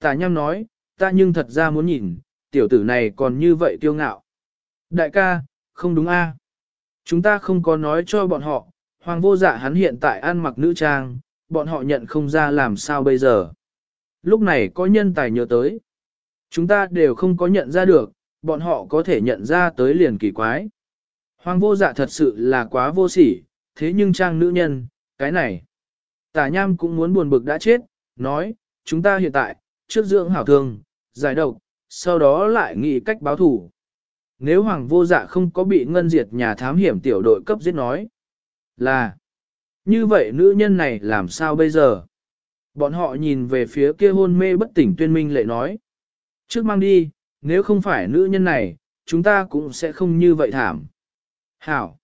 Tả nham nói, ta nhưng thật ra muốn nhìn, tiểu tử này còn như vậy kiêu ngạo. Đại ca, không đúng a? Chúng ta không có nói cho bọn họ, hoàng vô dạ hắn hiện tại ăn mặc nữ trang, bọn họ nhận không ra làm sao bây giờ. Lúc này có nhân tài nhớ tới. Chúng ta đều không có nhận ra được, bọn họ có thể nhận ra tới liền kỳ quái. Hoàng vô dạ thật sự là quá vô sỉ, thế nhưng trang nữ nhân, cái này. Tả nham cũng muốn buồn bực đã chết, nói, chúng ta hiện tại, trước dưỡng hảo thương, giải độc, sau đó lại nghĩ cách báo thủ. Nếu hoàng vô dạ không có bị ngân diệt nhà thám hiểm tiểu đội cấp giết nói, là, như vậy nữ nhân này làm sao bây giờ? Bọn họ nhìn về phía kia hôn mê bất tỉnh tuyên minh lệ nói. Trước mang đi, nếu không phải nữ nhân này, chúng ta cũng sẽ không như vậy thảm. Hảo.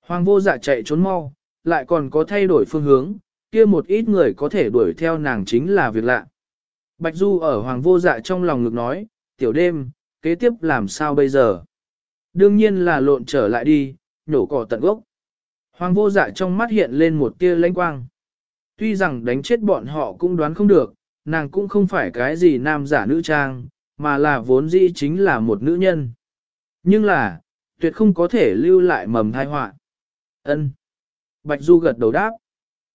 Hoàng vô dạ chạy trốn mau, lại còn có thay đổi phương hướng, kia một ít người có thể đuổi theo nàng chính là việc lạ. Bạch Du ở hoàng vô dạ trong lòng ngực nói, tiểu đêm, kế tiếp làm sao bây giờ? Đương nhiên là lộn trở lại đi, nhổ cỏ tận gốc. Hoàng vô dạ trong mắt hiện lên một tia lãnh quang. Tuy rằng đánh chết bọn họ cũng đoán không được, nàng cũng không phải cái gì nam giả nữ trang, mà là vốn dĩ chính là một nữ nhân. Nhưng là, tuyệt không có thể lưu lại mầm thai họa. Ân. Bạch Du gật đầu đáp.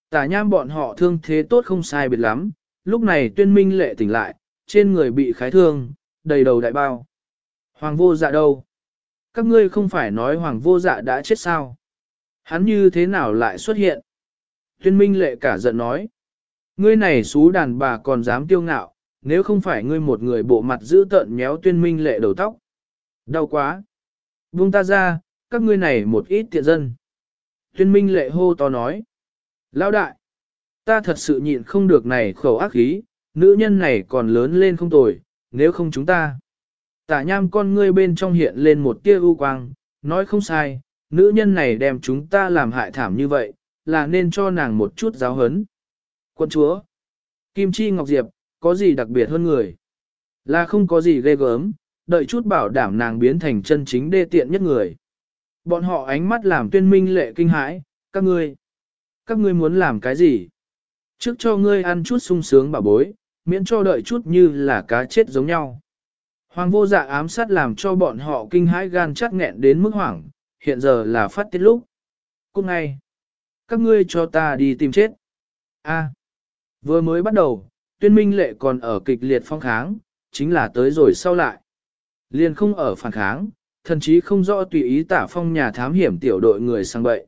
Tả nham bọn họ thương thế tốt không sai biệt lắm, lúc này tuyên minh lệ tỉnh lại, trên người bị khái thương, đầy đầu đại bao. Hoàng vô dạ đâu? Các ngươi không phải nói hoàng vô dạ đã chết sao? Hắn như thế nào lại xuất hiện? Tuyên minh lệ cả giận nói. Ngươi này xú đàn bà còn dám tiêu ngạo, nếu không phải ngươi một người bộ mặt giữ tợn nhéo tuyên minh lệ đầu tóc. Đau quá. Buông ta ra, các ngươi này một ít tiện dân. Tuyên minh lệ hô to nói. Lão đại, ta thật sự nhịn không được này khẩu ác khí, nữ nhân này còn lớn lên không tồi, nếu không chúng ta. Tả nham con ngươi bên trong hiện lên một tia ưu quang, nói không sai, nữ nhân này đem chúng ta làm hại thảm như vậy, là nên cho nàng một chút giáo hấn. Quân chúa, Kim Chi Ngọc Diệp, có gì đặc biệt hơn người? Là không có gì ghê gớm, đợi chút bảo đảm nàng biến thành chân chính đê tiện nhất người. Bọn họ ánh mắt làm tuyên minh lệ kinh hãi, các ngươi, các ngươi muốn làm cái gì? Trước cho ngươi ăn chút sung sướng bà bối, miễn cho đợi chút như là cá chết giống nhau. Hoàng vô dạ ám sát làm cho bọn họ kinh hãi gan chắc nghẹn đến mức hoảng, hiện giờ là phát tiết lúc. Cũng ngay, các ngươi cho ta đi tìm chết. A, vừa mới bắt đầu, tuyên minh lệ còn ở kịch liệt phong kháng, chính là tới rồi sau lại. Liền không ở phản kháng, thậm chí không rõ tùy ý tả phong nhà thám hiểm tiểu đội người sang bậy.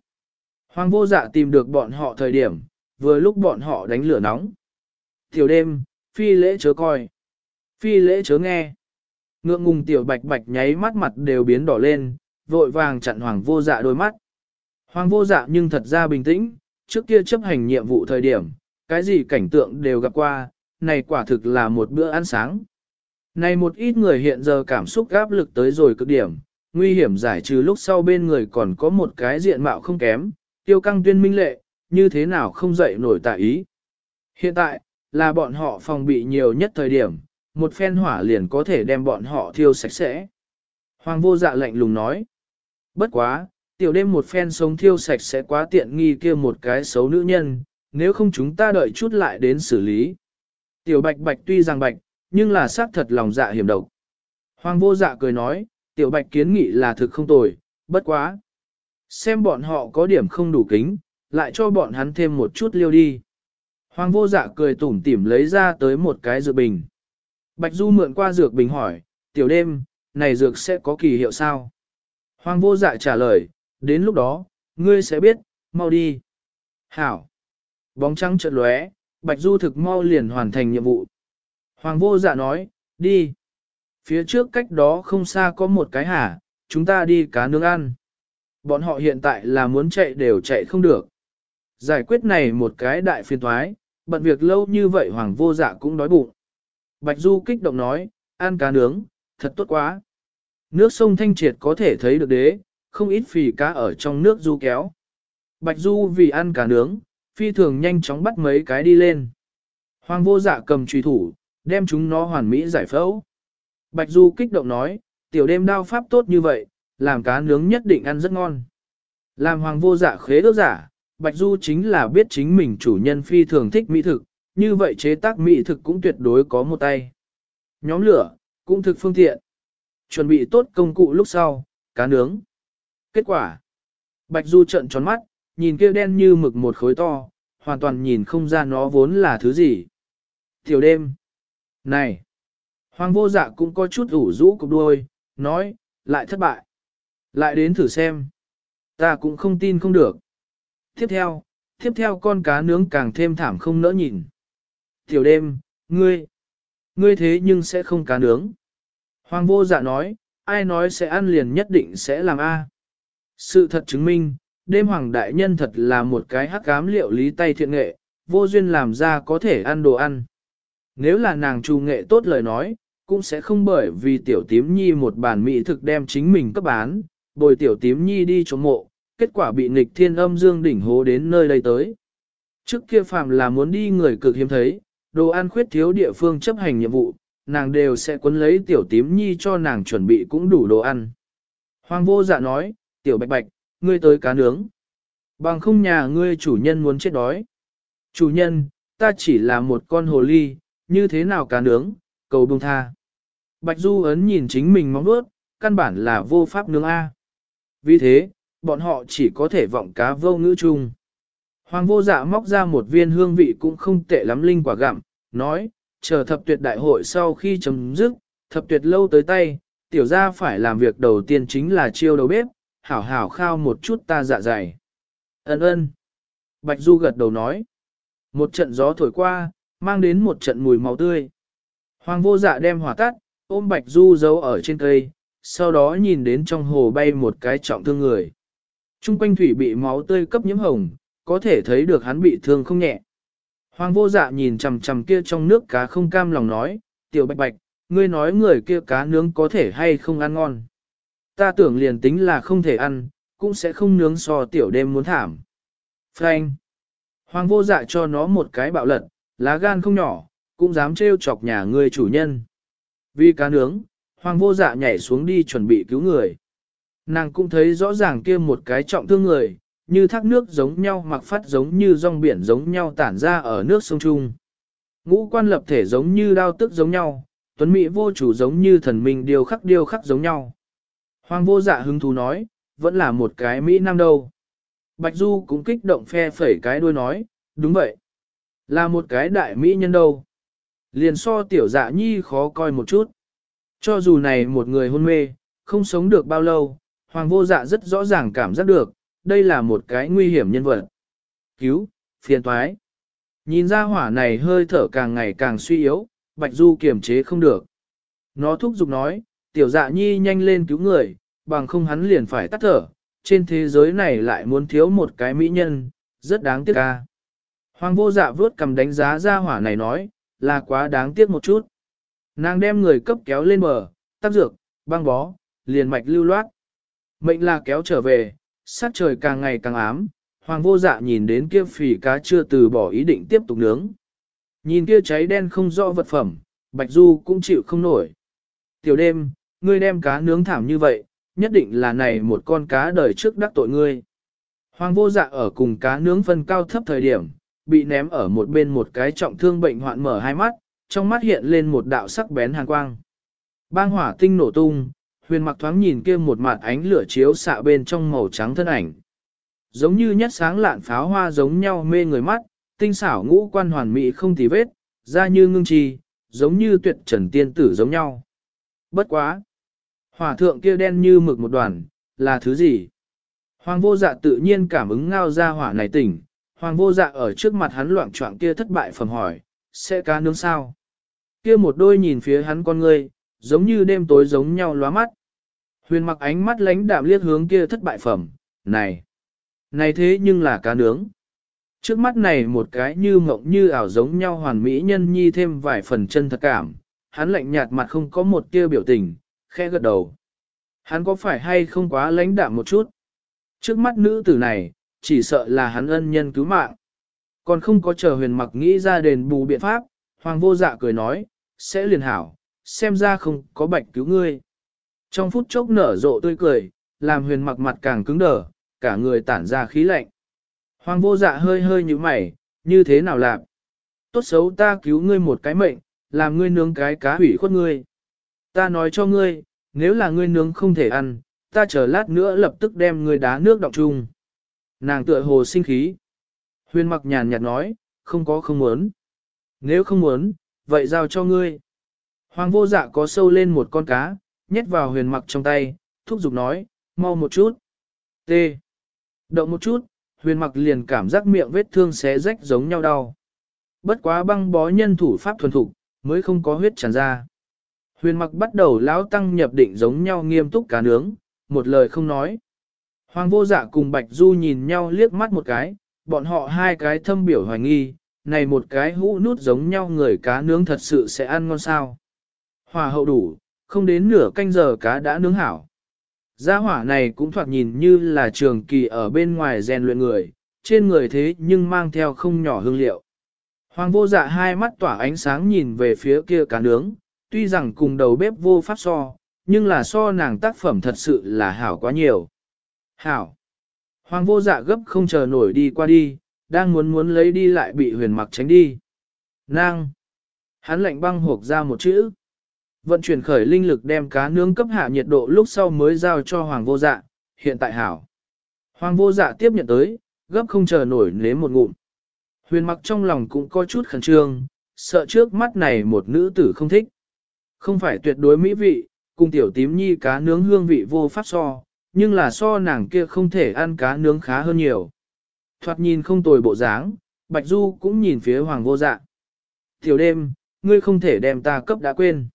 Hoàng vô dạ tìm được bọn họ thời điểm, vừa lúc bọn họ đánh lửa nóng. Tiểu đêm, phi lễ chớ coi. Phi lễ chớ nghe. Ngượng ngùng tiểu bạch bạch nháy mắt mặt đều biến đỏ lên, vội vàng chặn hoàng vô dạ đôi mắt. Hoàng vô dạ nhưng thật ra bình tĩnh, trước kia chấp hành nhiệm vụ thời điểm, cái gì cảnh tượng đều gặp qua, này quả thực là một bữa ăn sáng. Này một ít người hiện giờ cảm xúc áp lực tới rồi cực điểm, nguy hiểm giải trừ lúc sau bên người còn có một cái diện mạo không kém, tiêu căng tuyên minh lệ, như thế nào không dậy nổi tại ý. Hiện tại, là bọn họ phòng bị nhiều nhất thời điểm, một phen hỏa liền có thể đem bọn họ thiêu sạch sẽ. Hoàng vô dạ lạnh lùng nói. Bất quá, tiểu đêm một phen sống thiêu sạch sẽ quá tiện nghi kia một cái xấu nữ nhân, nếu không chúng ta đợi chút lại đến xử lý. Tiểu bạch bạch tuy rằng bạch, nhưng là xác thật lòng dạ hiểm độc. Hoàng vô dạ cười nói, tiểu bạch kiến nghị là thực không tồi, bất quá. Xem bọn họ có điểm không đủ kính, lại cho bọn hắn thêm một chút liêu đi. Hoàng vô dạ cười tủm tỉm lấy ra tới một cái dược bình. Bạch Du mượn qua dược bình hỏi, tiểu đêm, này dược sẽ có kỳ hiệu sao? Hoàng vô dạ trả lời, đến lúc đó, ngươi sẽ biết, mau đi. Hảo. Bóng trắng chợt lóe, Bạch Du thực mau liền hoàn thành nhiệm vụ. Hoàng vô dạ nói, đi. Phía trước cách đó không xa có một cái hả, chúng ta đi cá nướng ăn. Bọn họ hiện tại là muốn chạy đều chạy không được. Giải quyết này một cái đại phiền thoái, bận việc lâu như vậy hoàng vô dạ cũng đói bụng. Bạch Du kích động nói, ăn cá nướng, thật tốt quá. Nước sông thanh triệt có thể thấy được đế, không ít phì cá ở trong nước du kéo. Bạch Du vì ăn cá nướng, phi thường nhanh chóng bắt mấy cái đi lên. Hoàng vô dạ cầm trùy thủ, đem chúng nó hoàn mỹ giải phẫu. Bạch Du kích động nói, tiểu đêm đao pháp tốt như vậy, làm cá nướng nhất định ăn rất ngon. Làm hoàng vô dạ khế ước giả, Bạch Du chính là biết chính mình chủ nhân phi thường thích mỹ thực, như vậy chế tác mỹ thực cũng tuyệt đối có một tay. Nhóm lửa, cũng thực phương tiện. Chuẩn bị tốt công cụ lúc sau, cá nướng. Kết quả. Bạch Du trợn tròn mắt, nhìn kia đen như mực một khối to, hoàn toàn nhìn không ra nó vốn là thứ gì. Tiểu đêm. Này. Hoàng vô dạ cũng có chút ủ rũ cục đuôi, nói, lại thất bại. Lại đến thử xem. Ta cũng không tin không được. Tiếp theo, tiếp theo con cá nướng càng thêm thảm không nỡ nhìn. Tiểu đêm, ngươi, ngươi thế nhưng sẽ không cá nướng. Hoàng vô dạ nói, ai nói sẽ ăn liền nhất định sẽ làm A. Sự thật chứng minh, đêm hoàng đại nhân thật là một cái hắc cám liệu lý tay thiện nghệ, vô duyên làm ra có thể ăn đồ ăn. Nếu là nàng trù nghệ tốt lời nói, cũng sẽ không bởi vì tiểu tím nhi một bản mỹ thực đem chính mình cấp bán, bồi tiểu tím nhi đi chống mộ, kết quả bị nghịch thiên âm dương đỉnh hố đến nơi đây tới. Trước kia phạm là muốn đi người cực hiếm thấy, đồ ăn khuyết thiếu địa phương chấp hành nhiệm vụ, nàng đều sẽ quấn lấy tiểu tím nhi cho nàng chuẩn bị cũng đủ đồ ăn. Hoàng vô dạ nói, tiểu bạch bạch, ngươi tới cá nướng. Bằng không nhà ngươi chủ nhân muốn chết đói. Chủ nhân, ta chỉ là một con hồ ly, như thế nào cá nướng, cầu bông tha. Bạch Du ấn nhìn chính mình mong bước, căn bản là vô pháp nướng A. Vì thế, bọn họ chỉ có thể vọng cá vô ngữ chung. Hoàng vô dạ móc ra một viên hương vị cũng không tệ lắm linh quả gặm, nói, chờ thập tuyệt đại hội sau khi chấm dứt, thập tuyệt lâu tới tay, tiểu gia phải làm việc đầu tiên chính là chiêu đầu bếp, hảo hảo khao một chút ta dạ dày. Ấn ơn. Bạch Du gật đầu nói. Một trận gió thổi qua, mang đến một trận mùi máu tươi. Hoàng vô dạ đem hỏa tắt, ôm Bạch Du giấu ở trên cây, sau đó nhìn đến trong hồ bay một cái trọng thương người. Trung quanh thủy bị máu tươi cấp nhiễm hồng, có thể thấy được hắn bị thương không nhẹ. Hoàng vô dạ nhìn chằm chằm kia trong nước cá không cam lòng nói, tiểu bạch bạch, ngươi nói người kia cá nướng có thể hay không ăn ngon. Ta tưởng liền tính là không thể ăn, cũng sẽ không nướng so tiểu đêm muốn thảm. Frank. Hoàng vô dạ cho nó một cái bạo lật, lá gan không nhỏ, cũng dám trêu chọc nhà người chủ nhân. Vì cá nướng, hoàng vô dạ nhảy xuống đi chuẩn bị cứu người. Nàng cũng thấy rõ ràng kia một cái trọng thương người, như thác nước giống nhau mặc phát giống như rong biển giống nhau tản ra ở nước sông Trung. Ngũ quan lập thể giống như đao tức giống nhau, tuấn mỹ vô chủ giống như thần minh điều khắc điều khắc giống nhau. Hoàng vô dạ hứng thú nói, vẫn là một cái Mỹ Nam đâu. Bạch Du cũng kích động phe phẩy cái đuôi nói, đúng vậy. Là một cái đại Mỹ nhân đâu. Liền so tiểu dạ nhi khó coi một chút. Cho dù này một người hôn mê, không sống được bao lâu, Hoàng vô dạ rất rõ ràng cảm giác được, đây là một cái nguy hiểm nhân vật. Cứu, phiền toái. Nhìn ra hỏa này hơi thở càng ngày càng suy yếu, Bạch Du kiềm chế không được. Nó thúc giục nói, tiểu dạ nhi nhanh lên cứu người, bằng không hắn liền phải tắt thở, trên thế giới này lại muốn thiếu một cái mỹ nhân, rất đáng tiếc ca. Hoàng vô dạ vớt cầm đánh giá ra hỏa này nói, là quá đáng tiếc một chút. Nàng đem người cấp kéo lên bờ, tác dược, băng bó, liền mạch lưu loát. Mệnh là kéo trở về, sát trời càng ngày càng ám, hoàng vô dạ nhìn đến kia phì cá chưa từ bỏ ý định tiếp tục nướng. Nhìn kia cháy đen không rõ vật phẩm, Bạch Du cũng chịu không nổi. Tiểu đêm, ngươi đem cá nướng thảm như vậy, nhất định là này một con cá đời trước đắc tội ngươi. Hoàng vô dạ ở cùng cá nướng phân cao thấp thời điểm, bị ném ở một bên một cái trọng thương bệnh hoạn mở hai mắt, trong mắt hiện lên một đạo sắc bén hàn quang. Bang hỏa tinh nổ tung, huyền mặc thoáng nhìn kia một mặt ánh lửa chiếu xạ bên trong màu trắng thân ảnh. Giống như nhất sáng lạn pháo hoa giống nhau mê người mắt, tinh xảo ngũ quan hoàn mỹ không tì vết, da như ngưng trì, giống như tuyệt trần tiên tử giống nhau. Bất quá! Hỏa thượng kia đen như mực một đoàn, là thứ gì? Hoàng vô dạ tự nhiên cảm ứng ngao ra hỏa này tỉnh, hoàng vô dạ ở trước mặt hắn loạn trọng kia thất bại phẩm hỏi, sẽ cá nướng sao? Kia một đôi nhìn phía hắn con ngươi, giống như đêm tối giống nhau lóa mắt. Huyền mặc ánh mắt lánh đạm liếc hướng kia thất bại phẩm, này, này thế nhưng là cá nướng. Trước mắt này một cái như mộng như ảo giống nhau hoàn mỹ nhân nhi thêm vài phần chân thật cảm, hắn lạnh nhạt mặt không có một tia biểu tình, khẽ gật đầu. Hắn có phải hay không quá lãnh đạm một chút? Trước mắt nữ tử này, chỉ sợ là hắn ân nhân cứu mạng. Còn không có chờ huyền mặc nghĩ ra đền bù biện pháp, hoàng vô dạ cười nói, sẽ liền hảo, xem ra không có bạch cứu ngươi. Trong phút chốc nở rộ tươi cười, làm huyền mặc mặt càng cứng đờ, cả người tản ra khí lạnh. Hoàng vô dạ hơi hơi như mày, như thế nào làm? Tốt xấu ta cứu ngươi một cái mệnh, làm ngươi nướng cái cá hủy khuất ngươi. Ta nói cho ngươi, nếu là ngươi nướng không thể ăn, ta chờ lát nữa lập tức đem ngươi đá nước đọng chung. Nàng tựa hồ sinh khí. Huyền mặc nhàn nhạt nói, không có không muốn. Nếu không muốn, vậy giao cho ngươi. Hoàng vô dạ có sâu lên một con cá, nhét vào huyền mặc trong tay, thúc giục nói, mau một chút. T. Động một chút, huyền mặc liền cảm giác miệng vết thương xé rách giống nhau đau. Bất quá băng bó nhân thủ pháp thuần thục, mới không có huyết tràn ra. Huyền mặc bắt đầu lão tăng nhập định giống nhau nghiêm túc cá nướng, một lời không nói. Hoàng vô dạ cùng Bạch Du nhìn nhau liếc mắt một cái, bọn họ hai cái thâm biểu hoài nghi, này một cái hũ nút giống nhau người cá nướng thật sự sẽ ăn ngon sao. Hòa hậu đủ, không đến nửa canh giờ cá đã nướng hảo. Gia hỏa này cũng thoạt nhìn như là trường kỳ ở bên ngoài rèn luyện người, trên người thế nhưng mang theo không nhỏ hương liệu. Hoàng vô dạ hai mắt tỏa ánh sáng nhìn về phía kia cá nướng, tuy rằng cùng đầu bếp vô pháp so, nhưng là so nàng tác phẩm thật sự là hảo quá nhiều. Hảo! Hoàng vô dạ gấp không chờ nổi đi qua đi, đang muốn muốn lấy đi lại bị huyền mặc tránh đi. Nang! Hắn lạnh băng hộp ra một chữ. Vận chuyển khởi linh lực đem cá nướng cấp hạ nhiệt độ lúc sau mới giao cho hoàng vô dạ, hiện tại hảo. Hoàng vô dạ tiếp nhận tới, gấp không chờ nổi nếm một ngụm. Huyền mặc trong lòng cũng có chút khẩn trương, sợ trước mắt này một nữ tử không thích. Không phải tuyệt đối mỹ vị, cùng tiểu tím nhi cá nướng hương vị vô pháp so, nhưng là so nàng kia không thể ăn cá nướng khá hơn nhiều. Thoạt nhìn không tồi bộ dáng, Bạch Du cũng nhìn phía hoàng vô dạ. Tiểu đêm, ngươi không thể đem ta cấp đã quên.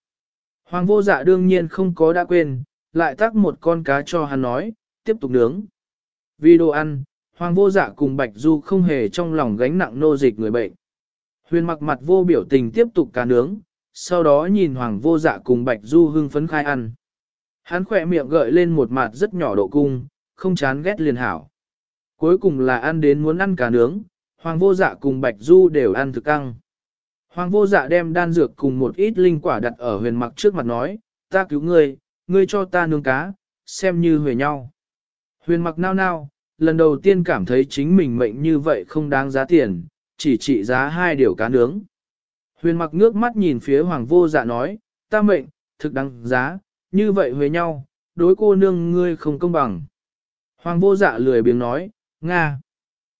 Hoàng vô dạ đương nhiên không có đã quên, lại tắc một con cá cho hắn nói, tiếp tục nướng. Vì đồ ăn, Hoàng vô dạ cùng Bạch Du không hề trong lòng gánh nặng nô dịch người bệnh. Huyền mặc mặt vô biểu tình tiếp tục cá nướng, sau đó nhìn Hoàng vô dạ cùng Bạch Du hưng phấn khai ăn. Hắn khỏe miệng gợi lên một mặt rất nhỏ độ cung, không chán ghét liền hảo. Cuối cùng là ăn đến muốn ăn cá nướng, Hoàng vô dạ cùng Bạch Du đều ăn thực ăn. Hoàng vô dạ đem đan dược cùng một ít linh quả đặt ở huyền mặc trước mặt nói, ta cứu ngươi, ngươi cho ta nướng cá, xem như huề nhau. Huyền mặc nao nao, lần đầu tiên cảm thấy chính mình mệnh như vậy không đáng giá tiền, chỉ trị giá hai điều cá nướng. Huyền mặc nước mắt nhìn phía hoàng vô dạ nói, ta mệnh, thực đáng giá, như vậy huề nhau, đối cô nương ngươi không công bằng. Hoàng vô dạ lười biếng nói, Nga,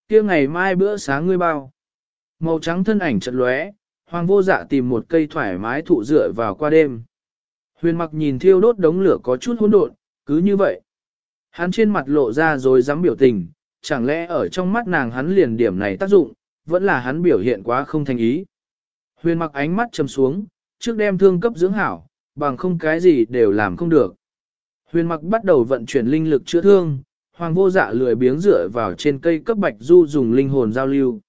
kia ngày mai bữa sáng ngươi bao. Màu trắng thân ảnh chật lóe, hoàng vô dạ tìm một cây thoải mái thụ dựa vào qua đêm. Huyền mặc nhìn thiêu đốt đống lửa có chút hỗn độn, cứ như vậy. Hắn trên mặt lộ ra rồi dám biểu tình, chẳng lẽ ở trong mắt nàng hắn liền điểm này tác dụng, vẫn là hắn biểu hiện quá không thành ý. Huyền mặc ánh mắt trầm xuống, trước đem thương cấp dưỡng hảo, bằng không cái gì đều làm không được. Huyền mặc bắt đầu vận chuyển linh lực chữa thương, hoàng vô dạ lười biếng dựa vào trên cây cấp bạch du dùng linh hồn giao lưu.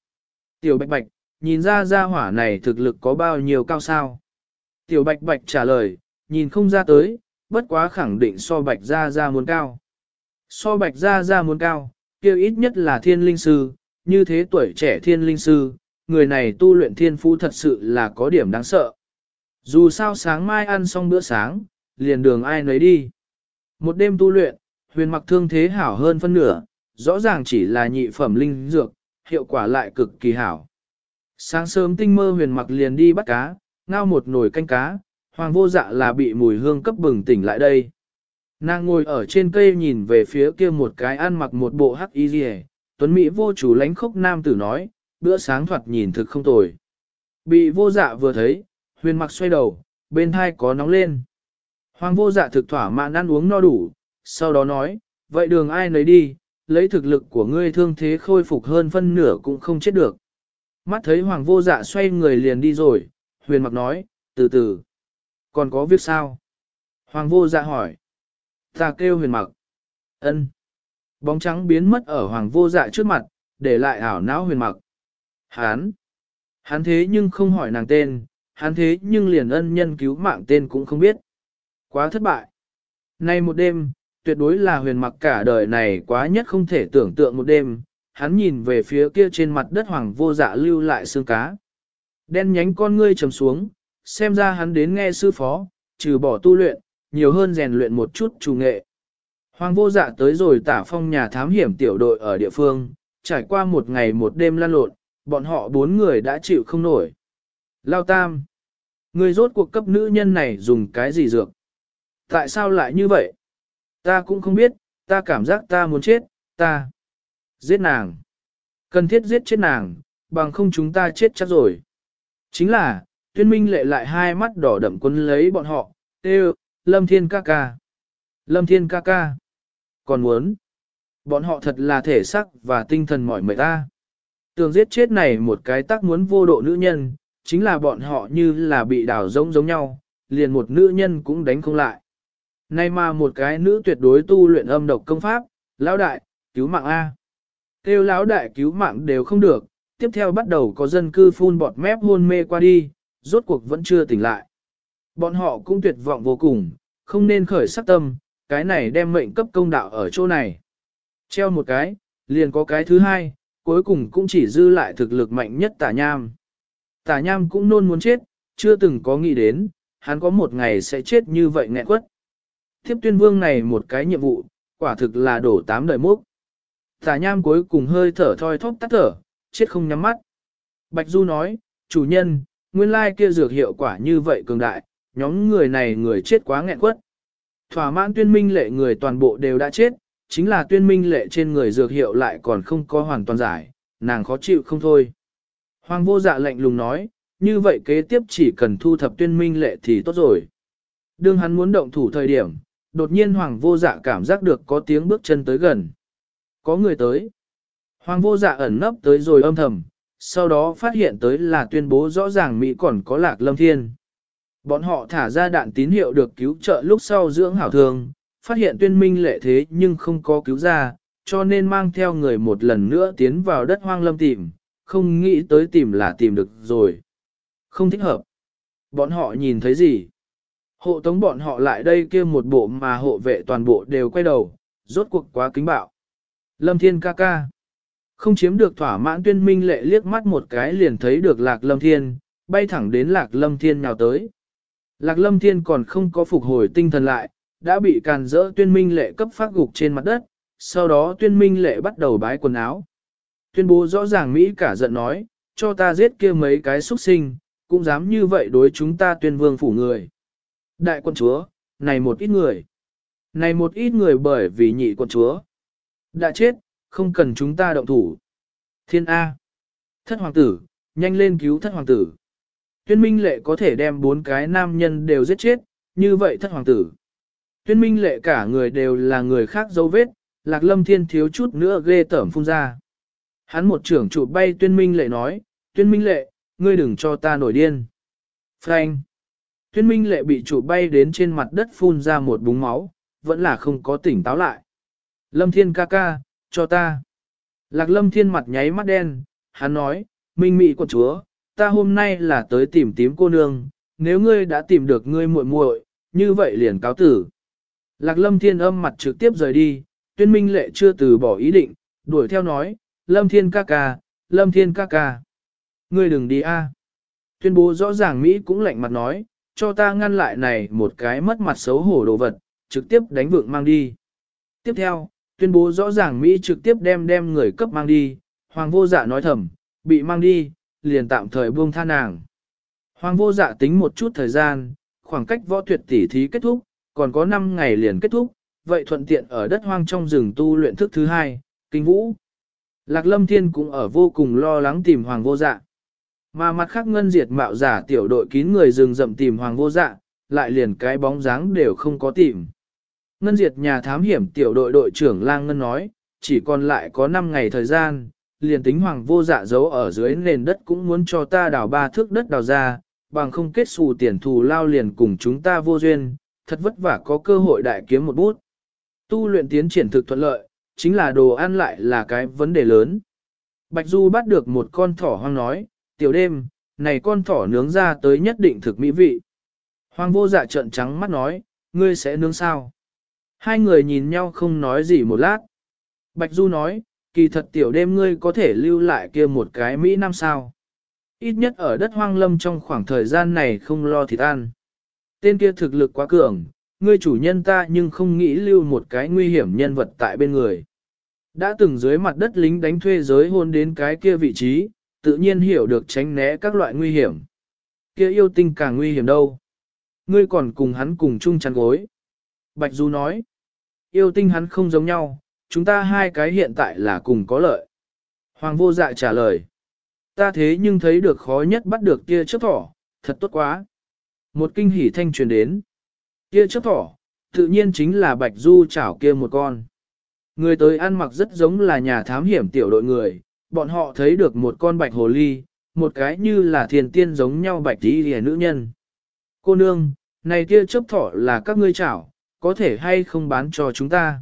Tiểu bạch bạch, nhìn ra ra hỏa này thực lực có bao nhiêu cao sao? Tiểu bạch bạch trả lời, nhìn không ra tới, bất quá khẳng định so bạch ra ra muốn cao. So bạch ra ra muốn cao, kêu ít nhất là thiên linh sư, như thế tuổi trẻ thiên linh sư, người này tu luyện thiên phú thật sự là có điểm đáng sợ. Dù sao sáng mai ăn xong bữa sáng, liền đường ai nấy đi. Một đêm tu luyện, huyền mặc thương thế hảo hơn phân nửa, rõ ràng chỉ là nhị phẩm linh dược, hiệu quả lại cực kỳ hảo. Sáng sớm tinh mơ huyền mặc liền đi bắt cá, ngao một nồi canh cá, hoàng vô dạ là bị mùi hương cấp bừng tỉnh lại đây. Nàng ngồi ở trên cây nhìn về phía kia một cái ăn mặc một bộ hắc y rìa, tuấn Mỹ vô chủ lánh khốc nam tử nói, bữa sáng thoạt nhìn thực không tồi. Bị vô dạ vừa thấy, huyền mặc xoay đầu, bên thai có nóng lên. Hoàng vô dạ thực thỏa mãn ăn uống no đủ, sau đó nói, vậy đường ai nấy đi, lấy thực lực của ngươi thương thế khôi phục hơn phân nửa cũng không chết được. Mắt thấy hoàng vô dạ xoay người liền đi rồi, huyền mặc nói, từ từ. Còn có việc sao? Hoàng vô dạ hỏi. Ta kêu huyền mặc. ân Bóng trắng biến mất ở hoàng vô dạ trước mặt, để lại ảo não huyền mặc. Hán. Hán thế nhưng không hỏi nàng tên, hán thế nhưng liền ân nhân cứu mạng tên cũng không biết. Quá thất bại. Nay một đêm, tuyệt đối là huyền mặc cả đời này quá nhất không thể tưởng tượng một đêm. Hắn nhìn về phía kia trên mặt đất hoàng vô dạ lưu lại xương cá. Đen nhánh con ngươi trầm xuống, xem ra hắn đến nghe sư phó, trừ bỏ tu luyện, nhiều hơn rèn luyện một chút chủ nghệ. Hoàng vô dạ tới rồi tả phong nhà thám hiểm tiểu đội ở địa phương, trải qua một ngày một đêm lan lộn, bọn họ bốn người đã chịu không nổi. Lao tam. Người rốt cuộc cấp nữ nhân này dùng cái gì dược? Tại sao lại như vậy? Ta cũng không biết, ta cảm giác ta muốn chết, ta. Giết nàng. Cần thiết giết chết nàng, bằng không chúng ta chết chắc rồi. Chính là, tuyên minh lệ lại hai mắt đỏ đậm quấn lấy bọn họ, tê lâm thiên ca ca. Lâm thiên ca ca. Còn muốn. Bọn họ thật là thể sắc và tinh thần mỏi mệt ta. Tường giết chết này một cái tác muốn vô độ nữ nhân, chính là bọn họ như là bị đảo giống giống nhau, liền một nữ nhân cũng đánh không lại. Nay mà một cái nữ tuyệt đối tu luyện âm độc công pháp, lão đại, cứu mạng A. Kêu lão đại cứu mạng đều không được, tiếp theo bắt đầu có dân cư phun bọt mép hôn mê qua đi, rốt cuộc vẫn chưa tỉnh lại. Bọn họ cũng tuyệt vọng vô cùng, không nên khởi sắc tâm, cái này đem mệnh cấp công đạo ở chỗ này. Treo một cái, liền có cái thứ hai, cuối cùng cũng chỉ dư lại thực lực mạnh nhất tả nham. Tả nham cũng nôn muốn chết, chưa từng có nghĩ đến, hắn có một ngày sẽ chết như vậy nghẹn quất. thiếp tuyên vương này một cái nhiệm vụ, quả thực là đổ tám đời mốc. Tả nham cuối cùng hơi thở thoi thóp tắt thở, chết không nhắm mắt. Bạch Du nói, chủ nhân, nguyên lai kia dược hiệu quả như vậy cường đại, nhóm người này người chết quá nghẹn quất. Thỏa mãn tuyên minh lệ người toàn bộ đều đã chết, chính là tuyên minh lệ trên người dược hiệu lại còn không có hoàn toàn giải, nàng khó chịu không thôi. Hoàng vô dạ lệnh lùng nói, như vậy kế tiếp chỉ cần thu thập tuyên minh lệ thì tốt rồi. Đương hắn muốn động thủ thời điểm, đột nhiên hoàng vô dạ cảm giác được có tiếng bước chân tới gần. Có người tới. Hoàng vô dạ ẩn nấp tới rồi âm thầm, sau đó phát hiện tới là tuyên bố rõ ràng Mỹ còn có lạc lâm thiên. Bọn họ thả ra đạn tín hiệu được cứu trợ lúc sau dưỡng hảo thường, phát hiện tuyên minh lệ thế nhưng không có cứu ra, cho nên mang theo người một lần nữa tiến vào đất hoang lâm tìm, không nghĩ tới tìm là tìm được rồi. Không thích hợp. Bọn họ nhìn thấy gì? Hộ tống bọn họ lại đây kia một bộ mà hộ vệ toàn bộ đều quay đầu, rốt cuộc quá kính bạo. Lâm Thiên ca ca. Không chiếm được thỏa mãn tuyên minh lệ liếc mắt một cái liền thấy được lạc lâm thiên, bay thẳng đến lạc lâm thiên nào tới. Lạc lâm thiên còn không có phục hồi tinh thần lại, đã bị càn rỡ tuyên minh lệ cấp phát gục trên mặt đất, sau đó tuyên minh lệ bắt đầu bái quần áo. Tuyên bố rõ ràng Mỹ cả giận nói, cho ta giết kia mấy cái xuất sinh, cũng dám như vậy đối chúng ta tuyên vương phủ người. Đại quân chúa, này một ít người. Này một ít người bởi vì nhị quân chúa. Đã chết, không cần chúng ta động thủ. Thiên A. Thất hoàng tử, nhanh lên cứu thất hoàng tử. Tuyên minh lệ có thể đem bốn cái nam nhân đều giết chết, như vậy thất hoàng tử. Tuyên minh lệ cả người đều là người khác dấu vết, lạc lâm thiên thiếu chút nữa ghê tởm phun ra. Hắn một trưởng trụ bay tuyên minh lệ nói, tuyên minh lệ, ngươi đừng cho ta nổi điên. Frank. Tuyên minh lệ bị trụ bay đến trên mặt đất phun ra một búng máu, vẫn là không có tỉnh táo lại. Lâm thiên ca ca, cho ta. Lạc lâm thiên mặt nháy mắt đen, hắn nói, minh mị của chúa, ta hôm nay là tới tìm tím cô nương, nếu ngươi đã tìm được ngươi muội muội, như vậy liền cáo tử. Lạc lâm thiên âm mặt trực tiếp rời đi, tuyên minh lệ chưa từ bỏ ý định, đuổi theo nói, lâm thiên ca ca, lâm thiên ca ca. Ngươi đừng đi a. Tuyên bố rõ ràng Mỹ cũng lạnh mặt nói, cho ta ngăn lại này một cái mất mặt xấu hổ đồ vật, trực tiếp đánh vượng mang đi. Tiếp theo, tuyên bố rõ ràng Mỹ trực tiếp đem đem người cấp mang đi, hoàng vô dạ nói thầm, bị mang đi, liền tạm thời buông tha nàng. Hoàng vô dạ tính một chút thời gian, khoảng cách võ tuyệt tỷ thí kết thúc, còn có 5 ngày liền kết thúc, vậy thuận tiện ở đất hoang trong rừng tu luyện thức thứ hai, kinh vũ. Lạc lâm thiên cũng ở vô cùng lo lắng tìm hoàng vô dạ. Mà mặt khác ngân diệt mạo giả tiểu đội kín người rừng rậm tìm hoàng vô dạ, lại liền cái bóng dáng đều không có tìm. Ngân diệt nhà thám hiểm tiểu đội đội trưởng lang ngân nói, chỉ còn lại có 5 ngày thời gian, liền tính hoàng vô dạ giấu ở dưới nền đất cũng muốn cho ta đào ba thước đất đào ra, bằng không kết xù tiền thù lao liền cùng chúng ta vô duyên, thật vất vả có cơ hội đại kiếm một bút. Tu luyện tiến triển thực thuận lợi, chính là đồ ăn lại là cái vấn đề lớn. Bạch Du bắt được một con thỏ hoang nói, tiểu đêm, này con thỏ nướng ra tới nhất định thực mỹ vị. Hoàng vô dạ trợn trắng mắt nói, ngươi sẽ nướng sao? Hai người nhìn nhau không nói gì một lát. Bạch Du nói, kỳ thật tiểu đêm ngươi có thể lưu lại kia một cái Mỹ nam sao. Ít nhất ở đất hoang lâm trong khoảng thời gian này không lo thịt ăn. Tên kia thực lực quá cường, ngươi chủ nhân ta nhưng không nghĩ lưu một cái nguy hiểm nhân vật tại bên người. Đã từng dưới mặt đất lính đánh thuê giới hôn đến cái kia vị trí, tự nhiên hiểu được tránh né các loại nguy hiểm. Kia yêu tinh càng nguy hiểm đâu. Ngươi còn cùng hắn cùng chung chăn gối. Bạch Du nói, yêu tinh hắn không giống nhau, chúng ta hai cái hiện tại là cùng có lợi. Hoàng vô dạ trả lời, ta thế nhưng thấy được khó nhất bắt được kia chớp thỏ, thật tốt quá. Một kinh hỉ thanh truyền đến. Kia chớp thỏ, tự nhiên chính là Bạch Du chảo kia một con. Người tới ăn mặc rất giống là nhà thám hiểm tiểu đội người, bọn họ thấy được một con bạch hồ ly, một cái như là thiền tiên giống nhau bạch tí hề nữ nhân. Cô nương, này kia chớp thỏ là các ngươi chảo, có thể hay không bán cho chúng ta?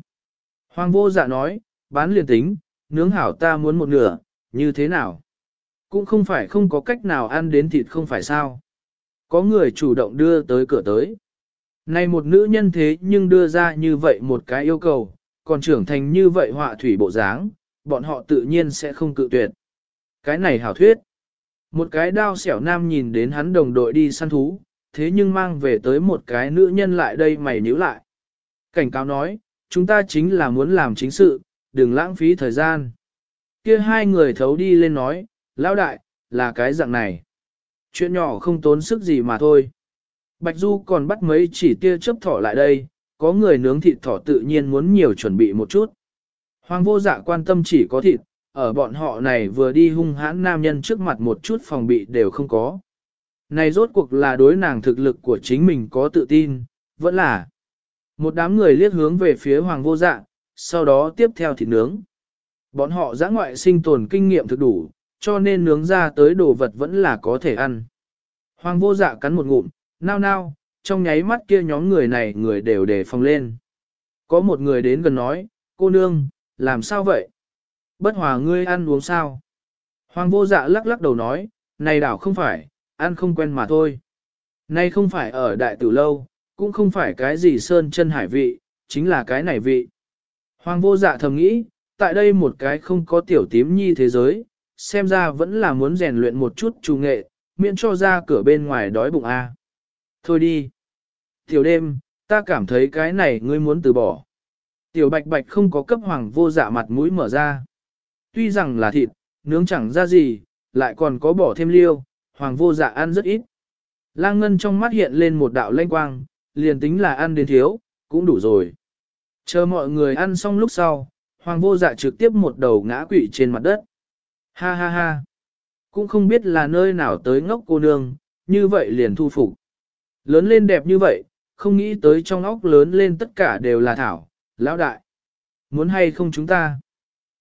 Hoàng vô dạ nói, bán liền tính, nướng hảo ta muốn một nửa, như thế nào? Cũng không phải không có cách nào ăn đến thịt không phải sao. Có người chủ động đưa tới cửa tới. Này một nữ nhân thế nhưng đưa ra như vậy một cái yêu cầu, còn trưởng thành như vậy họa thủy bộ dáng, bọn họ tự nhiên sẽ không cự tuyệt. Cái này hảo thuyết. Một cái đao xẻo nam nhìn đến hắn đồng đội đi săn thú, thế nhưng mang về tới một cái nữ nhân lại đây mày nhíu lại. Cảnh cáo nói, chúng ta chính là muốn làm chính sự, đừng lãng phí thời gian. Kia hai người thấu đi lên nói, lão đại, là cái dạng này. Chuyện nhỏ không tốn sức gì mà thôi. Bạch Du còn bắt mấy chỉ tia chớp thỏ lại đây, có người nướng thịt thỏ tự nhiên muốn nhiều chuẩn bị một chút. Hoàng vô dạ quan tâm chỉ có thịt, ở bọn họ này vừa đi hung hãn nam nhân trước mặt một chút phòng bị đều không có. Này rốt cuộc là đối nàng thực lực của chính mình có tự tin, vẫn là một đám người liếc hướng về phía hoàng vô dạ, sau đó tiếp theo thịt nướng. Bọn họ giã ngoại sinh tồn kinh nghiệm thực đủ, cho nên nướng ra tới đồ vật vẫn là có thể ăn. Hoàng vô dạ cắn một ngụm, nao nao, trong nháy mắt kia nhóm người này người đều đề phòng lên. Có một người đến gần nói, cô nương, làm sao vậy? Bất hòa ngươi ăn uống sao? Hoàng vô dạ lắc lắc đầu nói, này đảo không phải, ăn không quen mà thôi. nay không phải ở đại tử lâu, cũng không phải cái gì sơn chân hải vị, chính là cái này vị. Hoàng vô dạ thầm nghĩ, tại đây một cái không có tiểu tím nhi thế giới, xem ra vẫn là muốn rèn luyện một chút trù nghệ, miễn cho ra cửa bên ngoài đói bụng a. Thôi đi. Tiểu đêm, ta cảm thấy cái này ngươi muốn từ bỏ. Tiểu bạch bạch không có cấp hoàng vô dạ mặt mũi mở ra. Tuy rằng là thịt, nướng chẳng ra gì, lại còn có bỏ thêm liêu, hoàng vô dạ ăn rất ít. Lang ngân trong mắt hiện lên một đạo lanh quang, liền tính là ăn đến thiếu, cũng đủ rồi. Chờ mọi người ăn xong lúc sau, hoàng vô dạ trực tiếp một đầu ngã quỵ trên mặt đất. Ha ha ha. Cũng không biết là nơi nào tới ngốc cô nương, như vậy liền thu phục. Lớn lên đẹp như vậy, không nghĩ tới trong óc lớn lên tất cả đều là thảo, lão đại. Muốn hay không chúng ta?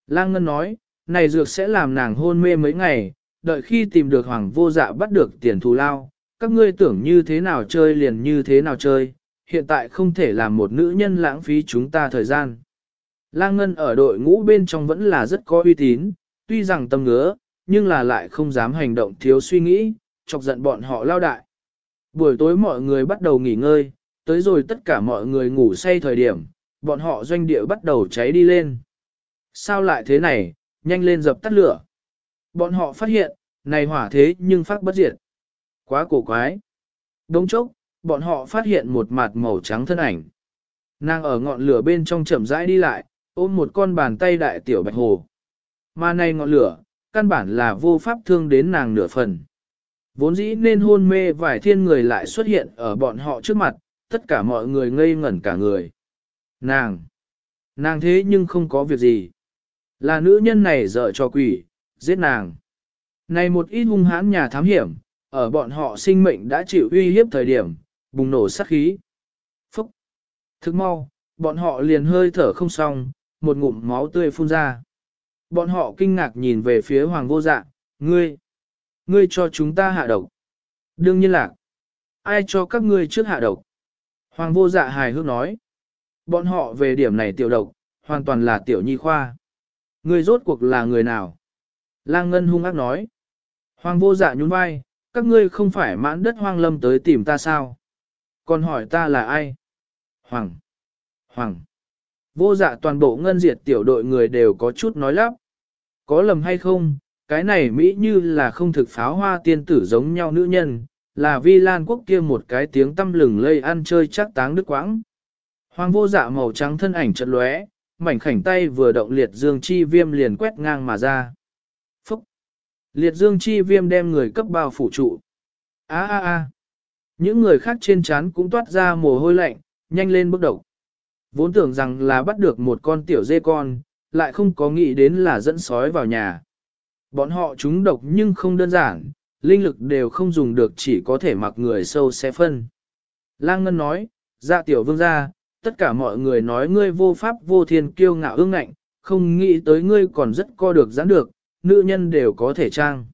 Lang Ngân nói, này dược sẽ làm nàng hôn mê mấy ngày, đợi khi tìm được hoàng vô dạ bắt được tiền thù lao, các ngươi tưởng như thế nào chơi liền như thế nào chơi, hiện tại không thể làm một nữ nhân lãng phí chúng ta thời gian. Lang Ngân ở đội ngũ bên trong vẫn là rất có uy tín, tuy rằng tâm ngứa, nhưng là lại không dám hành động thiếu suy nghĩ, chọc giận bọn họ lao đại. Buổi tối mọi người bắt đầu nghỉ ngơi, tới rồi tất cả mọi người ngủ say thời điểm, bọn họ doanh địa bắt đầu cháy đi lên. Sao lại thế này, nhanh lên dập tắt lửa. Bọn họ phát hiện, này hỏa thế nhưng phát bất diệt. Quá cổ quái. Đống chốc, bọn họ phát hiện một mặt màu trắng thân ảnh. Nàng ở ngọn lửa bên trong chậm rãi đi lại, ôm một con bàn tay đại tiểu bạch hồ. Mà này ngọn lửa, căn bản là vô pháp thương đến nàng nửa phần. Vốn dĩ nên hôn mê vài thiên người lại xuất hiện ở bọn họ trước mặt, tất cả mọi người ngây ngẩn cả người. Nàng! Nàng thế nhưng không có việc gì. Là nữ nhân này dở cho quỷ, giết nàng. Này một ít hung hãn nhà thám hiểm, ở bọn họ sinh mệnh đã chịu uy hiếp thời điểm, bùng nổ sát khí. Phúc! Thức mau, bọn họ liền hơi thở không xong, một ngụm máu tươi phun ra. Bọn họ kinh ngạc nhìn về phía hoàng vô dạ, ngươi, ngươi cho chúng ta hạ độc. Đương nhiên là, ai cho các ngươi trước hạ độc? Hoàng vô dạ hài hước nói, bọn họ về điểm này tiểu độc, hoàn toàn là tiểu nhi khoa. Ngươi rốt cuộc là người nào? Lang Ngân hung ác nói, hoàng vô dạ nhún vai, các ngươi không phải mãn đất hoang lâm tới tìm ta sao? Còn hỏi ta là ai? Hoàng! Hoàng! Vô dạ toàn bộ ngân diệt tiểu đội người đều có chút nói lắp. Có lầm hay không, cái này Mỹ như là không thực pháo hoa tiên tử giống nhau nữ nhân, là vi lan quốc kia một cái tiếng tâm lừng lây ăn chơi chắc táng đức quãng. Hoàng vô dạ màu trắng thân ảnh chật lóe, mảnh khảnh tay vừa động liệt dương chi viêm liền quét ngang mà ra. Liệt dương chi viêm đem người cấp bao phủ trụ. Á á á. Những người khác trên chán cũng toát ra mồ hôi lạnh, nhanh lên bước đầu. Vốn tưởng rằng là bắt được một con tiểu dê con, lại không có nghĩ đến là dẫn sói vào nhà. Bọn họ chúng độc nhưng không đơn giản, linh lực đều không dùng được chỉ có thể mặc người sâu xé phân. Lang Ngân nói, dạ tiểu vương gia, tất cả mọi người nói ngươi vô pháp vô thiên kiêu ngạo ương ngạnh, không nghĩ tới ngươi còn rất co được giãn được, nữ nhân đều có thể trang.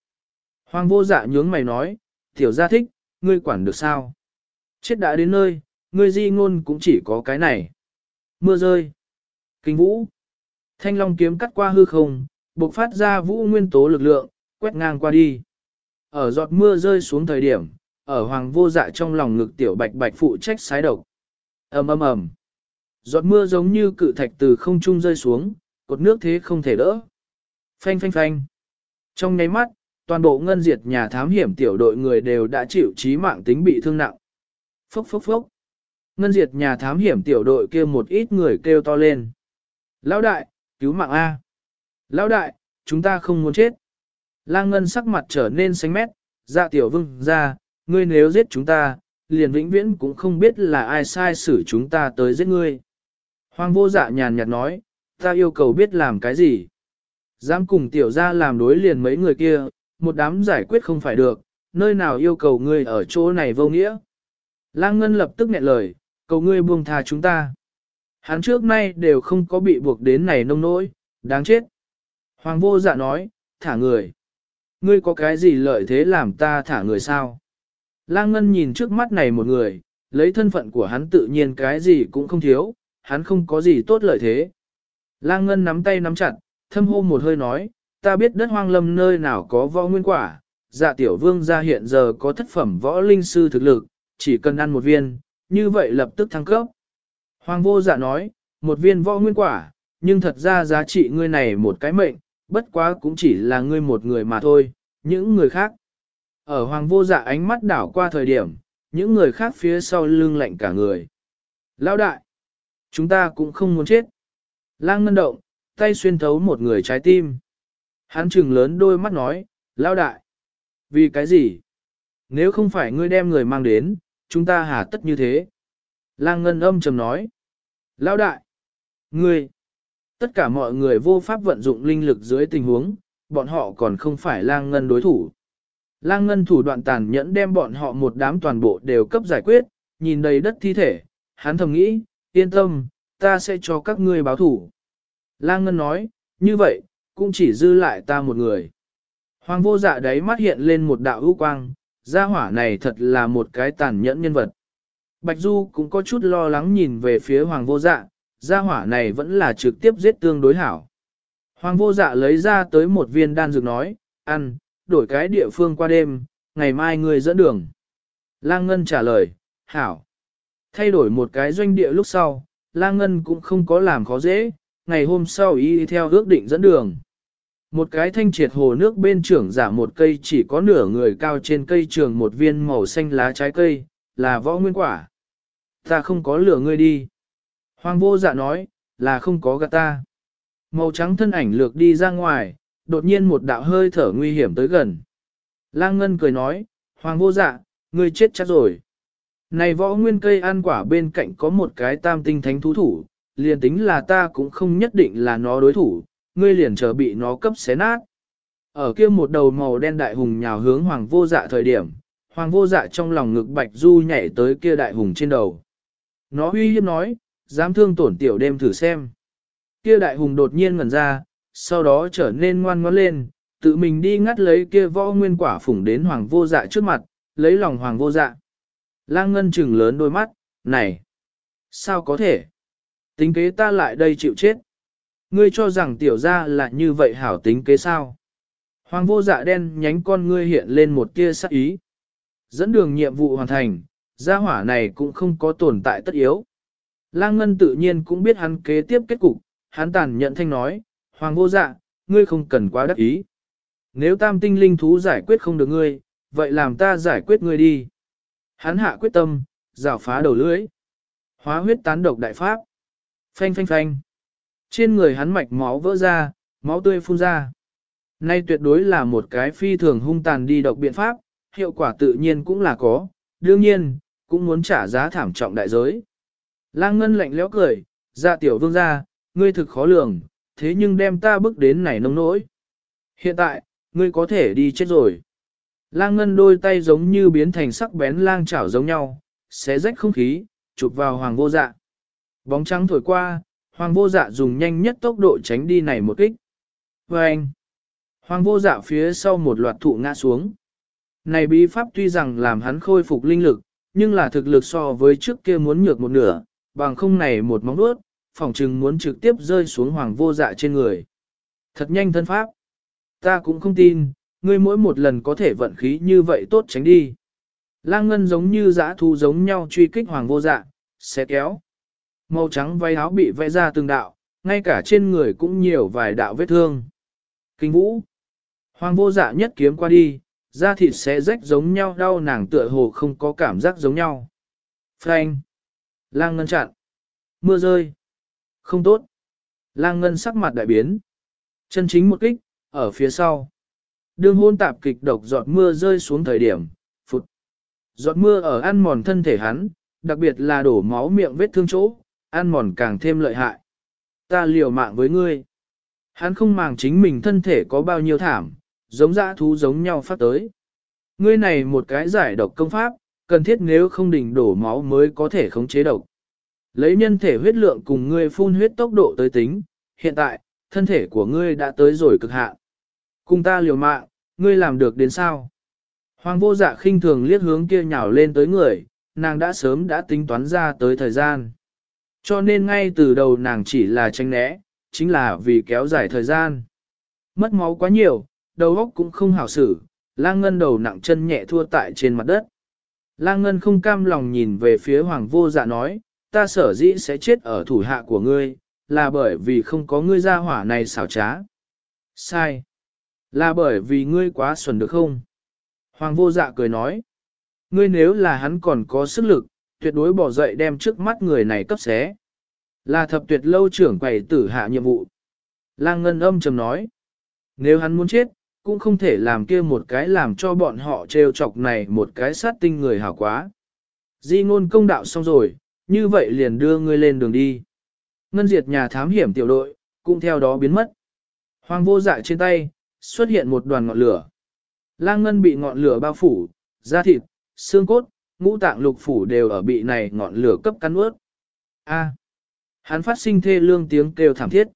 Hoàng vô dạ nhướng mày nói, tiểu gia thích, ngươi quản được sao? Chết đã đến nơi, ngươi di ngôn cũng chỉ có cái này. Mưa rơi. Kinh vũ. Thanh long kiếm cắt qua hư không, bộc phát ra vũ nguyên tố lực lượng, quét ngang qua đi. Ở giọt mưa rơi xuống thời điểm, ở hoàng vô dạ trong lòng ngực tiểu bạch bạch phụ trách sái độc. ầm ầm ầm. Giọt mưa giống như cự thạch từ không trung rơi xuống, cột nước thế không thể đỡ. Phanh phanh phanh. Trong nháy mắt, toàn bộ ngân diệt nhà thám hiểm tiểu đội người đều đã chịu chí mạng tính bị thương nặng. Phốc phốc phốc. Ngân diệt nhà thám hiểm tiểu đội kia một ít người kêu to lên. Lão đại, cứu mạng A. Lão đại, chúng ta không muốn chết. Lang ngân sắc mặt trở nên xanh mét, dạ tiểu vương ra, ngươi nếu giết chúng ta, liền vĩnh viễn cũng không biết là ai sai xử chúng ta tới giết ngươi. Hoàng vô dạ nhàn nhạt nói, ta yêu cầu biết làm cái gì. Dám cùng tiểu ra làm đối liền mấy người kia, một đám giải quyết không phải được, nơi nào yêu cầu ngươi ở chỗ này vô nghĩa. Lang Ngân lập tức nghẹn lời, cầu ngươi buông tha chúng ta. Hắn trước nay đều không có bị buộc đến này nông nỗi, đáng chết. Hoàng vô dạ nói, thả người. Ngươi có cái gì lợi thế làm ta thả người sao? Lang Ngân nhìn trước mắt này một người, lấy thân phận của hắn tự nhiên cái gì cũng không thiếu, hắn không có gì tốt lợi thế. Lang Ngân nắm tay nắm chặt, thâm hô một hơi nói, ta biết đất hoang lâm nơi nào có võ nguyên quả, dạ tiểu vương gia hiện giờ có thất phẩm võ linh sư thực lực, chỉ cần ăn một viên, như vậy lập tức thăng cấp. Hoàng vô dạ nói, một viên võ nguyên quả, nhưng thật ra giá trị ngươi này một cái mệnh, bất quá cũng chỉ là ngươi một người mà thôi, những người khác. Ở hoàng vô dạ ánh mắt đảo qua thời điểm, những người khác phía sau lưng lạnh cả người. Lão đại, chúng ta cũng không muốn chết. Lang ngân động, tay xuyên thấu một người trái tim. Hắn trừng lớn đôi mắt nói, lao đại, vì cái gì? Nếu không phải ngươi đem người mang đến, chúng ta hà tất như thế. Lang ngân âm trầm nói, lao đại, ngươi, tất cả mọi người vô pháp vận dụng linh lực dưới tình huống, bọn họ còn không phải lang ngân đối thủ. Lang ngân thủ đoạn tàn nhẫn đem bọn họ một đám toàn bộ đều cấp giải quyết, nhìn đầy đất thi thể, hắn thầm nghĩ, yên tâm, ta sẽ cho các ngươi báo thủ. Lang ngân nói, như vậy, cũng chỉ dư lại ta một người. Hoàng vô dạ đấy mắt hiện lên một đạo ưu quang, gia hỏa này thật là một cái tàn nhẫn nhân vật. Bạch Du cũng có chút lo lắng nhìn về phía hoàng vô dạ, gia hỏa này vẫn là trực tiếp giết tương đối hảo. Hoàng vô dạ lấy ra tới một viên đan dược nói, ăn, đổi cái địa phương qua đêm, ngày mai người dẫn đường. Lang Ngân trả lời, hảo. Thay đổi một cái doanh địa lúc sau, Lang Ngân cũng không có làm khó dễ, ngày hôm sau y theo ước định dẫn đường. Một cái thanh triệt hồ nước bên trưởng giả một cây chỉ có nửa người cao trên cây trường một viên màu xanh lá trái cây, là võ nguyên quả. Ta không có lửa ngươi đi. Hoàng vô dạ nói, là không có gạt ta. Màu trắng thân ảnh lược đi ra ngoài, đột nhiên một đạo hơi thở nguy hiểm tới gần. Lang Ngân cười nói, Hoàng vô dạ, ngươi chết chắc rồi. Này võ nguyên cây ăn quả bên cạnh có một cái tam tinh thánh thú thủ, liền tính là ta cũng không nhất định là nó đối thủ, ngươi liền chờ bị nó cấp xé nát. Ở kia một đầu màu đen đại hùng nhào hướng hoàng vô dạ thời điểm, hoàng vô dạ trong lòng ngực bạch du nhảy tới kia đại hùng trên đầu. Nó uy hiếp nói, dám thương tổn tiểu đêm thử xem. Kia đại hùng đột nhiên ngẩn ra, sau đó trở nên ngoan ngoãn lên, tự mình đi ngắt lấy kia võ nguyên quả phủng đến hoàng vô dạ trước mặt, lấy lòng hoàng vô dạ. Lang ngân trừng lớn đôi mắt, này, sao có thể? Tính kế ta lại đây chịu chết. Ngươi cho rằng tiểu gia là như vậy hảo tính kế sao? Hoàng vô dạ đen nhánh con ngươi hiện lên một tia sắc ý. Dẫn đường nhiệm vụ hoàn thành, gia hỏa này cũng không có tồn tại tất yếu. Lang Ngân tự nhiên cũng biết hắn kế tiếp kết cục, hắn tàn nhận thanh nói, Hoàng vô dạ, ngươi không cần quá đắc ý. Nếu tam tinh linh thú giải quyết không được ngươi, vậy làm ta giải quyết ngươi đi. Hắn hạ quyết tâm, rào phá đầu lưỡi. Hóa huyết tán độc đại pháp. Phanh phanh phanh. Trên người hắn mạch máu vỡ ra, máu tươi phun ra. Nay tuyệt đối là một cái phi thường hung tàn đi độc biện pháp, hiệu quả tự nhiên cũng là có, đương nhiên, cũng muốn trả giá thảm trọng đại giới. Lang Ngân lạnh lẽo cười, dạ tiểu vương gia, ngươi thực khó lường, thế nhưng đem ta bước đến này nông nỗi. Hiện tại, ngươi có thể đi chết rồi. Lang Ngân đôi tay giống như biến thành sắc bén lang chảo giống nhau, xé rách không khí, chụp vào hoàng vô dạ. Bóng trắng thổi qua, hoàng vô dạ dùng nhanh nhất tốc độ tránh đi này một kích. Và anh, hoàng vô dạ phía sau một loạt thụ ngã xuống. Này bí pháp tuy rằng làm hắn khôi phục linh lực, nhưng là thực lực so với trước kia muốn nhược một nửa, bằng không này một móng vuốt, phòng trừng muốn trực tiếp rơi xuống hoàng vô dạ trên người. Thật nhanh thân pháp. Ta cũng không tin, ngươi mỗi một lần có thể vận khí như vậy tốt tránh đi. Lang ngân giống như dã thu giống nhau truy kích hoàng vô dạ, sẽ kéo. Màu trắng váy áo bị vẽ ra từng đạo, ngay cả trên người cũng nhiều vài đạo vết thương. Kinh vũ. Hoàng vô dạ nhất kiếm qua đi, da thịt sẽ rách giống nhau đau nàng tựa hồ không có cảm giác giống nhau. Frank. Lang ngân chặn. Mưa rơi. Không tốt. Lang ngân sắc mặt đại biến. Chân chính một kích, ở phía sau. Đường hôn tạp kịch độc giọt mưa rơi xuống thời điểm, phụt. Giọt mưa ở ăn mòn thân thể hắn, đặc biệt là đổ máu miệng vết thương chỗ, ăn mòn càng thêm lợi hại. Ta liều mạng với ngươi. Hắn không màng chính mình thân thể có bao nhiêu thảm, giống dã thú giống nhau phát tới. Ngươi này một cái giải độc công pháp, cần thiết nếu không đỉnh đổ máu mới có thể khống chế độc. Lấy nhân thể huyết lượng cùng ngươi phun huyết tốc độ tới tính, hiện tại, thân thể của ngươi đã tới rồi cực hạn. Cùng ta liều mạng, ngươi làm được đến sao? Hoàng vô dạ khinh thường liếc hướng kia nhào lên tới người, nàng đã sớm đã tính toán ra tới thời gian. Cho nên ngay từ đầu nàng chỉ là tranh né, chính là vì kéo dài thời gian. Mất máu quá nhiều, đầu óc cũng không hảo xử, lang ngân đầu nặng chân nhẹ thua tại trên mặt đất. Lang ngân không cam lòng nhìn về phía hoàng vô dạ nói, ta sở dĩ sẽ chết ở thủ hạ của ngươi, là bởi vì không có ngươi ra hỏa này xảo trá. Sai. Là bởi vì ngươi quá xuẩn được không? Hoàng vô dạ cười nói. Ngươi nếu là hắn còn có sức lực, tuyệt đối bỏ dậy đem trước mắt người này cấp xé. Là thập tuyệt lâu trưởng quầy tử hạ nhiệm vụ. Lang ngân âm trầm nói. Nếu hắn muốn chết, cũng không thể làm kia một cái làm cho bọn họ trêu chọc này một cái sát tinh người hảo quá. Di ngôn công đạo xong rồi, như vậy liền đưa ngươi lên đường đi. Ngân diệt nhà thám hiểm tiểu đội, cũng theo đó biến mất. Hoàng vô dạ trên tay, xuất hiện một đoàn ngọn lửa. Lang ngân bị ngọn lửa bao phủ, da thịt, xương cốt, ngũ tạng lục phủ đều ở bị này ngọn lửa cấp cắn ướt. A. hắn phát sinh thê lương tiếng kêu thảm thiết.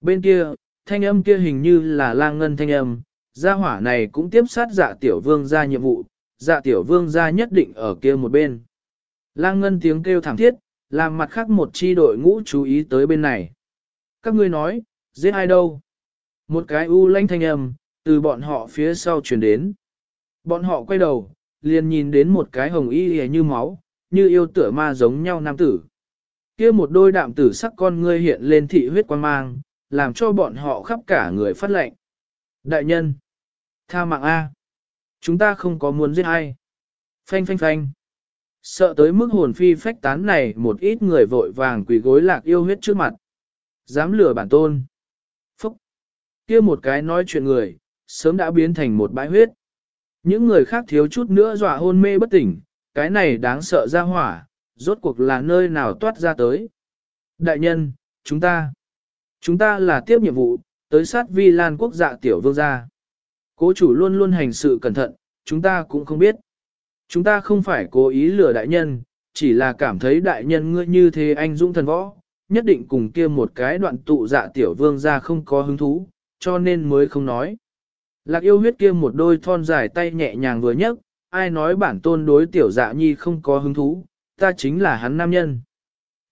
Bên kia, thanh âm kia hình như là lang ngân thanh âm, gia hỏa này cũng tiếp sát dạ tiểu vương ra nhiệm vụ, dạ tiểu vương ra nhất định ở kia một bên. Lang ngân tiếng kêu thảm thiết, làm mặt khác một chi đội ngũ chú ý tới bên này. Các ngươi nói, giết ai đâu? Một cái u lanh thanh âm, từ bọn họ phía sau chuyển đến. Bọn họ quay đầu, liền nhìn đến một cái hồng y hề như máu, như yêu tựa ma giống nhau nam tử. kia một đôi đạm tử sắc con ngươi hiện lên thị huyết quan mang, làm cho bọn họ khắp cả người phát lệnh. Đại nhân, tha mạng A, chúng ta không có muốn giết ai. Phanh phanh phanh. Sợ tới mức hồn phi phách tán này một ít người vội vàng quỳ gối lạc yêu huyết trước mặt. Dám lừa bản tôn. Phúc. kia một cái nói chuyện người, sớm đã biến thành một bãi huyết. Những người khác thiếu chút nữa dọa hôn mê bất tỉnh, cái này đáng sợ ra hỏa, rốt cuộc là nơi nào toát ra tới. Đại nhân, chúng ta, chúng ta là tiếp nhiệm vụ, tới sát vi lan quốc dạ tiểu vương gia. Cố chủ luôn luôn hành sự cẩn thận, chúng ta cũng không biết. Chúng ta không phải cố ý lừa đại nhân, chỉ là cảm thấy đại nhân ngươi như thế anh dũng thần võ, nhất định cùng kia một cái đoạn tụ dạ tiểu vương gia không có hứng thú, cho nên mới không nói. Lạc yêu huyết kia một đôi thon dài tay nhẹ nhàng vừa nhấc, ai nói bản tôn đối tiểu dạ nhi không có hứng thú, ta chính là hắn nam nhân.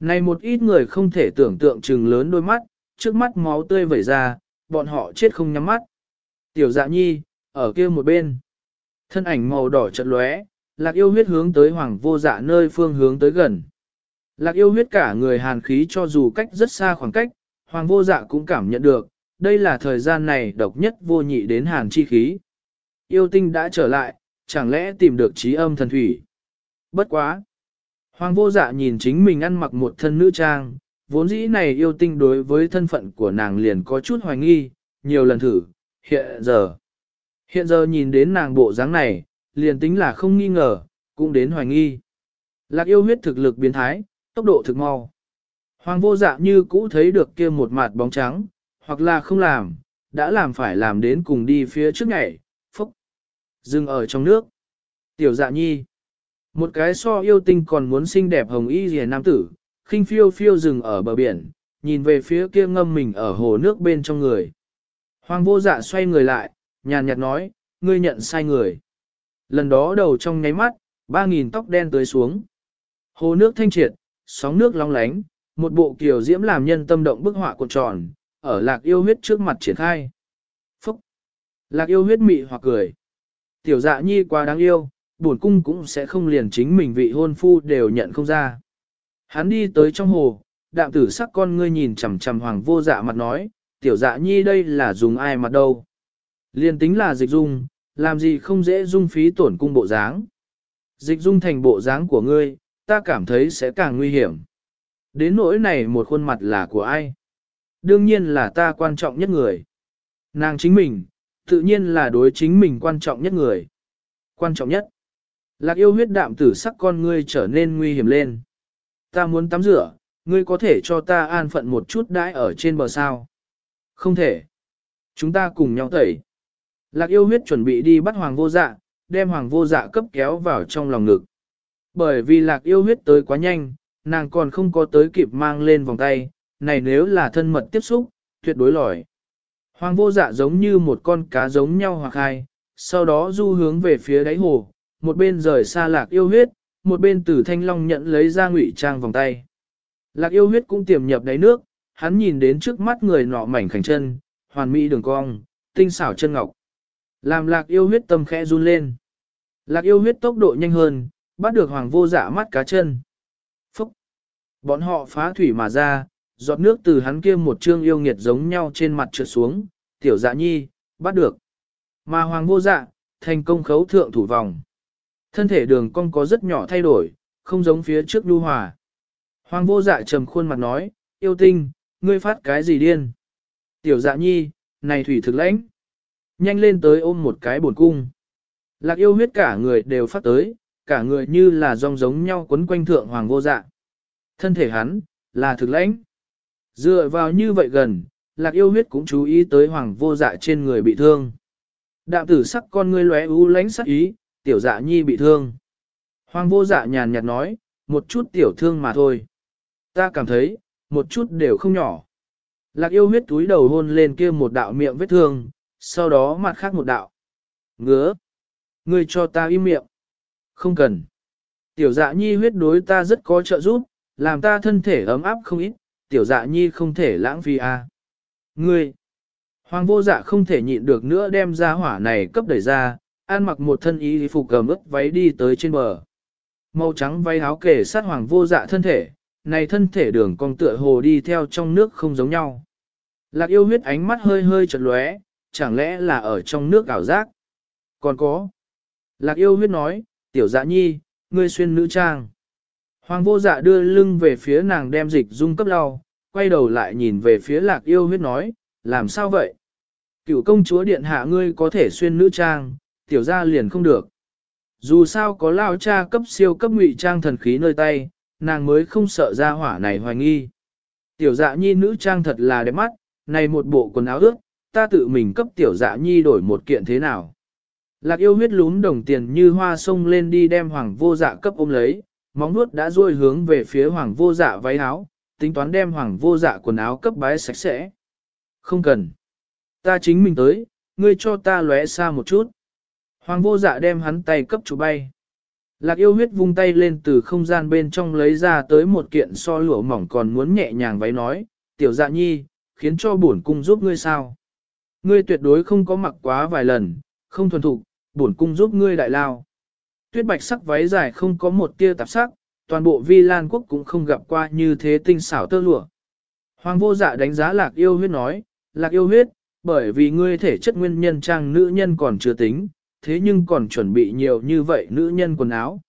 Này một ít người không thể tưởng tượng trừng lớn đôi mắt, trước mắt máu tươi vẩy ra, bọn họ chết không nhắm mắt. Tiểu dạ nhi, ở kia một bên. Thân ảnh màu đỏ chợt lóe, lạc yêu huyết hướng tới hoàng vô dạ nơi phương hướng tới gần. Lạc yêu huyết cả người hàn khí cho dù cách rất xa khoảng cách, hoàng vô dạ cũng cảm nhận được, đây là thời gian này độc nhất vô nhị đến hàn chi khí. Yêu tinh đã trở lại, chẳng lẽ tìm được trí âm thần thủy? Bất quá! Hoàng vô dạ nhìn chính mình ăn mặc một thân nữ trang, vốn dĩ này yêu tinh đối với thân phận của nàng liền có chút hoài nghi, nhiều lần thử, hiện giờ. Hiện giờ nhìn đến nàng bộ dáng này, liền tính là không nghi ngờ, cũng đến hoài nghi. Lạc yêu huyết thực lực biến thái, tốc độ thực mau. Hoàng vô dạ như cũ thấy được kia một mặt bóng trắng, hoặc là không làm, đã làm phải làm đến cùng đi phía trước ngày, phúc. Dừng ở trong nước. Tiểu dạ nhi. Một cái so yêu tinh còn muốn xinh đẹp hồng y rìa nam tử, khinh phiêu phiêu dừng ở bờ biển, nhìn về phía kia ngâm mình ở hồ nước bên trong người. Hoàng vô dạ xoay người lại, nhàn nhạt nói, ngươi nhận sai người. Lần đó đầu trong nháy mắt, ba nghìn tóc đen tới xuống. Hồ nước thanh triệt, sóng nước long lánh, một bộ kiểu diễm làm nhân tâm động bức họa cuộn tròn, ở lạc yêu huyết trước mặt triển khai. Phúc! Lạc yêu huyết mị hoặc cười. Tiểu dạ nhi quá đáng yêu, bổn cung cũng sẽ không liền chính mình vị hôn phu đều nhận không ra. Hắn đi tới trong hồ, đạm tử sắc con ngươi nhìn chằm chằm hoàng vô dạ mặt nói, tiểu dạ nhi đây là dùng ai mặt đâu. Liên tính là dịch dung, làm gì không dễ dung phí tổn cung bộ dáng. Dịch dung thành bộ dáng của ngươi, ta cảm thấy sẽ càng nguy hiểm. Đến nỗi này một khuôn mặt là của ai? Đương nhiên là ta quan trọng nhất người. Nàng chính mình, tự nhiên là đối chính mình quan trọng nhất người. Quan trọng nhất. Lạc yêu huyết đạm tử sắc con ngươi trở nên nguy hiểm lên. Ta muốn tắm rửa, ngươi có thể cho ta an phận một chút đãi ở trên bờ sao. Không thể. Chúng ta cùng nhau tẩy. Lạc yêu huyết chuẩn bị đi bắt hoàng vô dạ, đem hoàng vô dạ cấp kéo vào trong lòng ngực. Bởi vì lạc yêu huyết tới quá nhanh, nàng còn không có tới kịp mang lên vòng tay, này nếu là thân mật tiếp xúc, tuyệt đối lòi. Hoàng vô dạ giống như một con cá giống nhau hoặc hai, sau đó du hướng về phía đáy hồ, một bên rời xa lạc yêu huyết, một bên tử thanh long nhận lấy ra ngụy trang vòng tay. Lạc yêu huyết cũng tiềm nhập đáy nước, hắn nhìn đến trước mắt người nọ mảnh khảnh chân, hoàn mỹ đường cong, tinh xảo chân ngọc. Làm lạc yêu huyết tâm khẽ run lên. Lạc yêu huyết tốc độ nhanh hơn, bắt được hoàng vô dạ mắt cá chân. Phúc! Bọn họ phá thủy mà ra, giọt nước từ hắn kia một trương yêu nghiệt giống nhau trên mặt trượt xuống, tiểu dạ nhi, bắt được. Mà hoàng vô dạ, thành công khấu thượng thủ vòng. Thân thể đường cong có rất nhỏ thay đổi, không giống phía trước lưu hòa. Hoàng vô dạ trầm khuôn mặt nói, yêu tinh, ngươi phát cái gì điên? Tiểu dạ nhi, này thủy thực lãnh. Nhanh lên tới ôm một cái bổn cung. Lạc yêu huyết cả người đều phát tới, cả người như là rong giống nhau quấn quanh thượng hoàng vô dạ. Thân thể hắn, là thực lãnh. Dựa vào như vậy gần, lạc yêu huyết cũng chú ý tới hoàng vô dạ trên người bị thương. Đạm tử sắc con ngươi lóe u lánh sắc ý, tiểu dạ nhi bị thương. Hoàng vô dạ nhàn nhạt nói, một chút tiểu thương mà thôi. Ta cảm thấy, một chút đều không nhỏ. Lạc yêu huyết túi đầu hôn lên kia một đạo miệng vết thương, sau đó mặt khác một đạo. Ngứa! Ngươi cho ta im miệng. Không cần. Tiểu dạ nhi huyết đối ta rất có trợ giúp, làm ta thân thể ấm áp không ít, tiểu dạ nhi không thể lãng phí a. À. Ngươi! Hoàng vô dạ không thể nhịn được nữa đem ra hỏa này cấp đẩy ra, an mặc một thân y phục gầm ướt váy đi tới trên bờ. Màu trắng váy áo kể sát hoàng vô dạ thân thể, này thân thể đường cong tựa hồ đi theo trong nước không giống nhau. Lạc yêu huyết ánh mắt hơi hơi chật lóe, chẳng lẽ là ở trong nước ảo giác? Còn có. Lạc yêu huyết nói, tiểu dạ nhi, ngươi xuyên nữ trang. Hoàng vô dạ đưa lưng về phía nàng đem dịch dung cấp lau, quay đầu lại nhìn về phía lạc yêu huyết nói, làm sao vậy? Cựu công chúa điện hạ ngươi có thể xuyên nữ trang, tiểu ra liền không được. Dù sao có lao cha cấp siêu cấp ngụy trang thần khí nơi tay, nàng mới không sợ ra hỏa này hoài nghi. Tiểu dạ nhi nữ trang thật là đẹp mắt, này một bộ quần áo ướt, ta tự mình cấp tiểu dạ nhi đổi một kiện thế nào. Lạc yêu huyết lún đồng tiền như hoa sông lên đi đem hoàng vô dạ cấp ôm lấy, móng nuốt đã duỗi hướng về phía hoàng vô dạ váy áo, tính toán đem hoàng vô dạ quần áo cấp bái sạch sẽ. Không cần. Ta chính mình tới, ngươi cho ta lóe xa một chút. Hoàng vô dạ đem hắn tay cấp chủ bay. Lạc yêu huyết vung tay lên từ không gian bên trong lấy ra tới một kiện so lụa mỏng còn muốn nhẹ nhàng váy nói, tiểu dạ nhi, khiến cho bổn cung giúp ngươi sao. Ngươi tuyệt đối không có mặc quá vài lần, không thuần thục, bổn cung giúp ngươi đại lao. Tuyết bạch sắc váy dài không có một tia tạp sắc, toàn bộ vi lan quốc cũng không gặp qua như thế tinh xảo tơ lụa. Hoàng vô dạ đánh giá lạc yêu huyết nói, lạc yêu huyết, bởi vì ngươi thể chất nguyên nhân trang nữ nhân còn chưa tính, thế nhưng còn chuẩn bị nhiều như vậy nữ nhân quần áo.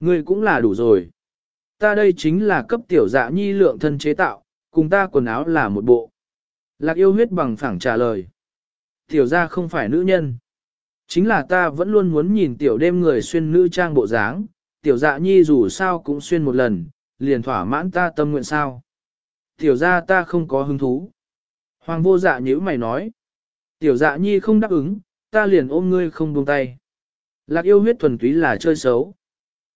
Ngươi cũng là đủ rồi. Ta đây chính là cấp tiểu dạ nhi lượng thân chế tạo, cùng ta quần áo là một bộ. Lạc yêu huyết bằng phẳng trả lời. Tiểu ra không phải nữ nhân. Chính là ta vẫn luôn muốn nhìn tiểu đêm người xuyên nữ trang bộ dáng, tiểu dạ nhi dù sao cũng xuyên một lần, liền thỏa mãn ta tâm nguyện sao. Tiểu ra ta không có hứng thú. Hoàng vô dạ nhữ mày nói. Tiểu dạ nhi không đáp ứng, ta liền ôm ngươi không buông tay. Lạc yêu huyết thuần túy là chơi xấu.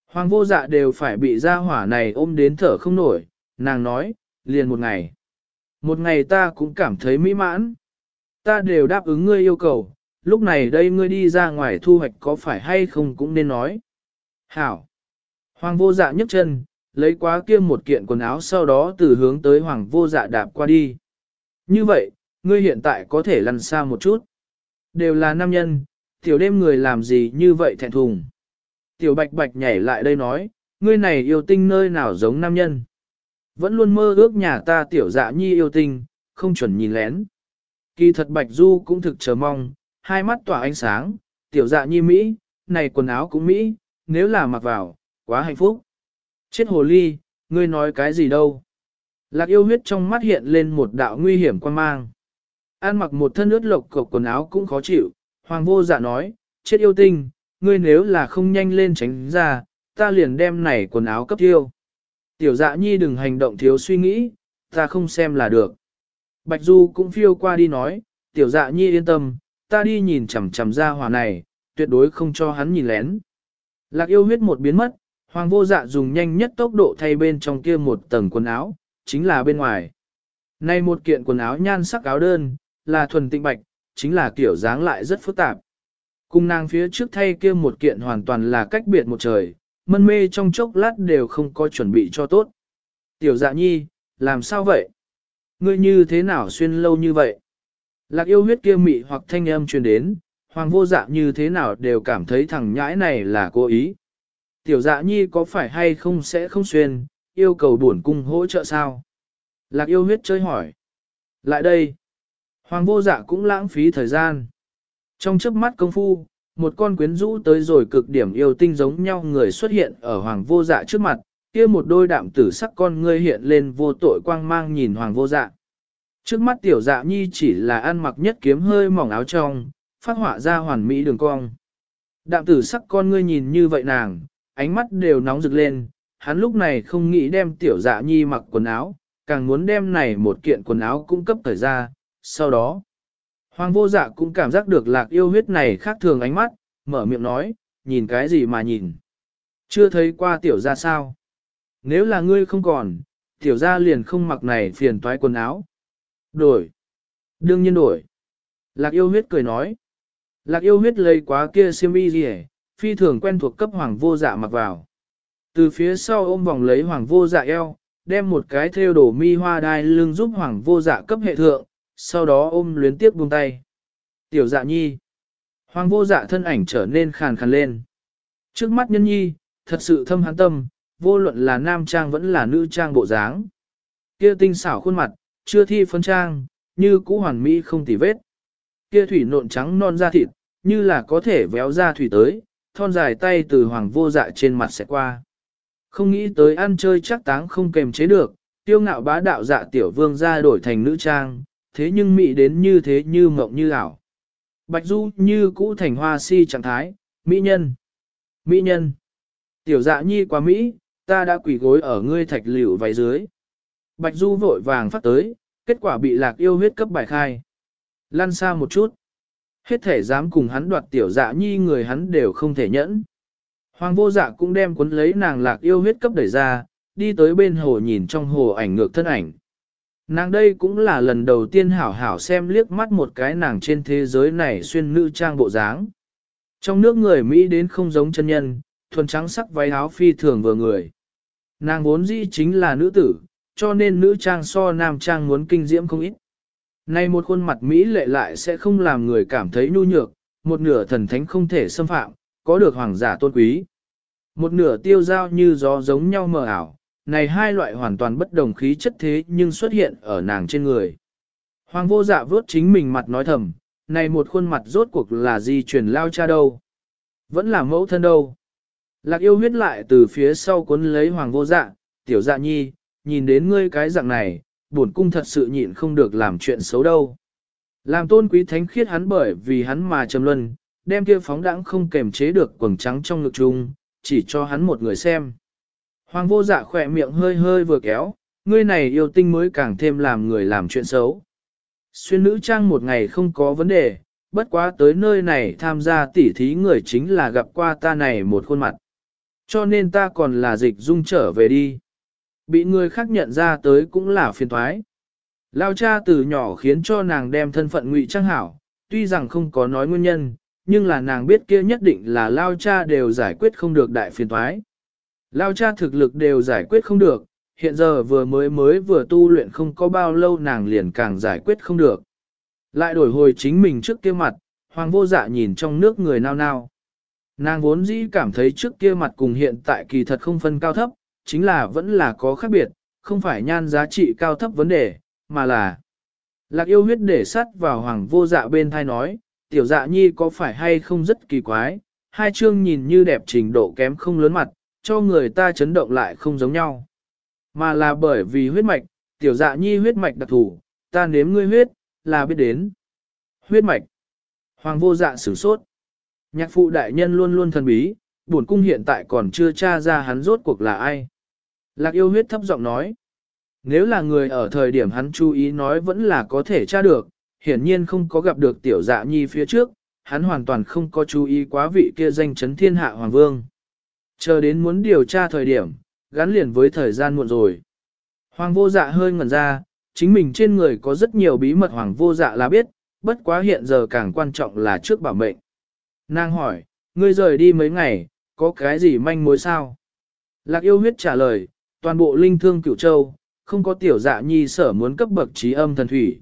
Hoàng vô dạ đều phải bị gia hỏa này ôm đến thở không nổi, nàng nói, liền một ngày. Một ngày ta cũng cảm thấy mỹ mãn. Ta đều đáp ứng ngươi yêu cầu, lúc này đây ngươi đi ra ngoài thu hoạch có phải hay không cũng nên nói. Hảo. Hoàng vô dạ nhấc chân, lấy quá kia một kiện quần áo sau đó từ hướng tới hoàng vô dạ đạp qua đi. Như vậy, ngươi hiện tại có thể lăn xa một chút. Đều là nam nhân, tiểu đêm người làm gì như vậy thẹn thùng. Tiểu bạch bạch nhảy lại đây nói, ngươi này yêu tinh nơi nào giống nam nhân. Vẫn luôn mơ ước nhà ta tiểu dạ nhi yêu tinh, không chuẩn nhìn lén. Kỳ thật bạch du cũng thực chờ mong, hai mắt tỏa ánh sáng, tiểu dạ nhi Mỹ, này quần áo cũng Mỹ, nếu là mặc vào, quá hạnh phúc. Chết hồ ly, ngươi nói cái gì đâu. Lạc yêu huyết trong mắt hiện lên một đạo nguy hiểm quan mang. An mặc một thân ướt lộc cộc quần áo cũng khó chịu, hoàng vô dạ nói, chết yêu tinh, ngươi nếu là không nhanh lên tránh ra, ta liền đem này quần áo cấp tiêu. Tiểu dạ nhi đừng hành động thiếu suy nghĩ, ta không xem là được. Bạch Du cũng phiêu qua đi nói, tiểu dạ nhi yên tâm, ta đi nhìn chằm chằm ra hỏa này, tuyệt đối không cho hắn nhìn lén. Lạc yêu huyết một biến mất, hoàng vô dạ dùng nhanh nhất tốc độ thay bên trong kia một tầng quần áo, chính là bên ngoài. Nay một kiện quần áo nhan sắc áo đơn, là thuần tịnh bạch, chính là kiểu dáng lại rất phức tạp. Cung nàng phía trước thay kia một kiện hoàn toàn là cách biệt một trời, mân mê trong chốc lát đều không có chuẩn bị cho tốt. Tiểu dạ nhi, làm sao vậy? Ngươi như thế nào xuyên lâu như vậy? Lạc yêu huyết kia mị hoặc thanh âm truyền đến, hoàng vô dạ như thế nào đều cảm thấy thằng nhãi này là cố ý. Tiểu dạ nhi có phải hay không sẽ không xuyên, yêu cầu bổn cung hỗ trợ sao? Lạc yêu huyết chơi hỏi. Lại đây. Hoàng vô dạ cũng lãng phí thời gian. Trong chớp mắt công phu, một con quyến rũ tới rồi cực điểm yêu tinh giống nhau người xuất hiện ở hoàng vô dạ trước mặt, kia một đôi đạm tử sắc con ngươi hiện lên vô tội quang mang nhìn hoàng vô dạ. Trước mắt tiểu dạ nhi chỉ là ăn mặc nhất kiếm hơi mỏng áo trong, phát họa ra hoàn mỹ đường cong. Đạm tử sắc con ngươi nhìn như vậy nàng, ánh mắt đều nóng rực lên, hắn lúc này không nghĩ đem tiểu dạ nhi mặc quần áo, càng muốn đem này một kiện quần áo cung cấp thời ra, sau đó. Hoàng vô dạ cũng cảm giác được lạc yêu huyết này khác thường ánh mắt, mở miệng nói, nhìn cái gì mà nhìn. Chưa thấy qua tiểu ra sao. Nếu là ngươi không còn, tiểu ra liền không mặc này phiền toái quần áo. Đổi. Đương nhiên đổi. Lạc yêu huyết cười nói. Lạc yêu huyết lấy quá kia xiêm y gì phi thường quen thuộc cấp hoàng vô dạ mặc vào. Từ phía sau ôm vòng lấy hoàng vô dạ eo, đem một cái thêu đổ mi hoa đai lưng giúp hoàng vô dạ cấp hệ thượng, sau đó ôm luyến tiếp buông tay. Tiểu dạ nhi. Hoàng vô dạ thân ảnh trở nên khàn khàn lên. Trước mắt nhân nhi, thật sự thâm hán tâm, vô luận là nam trang vẫn là nữ trang bộ dáng. Kia tinh xảo khuôn mặt, chưa thi phân trang, như cũ hoàn mỹ không tì vết. Kia thủy nộn trắng non da thịt, như là có thể véo ra thủy tới, thon dài tay từ hoàng vô dạ trên mặt sẽ qua. Không nghĩ tới ăn chơi chắc táng không kềm chế được, tiêu ngạo bá đạo dạ tiểu vương ra đổi thành nữ trang, thế nhưng mỹ đến như thế như mộng như ảo. Bạch Du như cũ thành hoa si trạng thái, mỹ nhân, mỹ nhân. Tiểu dạ nhi quá Mỹ, ta đã quỷ gối ở ngươi thạch liễu váy dưới. Bạch Du vội vàng phát tới, kết quả bị lạc yêu huyết cấp bài khai. Lăn xa một chút. Hết thể dám cùng hắn đoạt tiểu dạ nhi người hắn đều không thể nhẫn. Hoàng vô dạ cũng đem cuốn lấy nàng lạc yêu huyết cấp đẩy ra, đi tới bên hồ nhìn trong hồ ảnh ngược thân ảnh. Nàng đây cũng là lần đầu tiên hảo hảo xem liếc mắt một cái nàng trên thế giới này xuyên nữ trang bộ dáng. Trong nước người Mỹ đến không giống chân nhân, thuần trắng sắc váy áo phi thường vừa người. Nàng vốn dĩ chính là nữ tử, cho nên nữ trang so nam trang muốn kinh diễm không ít. Nay một khuôn mặt Mỹ lệ lại sẽ không làm người cảm thấy nhu nhược, một nửa thần thánh không thể xâm phạm, có được hoàng giả tôn quý. Một nửa tiêu giao như gió giống nhau mờ ảo, này hai loại hoàn toàn bất đồng khí chất thế nhưng xuất hiện ở nàng trên người. Hoàng vô dạ vớt chính mình mặt nói thầm, này một khuôn mặt rốt cuộc là gì truyền lao cha đâu? Vẫn là mẫu thân đâu? Lạc yêu huyết lại từ phía sau cuốn lấy hoàng vô dạ, tiểu dạ nhi, nhìn đến ngươi cái dạng này, bổn cung thật sự nhịn không được làm chuyện xấu đâu. Làm tôn quý thánh khiết hắn bởi vì hắn mà trầm luân, đem kia phóng đãng không kềm chế được quầng trắng trong ngực chung, chỉ cho hắn một người xem. Hoàng vô dạ khỏe miệng hơi hơi vừa kéo, ngươi này yêu tinh mới càng thêm làm người làm chuyện xấu. Xuyên nữ trang một ngày không có vấn đề, bất quá tới nơi này tham gia tỉ thí người chính là gặp qua ta này một khuôn mặt. Cho nên ta còn là dịch dung trở về đi. Bị người khác nhận ra tới cũng là phiền thoái. Lao cha từ nhỏ khiến cho nàng đem thân phận ngụy trang hảo, tuy rằng không có nói nguyên nhân, nhưng là nàng biết kia nhất định là Lao cha đều giải quyết không được đại phiền thoái. Lao cha thực lực đều giải quyết không được, hiện giờ vừa mới mới vừa tu luyện không có bao lâu nàng liền càng giải quyết không được. Lại đổi hồi chính mình trước kia mặt, hoàng vô dạ nhìn trong nước người nao nao. Nàng vốn dĩ cảm thấy trước kia mặt cùng hiện tại kỳ thật không phân cao thấp, chính là vẫn là có khác biệt, không phải nhan giá trị cao thấp vấn đề, mà là lạc yêu huyết để sắt vào hoàng vô dạ bên thai nói, tiểu dạ nhi có phải hay không rất kỳ quái, hai chương nhìn như đẹp trình độ kém không lớn mặt, cho người ta chấn động lại không giống nhau. Mà là bởi vì huyết mạch, tiểu dạ nhi huyết mạch đặc thù, ta nếm ngươi huyết, là biết đến. Huyết mạch. Hoàng vô dạ sử sốt. Nhạc phụ đại nhân luôn luôn thần bí, buồn cung hiện tại còn chưa tra ra hắn rốt cuộc là ai. Lạc yêu huyết thấp giọng nói. Nếu là người ở thời điểm hắn chú ý nói vẫn là có thể tra được, hiển nhiên không có gặp được tiểu dạ nhi phía trước, hắn hoàn toàn không có chú ý quá vị kia danh chấn thiên hạ hoàng vương. Chờ đến muốn điều tra thời điểm, gắn liền với thời gian muộn rồi. Hoàng vô dạ hơi ngẩn ra, chính mình trên người có rất nhiều bí mật hoàng vô dạ là biết, bất quá hiện giờ càng quan trọng là trước bảo mệnh. Nàng hỏi, ngươi rời đi mấy ngày, có cái gì manh mối sao? Lạc yêu huyết trả lời, toàn bộ linh thương cửu châu, không có tiểu dạ nhi sở muốn cấp bậc trí âm thần thủy.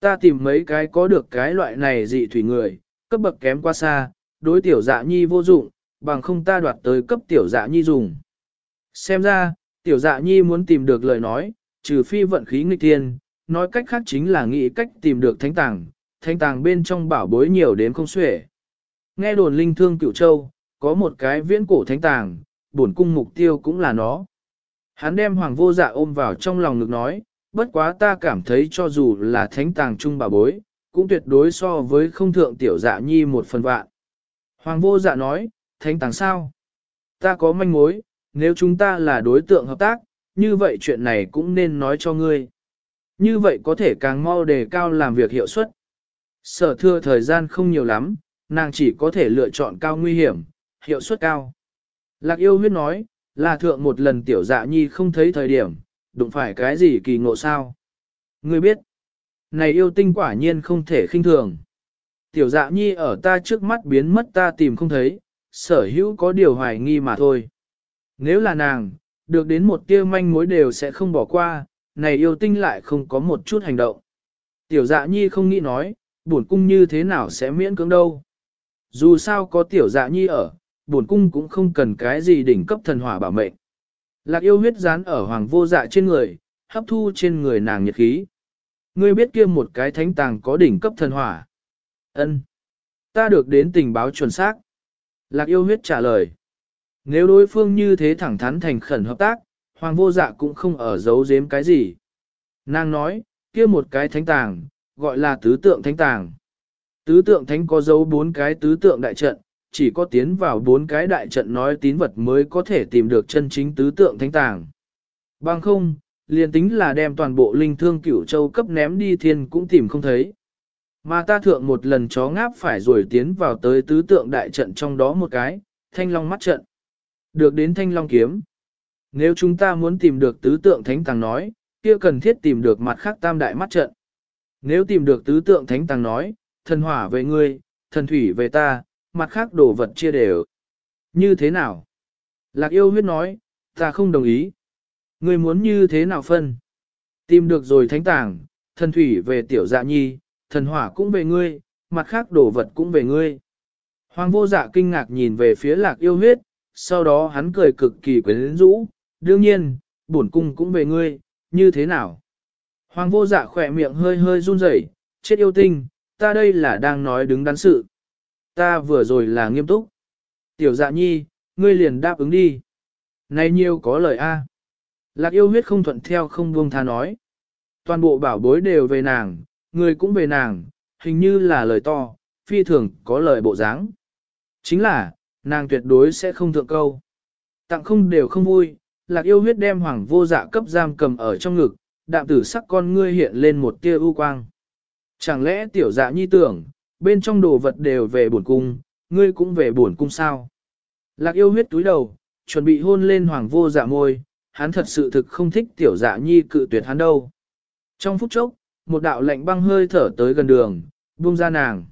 Ta tìm mấy cái có được cái loại này dị thủy người, cấp bậc kém quá xa, đối tiểu dạ nhi vô dụng, bằng không ta đoạt tới cấp tiểu dạ nhi dùng. Xem ra, tiểu dạ nhi muốn tìm được lời nói, trừ phi vận khí nghịch thiên, nói cách khác chính là nghĩ cách tìm được thánh tàng, thánh tàng bên trong bảo bối nhiều đến không xuể. Nghe đồn linh thương cửu châu, có một cái viễn cổ thánh tàng, bổn cung mục tiêu cũng là nó. Hắn đem hoàng vô dạ ôm vào trong lòng ngực nói, bất quá ta cảm thấy cho dù là thánh tàng trung bà bối, cũng tuyệt đối so với không thượng tiểu dạ nhi một phần vạn. Hoàng vô dạ nói, thánh tàng sao? Ta có manh mối, nếu chúng ta là đối tượng hợp tác, như vậy chuyện này cũng nên nói cho ngươi. Như vậy có thể càng mau đề cao làm việc hiệu suất. Sở thưa thời gian không nhiều lắm, nàng chỉ có thể lựa chọn cao nguy hiểm, hiệu suất cao. Lạc yêu huyết nói, là thượng một lần tiểu dạ nhi không thấy thời điểm, đụng phải cái gì kỳ ngộ sao. Ngươi biết, này yêu tinh quả nhiên không thể khinh thường. Tiểu dạ nhi ở ta trước mắt biến mất ta tìm không thấy, sở hữu có điều hoài nghi mà thôi. Nếu là nàng, được đến một tia manh mối đều sẽ không bỏ qua, này yêu tinh lại không có một chút hành động. Tiểu dạ nhi không nghĩ nói, bổn cung như thế nào sẽ miễn cưỡng đâu. Dù sao có tiểu dạ nhi ở, bổn cung cũng không cần cái gì đỉnh cấp thần hỏa bảo mệnh. Lạc yêu huyết dán ở hoàng vô dạ trên người, hấp thu trên người nàng nhiệt khí. Ngươi biết kia một cái thánh tàng có đỉnh cấp thần hỏa. Ân, Ta được đến tình báo chuẩn xác. Lạc yêu huyết trả lời. Nếu đối phương như thế thẳng thắn thành khẩn hợp tác, hoàng vô dạ cũng không ở giấu giếm cái gì. Nàng nói, kia một cái thánh tàng, gọi là tứ tượng thánh tàng. Tứ tượng thánh có dấu bốn cái tứ tượng đại trận, chỉ có tiến vào bốn cái đại trận nói tín vật mới có thể tìm được chân chính tứ tượng thánh tàng. Bằng không, liền tính là đem toàn bộ linh thương cửu châu cấp ném đi thiên cũng tìm không thấy. Mà ta thượng một lần chó ngáp phải rồi tiến vào tới tứ tượng đại trận trong đó một cái, thanh long mắt trận. Được đến thanh long kiếm. Nếu chúng ta muốn tìm được tứ tượng thánh tàng nói, kia cần thiết tìm được mặt khác tam đại mắt trận. Nếu tìm được tứ tượng thánh tàng nói, thần hỏa về ngươi, thần thủy về ta, mặt khác đồ vật chia đều. Như thế nào? Lạc yêu huyết nói, ta không đồng ý. Ngươi muốn như thế nào phân? Tìm được rồi thánh tàng, thần thủy về tiểu dạ nhi, thần hỏa cũng về ngươi, mặt khác đồ vật cũng về ngươi. Hoàng vô dạ kinh ngạc nhìn về phía lạc yêu huyết, sau đó hắn cười cực kỳ quyến rũ, đương nhiên, bổn cung cũng về ngươi, như thế nào? Hoàng vô dạ khỏe miệng hơi hơi run rẩy, chết yêu tinh, ta đây là đang nói đứng đắn sự. Ta vừa rồi là nghiêm túc. Tiểu dạ nhi, ngươi liền đáp ứng đi. Này nhiều có lời A. Lạc yêu huyết không thuận theo không buông tha nói. Toàn bộ bảo bối đều về nàng, người cũng về nàng, hình như là lời to, phi thường có lời bộ dáng. Chính là, nàng tuyệt đối sẽ không thượng câu. Tặng không đều không vui, lạc yêu huyết đem hoàng vô dạ cấp giam cầm ở trong ngực, đạm tử sắc con ngươi hiện lên một tia ưu quang. Chẳng lẽ tiểu dạ nhi tưởng, bên trong đồ vật đều về buồn cung, ngươi cũng về buồn cung sao? Lạc yêu huyết túi đầu, chuẩn bị hôn lên hoàng vô dạ môi, hắn thật sự thực không thích tiểu dạ nhi cự tuyệt hắn đâu. Trong phút chốc, một đạo lạnh băng hơi thở tới gần đường, buông ra nàng.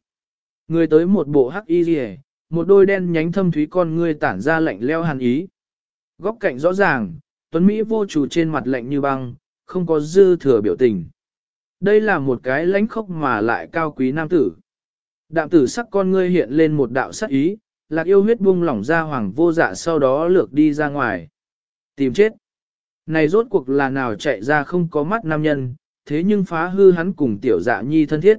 Người tới một bộ hắc y rìa, một đôi đen nhánh thâm thúy con ngươi tản ra lạnh leo hàn ý. Góc cạnh rõ ràng, tuấn Mỹ vô chủ trên mặt lạnh như băng, không có dư thừa biểu tình. Đây là một cái lãnh khốc mà lại cao quý nam tử. Đạm tử sắc con ngươi hiện lên một đạo sắc ý, lạc yêu huyết buông lỏng ra hoàng vô dạ sau đó lược đi ra ngoài. Tìm chết. Này rốt cuộc là nào chạy ra không có mắt nam nhân, thế nhưng phá hư hắn cùng tiểu dạ nhi thân thiết.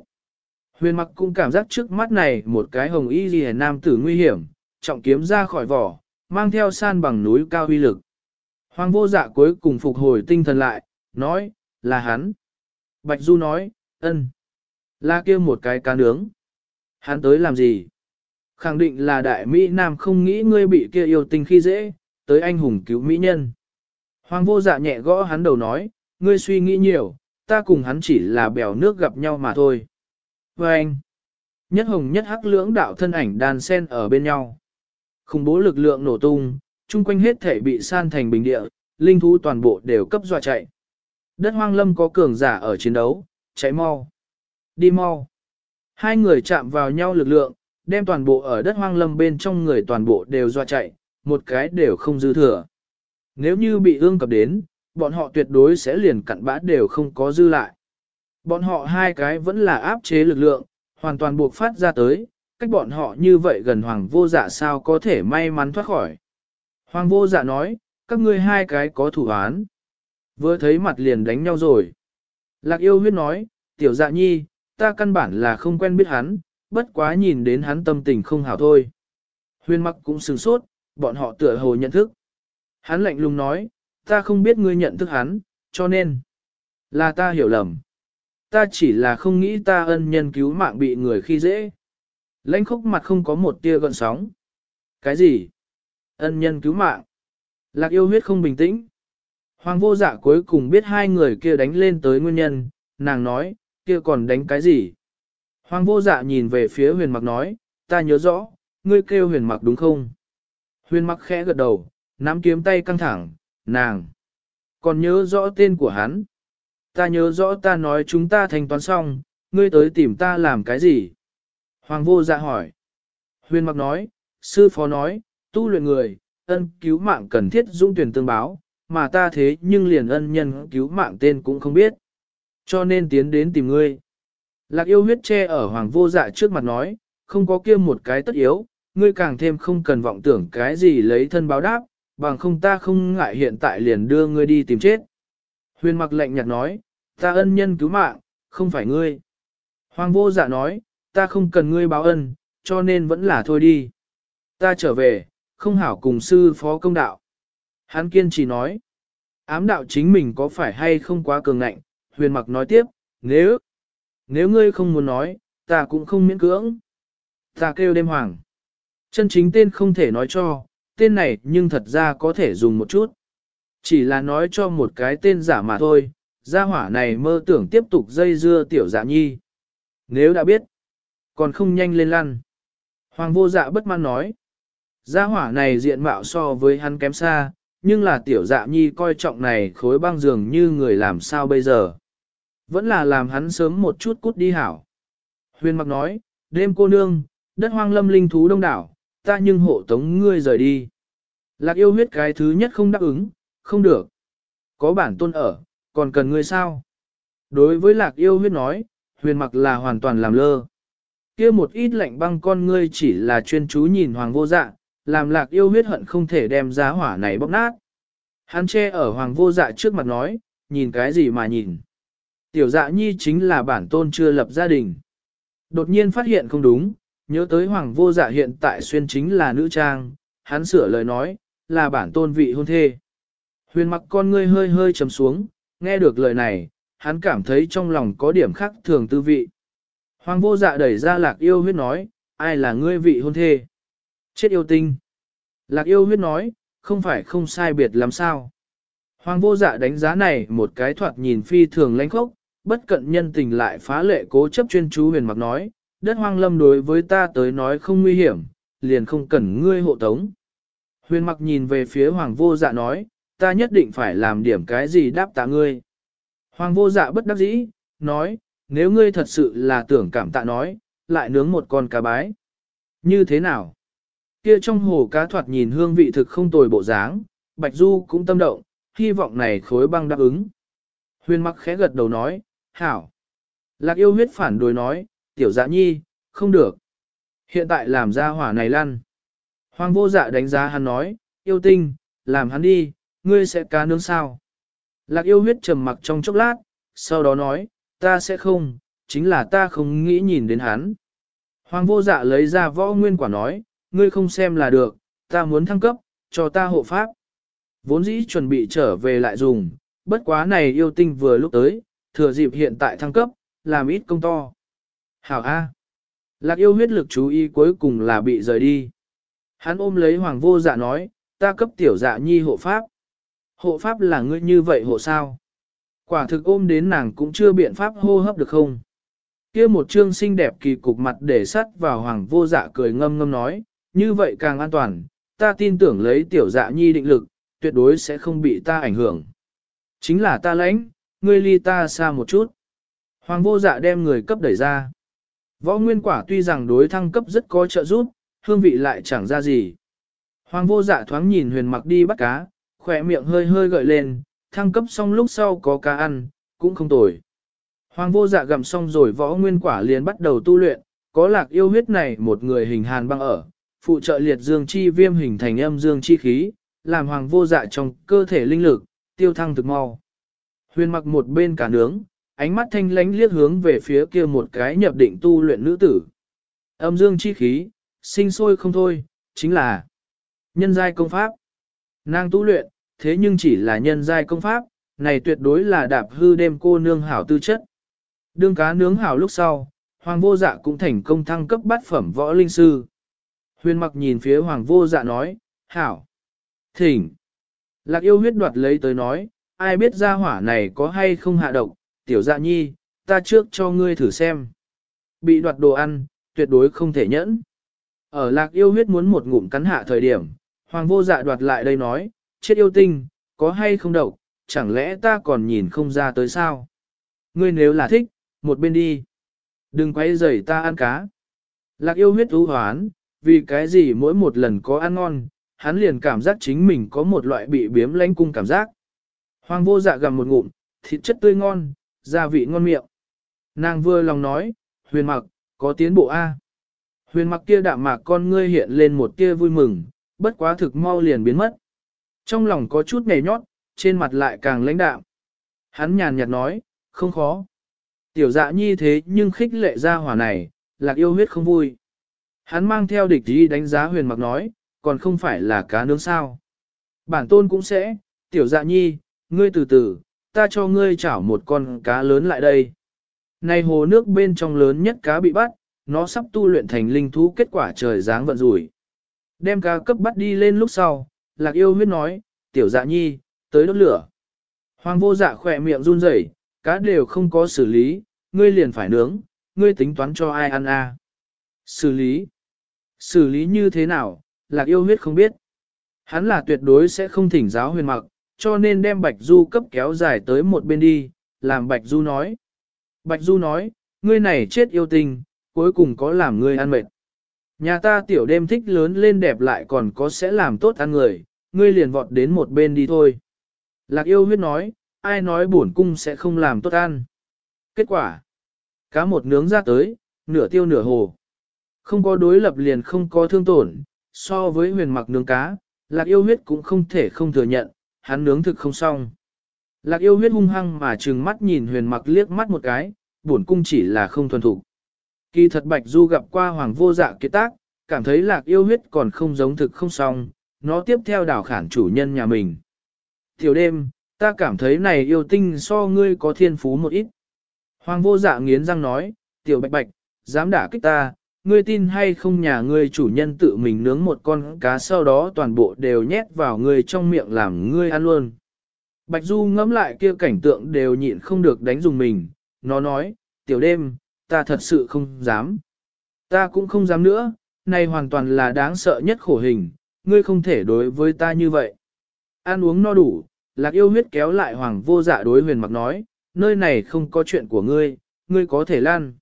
Huyền mặc cũng cảm giác trước mắt này một cái hồng y ghi nam tử nguy hiểm, trọng kiếm ra khỏi vỏ, mang theo san bằng núi cao uy lực. Hoàng vô dạ cuối cùng phục hồi tinh thần lại, nói, là hắn. Bạch Du nói, ân, là kia một cái cá nướng. Hắn tới làm gì? Khẳng định là đại Mỹ Nam không nghĩ ngươi bị kia yêu tình khi dễ, tới anh hùng cứu Mỹ nhân. Hoàng vô dạ nhẹ gõ hắn đầu nói, ngươi suy nghĩ nhiều, ta cùng hắn chỉ là bèo nước gặp nhau mà thôi. Và anh, nhất hồng nhất hắc lưỡng đạo thân ảnh đàn sen ở bên nhau. Khủng bố lực lượng nổ tung, chung quanh hết thể bị san thành bình địa, linh thú toàn bộ đều cấp dọa chạy. Đất hoang lâm có cường giả ở chiến đấu, chạy mau. Đi mau. Hai người chạm vào nhau lực lượng, đem toàn bộ ở đất hoang lâm bên trong người toàn bộ đều doa chạy, một cái đều không dư thừa. Nếu như bị ương cập đến, bọn họ tuyệt đối sẽ liền cặn bã đều không có dư lại. Bọn họ hai cái vẫn là áp chế lực lượng, hoàn toàn buộc phát ra tới, cách bọn họ như vậy gần hoàng vô dạ sao có thể may mắn thoát khỏi. Hoàng vô dạ nói, các ngươi hai cái có thủ án. Vừa thấy mặt liền đánh nhau rồi. Lạc yêu huyết nói, tiểu dạ nhi, ta căn bản là không quen biết hắn, bất quá nhìn đến hắn tâm tình không hảo thôi. Huyên mặc cũng sừng sốt, bọn họ tựa hồ nhận thức. Hắn lạnh lùng nói, ta không biết ngươi nhận thức hắn, cho nên là ta hiểu lầm. Ta chỉ là không nghĩ ta ân nhân cứu mạng bị người khi dễ. Lãnh khốc mặt không có một tia gợn sóng. Cái gì? Ân nhân cứu mạng. Lạc yêu huyết không bình tĩnh. Hoàng vô dạ cuối cùng biết hai người kia đánh lên tới nguyên nhân, nàng nói, kia còn đánh cái gì? Hoàng vô dạ nhìn về phía huyền mặc nói, ta nhớ rõ, ngươi kêu huyền mặc đúng không? Huyền mặc khẽ gật đầu, nắm kiếm tay căng thẳng, nàng. Còn nhớ rõ tên của hắn. Ta nhớ rõ ta nói chúng ta thanh toán xong, ngươi tới tìm ta làm cái gì? Hoàng vô dạ hỏi. Huyền mặc nói, sư phó nói, tu luyện người, ân cứu mạng cần thiết dũng tuyển tương báo, mà ta thế nhưng liền ân nhân cứu mạng tên cũng không biết. Cho nên tiến đến tìm ngươi. Lạc yêu huyết che ở hoàng vô dạ trước mặt nói, không có kia một cái tất yếu, ngươi càng thêm không cần vọng tưởng cái gì lấy thân báo đáp, bằng không ta không ngại hiện tại liền đưa ngươi đi tìm chết. Huyền mặc lệnh nhạt nói, ta ân nhân cứu mạng, không phải ngươi. Hoàng vô dạ nói, ta không cần ngươi báo ân, cho nên vẫn là thôi đi. Ta trở về, không hảo cùng sư phó công đạo. Hán kiên chỉ nói, ám đạo chính mình có phải hay không quá cường ngạnh, huyền mặc nói tiếp, nếu, nếu ngươi không muốn nói, ta cũng không miễn cưỡng. Ta kêu đêm hoàng. Chân chính tên không thể nói cho, tên này nhưng thật ra có thể dùng một chút. Chỉ là nói cho một cái tên giả mà thôi, gia hỏa này mơ tưởng tiếp tục dây dưa tiểu dạ nhi. Nếu đã biết, còn không nhanh lên lăn. Hoàng vô dạ bất mãn nói. Gia hỏa này diện mạo so với hắn kém xa, nhưng là tiểu dạ nhi coi trọng này khối băng dường như người làm sao bây giờ. Vẫn là làm hắn sớm một chút cút đi hảo. Huyền mặc nói, đêm cô nương, đất hoang lâm linh thú đông đảo, ta nhưng hộ tống ngươi rời đi. Lạc yêu huyết cái thứ nhất không đáp ứng, không được. Có bản tôn ở, còn cần ngươi sao? Đối với lạc yêu huyết nói, huyền mặc là hoàn toàn làm lơ. kia một ít lạnh băng con ngươi chỉ là chuyên chú nhìn hoàng vô dạ, làm lạc yêu huyết hận không thể đem giá hỏa này bóc nát. Hắn che ở hoàng vô dạ trước mặt nói, nhìn cái gì mà nhìn. Tiểu dạ nhi chính là bản tôn chưa lập gia đình. Đột nhiên phát hiện không đúng, nhớ tới hoàng vô dạ hiện tại xuyên chính là nữ trang, hắn sửa lời nói, là bản tôn vị hôn thê. Huyền mặc con ngươi hơi hơi trầm xuống, nghe được lời này, hắn cảm thấy trong lòng có điểm khác thường tư vị. Hoàng vô dạ đẩy ra lạc yêu huyết nói, ai là ngươi vị hôn thê? Chết yêu tinh. Lạc yêu huyết nói, không phải không sai biệt làm sao. Hoàng vô dạ đánh giá này một cái thoạt nhìn phi thường lãnh khốc, bất cận nhân tình lại phá lệ cố chấp chuyên chú huyền mặc nói, đất hoang lâm đối với ta tới nói không nguy hiểm, liền không cần ngươi hộ tống. Huyền mặc nhìn về phía hoàng vô dạ nói, ta nhất định phải làm điểm cái gì đáp tạ ngươi. Hoàng vô dạ bất đắc dĩ, nói, nếu ngươi thật sự là tưởng cảm tạ nói, lại nướng một con cá bái. Như thế nào? Kia trong hồ cá thoạt nhìn hương vị thực không tồi bộ dáng, Bạch Du cũng tâm động, hy vọng này khối băng đáp ứng. Huyền mặc khẽ gật đầu nói, hảo. Lạc yêu huyết phản đối nói, tiểu dạ nhi, không được. Hiện tại làm ra hỏa này lăn. Hoàng vô dạ đánh giá hắn nói, yêu tinh, làm hắn đi, ngươi sẽ cá nướng sao. Lạc yêu huyết trầm mặc trong chốc lát, sau đó nói, ta sẽ không, chính là ta không nghĩ nhìn đến hắn. Hoàng vô dạ lấy ra võ nguyên quả nói, ngươi không xem là được, ta muốn thăng cấp, cho ta hộ pháp. Vốn dĩ chuẩn bị trở về lại dùng, bất quá này yêu tinh vừa lúc tới, thừa dịp hiện tại thăng cấp, làm ít công to. Hảo A. Lạc yêu huyết lực chú ý cuối cùng là bị rời đi. Hắn ôm lấy hoàng vô dạ nói, ta cấp tiểu dạ nhi hộ pháp. Hộ pháp là ngươi như vậy hộ sao? Quả thực ôm đến nàng cũng chưa biện pháp hô hấp được không? kia một trương xinh đẹp kỳ cục mặt để sắt vào hoàng vô dạ cười ngâm ngâm nói, như vậy càng an toàn, ta tin tưởng lấy tiểu dạ nhi định lực, tuyệt đối sẽ không bị ta ảnh hưởng. Chính là ta lãnh, ngươi ly ta xa một chút. Hoàng vô dạ đem người cấp đẩy ra. Võ nguyên quả tuy rằng đối thăng cấp rất có trợ giúp, hương vị lại chẳng ra gì. Hoàng vô dạ thoáng nhìn huyền mặc đi bắt cá, khỏe miệng hơi hơi gợi lên, thăng cấp xong lúc sau có cá ăn, cũng không tồi. Hoàng vô dạ gặm xong rồi võ nguyên quả liền bắt đầu tu luyện, có lạc yêu huyết này một người hình hàn băng ở, phụ trợ liệt dương chi viêm hình thành âm dương chi khí, làm hoàng vô dạ trong cơ thể linh lực, tiêu thăng thực mau. Huyền mặc một bên cả nướng, ánh mắt thanh lánh liếc hướng về phía kia một cái nhập định tu luyện nữ tử. Âm dương chi khí, sinh sôi không thôi, chính là nhân giai công pháp. Nàng tu luyện, thế nhưng chỉ là nhân giai công pháp, này tuyệt đối là đạp hư đêm cô nương hảo tư chất. Đương cá nướng hảo lúc sau, hoàng vô dạ cũng thành công thăng cấp bát phẩm võ linh sư. Huyền mặc nhìn phía hoàng vô dạ nói, hảo, thỉnh. Lạc yêu huyết đoạt lấy tới nói, ai biết ra hỏa này có hay không hạ độc, tiểu dạ nhi, ta trước cho ngươi thử xem. Bị đoạt đồ ăn, tuyệt đối không thể nhẫn. Ở lạc yêu huyết muốn một ngụm cắn hạ thời điểm, hoàng vô dạ đoạt lại đây nói, chết yêu tinh, có hay không độc, chẳng lẽ ta còn nhìn không ra tới sao? Ngươi nếu là thích, một bên đi. Đừng quay rầy ta ăn cá. Lạc yêu huyết thú hoán, vì cái gì mỗi một lần có ăn ngon, hắn liền cảm giác chính mình có một loại bị biếm lánh cung cảm giác. Hoàng vô dạ gầm một ngụm, thịt chất tươi ngon, gia vị ngon miệng. Nàng vừa lòng nói, huyền mặc, có tiến bộ A. Huyền mặc kia đạm mạc con ngươi hiện lên một tia vui mừng, bất quá thực mau liền biến mất. Trong lòng có chút nhảy nhót, trên mặt lại càng lãnh đạm. Hắn nhàn nhạt nói, không khó. Tiểu dạ nhi thế nhưng khích lệ ra hỏa này, lạc yêu huyết không vui. Hắn mang theo địch ý đánh giá huyền mặc nói, còn không phải là cá nướng sao. Bản tôn cũng sẽ, tiểu dạ nhi, ngươi từ từ, ta cho ngươi chảo một con cá lớn lại đây. Này hồ nước bên trong lớn nhất cá bị bắt, nó sắp tu luyện thành linh thú kết quả trời dáng vận rủi. Đem cá cấp bắt đi lên lúc sau, lạc yêu huyết nói, tiểu dạ nhi, tới đốt lửa. Hoàng vô dạ khỏe miệng run rẩy, cá đều không có xử lý, ngươi liền phải nướng, ngươi tính toán cho ai ăn à. Xử lý. Xử lý như thế nào, lạc yêu huyết không biết. Hắn là tuyệt đối sẽ không thỉnh giáo huyền mặc, cho nên đem Bạch Du cấp kéo dài tới một bên đi, làm Bạch Du nói. Bạch Du nói, ngươi này chết yêu tình, cuối cùng có làm ngươi ăn mệt. Nhà ta tiểu đêm thích lớn lên đẹp lại còn có sẽ làm tốt ăn người, ngươi liền vọt đến một bên đi thôi. Lạc yêu huyết nói, ai nói bổn cung sẽ không làm tốt ăn. Kết quả, cá một nướng ra tới, nửa tiêu nửa hồ. Không có đối lập liền không có thương tổn, so với huyền mặc nướng cá, lạc yêu huyết cũng không thể không thừa nhận, hắn nướng thực không xong. Lạc yêu huyết hung hăng mà trừng mắt nhìn huyền mặc liếc mắt một cái, bổn cung chỉ là không thuần thủ Kỳ thật Bạch Du gặp qua hoàng vô dạ kiệt tác, cảm thấy lạc yêu huyết còn không giống thực không xong, nó tiếp theo đảo khản chủ nhân nhà mình. Tiểu đêm, ta cảm thấy này yêu tinh so ngươi có thiên phú một ít. Hoàng vô dạ nghiến răng nói, tiểu bạch bạch, dám đả kích ta, ngươi tin hay không nhà ngươi chủ nhân tự mình nướng một con cá sau đó toàn bộ đều nhét vào ngươi trong miệng làm ngươi ăn luôn. Bạch Du ngẫm lại kia cảnh tượng đều nhịn không được đánh dùng mình, nó nói, tiểu đêm, ta thật sự không dám. Ta cũng không dám nữa, này hoàn toàn là đáng sợ nhất khổ hình, ngươi không thể đối với ta như vậy. Ăn uống no đủ, lạc yêu huyết kéo lại hoàng vô dạ đối huyền mặc nói, nơi này không có chuyện của ngươi, ngươi có thể lan.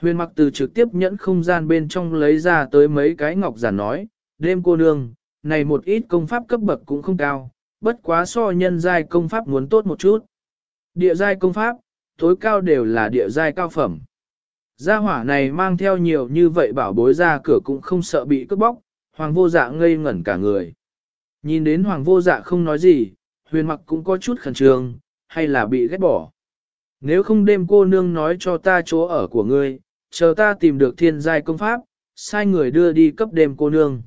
Huyền mặc từ trực tiếp nhẫn không gian bên trong lấy ra tới mấy cái ngọc giản nói, đêm cô nương, này một ít công pháp cấp bậc cũng không cao, bất quá so nhân giai công pháp muốn tốt một chút. Địa giai công pháp, tối cao đều là địa giai cao phẩm. Gia hỏa này mang theo nhiều như vậy bảo bối ra cửa cũng không sợ bị cướp bóc, hoàng vô dạ ngây ngẩn cả người. Nhìn đến hoàng vô dạ không nói gì, huyền mặc cũng có chút khẩn trương, hay là bị ghét bỏ. Nếu không đêm cô nương nói cho ta chỗ ở của ngươi, chờ ta tìm được thiên giai công pháp, sai người đưa đi cấp đêm cô nương.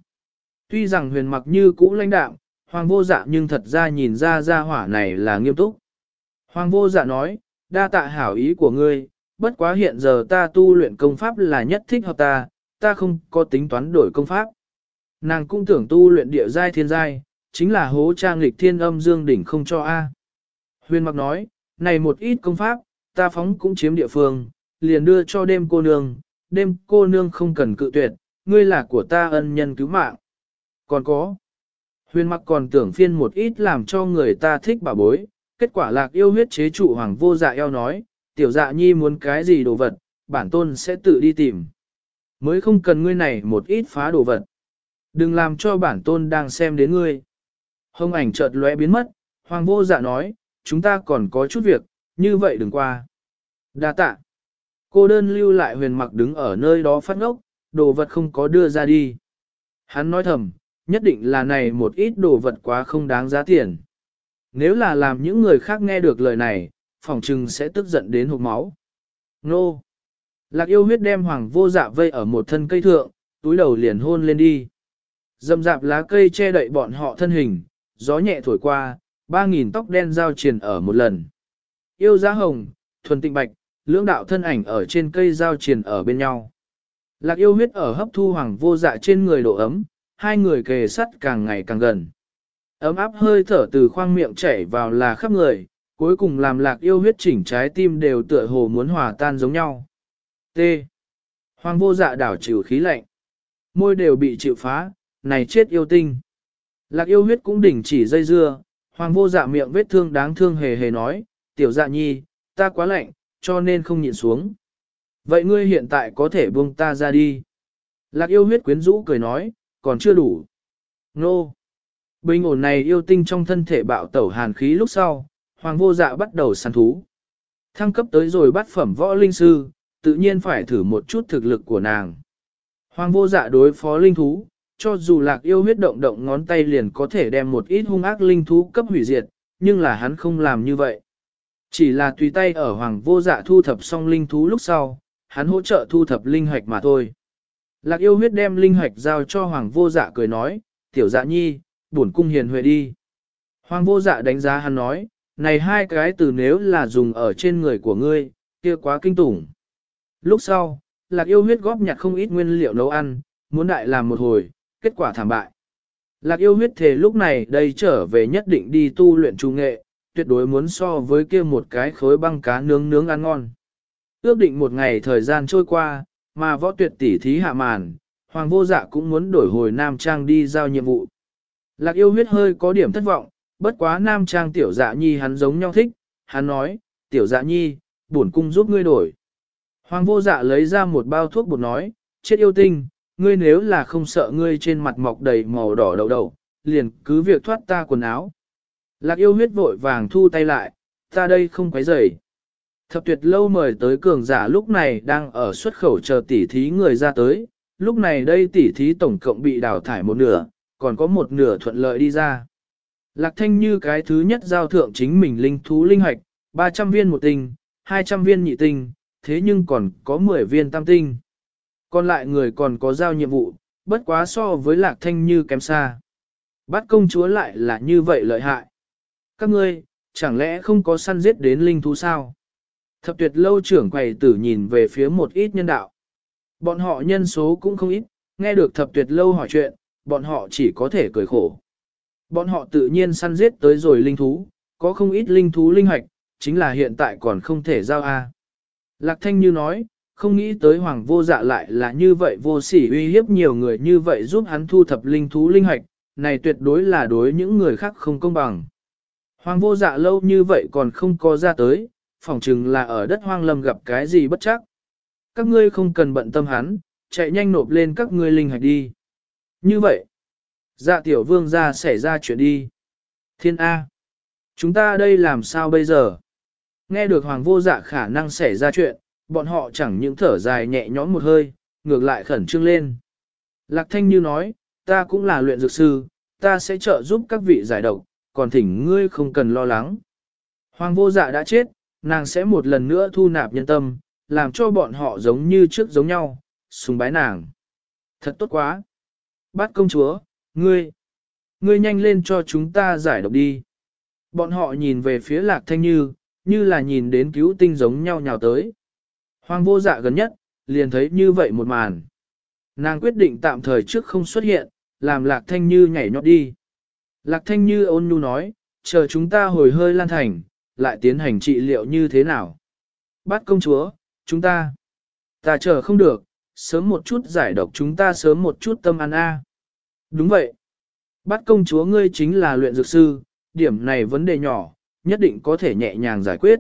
Tuy rằng huyền mặc như cũ lãnh đạm, hoàng vô dạ nhưng thật ra nhìn ra ra hỏa này là nghiêm túc. Hoàng vô dạ nói, đa tạ hảo ý của ngươi, bất quá hiện giờ ta tu luyện công pháp là nhất thích hợp ta, ta không có tính toán đổi công pháp. Nàng cũng tưởng tu luyện địa giai thiên giai, chính là hố trang lịch thiên âm dương đỉnh không cho A. Huyền mặc nói, này một ít công pháp, ta phóng cũng chiếm địa phương, liền đưa cho đêm cô nương, đêm cô nương không cần cự tuyệt, ngươi là của ta ân nhân cứu mạng. Còn có, huyền mặc còn tưởng phiên một ít làm cho người ta thích bà bối, kết quả lạc yêu huyết chế trụ hoàng vô dạ eo nói, tiểu dạ nhi muốn cái gì đồ vật, bản tôn sẽ tự đi tìm. Mới không cần ngươi này một ít phá đồ vật. Đừng làm cho bản tôn đang xem đến ngươi. Hông ảnh chợt lóe biến mất, hoàng vô dạ nói, chúng ta còn có chút việc, như vậy đừng qua. Đa tạ. Cô đơn lưu lại huyền mặc đứng ở nơi đó phát ngốc, đồ vật không có đưa ra đi. Hắn nói thầm, nhất định là này một ít đồ vật quá không đáng giá tiền. Nếu là làm những người khác nghe được lời này, phỏng trừng sẽ tức giận đến hộp máu. Nô! Lạc yêu huyết đem hoàng vô dạ vây ở một thân cây thượng, túi đầu liền hôn lên đi. Dầm dạp lá cây che đậy bọn họ thân hình, gió nhẹ thổi qua, ba nghìn tóc đen giao triền ở một lần. Yêu giá hồng, thuần tịnh bạch, lưỡng đạo thân ảnh ở trên cây giao triền ở bên nhau. Lạc yêu huyết ở hấp thu hoàng vô dạ trên người độ ấm, hai người kề sắt càng ngày càng gần. Ấm áp hơi thở từ khoang miệng chảy vào là khắp người, cuối cùng làm lạc yêu huyết chỉnh trái tim đều tựa hồ muốn hòa tan giống nhau. T. Hoàng vô dạ đảo chịu khí lạnh. Môi đều bị chịu phá, này chết yêu tinh. Lạc yêu huyết cũng đỉnh chỉ dây dưa, hoàng vô dạ miệng vết thương đáng thương hề hề nói, tiểu dạ nhi, ta quá lạnh, cho nên không nhịn xuống. Vậy ngươi hiện tại có thể buông ta ra đi. Lạc yêu huyết quyến rũ cười nói, còn chưa đủ. Nô! Bình ổn này yêu tinh trong thân thể bạo tẩu hàn khí lúc sau, hoàng vô dạ bắt đầu săn thú. Thăng cấp tới rồi bắt phẩm võ linh sư, tự nhiên phải thử một chút thực lực của nàng. Hoàng vô dạ đối phó linh thú, cho dù lạc yêu huyết động động ngón tay liền có thể đem một ít hung ác linh thú cấp hủy diệt, nhưng là hắn không làm như vậy. Chỉ là tùy tay ở hoàng vô dạ thu thập xong linh thú lúc sau, hắn hỗ trợ thu thập linh hoạch mà thôi. Lạc yêu huyết đem linh hoạch giao cho hoàng vô dạ cười nói, tiểu dạ nhi, bổn cung hiền huệ đi. Hoàng vô dạ đánh giá hắn nói, này hai cái từ nếu là dùng ở trên người của ngươi, kia quá kinh tủng. Lúc sau, lạc yêu huyết góp nhặt không ít nguyên liệu nấu ăn, muốn đại làm một hồi, kết quả thảm bại. Lạc yêu huyết thề lúc này đây trở về nhất định đi tu luyện trung nghệ, tuyệt đối muốn so với kia một cái khối băng cá nướng nướng ăn ngon. Ước định một ngày thời gian trôi qua, mà võ tuyệt tỷ thí hạ màn, hoàng vô dạ cũng muốn đổi hồi Nam Trang đi giao nhiệm vụ. Lạc yêu huyết hơi có điểm thất vọng, bất quá Nam Trang tiểu dạ nhi hắn giống nhau thích, hắn nói, tiểu dạ nhi, bổn cung giúp ngươi đổi. Hoàng vô dạ lấy ra một bao thuốc bột nói, chết yêu tinh, ngươi nếu là không sợ ngươi trên mặt mọc đầy màu đỏ đầu đầu, liền cứ việc thoát ta quần áo. Lạc yêu huyết vội vàng thu tay lại, ta đây không quấy rầy. Thập tuyệt lâu mời tới cường giả lúc này đang ở xuất khẩu chờ tỉ thí người ra tới, lúc này đây tỉ thí tổng cộng bị đào thải một nửa, còn có một nửa thuận lợi đi ra. Lạc thanh như cái thứ nhất giao thượng chính mình linh thú linh hoạch, 300 viên một tinh, 200 viên nhị tinh, thế nhưng còn có 10 viên tam tinh. Còn lại người còn có giao nhiệm vụ, bất quá so với lạc thanh như kém xa. Bắt công chúa lại là như vậy lợi hại. Các ngươi, chẳng lẽ không có săn giết đến linh thú sao? Thập tuyệt lâu trưởng quầy tử nhìn về phía một ít nhân đạo. Bọn họ nhân số cũng không ít, nghe được thập tuyệt lâu hỏi chuyện, bọn họ chỉ có thể cười khổ. Bọn họ tự nhiên săn giết tới rồi linh thú, có không ít linh thú linh hoạch, chính là hiện tại còn không thể giao A. Lạc Thanh Như nói, không nghĩ tới hoàng vô dạ lại là như vậy vô sỉ uy hiếp nhiều người như vậy giúp hắn thu thập linh thú linh hoạch, này tuyệt đối là đối những người khác không công bằng. Hoàng vô dạ lâu như vậy còn không có ra tới, phỏng chừng là ở đất hoang lâm gặp cái gì bất chắc. Các ngươi không cần bận tâm hắn, chạy nhanh nộp lên các ngươi linh hạch đi. Như vậy, dạ tiểu vương ra xảy ra chuyện đi. Thiên A, chúng ta đây làm sao bây giờ? Nghe được hoàng vô dạ khả năng xảy ra chuyện, bọn họ chẳng những thở dài nhẹ nhõm một hơi, ngược lại khẩn trương lên. Lạc thanh như nói, ta cũng là luyện dược sư, ta sẽ trợ giúp các vị giải độc, còn thỉnh ngươi không cần lo lắng. Hoàng vô dạ đã chết, nàng sẽ một lần nữa thu nạp nhân tâm, làm cho bọn họ giống như trước giống nhau, sùng bái nàng. Thật tốt quá. Bát công chúa, ngươi, ngươi nhanh lên cho chúng ta giải độc đi. Bọn họ nhìn về phía lạc thanh như, như là nhìn đến cứu tinh giống nhau nhào tới. Hoàng vô dạ gần nhất, liền thấy như vậy một màn. Nàng quyết định tạm thời trước không xuất hiện, làm lạc thanh như nhảy nhót đi. Lạc thanh như ôn nhu nói, chờ chúng ta hồi hơi lan thành, lại tiến hành trị liệu như thế nào. Bát công chúa, chúng ta, ta chờ không được, sớm một chút giải độc chúng ta sớm một chút tâm ăn a. Đúng vậy. Bát công chúa ngươi chính là luyện dược sư, điểm này vấn đề nhỏ, nhất định có thể nhẹ nhàng giải quyết.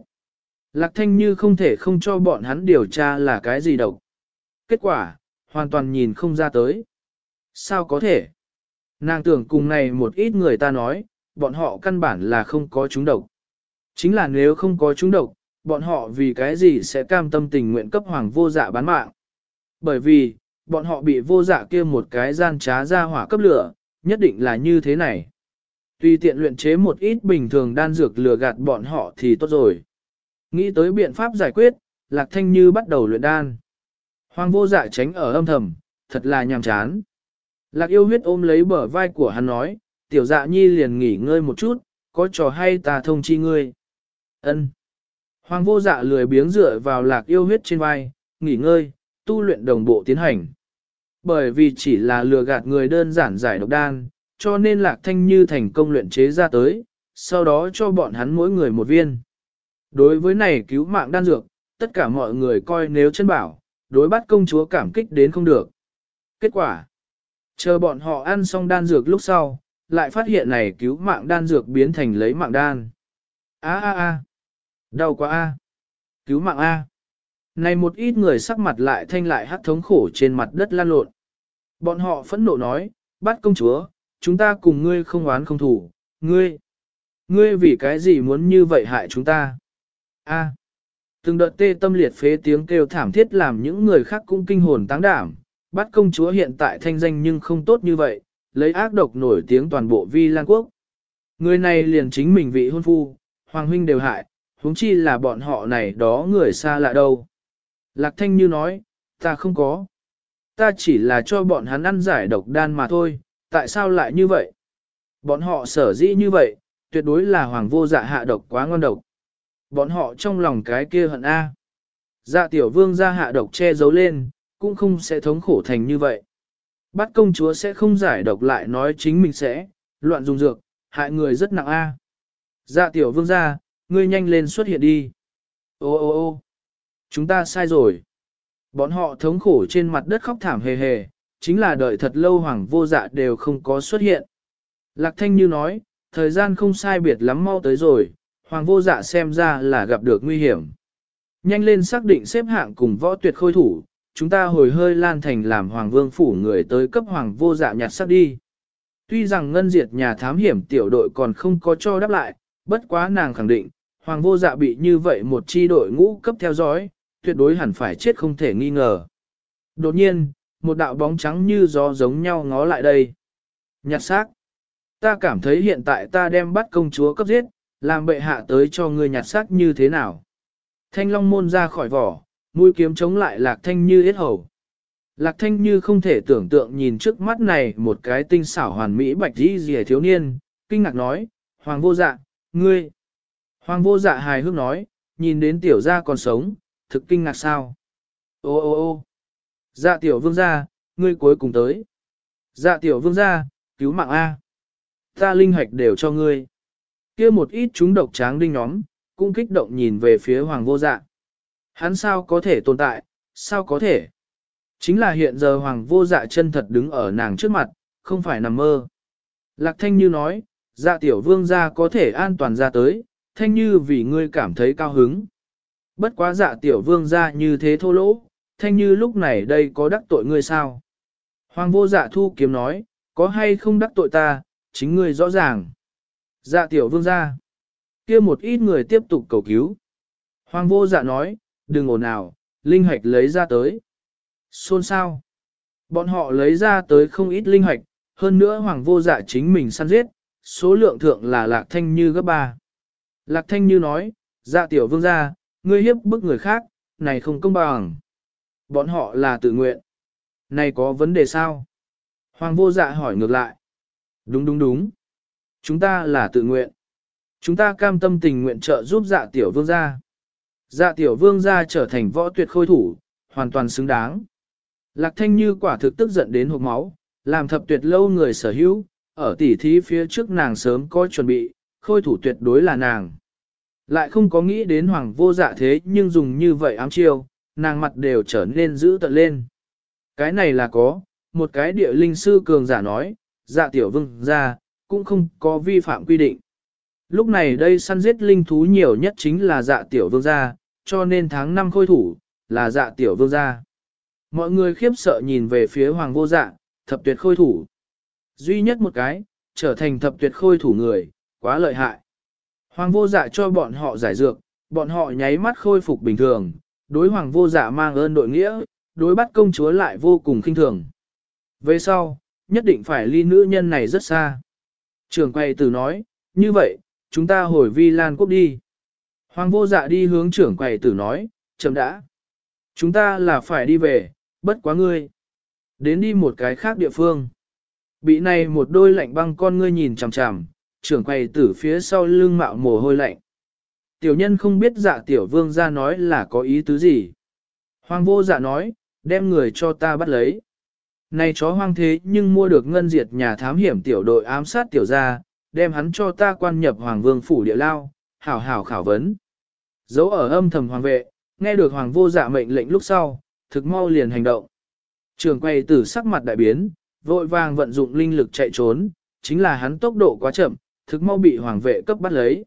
Lạc thanh như không thể không cho bọn hắn điều tra là cái gì độc. Kết quả, hoàn toàn nhìn không ra tới. Sao có thể? Nàng tưởng cùng này một ít người ta nói, bọn họ căn bản là không có chúng độc. Chính là nếu không có chúng độc, bọn họ vì cái gì sẽ cam tâm tình nguyện cấp hoàng vô dạ bán mạng. Bởi vì, bọn họ bị vô dạ kia một cái gian trá ra hỏa cấp lửa, nhất định là như thế này. Tuy tiện luyện chế một ít bình thường đan dược lừa gạt bọn họ thì tốt rồi. Nghĩ tới biện pháp giải quyết, Lạc Thanh Như bắt đầu luyện đan. Hoàng vô dạ tránh ở âm thầm, thật là nhàm chán. Lạc yêu huyết ôm lấy bờ vai của hắn nói, tiểu dạ nhi liền nghỉ ngơi một chút, có trò hay ta thông chi ngươi. ân Hoàng vô dạ lười biếng dựa vào lạc yêu huyết trên vai, nghỉ ngơi, tu luyện đồng bộ tiến hành. Bởi vì chỉ là lừa gạt người đơn giản giải độc đan, cho nên lạc thanh như thành công luyện chế ra tới, sau đó cho bọn hắn mỗi người một viên. Đối với này cứu mạng đan dược, tất cả mọi người coi nếu chân bảo, đối bắt công chúa cảm kích đến không được. Kết quả, chờ bọn họ ăn xong đan dược lúc sau, lại phát hiện này cứu mạng đan dược biến thành lấy mạng đan. A a a, đau quá a, cứu mạng a. Này một ít người sắc mặt lại thanh lại hát thống khổ trên mặt đất lan lộn. Bọn họ phẫn nộ nói, bắt công chúa, chúng ta cùng ngươi không oán không thủ, ngươi, ngươi vì cái gì muốn như vậy hại chúng ta? A. Từng đợt tê tâm liệt phế tiếng kêu thảm thiết làm những người khác cũng kinh hồn táng đảm, bắt công chúa hiện tại thanh danh nhưng không tốt như vậy, lấy ác độc nổi tiếng toàn bộ vi lan quốc. Người này liền chính mình vị hôn phu, hoàng huynh đều hại, huống chi là bọn họ này đó người xa lạ đâu. Lạc thanh như nói, ta không có. Ta chỉ là cho bọn hắn ăn giải độc đan mà thôi, tại sao lại như vậy? Bọn họ sở dĩ như vậy, tuyệt đối là hoàng vô dạ hạ độc quá ngon độc. Bọn họ trong lòng cái kia hận A. Dạ tiểu vương ra hạ độc che giấu lên, cũng không sẽ thống khổ thành như vậy. Bắt công chúa sẽ không giải độc lại nói chính mình sẽ, loạn dùng dược, hại người rất nặng A. Dạ tiểu vương ra, ngươi nhanh lên xuất hiện đi. Ô ô ô chúng ta sai rồi. Bọn họ thống khổ trên mặt đất khóc thảm hề hề, chính là đợi thật lâu hoàng vô dạ đều không có xuất hiện. Lạc thanh như nói, thời gian không sai biệt lắm mau tới rồi, hoàng vô dạ xem ra là gặp được nguy hiểm. Nhanh lên xác định xếp hạng cùng võ tuyệt khôi thủ, chúng ta hồi hơi lan thành làm hoàng vương phủ người tới cấp hoàng vô dạ nhặt sắc đi. Tuy rằng ngân diệt nhà thám hiểm tiểu đội còn không có cho đáp lại, bất quá nàng khẳng định, hoàng vô dạ bị như vậy một chi đội ngũ cấp theo dõi, tuyệt đối hẳn phải chết không thể nghi ngờ. Đột nhiên, một đạo bóng trắng như gió giống nhau ngó lại đây. Nhặt xác. Ta cảm thấy hiện tại ta đem bắt công chúa cấp giết, làm bệ hạ tới cho ngươi nhặt xác như thế nào. Thanh long môn ra khỏi vỏ, mũi kiếm chống lại lạc thanh như yết hầu. Lạc thanh như không thể tưởng tượng nhìn trước mắt này một cái tinh xảo hoàn mỹ bạch dì dì thiếu niên, kinh ngạc nói, Hoàng vô dạ, ngươi. Hoàng vô dạ hài hước nói, nhìn đến tiểu gia còn sống, thực kinh ngạc sao. Ô ô ô Dạ tiểu vương gia, ngươi cuối cùng tới. Dạ tiểu vương gia, cứu mạng A. Ta linh hoạch đều cho ngươi. kia một ít chúng độc tráng đinh nhóm, cũng kích động nhìn về phía hoàng vô dạ. Hắn sao có thể tồn tại, sao có thể? Chính là hiện giờ hoàng vô dạ chân thật đứng ở nàng trước mặt, không phải nằm mơ. Lạc thanh như nói, dạ tiểu vương gia có thể an toàn ra tới, thanh như vì ngươi cảm thấy cao hứng. Bất quá dạ tiểu vương gia như thế thô lỗ, thanh như lúc này đây có đắc tội ngươi sao? Hoàng vô dạ thu kiếm nói, có hay không đắc tội ta, chính ngươi rõ ràng. Dạ tiểu vương gia. kia một ít người tiếp tục cầu cứu. Hoàng vô dạ nói, đừng ồn ào, linh hoạch lấy ra tới. Xôn sao? Bọn họ lấy ra tới không ít linh hoạch, hơn nữa hoàng vô dạ chính mình săn giết, số lượng thượng là lạc thanh như gấp ba. Lạc thanh như nói, dạ tiểu vương gia, ngươi hiếp bức người khác, này không công bằng. Bọn họ là tự nguyện. Này có vấn đề sao? Hoàng vô dạ hỏi ngược lại. Đúng đúng đúng. Chúng ta là tự nguyện. Chúng ta cam tâm tình nguyện trợ giúp dạ tiểu vương gia. Dạ tiểu vương gia trở thành võ tuyệt khôi thủ, hoàn toàn xứng đáng. Lạc thanh như quả thực tức giận đến hộp máu, làm thập tuyệt lâu người sở hữu, ở tỉ thí phía trước nàng sớm có chuẩn bị, khôi thủ tuyệt đối là nàng. Lại không có nghĩ đến hoàng vô dạ thế nhưng dùng như vậy ám chiêu, nàng mặt đều trở nên dữ tận lên. Cái này là có, một cái địa linh sư cường giả nói, dạ tiểu vương ra, cũng không có vi phạm quy định. Lúc này đây săn giết linh thú nhiều nhất chính là dạ tiểu vương gia, cho nên tháng năm khôi thủ, là dạ tiểu vương gia. Mọi người khiếp sợ nhìn về phía hoàng vô dạ, thập tuyệt khôi thủ. Duy nhất một cái, trở thành thập tuyệt khôi thủ người, quá lợi hại. Hoàng vô dạ cho bọn họ giải dược, bọn họ nháy mắt khôi phục bình thường, đối hoàng vô dạ mang ơn đội nghĩa, đối bắt công chúa lại vô cùng khinh thường. Về sau, nhất định phải ly nữ nhân này rất xa. Trường quay từ nói, như vậy, chúng ta hồi vi lan quốc đi. Hoàng vô dạ đi hướng trưởng quầy tử nói, chậm đã. Chúng ta là phải đi về, bất quá ngươi. Đến đi một cái khác địa phương. Bị này một đôi lạnh băng con ngươi nhìn chằm chằm, trưởng quầy tử phía sau lưng mạo mồ hôi lạnh. Tiểu nhân không biết dạ tiểu vương ra nói là có ý tứ gì. Hoàng vô dạ nói, đem người cho ta bắt lấy. Này chó hoang thế nhưng mua được ngân diệt nhà thám hiểm tiểu đội ám sát tiểu gia, đem hắn cho ta quan nhập hoàng vương phủ địa lao, hảo hảo khảo vấn. Dấu ở âm thầm hoàng vệ, nghe được hoàng vô dạ mệnh lệnh lúc sau, thực mau liền hành động. Trường quay tử sắc mặt đại biến, vội vàng vận dụng linh lực chạy trốn, chính là hắn tốc độ quá chậm, thực mau bị hoàng vệ cấp bắt lấy.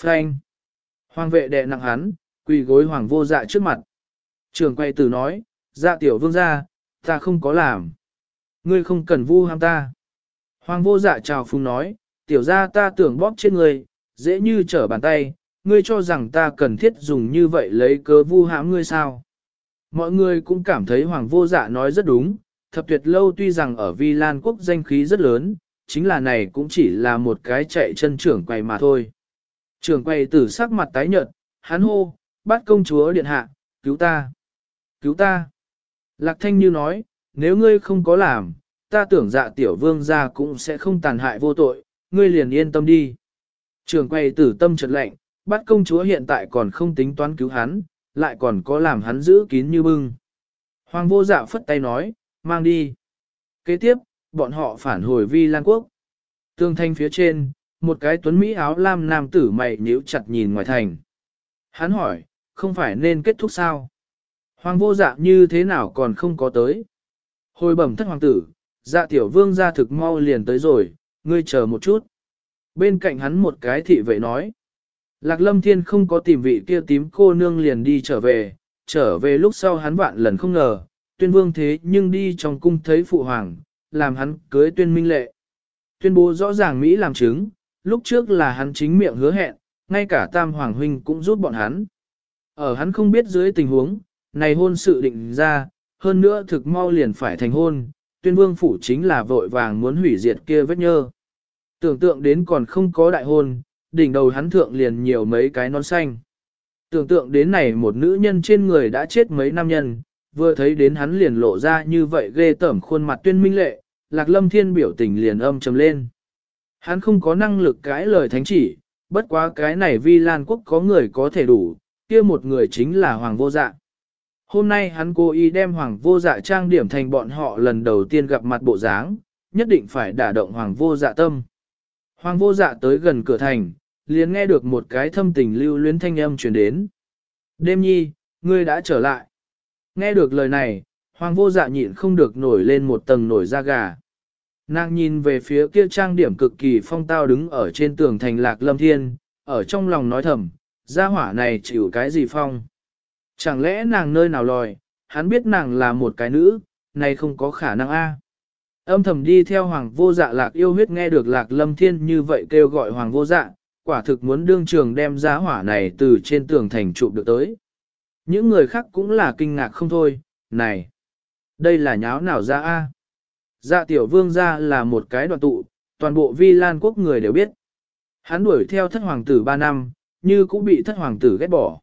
Frank! Hoàng vệ đè nặng hắn, quỳ gối hoàng vô dạ trước mặt. Trường quay tử nói, dạ tiểu vương gia, ta không có làm. Ngươi không cần vu ham ta. Hoàng vô dạ chào phung nói, tiểu gia ta tưởng bóp trên người dễ như trở bàn tay, ngươi cho rằng ta cần thiết dùng như vậy lấy cớ vu hãm ngươi sao. Mọi người cũng cảm thấy hoàng vô dạ nói rất đúng, thập tuyệt lâu tuy rằng ở Vi Lan quốc danh khí rất lớn, chính là này cũng chỉ là một cái chạy chân trưởng quầy mà thôi. Trưởng quầy tử sắc mặt tái nhợt, hắn hô, bắt công chúa điện hạ, cứu ta, cứu ta. Lạc thanh như nói, nếu ngươi không có làm, ta tưởng dạ tiểu vương gia cũng sẽ không tàn hại vô tội, ngươi liền yên tâm đi. Trường quay tử tâm trật lạnh, bắt công chúa hiện tại còn không tính toán cứu hắn, lại còn có làm hắn giữ kín như bưng. Hoàng vô dạ phất tay nói, mang đi. Kế tiếp, bọn họ phản hồi vi lan quốc. Tương thanh phía trên, một cái tuấn Mỹ áo lam nam tử mày nhíu chặt nhìn ngoài thành. Hắn hỏi, không phải nên kết thúc sao? Hoàng vô dạ như thế nào còn không có tới? Hồi bẩm thất hoàng tử, dạ tiểu vương ra thực mau liền tới rồi, ngươi chờ một chút. Bên cạnh hắn một cái thị vệ nói. Lạc lâm thiên không có tìm vị kia tím cô nương liền đi trở về, trở về lúc sau hắn vạn lần không ngờ, tuyên vương thế nhưng đi trong cung thấy phụ hoàng, làm hắn cưới tuyên minh lệ. Tuyên bố rõ ràng Mỹ làm chứng, lúc trước là hắn chính miệng hứa hẹn, ngay cả tam hoàng huynh cũng rút bọn hắn. Ở hắn không biết dưới tình huống, này hôn sự định ra, hơn nữa thực mau liền phải thành hôn, tuyên vương phủ chính là vội vàng muốn hủy diệt kia vết nhơ. Tưởng tượng đến còn không có đại hôn, đỉnh đầu hắn thượng liền nhiều mấy cái nón xanh. Tưởng tượng đến này một nữ nhân trên người đã chết mấy nam nhân, vừa thấy đến hắn liền lộ ra như vậy ghê tởm khuôn mặt tuyên minh lệ, lạc lâm thiên biểu tình liền âm trầm lên. Hắn không có năng lực cái lời thánh chỉ, bất quá cái này vi lan quốc có người có thể đủ, kia một người chính là hoàng vô dạ. Hôm nay hắn cố ý đem hoàng vô dạ trang điểm thành bọn họ lần đầu tiên gặp mặt bộ dáng, nhất định phải đả động hoàng vô dạ tâm. Hoàng vô dạ tới gần cửa thành, liền nghe được một cái thâm tình lưu luyến thanh âm truyền đến. Đêm nhi, ngươi đã trở lại. Nghe được lời này, hoàng vô dạ nhịn không được nổi lên một tầng nổi da gà. Nàng nhìn về phía kia trang điểm cực kỳ phong tao đứng ở trên tường thành lạc lâm thiên, ở trong lòng nói thầm, gia hỏa này chịu cái gì phong. Chẳng lẽ nàng nơi nào lòi, hắn biết nàng là một cái nữ, này không có khả năng a. Âm thầm đi theo hoàng vô dạ lạc yêu huyết nghe được lạc lâm thiên như vậy kêu gọi hoàng vô dạ, quả thực muốn đương trường đem giá hỏa này từ trên tường thành trụ được tới. Những người khác cũng là kinh ngạc không thôi, này, đây là nháo nào ra a? Dạ tiểu vương ra là một cái đoàn tụ, toàn bộ vi lan quốc người đều biết. Hắn đuổi theo thất hoàng tử 3 năm, như cũng bị thất hoàng tử ghét bỏ.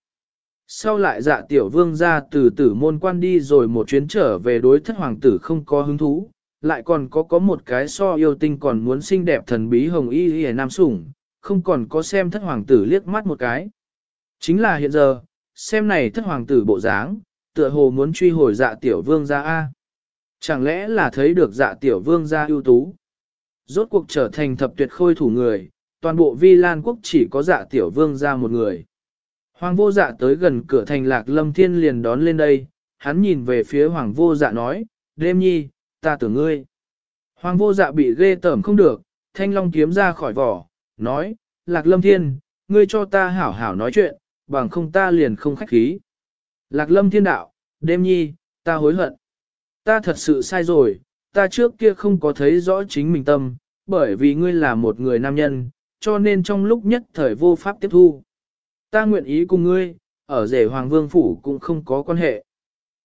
Sau lại dạ tiểu vương ra từ tử môn quan đi rồi một chuyến trở về đối thất hoàng tử không có hứng thú, lại còn có có một cái so yêu tinh còn muốn xinh đẹp thần bí hồng y y nam sủng, không còn có xem thất hoàng tử liếc mắt một cái. Chính là hiện giờ, xem này thất hoàng tử bộ dáng, tựa hồ muốn truy hồi dạ tiểu vương gia A. Chẳng lẽ là thấy được dạ tiểu vương gia ưu tú? Rốt cuộc trở thành thập tuyệt khôi thủ người, toàn bộ vi lan quốc chỉ có dạ tiểu vương gia một người. Hoàng vô dạ tới gần cửa thành lạc lâm thiên liền đón lên đây, hắn nhìn về phía hoàng vô dạ nói, đêm nhi, ta tưởng ngươi. Hoàng vô dạ bị ghê tởm không được, thanh long kiếm ra khỏi vỏ, nói, lạc lâm thiên, ngươi cho ta hảo hảo nói chuyện, bằng không ta liền không khách khí. Lạc lâm thiên đạo, đêm nhi, ta hối hận. Ta thật sự sai rồi, ta trước kia không có thấy rõ chính mình tâm, bởi vì ngươi là một người nam nhân, cho nên trong lúc nhất thời vô pháp tiếp thu. Ta nguyện ý cùng ngươi, ở rể Hoàng Vương Phủ cũng không có quan hệ.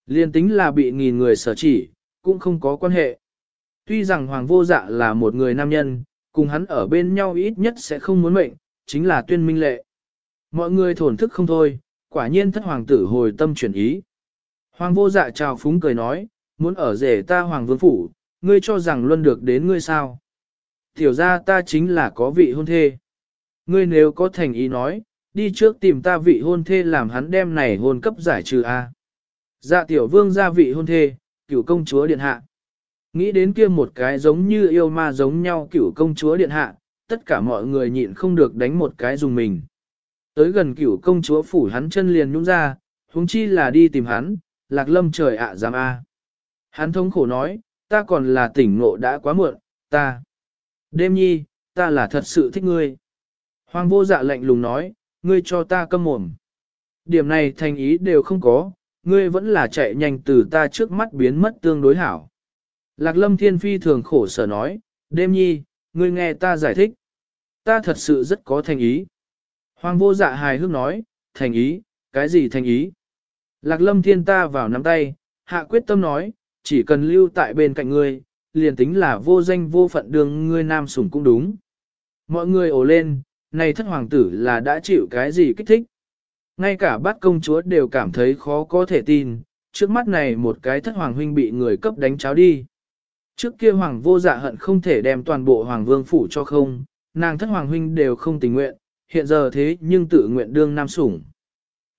Liên tính là bị nghìn người sở chỉ, cũng không có quan hệ. Tuy rằng Hoàng Vô Dạ là một người nam nhân, cùng hắn ở bên nhau ít nhất sẽ không muốn mệnh, chính là tuyên minh lệ. Mọi người thổn thức không thôi, quả nhiên thất hoàng tử hồi tâm chuyển ý. Hoàng Vô Dạ chào phúng cười nói, muốn ở rể ta Hoàng Vương Phủ, ngươi cho rằng luôn được đến ngươi sao. Tiểu ra ta chính là có vị hôn thê. Ngươi nếu có thành ý nói, đi trước tìm ta vị hôn thê làm hắn đem này hôn cấp giải trừ A. Dạ tiểu vương gia vị hôn thê, cửu công chúa điện hạ. Nghĩ đến kia một cái giống như yêu ma giống nhau cửu công chúa điện hạ, tất cả mọi người nhịn không được đánh một cái dùng mình. Tới gần cửu công chúa phủ hắn chân liền nhũng ra, huống chi là đi tìm hắn, lạc lâm trời ạ giam A. Hắn thống khổ nói, ta còn là tỉnh ngộ đã quá muộn, ta. Đêm nhi, ta là thật sự thích ngươi. Hoàng vô dạ lạnh lùng nói, ngươi cho ta câm mồm. Điểm này thành ý đều không có, ngươi vẫn là chạy nhanh từ ta trước mắt biến mất tương đối hảo. Lạc lâm thiên phi thường khổ sở nói, đêm nhi, ngươi nghe ta giải thích. Ta thật sự rất có thành ý. Hoàng vô dạ hài hước nói, thành ý, cái gì thành ý? Lạc lâm thiên ta vào nắm tay, hạ quyết tâm nói, chỉ cần lưu tại bên cạnh ngươi, liền tính là vô danh vô phận đường ngươi nam sủng cũng đúng. Mọi người ồ lên, này thất hoàng tử là đã chịu cái gì kích thích. Ngay cả bát công chúa đều cảm thấy khó có thể tin, trước mắt này một cái thất hoàng huynh bị người cấp đánh cháo đi. Trước kia hoàng vô dạ hận không thể đem toàn bộ hoàng vương phủ cho không, nàng thất hoàng huynh đều không tình nguyện, hiện giờ thế nhưng tự nguyện đương nam sủng.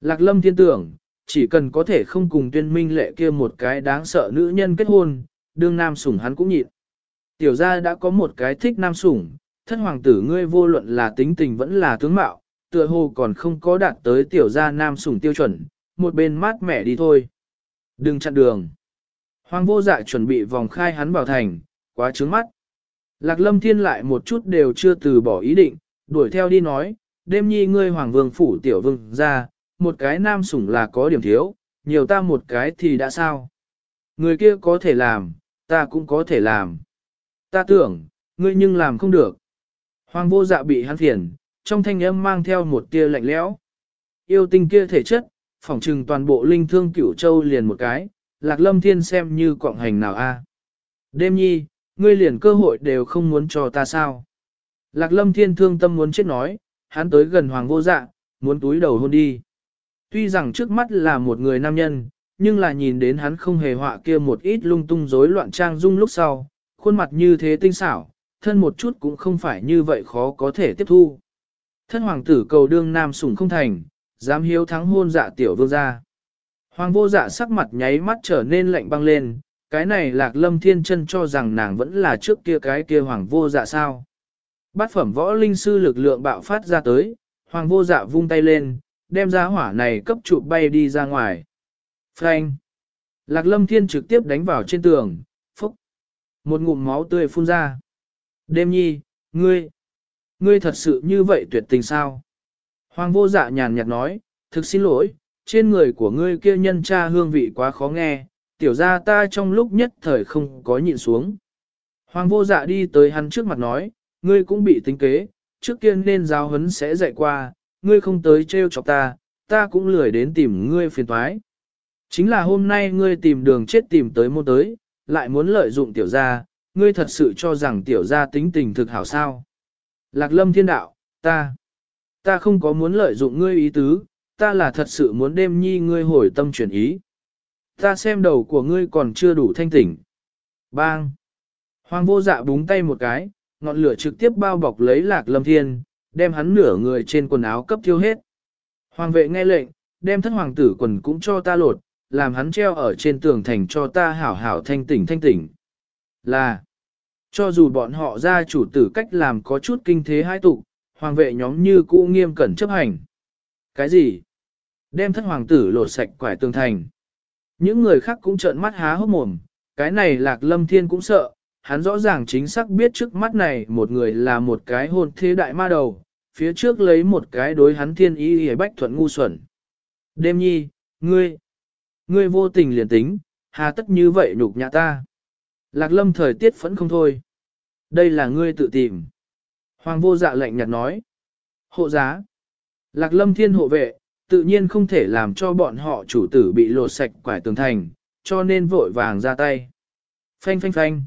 Lạc lâm thiên tưởng, chỉ cần có thể không cùng tuyên minh lệ kia một cái đáng sợ nữ nhân kết hôn, đương nam sủng hắn cũng nhịn. Tiểu gia đã có một cái thích nam sủng, thất hoàng tử ngươi vô luận là tính tình vẫn là tướng mạo, tựa hồ còn không có đạt tới tiểu gia nam sủng tiêu chuẩn, một bên mát mẻ đi thôi. Đừng chặn đường. Hoàng vô dạ chuẩn bị vòng khai hắn vào thành, quá trướng mắt. Lạc lâm thiên lại một chút đều chưa từ bỏ ý định, đuổi theo đi nói, đêm nhi ngươi hoàng vương phủ tiểu vương ra, một cái nam sủng là có điểm thiếu, nhiều ta một cái thì đã sao. Người kia có thể làm, ta cũng có thể làm. Ta tưởng, ngươi nhưng làm không được. Hoàng vô dạ bị hắn phiền, trong thanh âm mang theo một tia lạnh lẽo. Yêu tinh kia thể chất, phỏng trừng toàn bộ linh thương cửu châu liền một cái, lạc lâm thiên xem như quọng hành nào a. Đêm nhi, ngươi liền cơ hội đều không muốn cho ta sao. Lạc lâm thiên thương tâm muốn chết nói, hắn tới gần hoàng vô dạ, muốn túi đầu hôn đi. Tuy rằng trước mắt là một người nam nhân, nhưng là nhìn đến hắn không hề họa kia một ít lung tung rối loạn trang dung lúc sau, khuôn mặt như thế tinh xảo, thân một chút cũng không phải như vậy khó có thể tiếp thu. Thân hoàng tử cầu đương nam sủng không thành, dám hiếu thắng hôn dạ tiểu vương gia. Hoàng vô dạ sắc mặt nháy mắt trở nên lạnh băng lên, cái này lạc lâm thiên chân cho rằng nàng vẫn là trước kia cái kia hoàng vô dạ sao. Bát phẩm võ linh sư lực lượng bạo phát ra tới, hoàng vô dạ vung tay lên, đem ra hỏa này cấp trụ bay đi ra ngoài. Frank! Lạc lâm thiên trực tiếp đánh vào trên tường, phúc! Một ngụm máu tươi phun ra. Đêm nhi, ngươi! Ngươi thật sự như vậy tuyệt tình sao? Hoàng vô dạ nhàn nhạt nói, thực xin lỗi, trên người của ngươi kia nhân cha hương vị quá khó nghe, tiểu ra ta trong lúc nhất thời không có nhịn xuống. Hoàng vô dạ đi tới hắn trước mặt nói, ngươi cũng bị tính kế, trước kia nên giáo huấn sẽ dạy qua, ngươi không tới trêu chọc ta, ta cũng lười đến tìm ngươi phiền thoái. Chính là hôm nay ngươi tìm đường chết tìm tới môn tới, lại muốn lợi dụng tiểu gia, ngươi thật sự cho rằng tiểu gia tính tình thực hảo sao. Lạc lâm thiên đạo, ta, ta không có muốn lợi dụng ngươi ý tứ, ta là thật sự muốn đêm nhi ngươi hồi tâm chuyển ý. Ta xem đầu của ngươi còn chưa đủ thanh tỉnh. Bang! Hoàng vô dạ búng tay một cái, ngọn lửa trực tiếp bao bọc lấy lạc lâm thiên, đem hắn nửa người trên quần áo cấp thiêu hết. Hoàng vệ nghe lệnh, đem thất hoàng tử quần cũng cho ta lột, làm hắn treo ở trên tường thành cho ta hảo hảo thanh tỉnh thanh tỉnh. Là, cho dù bọn họ ra chủ tử cách làm có chút kinh thế hai tụ, hoàng vệ nhóm như cũ nghiêm cẩn chấp hành. Cái gì? Đem thất hoàng tử lột sạch quải tường thành. Những người khác cũng trợn mắt há hốc mồm, cái này lạc lâm thiên cũng sợ, hắn rõ ràng chính xác biết trước mắt này một người là một cái hôn thế đại ma đầu, phía trước lấy một cái đối hắn thiên ý hề bách thuận ngu xuẩn. Đêm nhi, ngươi, ngươi vô tình liền tính, hà tất như vậy nhục nhã ta. Lạc lâm thời tiết phẫn không thôi. Đây là ngươi tự tìm. Hoàng vô dạ lệnh nhạt nói. Hộ giá. Lạc lâm thiên hộ vệ, tự nhiên không thể làm cho bọn họ chủ tử bị lột sạch quải tường thành, cho nên vội vàng ra tay. Phanh phanh phanh.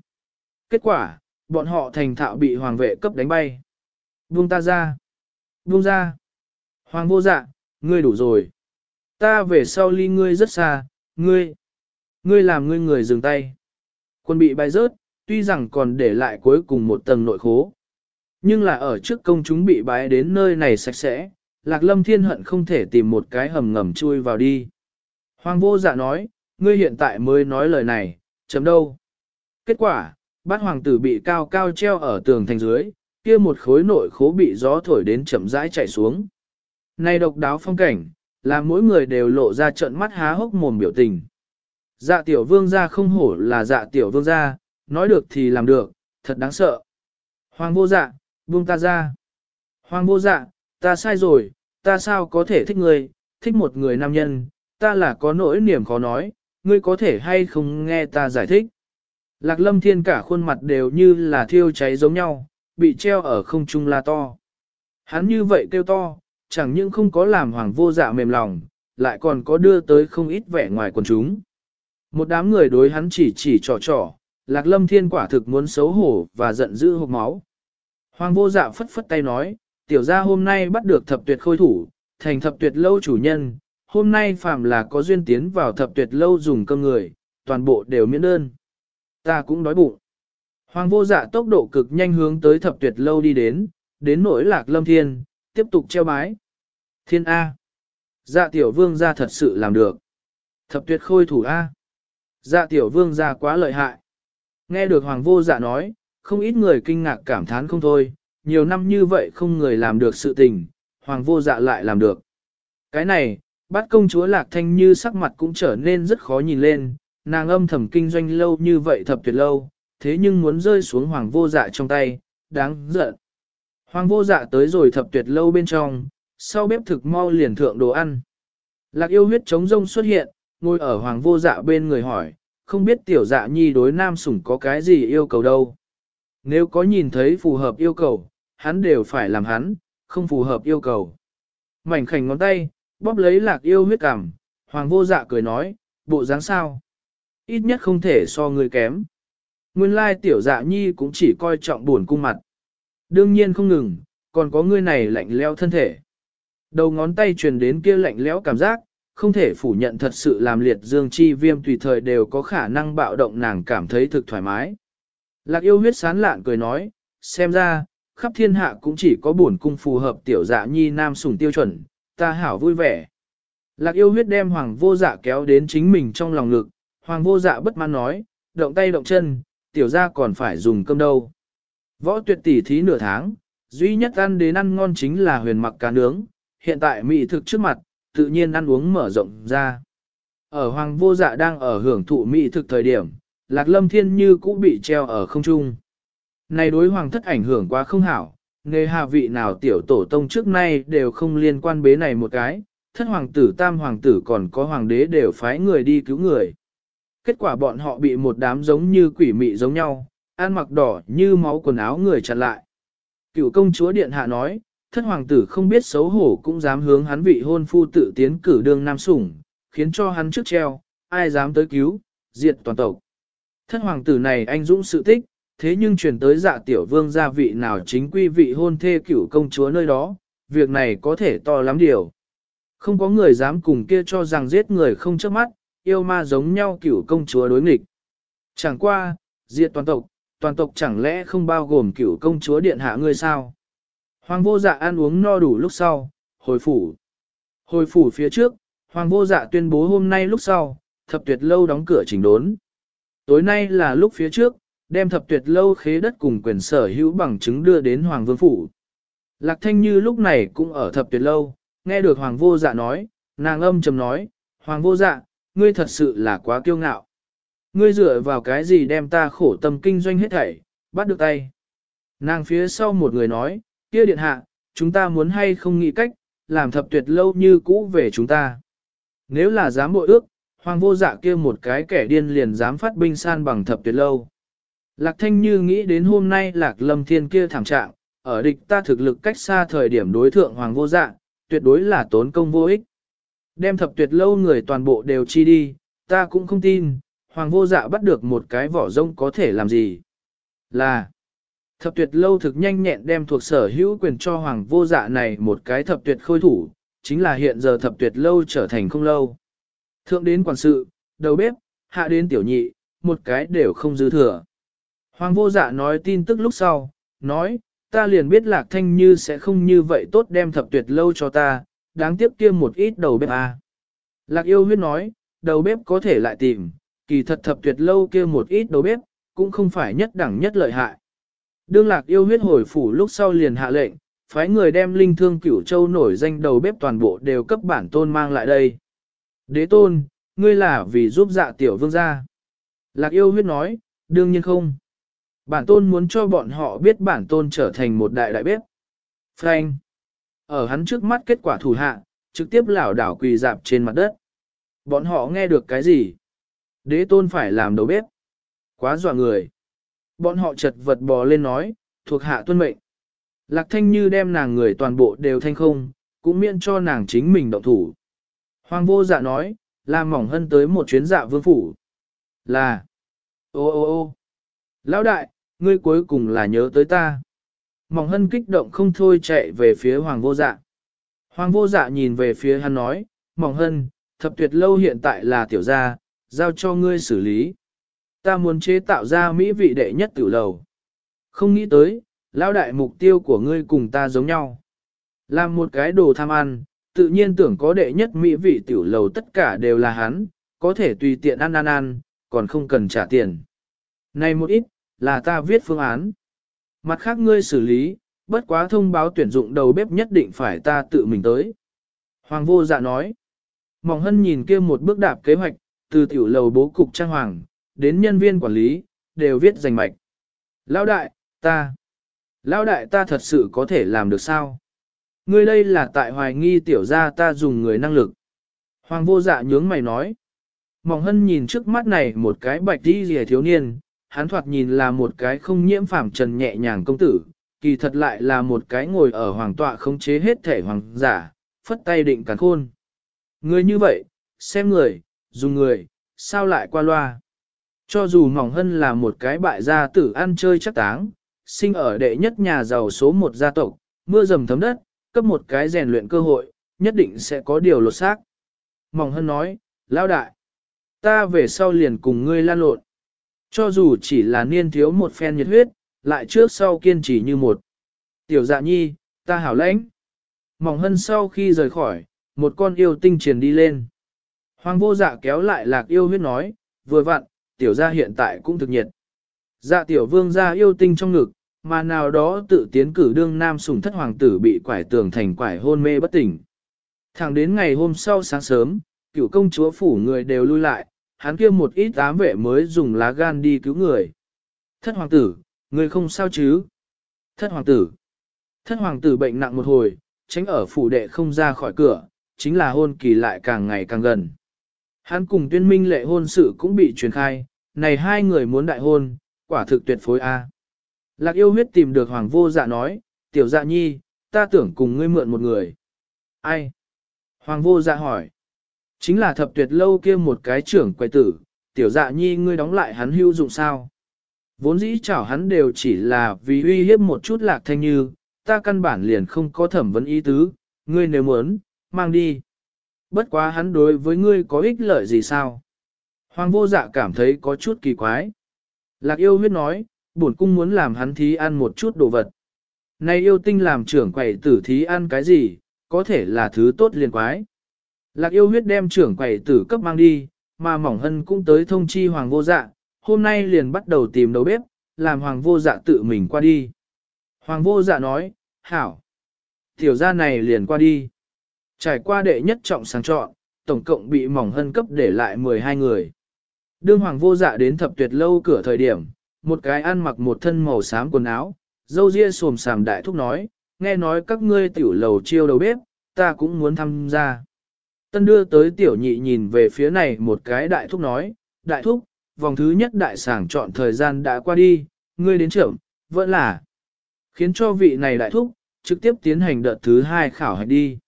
Kết quả, bọn họ thành thạo bị hoàng vệ cấp đánh bay. Buông ta ra. Buông ra. Hoàng vô dạ, ngươi đủ rồi. Ta về sau ly ngươi rất xa, ngươi. Ngươi làm ngươi người dừng tay. Quân bị bay rớt, tuy rằng còn để lại cuối cùng một tầng nội khố. Nhưng là ở trước công chúng bị bái đến nơi này sạch sẽ, Lạc Lâm Thiên hận không thể tìm một cái hầm ngầm chui vào đi. Hoàng vô dạ nói, ngươi hiện tại mới nói lời này, chấm đâu. Kết quả, bát hoàng tử bị cao cao treo ở tường thành dưới, kia một khối nội khố bị gió thổi đến chậm rãi chạy xuống. Này độc đáo phong cảnh, làm mỗi người đều lộ ra trận mắt há hốc mồm biểu tình. Dạ tiểu vương gia không hổ là dạ tiểu vương gia, nói được thì làm được, thật đáng sợ. Hoàng vô dạ, buông ta ra. Hoàng vô dạ, ta sai rồi, ta sao có thể thích ngươi, thích một người nam nhân, ta là có nỗi niềm khó nói, ngươi có thể hay không nghe ta giải thích. Lạc lâm thiên cả khuôn mặt đều như là thiêu cháy giống nhau, bị treo ở không trung la to. Hắn như vậy kêu to, chẳng những không có làm hoàng vô dạ mềm lòng, lại còn có đưa tới không ít vẻ ngoài quần chúng. Một đám người đối hắn chỉ chỉ trò trò, lạc lâm thiên quả thực muốn xấu hổ và giận dữ hộp máu. Hoàng vô dạ phất phất tay nói, tiểu gia hôm nay bắt được thập tuyệt khôi thủ, thành thập tuyệt lâu chủ nhân, hôm nay phàm là có duyên tiến vào thập tuyệt lâu dùng cơm người, toàn bộ đều miễn đơn. Ta cũng đói bụng. Hoàng vô dạ tốc độ cực nhanh hướng tới thập tuyệt lâu đi đến, đến nỗi lạc lâm thiên, tiếp tục treo bái. Thiên A. Dạ tiểu vương gia thật sự làm được. Thập tuyệt khôi thủ A. Dạ tiểu vương gia quá lợi hại. Nghe được hoàng vô dạ nói, không ít người kinh ngạc cảm thán không thôi, nhiều năm như vậy không người làm được sự tình, hoàng vô dạ lại làm được. Cái này, bắt công chúa lạc thanh như sắc mặt cũng trở nên rất khó nhìn lên, nàng âm thầm kinh doanh lâu như vậy thập tuyệt lâu, thế nhưng muốn rơi xuống hoàng vô dạ trong tay, đáng giận. Hoàng vô dạ tới rồi thập tuyệt lâu bên trong, sau bếp thực mau liền thượng đồ ăn. Lạc yêu huyết chống rông xuất hiện, ngồi ở hoàng vô dạ bên người hỏi, không biết tiểu dạ nhi đối nam sủng có cái gì yêu cầu đâu. Nếu có nhìn thấy phù hợp yêu cầu, hắn đều phải làm hắn, không phù hợp yêu cầu. Mảnh khảnh ngón tay, bóp lấy lạc yêu huyết cảm, hoàng vô dạ cười nói, bộ dáng sao? Ít nhất không thể so người kém. Nguyên lai tiểu dạ nhi cũng chỉ coi trọng buồn cung mặt. Đương nhiên không ngừng, còn có người này lạnh leo thân thể. Đầu ngón tay truyền đến kia lạnh lẽo cảm giác, không thể phủ nhận thật sự làm liệt dương chi viêm tùy thời đều có khả năng bạo động nàng cảm thấy thực thoải mái. Lạc yêu huyết sán lạn cười nói, xem ra, khắp thiên hạ cũng chỉ có bổn cung phù hợp tiểu dạ nhi nam sủng tiêu chuẩn, ta hảo vui vẻ. Lạc yêu huyết đem hoàng vô dạ kéo đến chính mình trong lòng ngực, hoàng vô dạ bất mãn nói, động tay động chân, tiểu ra còn phải dùng cơm đâu. Võ tuyệt tỷ thí nửa tháng, duy nhất ăn đến ăn ngon chính là huyền mặc cá nướng, hiện tại mỹ thực trước mặt, tự nhiên ăn uống mở rộng ra. Ở hoàng vô dạ đang ở hưởng thụ mỹ thực thời điểm, lạc lâm thiên như cũ bị treo ở không trung. Này đối hoàng thất ảnh hưởng quá không hảo, nghề hạ vị nào tiểu tổ tông trước nay đều không liên quan bế này một cái, thất hoàng tử tam hoàng tử còn có hoàng đế đều phái người đi cứu người. Kết quả bọn họ bị một đám giống như quỷ mị giống nhau, ăn mặc đỏ như máu quần áo người chặn lại. Cựu công chúa điện hạ nói, thất hoàng tử không biết xấu hổ cũng dám hướng hắn vị hôn phu tự tiến cử đương nam sủng, khiến cho hắn trước treo, ai dám tới cứu, diệt toàn tộc. Thất hoàng tử này anh dũng sự tích, thế nhưng truyền tới dạ tiểu vương gia vị nào chính quy vị hôn thê cửu công chúa nơi đó, việc này có thể to lắm điều. Không có người dám cùng kia cho rằng giết người không trước mắt, yêu ma giống nhau cửu công chúa đối nghịch. Chẳng qua, diệt toàn tộc, toàn tộc chẳng lẽ không bao gồm cửu công chúa điện hạ ngươi sao? Hoàng vô dạ ăn uống no đủ lúc sau, hồi phủ. Hồi phủ phía trước, Hoàng vô dạ tuyên bố hôm nay lúc sau, thập tuyệt lâu đóng cửa chỉnh đốn. Tối nay là lúc phía trước, đem thập tuyệt lâu khế đất cùng quyền sở hữu bằng chứng đưa đến Hoàng vương phủ. Lạc thanh như lúc này cũng ở thập tuyệt lâu, nghe được Hoàng vô dạ nói, nàng âm trầm nói, Hoàng vô dạ, ngươi thật sự là quá kiêu ngạo. Ngươi dựa vào cái gì đem ta khổ tâm kinh doanh hết thảy, bắt được tay. Nàng phía sau một người nói, kia điện hạ, chúng ta muốn hay không nghĩ cách, làm thập tuyệt lâu như cũ về chúng ta. Nếu là dám bội ước, hoàng vô dạ kia một cái kẻ điên liền dám phát binh san bằng thập tuyệt lâu. Lạc thanh như nghĩ đến hôm nay lạc lâm thiên kia thảm trạng, ở địch ta thực lực cách xa thời điểm đối thượng hoàng vô dạ, tuyệt đối là tốn công vô ích. Đem thập tuyệt lâu người toàn bộ đều chi đi, ta cũng không tin, hoàng vô dạ bắt được một cái vỏ rông có thể làm gì. Là, thập tuyệt lâu thực nhanh nhẹn đem thuộc sở hữu quyền cho hoàng vô dạ này một cái thập tuyệt khôi thủ, chính là hiện giờ thập tuyệt lâu trở thành không lâu. Thượng đến quản sự, đầu bếp, hạ đến tiểu nhị, một cái đều không dư thừa. Hoàng vô dạ nói tin tức lúc sau, nói, ta liền biết lạc thanh như sẽ không như vậy tốt đem thập tuyệt lâu cho ta, đáng tiếc kia một ít đầu bếp à. Lạc yêu huyết nói, đầu bếp có thể lại tìm, kỳ thật thập tuyệt lâu kia một ít đầu bếp, cũng không phải nhất đẳng nhất lợi hại. Đương lạc yêu huyết hồi phủ lúc sau liền hạ lệnh, phái người đem linh thương cửu châu nổi danh đầu bếp toàn bộ đều cấp bản tôn mang lại đây. Đế tôn, ngươi là vì giúp dạ tiểu vương gia. Lạc yêu huyết nói, đương nhiên không. Bản tôn muốn cho bọn họ biết bản tôn trở thành một đại đại bếp. Frank. Ở hắn trước mắt kết quả thủ hạ, trực tiếp lảo đảo quỳ dạp trên mặt đất. Bọn họ nghe được cái gì? Đế tôn phải làm đầu bếp. Quá dọa người. Bọn họ chật vật bò lên nói, thuộc hạ tuân mệnh. Lạc thanh như đem nàng người toàn bộ đều thanh không, cũng miễn cho nàng chính mình động thủ. Hoàng vô dạ nói, làm mỏng hân tới một chuyến dạ vương phủ. Là, ô ô ô, lão đại, ngươi cuối cùng là nhớ tới ta. Mỏng hân kích động không thôi chạy về phía hoàng vô dạ. Hoàng vô dạ nhìn về phía hắn nói, mỏng hân, thập tuyệt lâu hiện tại là tiểu gia, giao cho ngươi xử lý. Ta muốn chế tạo ra mỹ vị đệ nhất tiểu lầu. Không nghĩ tới, lão đại mục tiêu của ngươi cùng ta giống nhau. Làm một cái đồ tham ăn, tự nhiên tưởng có đệ nhất mỹ vị tiểu lầu tất cả đều là hắn, có thể tùy tiện ăn ăn ăn, còn không cần trả tiền. Này một ít, là ta viết phương án. Mặt khác ngươi xử lý, bất quá thông báo tuyển dụng đầu bếp nhất định phải ta tự mình tới. Hoàng vô dạ nói. Mỏng hân nhìn kia một bước đạp kế hoạch, từ tiểu lầu bố cục trang hoàng, đến nhân viên quản lý, đều viết rành mạch. Lão đại, ta. Lão đại ta thật sự có thể làm được sao? Ngươi đây là tại hoài nghi tiểu gia ta dùng người năng lực. Hoàng vô dạ nhướng mày nói. Mỏng hân nhìn trước mắt này một cái bạch đi rìa thiếu niên, hắn thoạt nhìn là một cái không nhiễm phàm trần nhẹ nhàng công tử, kỳ thật lại là một cái ngồi ở hoàng tọa khống chế hết thể hoàng giả, phất tay định cắn khôn. Người như vậy, xem người, dùng người, sao lại qua loa. Cho dù mỏng hân là một cái bại gia tử ăn chơi chắc táng, sinh ở đệ nhất nhà giàu số một gia tộc, mưa dầm thấm đất, cấp một cái rèn luyện cơ hội, nhất định sẽ có điều lột xác. Mỏng hân nói, lao đại, ta về sau liền cùng ngươi lan lộn. Cho dù chỉ là niên thiếu một phen nhiệt huyết, lại trước sau kiên trì như một. Tiểu dạ nhi, ta hảo lãnh. Mỏng hân sau khi rời khỏi, một con yêu tinh truyền đi lên. Hoàng vô dạ kéo lại lạc yêu huyết nói, vừa vặn, tiểu gia hiện tại cũng thực nhiệt. Dạ tiểu vương gia yêu tinh trong ngực, mà nào đó tự tiến cử đương nam sủng thất hoàng tử bị quải tường thành quải hôn mê bất tỉnh. Thẳng đến ngày hôm sau sáng sớm, cựu công chúa phủ người đều lui lại, hắn kia một ít ám vệ mới dùng lá gan đi cứu người. Thất hoàng tử, người không sao chứ? Thất hoàng tử. Thất hoàng tử bệnh nặng một hồi, tránh ở phủ đệ không ra khỏi cửa, chính là hôn kỳ lại càng ngày càng gần. Hắn cùng tuyên minh lệ hôn sự cũng bị truyền khai, này hai người muốn đại hôn, quả thực tuyệt phối A. Lạc yêu huyết tìm được hoàng vô dạ nói, tiểu dạ nhi, ta tưởng cùng ngươi mượn một người. Ai? Hoàng vô dạ hỏi. Chính là thập tuyệt lâu kia một cái trưởng quay tử, tiểu dạ nhi ngươi đóng lại hắn hưu dụng sao? Vốn dĩ chảo hắn đều chỉ là vì uy hiếp một chút lạc thanh như, ta căn bản liền không có thẩm vấn ý tứ, ngươi nếu muốn, mang đi. Bất quá hắn đối với ngươi có ích lợi gì sao? Hoàng vô dạ cảm thấy có chút kỳ quái. Lạc yêu huyết nói, bổn cung muốn làm hắn thí ăn một chút đồ vật. Này yêu tinh làm trưởng quầy tử thí ăn cái gì, có thể là thứ tốt liền quái. Lạc yêu huyết đem trưởng quầy tử cấp mang đi, mà mỏng hân cũng tới thông chi hoàng vô dạ, hôm nay liền bắt đầu tìm đầu bếp, làm hoàng vô dạ tự mình qua đi. Hoàng vô dạ nói, hảo, tiểu gia này liền qua đi. Trải qua đệ nhất trọng sáng chọn, tổng cộng bị mỏng hân cấp để lại 12 người. Đương hoàng vô dạ đến thập tuyệt lâu cửa thời điểm, một cái ăn mặc một thân màu xám quần áo, dâu ria xồm xàm đại thúc nói, nghe nói các ngươi tiểu lầu chiêu đầu bếp, ta cũng muốn tham gia. Tân đưa tới tiểu nhị nhìn về phía này một cái đại thúc nói, đại thúc, vòng thứ nhất đại sảng chọn thời gian đã qua đi, ngươi đến trưởng, vẫn là khiến cho vị này đại thúc, trực tiếp tiến hành đợt thứ hai khảo hạch đi.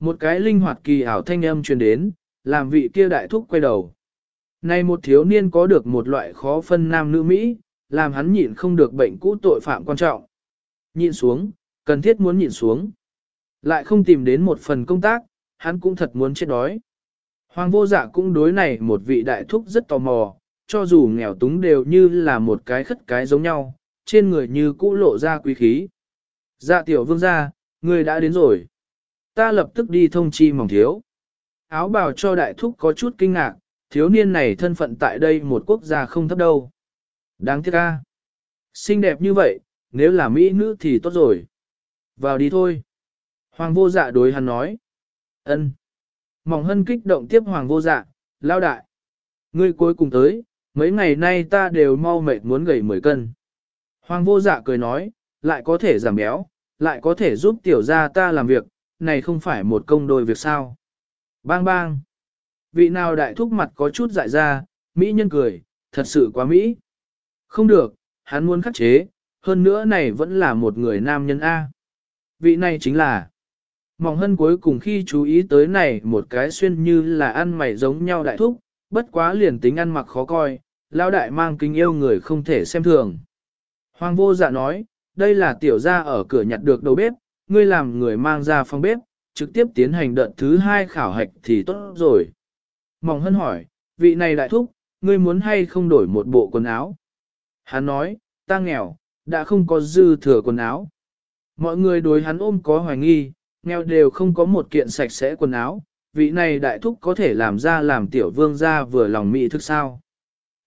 Một cái linh hoạt kỳ ảo thanh âm truyền đến, làm vị kia đại thúc quay đầu. Này một thiếu niên có được một loại khó phân nam nữ Mỹ, làm hắn nhịn không được bệnh cũ tội phạm quan trọng. Nhịn xuống, cần thiết muốn nhịn xuống. Lại không tìm đến một phần công tác, hắn cũng thật muốn chết đói. Hoàng vô dạ cũng đối này một vị đại thúc rất tò mò, cho dù nghèo túng đều như là một cái khất cái giống nhau, trên người như cũ lộ ra quý khí. Dạ tiểu vương gia, người đã đến rồi. Ta lập tức đi thông chi mỏng thiếu. Áo bào cho đại thúc có chút kinh ngạc, thiếu niên này thân phận tại đây một quốc gia không thấp đâu. Đáng tiếc ca. Xinh đẹp như vậy, nếu là mỹ nữ thì tốt rồi. Vào đi thôi. Hoàng vô dạ đối hắn nói. ân. Mỏng hân kích động tiếp hoàng vô dạ, lao đại. Ngươi cuối cùng tới, mấy ngày nay ta đều mau mệt muốn gầy 10 cân. Hoàng vô dạ cười nói, lại có thể giảm béo, lại có thể giúp tiểu gia ta làm việc, này không phải một công đôi việc sao. Bang bang. Vị nào đại thúc mặt có chút dại ra, Mỹ nhân cười, thật sự quá Mỹ. Không được, hắn muốn khắc chế, hơn nữa này vẫn là một người nam nhân A. Vị này chính là Mỏng hân cuối cùng khi chú ý tới này một cái xuyên như là ăn mày giống nhau đại thúc, bất quá liền tính ăn mặc khó coi, lão đại mang kính yêu người không thể xem thường. Hoàng vô dạ nói, đây là tiểu gia ở cửa nhặt được đầu bếp, ngươi làm người mang ra phòng bếp, trực tiếp tiến hành đợt thứ hai khảo hạch thì tốt rồi. Mỏng hân hỏi, vị này đại thúc, ngươi muốn hay không đổi một bộ quần áo? Hắn nói, ta nghèo, đã không có dư thừa quần áo. Mọi người đối hắn ôm có hoài nghi, nghèo đều không có một kiện sạch sẽ quần áo, vị này đại thúc có thể làm ra làm tiểu vương ra vừa lòng mỹ thức sao.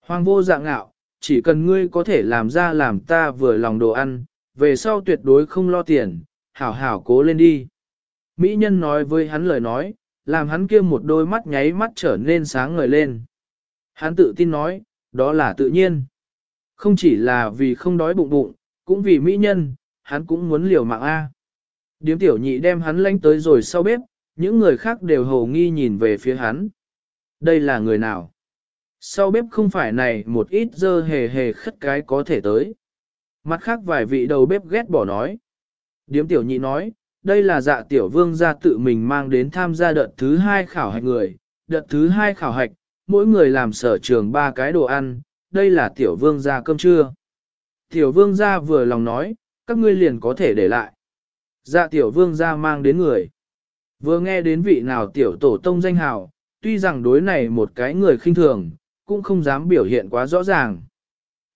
Hoàng vô dạng ngạo, chỉ cần ngươi có thể làm ra làm ta vừa lòng đồ ăn, về sau tuyệt đối không lo tiền, hảo hảo cố lên đi. Mỹ nhân nói với hắn lời nói, làm hắn kia một đôi mắt nháy mắt trở nên sáng ngời lên. Hắn tự tin nói, đó là tự nhiên. Không chỉ là vì không đói bụng bụng, cũng vì mỹ nhân, hắn cũng muốn liều mạng A. Điếm tiểu nhị đem hắn lánh tới rồi sau bếp, những người khác đều hầu nghi nhìn về phía hắn. Đây là người nào? Sau bếp không phải này một ít dơ hề hề khất cái có thể tới. Mặt khác vài vị đầu bếp ghét bỏ nói. Điếm tiểu nhị nói, đây là dạ tiểu vương gia tự mình mang đến tham gia đợt thứ hai khảo hạch người. Đợt thứ hai khảo hạch, mỗi người làm sở trường ba cái đồ ăn, đây là tiểu vương gia cơm trưa. Tiểu vương gia vừa lòng nói, các ngươi liền có thể để lại. Dạ tiểu vương gia mang đến người. Vừa nghe đến vị nào tiểu tổ tông danh hào, tuy rằng đối này một cái người khinh thường, cũng không dám biểu hiện quá rõ ràng.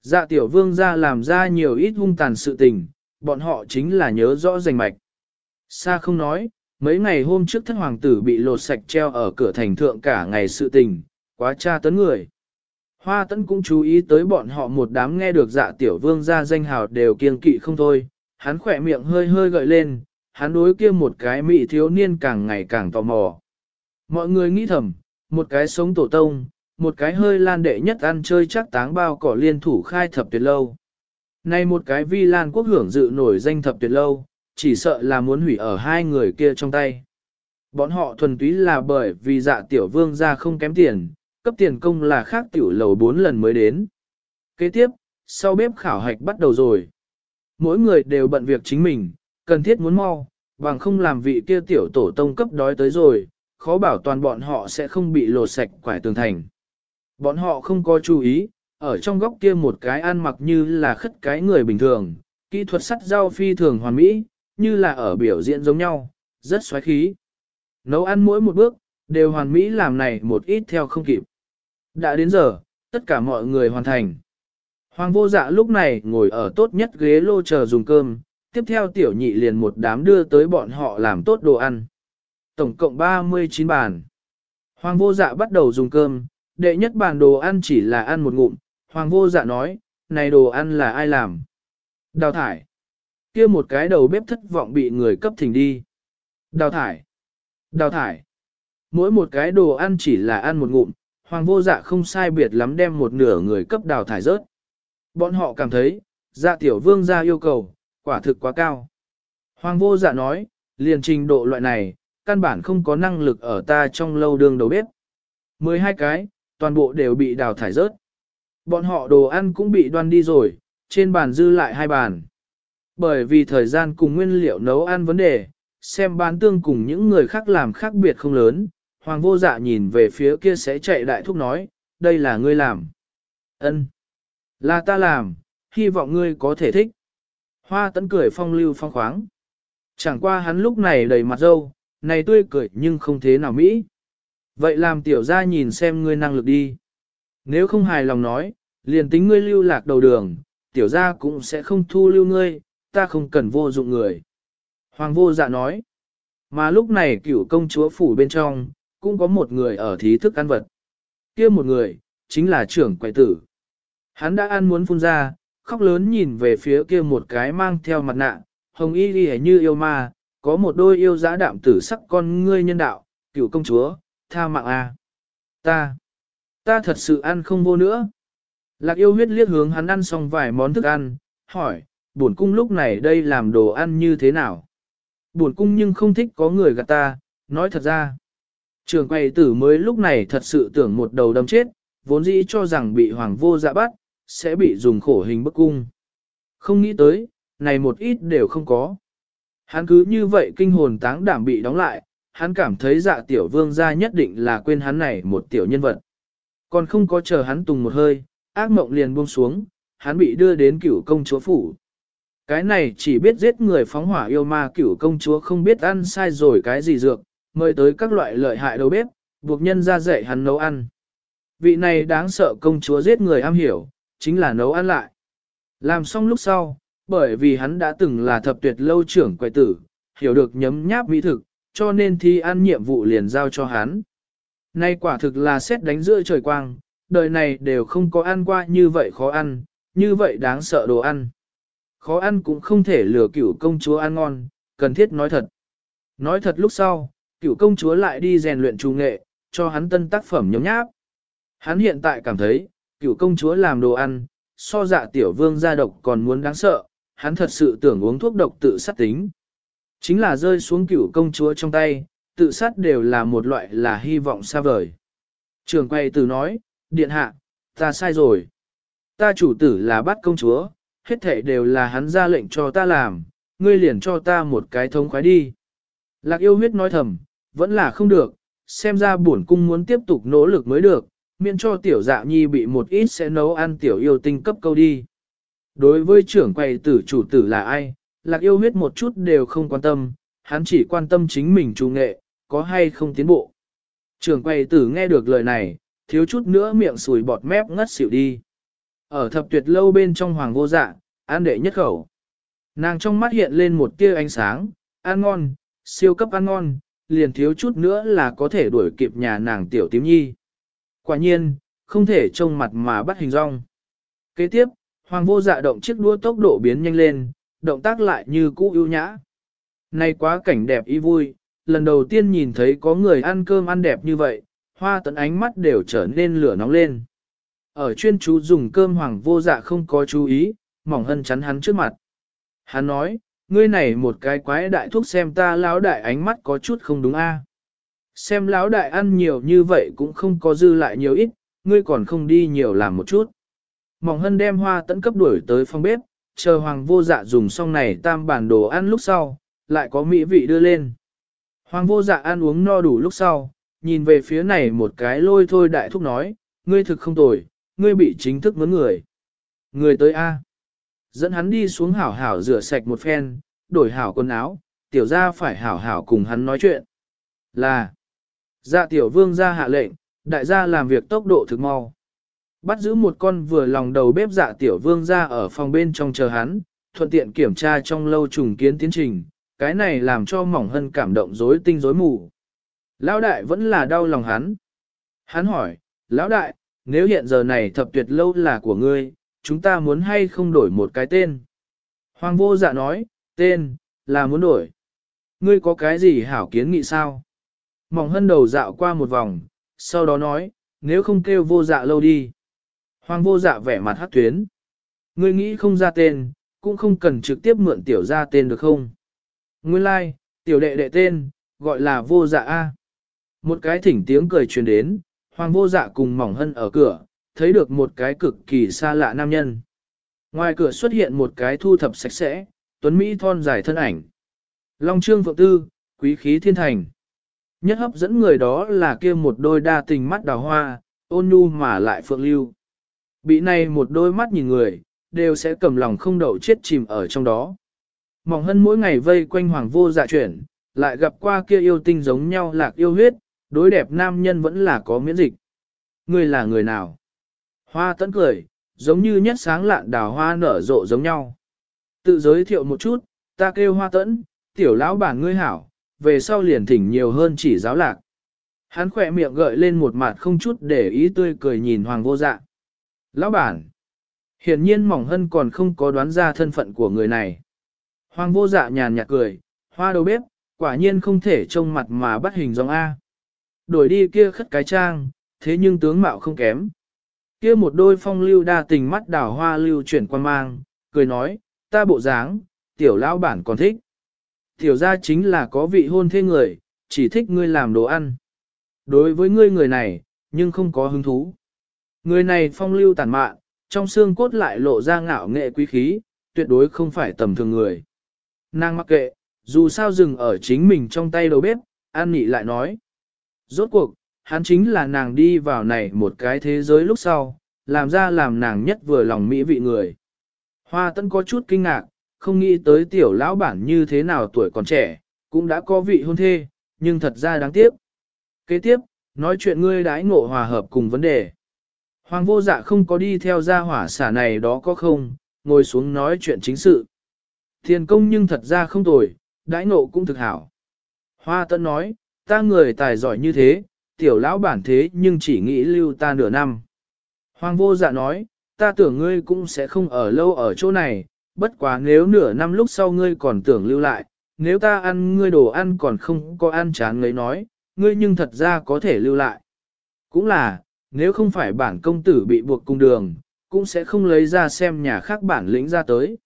Dạ tiểu vương gia làm ra nhiều ít hung tàn sự tình, bọn họ chính là nhớ rõ rành mạch. Xa không nói, mấy ngày hôm trước thất hoàng tử bị lột sạch treo ở cửa thành thượng cả ngày sự tình, quá tra tấn người. Hoa tấn cũng chú ý tới bọn họ một đám nghe được dạ tiểu vương ra danh hào đều kiêng kỵ không thôi, hắn khỏe miệng hơi hơi gợi lên, hắn đối kia một cái mỹ thiếu niên càng ngày càng tò mò. Mọi người nghĩ thầm, một cái sống tổ tông, một cái hơi lan đệ nhất ăn chơi chắc táng bao cỏ liên thủ khai thập tuyệt lâu. Nay một cái vi lan quốc hưởng dự nổi danh thập tuyệt lâu, chỉ sợ là muốn hủy ở hai người kia trong tay. Bọn họ thuần túy là bởi vì dạ tiểu vương ra không kém tiền, cấp tiền công là khác tiểu lầu bốn lần mới đến. Kế tiếp, sau bếp khảo hạch bắt đầu rồi. Mỗi người đều bận việc chính mình, cần thiết muốn mau, bằng không làm vị kia tiểu tổ tông cấp đói tới rồi, khó bảo toàn bọn họ sẽ không bị lột sạch quải tường thành. Bọn họ không có chú ý, ở trong góc kia một cái ăn mặc như là khất cái người bình thường, kỹ thuật sắt rau phi thường hoàn mỹ, như là ở biểu diễn giống nhau, rất xoáy khí. Nấu ăn mỗi một bước, đều hoàn mỹ làm này một ít theo không kịp. Đã đến giờ, tất cả mọi người hoàn thành. Hoàng vô dạ lúc này ngồi ở tốt nhất ghế lô chờ dùng cơm, tiếp theo tiểu nhị liền một đám đưa tới bọn họ làm tốt đồ ăn. Tổng cộng 39 bàn. Hoàng vô dạ bắt đầu dùng cơm, đệ nhất bàn đồ ăn chỉ là ăn một ngụm, hoàng vô dạ nói, này đồ ăn là ai làm? Đào thải. kia một cái đầu bếp thất vọng bị người cấp thỉnh đi. Đào thải. Đào thải. Mỗi một cái đồ ăn chỉ là ăn một ngụm, hoàng vô dạ không sai biệt lắm đem một nửa người cấp đào thải rớt. Bọn họ cảm thấy, dạ tiểu vương ra yêu cầu, quả thực quá cao. Hoàng vô dạ nói, liền trình độ loại này, căn bản không có năng lực ở ta trong lâu đường đầu bếp. 12 cái, toàn bộ đều bị đào thải rớt. Bọn họ đồ ăn cũng bị đoan đi rồi, trên bàn dư lại hai bàn. Bởi vì thời gian cùng nguyên liệu nấu ăn vấn đề, xem bán tương cùng những người khác làm khác biệt không lớn, hoàng vô dạ nhìn về phía kia sẽ chạy đại thúc nói, đây là ngươi làm. ân Là ta làm, hy vọng ngươi có thể thích. Hoa tấn cười phong lưu phong khoáng. Chẳng qua hắn lúc này đầy mặt dâu, này tươi cười nhưng không thế nào mỹ. Vậy làm tiểu gia nhìn xem ngươi năng lực đi. Nếu không hài lòng nói, liền tính ngươi lưu lạc đầu đường, tiểu gia cũng sẽ không thu lưu ngươi, ta không cần vô dụng người. Hoàng vô dạ nói. Mà lúc này cửu công chúa phủ bên trong, cũng có một người ở thí thức ăn vật. kia một người, chính là trưởng quầy tử. Hắn đã ăn muốn phun ra, khóc lớn nhìn về phía kia một cái mang theo mặt nạ, hồng y đi như yêu ma, có một đôi yêu dã đạm tử sắc con ngươi nhân đạo, cựu công chúa, tha mạng a à. Ta, ta thật sự ăn không vô nữa. Lạc yêu huyết liếc hướng hắn ăn xong vài món thức ăn, hỏi, buồn cung lúc này đây làm đồ ăn như thế nào? Buồn cung nhưng không thích có người gạt ta, nói thật ra. Trường quay tử mới lúc này thật sự tưởng một đầu đâm chết, vốn dĩ cho rằng bị hoàng vô dạ bắt, sẽ bị dùng khổ hình bức cung. Không nghĩ tới, này một ít đều không có. Hắn cứ như vậy kinh hồn táng đảm bị đóng lại, hắn cảm thấy dạ tiểu vương gia nhất định là quên hắn này một tiểu nhân vật. Còn không có chờ hắn tùng một hơi, ác mộng liền buông xuống, hắn bị đưa đến cửu công chúa phủ. Cái này chỉ biết giết người phóng hỏa yêu ma cửu công chúa không biết ăn sai rồi cái gì dược, mời tới các loại lợi hại đầu bếp, buộc nhân ra dạy hắn nấu ăn. Vị này đáng sợ công chúa giết người am hiểu, chính là nấu ăn lại. Làm xong lúc sau, bởi vì hắn đã từng là thập tuyệt lâu trưởng quầy tử, hiểu được nhấm nháp mỹ thực, cho nên thi ăn nhiệm vụ liền giao cho hắn. Nay quả thực là xét đánh giữa trời quang, đời này đều không có ăn qua như vậy khó ăn, như vậy đáng sợ đồ ăn. Khó ăn cũng không thể lừa cửu công chúa ăn ngon, cần thiết nói thật. Nói thật lúc sau, Cựu công chúa lại đi rèn luyện trung nghệ, cho hắn tân tác phẩm nhóm nháp. Hắn hiện tại cảm thấy, cựu công chúa làm đồ ăn, so dạ tiểu vương gia độc còn muốn đáng sợ, hắn thật sự tưởng uống thuốc độc tự sát tính. Chính là rơi xuống cựu công chúa trong tay, tự sát đều là một loại là hy vọng xa vời. Trường quay từ nói, điện hạ, ta sai rồi. Ta chủ tử là bắt công chúa, hết thảy đều là hắn ra lệnh cho ta làm, ngươi liền cho ta một cái thống khoái đi. Lạc yêu huyết nói thầm, vẫn là không được, xem ra bổn cung muốn tiếp tục nỗ lực mới được, miễn cho tiểu dạ nhi bị một ít sẽ nấu ăn tiểu yêu tinh cấp câu đi. Đối với trưởng quầy tử chủ tử là ai, lạc yêu huyết một chút đều không quan tâm, hắn chỉ quan tâm chính mình trung nghệ, có hay không tiến bộ. Trưởng quầy tử nghe được lời này, thiếu chút nữa miệng sùi bọt mép ngất xỉu đi. Ở thập tuyệt lâu bên trong hoàng vô dạ, an đệ nhất khẩu. Nàng trong mắt hiện lên một tia ánh sáng, ăn ngon, siêu cấp ăn ngon, liền thiếu chút nữa là có thể đuổi kịp nhà nàng tiểu tím nhi. Quả nhiên, không thể trông mặt mà bắt hình rong. Kế tiếp, hoàng vô dạ động chiếc đua tốc độ biến nhanh lên, động tác lại như cũ ưu nhã. nay quá cảnh đẹp y vui, lần đầu tiên nhìn thấy có người ăn cơm ăn đẹp như vậy, hoa tận ánh mắt đều trở nên lửa nóng lên. Ở chuyên chú dùng cơm hoàng vô dạ không có chú ý, mỏng hân chắn hắn trước mặt. Hắn nói, ngươi này một cái quái đại thuốc xem ta lão đại ánh mắt có chút không đúng a. Xem lão đại ăn nhiều như vậy cũng không có dư lại nhiều ít, ngươi còn không đi nhiều làm một chút. Mỏng hân đem hoa tận cấp đuổi tới phòng bếp, chờ hoàng vô dạ dùng xong này tam bản đồ ăn lúc sau, lại có mỹ vị đưa lên. Hoàng vô dạ ăn uống no đủ lúc sau, nhìn về phía này một cái lôi thôi đại thúc nói, ngươi thực không tồi, ngươi bị chính thức mướn người. Người tới A. Dẫn hắn đi xuống hảo hảo rửa sạch một phen, đổi hảo quần áo, tiểu ra phải hảo hảo cùng hắn nói chuyện. Là, dạ tiểu vương ra hạ lệnh, đại gia làm việc tốc độ thực mau. Bắt giữ một con vừa lòng đầu bếp dạ tiểu vương ra ở phòng bên trong chờ hắn, thuận tiện kiểm tra trong lâu trùng kiến tiến trình, cái này làm cho mỏng hân cảm động rối tinh rối mù. Lão đại vẫn là đau lòng hắn. Hắn hỏi, lão đại, nếu hiện giờ này thập tuyệt lâu là của ngươi, chúng ta muốn hay không đổi một cái tên? Hoàng vô dạ nói, tên, là muốn đổi. Ngươi có cái gì hảo kiến nghị sao? Mỏng hân đầu dạo qua một vòng, sau đó nói, nếu không kêu vô dạ lâu đi. Hoàng vô dạ vẻ mặt hát tuyến. Ngươi nghĩ không ra tên, cũng không cần trực tiếp mượn tiểu ra tên được không? Nguyên lai, like, tiểu đệ đệ tên, gọi là vô dạ A. Một cái thỉnh tiếng cười truyền đến, hoàng vô dạ cùng mỏng hân ở cửa, thấy được một cái cực kỳ xa lạ nam nhân. Ngoài cửa xuất hiện một cái thu thập sạch sẽ, tuấn Mỹ thon dài thân ảnh. Long trương phượng tư, quý khí thiên thành. Nhất hấp dẫn người đó là kia một đôi đa tình mắt đào hoa, ôn nhu mà lại phượng lưu. Bị này một đôi mắt nhìn người, đều sẽ cầm lòng không đậu chết chìm ở trong đó. Mỏng hân mỗi ngày vây quanh hoàng vô dạ chuyển, lại gặp qua kia yêu tinh giống nhau lạc yêu huyết, đối đẹp nam nhân vẫn là có miễn dịch. người là người nào? Hoa tẫn cười, giống như nhất sáng lạn đào hoa nở rộ giống nhau. Tự giới thiệu một chút, ta kêu hoa tẫn, tiểu lão bản ngươi hảo, về sau liền thỉnh nhiều hơn chỉ giáo lạc. Hắn khỏe miệng gợi lên một mặt không chút để ý tươi cười nhìn hoàng vô dạ. Lão bản! Hiển nhiên mỏng hân còn không có đoán ra thân phận của người này. Hoàng vô dạ nhàn nhạt cười, hoa đầu bếp, quả nhiên không thể trông mặt mà bắt hình dòng A. Đổi đi kia khất cái trang, thế nhưng tướng mạo không kém. Kia một đôi phong lưu đa tình mắt đảo hoa lưu chuyển quan mang, cười nói, ta bộ dáng, tiểu lão bản còn thích. Tiểu ra chính là có vị hôn thê người, chỉ thích ngươi làm đồ ăn. Đối với ngươi người này, nhưng không có hứng thú. Người này phong lưu tàn mạn, trong xương cốt lại lộ ra ngạo nghệ quý khí, tuyệt đối không phải tầm thường người. Nàng mặc kệ, dù sao dừng ở chính mình trong tay đầu bếp, an nị lại nói. Rốt cuộc, hắn chính là nàng đi vào này một cái thế giới lúc sau, làm ra làm nàng nhất vừa lòng mỹ vị người. Hoa tân có chút kinh ngạc, không nghĩ tới tiểu lão bản như thế nào tuổi còn trẻ, cũng đã có vị hôn thê, nhưng thật ra đáng tiếc. Kế tiếp, nói chuyện ngươi đãi ngộ hòa hợp cùng vấn đề. Hoàng vô dạ không có đi theo gia hỏa xả này đó có không, ngồi xuống nói chuyện chính sự. Thiền công nhưng thật ra không tồi, đãi ngộ cũng thực hảo. Hoa tân nói, ta người tài giỏi như thế, tiểu lão bản thế nhưng chỉ nghĩ lưu ta nửa năm. Hoàng vô dạ nói, ta tưởng ngươi cũng sẽ không ở lâu ở chỗ này, bất quá nếu nửa năm lúc sau ngươi còn tưởng lưu lại, nếu ta ăn ngươi đồ ăn còn không có ăn chán ngươi nói, ngươi nhưng thật ra có thể lưu lại. Cũng là, nếu không phải bản công tử bị buộc cung đường, cũng sẽ không lấy ra xem nhà khác bản lĩnh ra tới.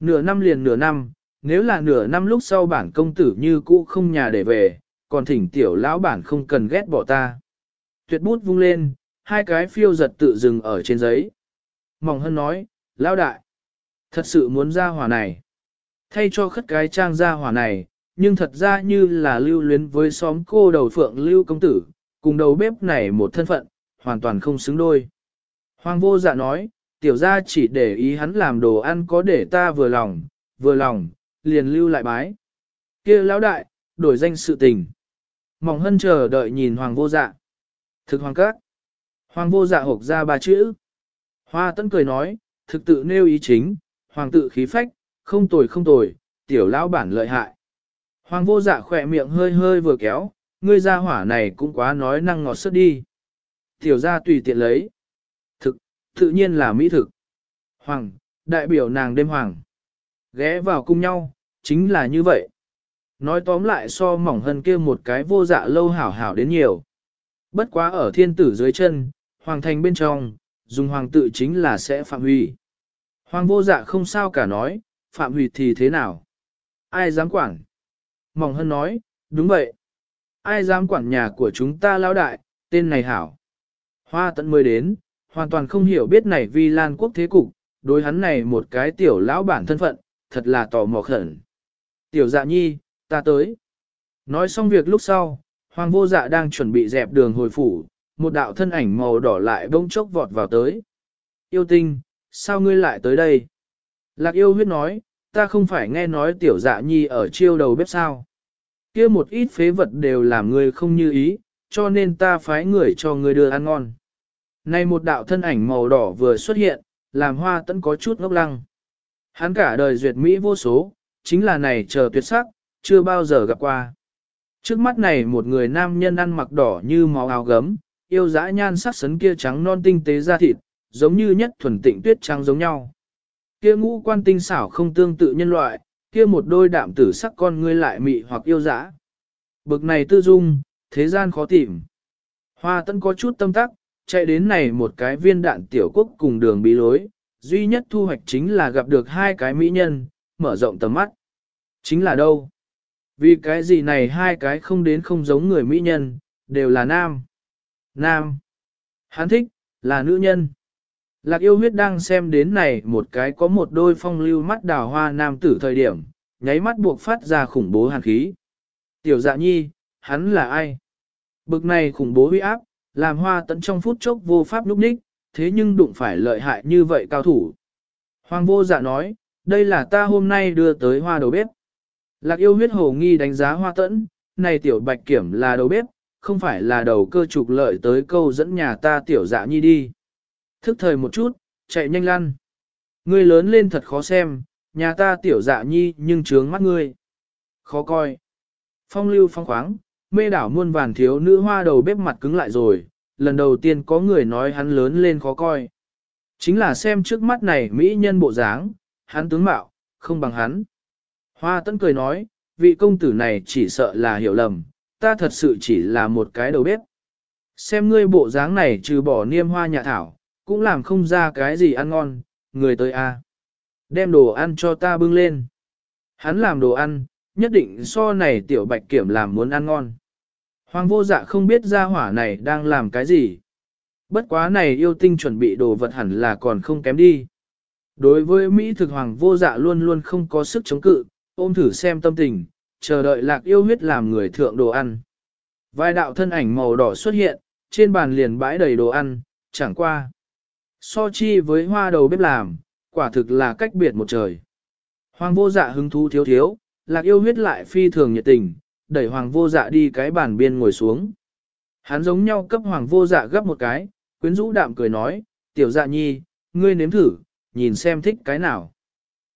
Nửa năm liền nửa năm, nếu là nửa năm lúc sau bản công tử như cũ không nhà để về, còn thỉnh tiểu lão bản không cần ghét bỏ ta. Tuyệt bút vung lên, hai cái phiêu giật tự dừng ở trên giấy. Mỏng hân nói, lão đại, thật sự muốn ra hỏa này. Thay cho khất cái trang ra hỏa này, nhưng thật ra như là lưu luyến với xóm cô đầu phượng lưu công tử, cùng đầu bếp này một thân phận, hoàn toàn không xứng đôi. Hoàng vô dạ nói, tiểu gia chỉ để ý hắn làm đồ ăn có để ta vừa lòng, vừa lòng, liền lưu lại bái. kia lão đại, đổi danh sự tình. Mỏng hân chờ đợi nhìn hoàng vô dạ. Thực hoàng các. Hoàng vô dạ hộp ra ba chữ. Hoa tấn cười nói, thực tự nêu ý chính, hoàng tự khí phách, không tồi không tồi, tiểu lão bản lợi hại. Hoàng vô dạ khỏe miệng hơi hơi vừa kéo, ngươi ra hỏa này cũng quá nói năng ngọt sớt đi. Tiểu ra tùy tiện lấy. Thực, tự nhiên là mỹ thực. Hoàng, đại biểu nàng đêm hoàng. Ghé vào cùng nhau, chính là như vậy. Nói tóm lại so mỏng hơn kia một cái vô dạ lâu hảo hảo đến nhiều. Bất quá ở thiên tử dưới chân, hoàng thành bên trong, dùng hoàng tự chính là sẽ phạm hủy. Hoàng vô dạ không sao cả nói, phạm hủy thì thế nào? Ai dám quản? Mỏng hơn nói, đúng vậy. Ai dám quản nhà của chúng ta lão đại, tên này hảo. Hoa tận mới đến, hoàn toàn không hiểu biết này vì lan quốc thế cục, đối hắn này một cái tiểu lão bản thân phận, thật là tò mò khẩn. Tiểu dạ nhi, ta tới. Nói xong việc lúc sau, hoàng vô dạ đang chuẩn bị dẹp đường hồi phủ, một đạo thân ảnh màu đỏ lại bỗng chốc vọt vào tới. Yêu tinh, sao ngươi lại tới đây? Lạc yêu huyết nói, ta không phải nghe nói tiểu dạ nhi ở chiêu đầu bếp sao. kia một ít phế vật đều làm ngươi không như ý, cho nên ta phái người cho ngươi đưa ăn ngon. Này một đạo thân ảnh màu đỏ vừa xuất hiện, làm hoa tẫn có chút ngốc lăng. Hắn cả đời duyệt Mỹ vô số, chính là này chờ tuyệt sắc, chưa bao giờ gặp qua. Trước mắt này một người nam nhân ăn mặc đỏ như máu áo gấm, yêu dã nhan sắc sấn kia trắng non tinh tế da thịt, giống như nhất thuần tịnh tuyết trắng giống nhau. Kia ngũ quan tinh xảo không tương tự nhân loại, kia một đôi đạm tử sắc con ngươi lại mị hoặc yêu dã. Bực này tư dung, thế gian khó tìm. Hoa tấn có chút tâm tắc, chạy đến này một cái viên đạn tiểu quốc cùng đường bí lối, duy nhất thu hoạch chính là gặp được hai cái mỹ nhân, mở rộng tầm mắt. Chính là đâu? Vì cái gì này hai cái không đến không giống người mỹ nhân, đều là nam. Nam. Hắn thích, là nữ nhân. Lạc yêu huyết đang xem đến này một cái có một đôi phong lưu mắt đào hoa nam tử thời điểm, nháy mắt buộc phát ra khủng bố hàn khí. Tiểu dạ nhi, hắn là ai? Bực này khủng bố huy áp, làm hoa tận trong phút chốc vô pháp lúc ních, thế nhưng đụng phải lợi hại như vậy cao thủ. Hoàng vô dạ nói, đây là ta hôm nay đưa tới hoa đầu bếp. Lạc yêu huyết hồ nghi đánh giá hoa tẫn, này tiểu bạch kiểm là đầu bếp, không phải là đầu cơ trục lợi tới câu dẫn nhà ta tiểu dạ nhi đi. Thức thời một chút, chạy nhanh lăn. Ngươi lớn lên thật khó xem, nhà ta tiểu dạ nhi nhưng trướng mắt ngươi. Khó coi. Phong lưu phong khoáng, mê đảo muôn vàn thiếu nữ hoa đầu bếp mặt cứng lại rồi, lần đầu tiên có người nói hắn lớn lên khó coi. Chính là xem trước mắt này mỹ nhân bộ dáng, hắn tướng mạo, không bằng hắn. Hoa tấn cười nói, vị công tử này chỉ sợ là hiểu lầm, ta thật sự chỉ là một cái đầu bếp. Xem ngươi bộ dáng này trừ bỏ niêm hoa nhà thảo, cũng làm không ra cái gì ăn ngon, người tới a, Đem đồ ăn cho ta bưng lên. Hắn làm đồ ăn, nhất định so này tiểu bạch kiểm làm muốn ăn ngon. Hoàng vô dạ không biết gia hỏa này đang làm cái gì. Bất quá này yêu tinh chuẩn bị đồ vật hẳn là còn không kém đi. Đối với Mỹ thực hoàng vô dạ luôn luôn không có sức chống cự, ôm thử xem tâm tình, chờ đợi lạc yêu huyết làm người thượng đồ ăn. Vài đạo thân ảnh màu đỏ xuất hiện, trên bàn liền bãi đầy đồ ăn, chẳng qua. So chi với hoa đầu bếp làm, quả thực là cách biệt một trời. Hoàng vô dạ hứng thú thiếu thiếu, lạc yêu huyết lại phi thường nhiệt tình, đẩy hoàng vô dạ đi cái bàn biên ngồi xuống. Hắn giống nhau cấp hoàng vô dạ gấp một cái, quyến rũ đạm cười nói, tiểu dạ nhi, ngươi nếm thử, nhìn xem thích cái nào.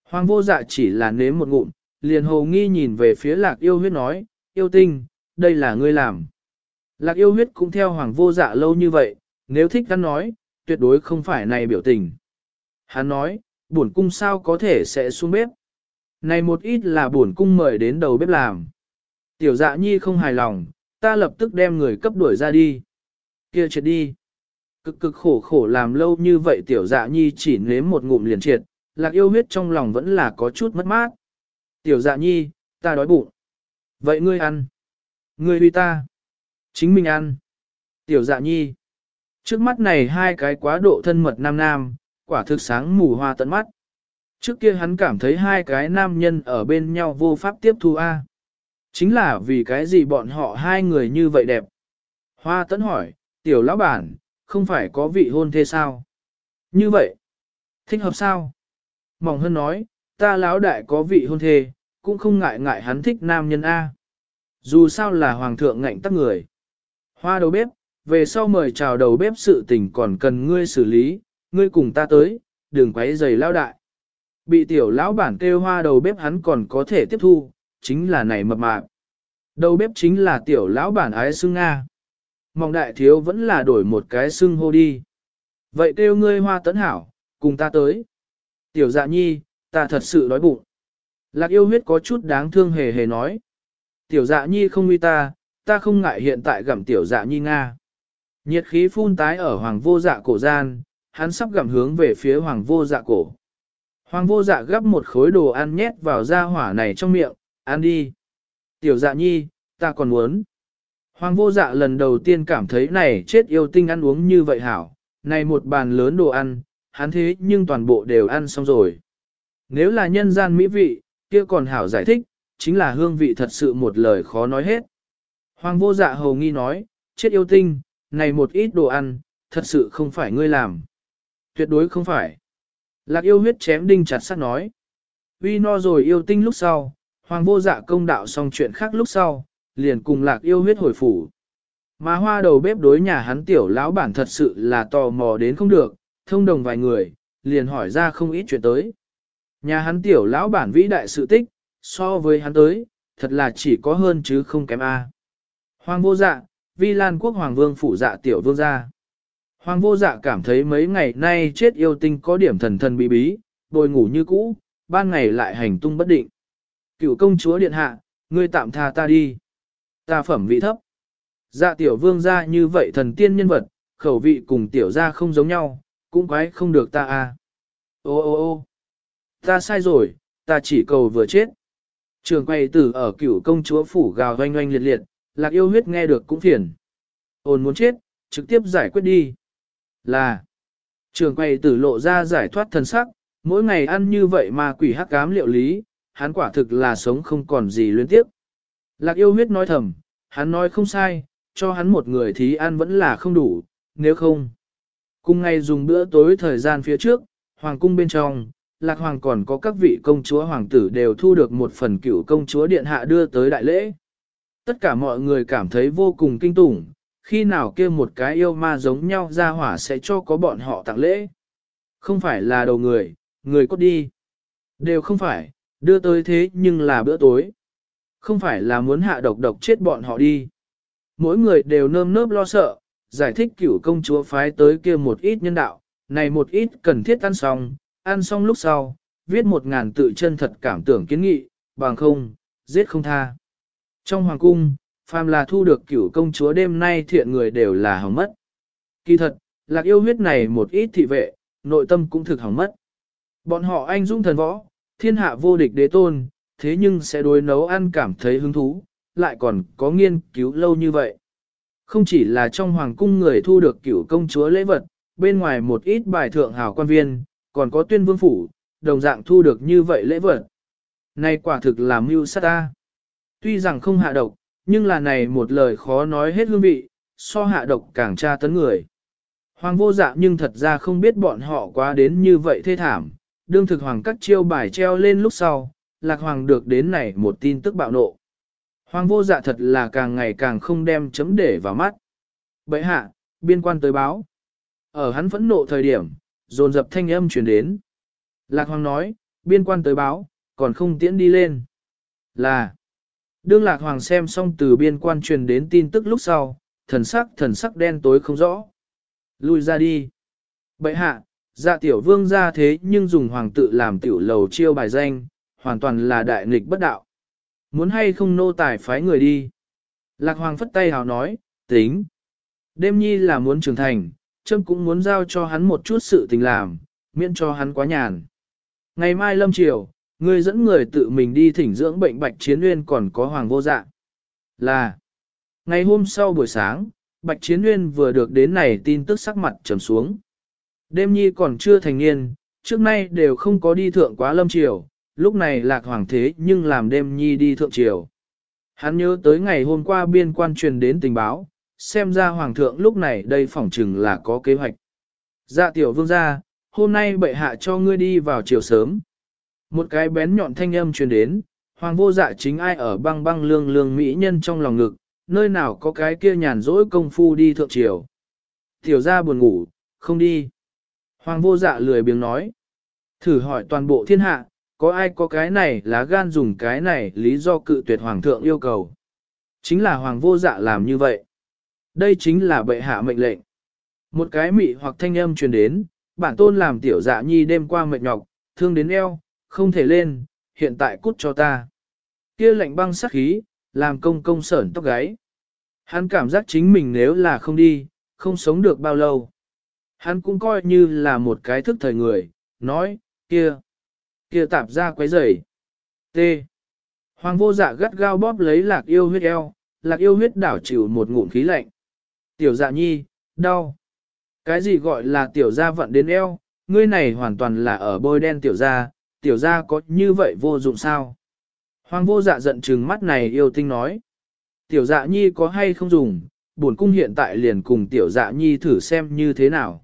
Hoàng vô dạ chỉ là nếm một ngụm, liền hồ nghi nhìn về phía lạc yêu huyết nói, yêu tinh, đây là ngươi làm. Lạc yêu huyết cũng theo hoàng vô dạ lâu như vậy, nếu thích hắn nói, tuyệt đối không phải này biểu tình. Hắn nói, buồn cung sao có thể sẽ xuống bếp. Này một ít là buồn cung mời đến đầu bếp làm. Tiểu dạ nhi không hài lòng, ta lập tức đem người cấp đuổi ra đi. Kia triệt đi. Cực cực khổ khổ làm lâu như vậy tiểu dạ nhi chỉ nếm một ngụm liền triệt, lạc yêu huyết trong lòng vẫn là có chút mất mát. Tiểu dạ nhi, ta đói bụng. Vậy ngươi ăn. Ngươi huy ta. Chính mình ăn. Tiểu dạ nhi. Trước mắt này hai cái quá độ thân mật nam nam, quả thực sáng mù hoa tận mắt. Trước kia hắn cảm thấy hai cái nam nhân ở bên nhau vô pháp tiếp thu A. Chính là vì cái gì bọn họ hai người như vậy đẹp. Hoa tấn hỏi, tiểu lão bản, không phải có vị hôn thê sao? Như vậy, thích hợp sao? Mỏng hơn nói, ta lão đại có vị hôn thê, cũng không ngại ngại hắn thích nam nhân A. Dù sao là hoàng thượng ngạnh tắc người. Hoa đầu bếp, về sau mời chào đầu bếp sự tình còn cần ngươi xử lý, ngươi cùng ta tới, đừng quấy giày lao đại. Bị tiểu lão bản kêu hoa đầu bếp hắn còn có thể tiếp thu, chính là này mập mạp. Đầu bếp chính là tiểu lão bản ái xưng Nga. Mong đại thiếu vẫn là đổi một cái xưng hô đi. Vậy kêu ngươi hoa tấn hảo, cùng ta tới. Tiểu dạ nhi, ta thật sự đói bụng. Lạc yêu huyết có chút đáng thương hề hề nói. Tiểu dạ nhi không uy ta, ta không ngại hiện tại gặm tiểu dạ nhi Nga. Nhiệt khí phun tái ở hoàng vô dạ cổ gian, hắn sắp gặm hướng về phía hoàng vô dạ cổ. Hoàng vô dạ gấp một khối đồ ăn nhét vào da hỏa này trong miệng, ăn đi. Tiểu dạ nhi, ta còn muốn. Hoàng vô dạ lần đầu tiên cảm thấy này chết yêu tinh ăn uống như vậy hảo, này một bàn lớn đồ ăn, hắn thế nhưng toàn bộ đều ăn xong rồi. Nếu là nhân gian mỹ vị, kia còn hảo giải thích, chính là hương vị thật sự một lời khó nói hết. Hoàng vô dạ hầu nghi nói, chết yêu tinh, này một ít đồ ăn, thật sự không phải ngươi làm. Tuyệt đối không phải. Lạc yêu huyết chém đinh chặt sắt nói. Vì no rồi yêu tinh lúc sau, hoàng vô dạ công đạo xong chuyện khác lúc sau, liền cùng lạc yêu huyết hồi phủ. Mà hoa đầu bếp đối nhà hắn tiểu lão bản thật sự là tò mò đến không được, thông đồng vài người, liền hỏi ra không ít chuyện tới. Nhà hắn tiểu lão bản vĩ đại sự tích, so với hắn tới, thật là chỉ có hơn chứ không kém A. Hoàng vô dạ, vi lan quốc hoàng vương phủ dạ tiểu vương gia. Hoàng vô dạ cảm thấy mấy ngày nay chết yêu tinh có điểm thần thần bí bí, bồi ngủ như cũ, ban ngày lại hành tung bất định. Cựu công chúa điện hạ, ngươi tạm tha ta đi. Ta phẩm vị thấp. Dạ tiểu vương gia như vậy thần tiên nhân vật, khẩu vị cùng tiểu gia không giống nhau, cũng quái không được ta a. À. Ô ô ô ta sai rồi, ta chỉ cầu vừa chết. Trường quay tử ở cửu công chúa phủ gào oanh oanh liệt liệt, lạc yêu huyết nghe được cũng phiền. Ôn muốn chết, trực tiếp giải quyết đi. Là, trường quay tử lộ ra giải thoát thần sắc, mỗi ngày ăn như vậy mà quỷ hắc cám liệu lý, hắn quả thực là sống không còn gì luyến tiếp. Lạc yêu huyết nói thầm, hắn nói không sai, cho hắn một người thí ăn vẫn là không đủ, nếu không. Cùng ngày dùng bữa tối thời gian phía trước, hoàng cung bên trong, lạc hoàng còn có các vị công chúa hoàng tử đều thu được một phần cựu công chúa điện hạ đưa tới đại lễ. Tất cả mọi người cảm thấy vô cùng kinh tủng, khi nào kia một cái yêu ma giống nhau ra hỏa sẽ cho có bọn họ tặng lễ. Không phải là đầu người, người cốt đi. Đều không phải, đưa tới thế nhưng là bữa tối. Không phải là muốn hạ độc độc chết bọn họ đi. Mỗi người đều nơm nớp lo sợ, giải thích cửu công chúa phái tới kia một ít nhân đạo, này một ít cần thiết ăn xong, ăn xong lúc sau, viết một ngàn tự chân thật cảm tưởng kiến nghị, bằng không, giết không tha. Trong hoàng cung, phàm là thu được cửu công chúa đêm nay thiện người đều là hỏng mất. Kỳ thật, lạc yêu huyết này một ít thị vệ, nội tâm cũng thực hỏng mất. Bọn họ anh dũng thần võ, thiên hạ vô địch đế tôn, thế nhưng sẽ đối nấu ăn cảm thấy hứng thú, lại còn có nghiên cứu lâu như vậy. Không chỉ là trong hoàng cung người thu được cửu công chúa lễ vật, bên ngoài một ít bài thượng hào quan viên, còn có tuyên vương phủ, đồng dạng thu được như vậy lễ vật. Này quả thực là mưu sát ta. Tuy rằng không hạ độc, nhưng là này một lời khó nói hết hương vị, so hạ độc càng tra tấn người. Hoàng vô dạ nhưng thật ra không biết bọn họ quá đến như vậy thê thảm, đương thực hoàng các chiêu bài treo lên lúc sau, lạc hoàng được đến này một tin tức bạo nộ. Hoàng vô dạ thật là càng ngày càng không đem chấm để vào mắt. Bậy hạ, biên quan tới báo. Ở hắn phẫn nộ thời điểm, dồn dập thanh âm chuyển đến. Lạc hoàng nói, biên quan tới báo, còn không tiễn đi lên. Là, đương lạc hoàng xem xong từ biên quan truyền đến tin tức lúc sau, thần sắc thần sắc đen tối không rõ. Lui ra đi. Bậy hạ, dạ tiểu vương ra thế nhưng dùng hoàng tự làm tiểu lầu chiêu bài danh, hoàn toàn là đại nghịch bất đạo. Muốn hay không nô tài phái người đi. Lạc hoàng phất tay hào nói, tính. Đêm nhi là muốn trưởng thành, châm cũng muốn giao cho hắn một chút sự tình làm, miễn cho hắn quá nhàn. Ngày mai lâm chiều, ngươi dẫn người tự mình đi thỉnh dưỡng bệnh bạch chiến nguyên còn có hoàng vô dạ. Là, ngày hôm sau buổi sáng, bạch chiến nguyên vừa được đến này tin tức sắc mặt trầm xuống. Đêm nhi còn chưa thành niên, trước nay đều không có đi thượng quá lâm triều, lúc này lạc hoàng thế nhưng làm đêm nhi đi thượng triều. Hắn nhớ tới ngày hôm qua biên quan truyền đến tình báo, xem ra hoàng thượng lúc này đây phỏng chừng là có kế hoạch. Dạ tiểu vương gia, hôm nay bệ hạ cho ngươi đi vào chiều sớm. Một cái bén nhọn thanh âm truyền đến, hoàng vô dạ chính ai ở băng băng lương lương mỹ nhân trong lòng ngực, nơi nào có cái kia nhàn rỗi công phu đi thượng triều. Tiểu gia buồn ngủ, không đi. Hoàng vô dạ lười biếng nói. Thử hỏi toàn bộ thiên hạ, có ai có cái này lá gan dùng cái này lý do cự tuyệt hoàng thượng yêu cầu. Chính là hoàng vô dạ làm như vậy. Đây chính là bệ hạ mệnh lệnh. Một cái mị hoặc thanh âm truyền đến, bản tôn làm tiểu dạ nhi đêm qua mệt nhọc, thương đến eo, không thể lên, hiện tại cút cho ta. Kia lạnh băng sắc khí, làm công công sởn tóc gáy. Hắn cảm giác chính mình nếu là không đi, không sống được bao lâu. Hắn cũng coi như là một cái thức thời người, nói, kia, kia tạp ra quấy rầy. T. Hoàng vô dạ gắt gao bóp lấy lạc yêu huyết eo, lạc yêu huyết đảo chịu một ngụm khí lạnh. Tiểu dạ nhi, đau. Cái gì gọi là tiểu gia vận đến eo, ngươi này hoàn toàn là ở bôi đen tiểu gia, tiểu gia có như vậy vô dụng sao? Hoàng vô dạ giận trừng mắt này yêu tinh nói. Tiểu dạ nhi có hay không dùng, bổn cung hiện tại liền cùng tiểu dạ nhi thử xem như thế nào.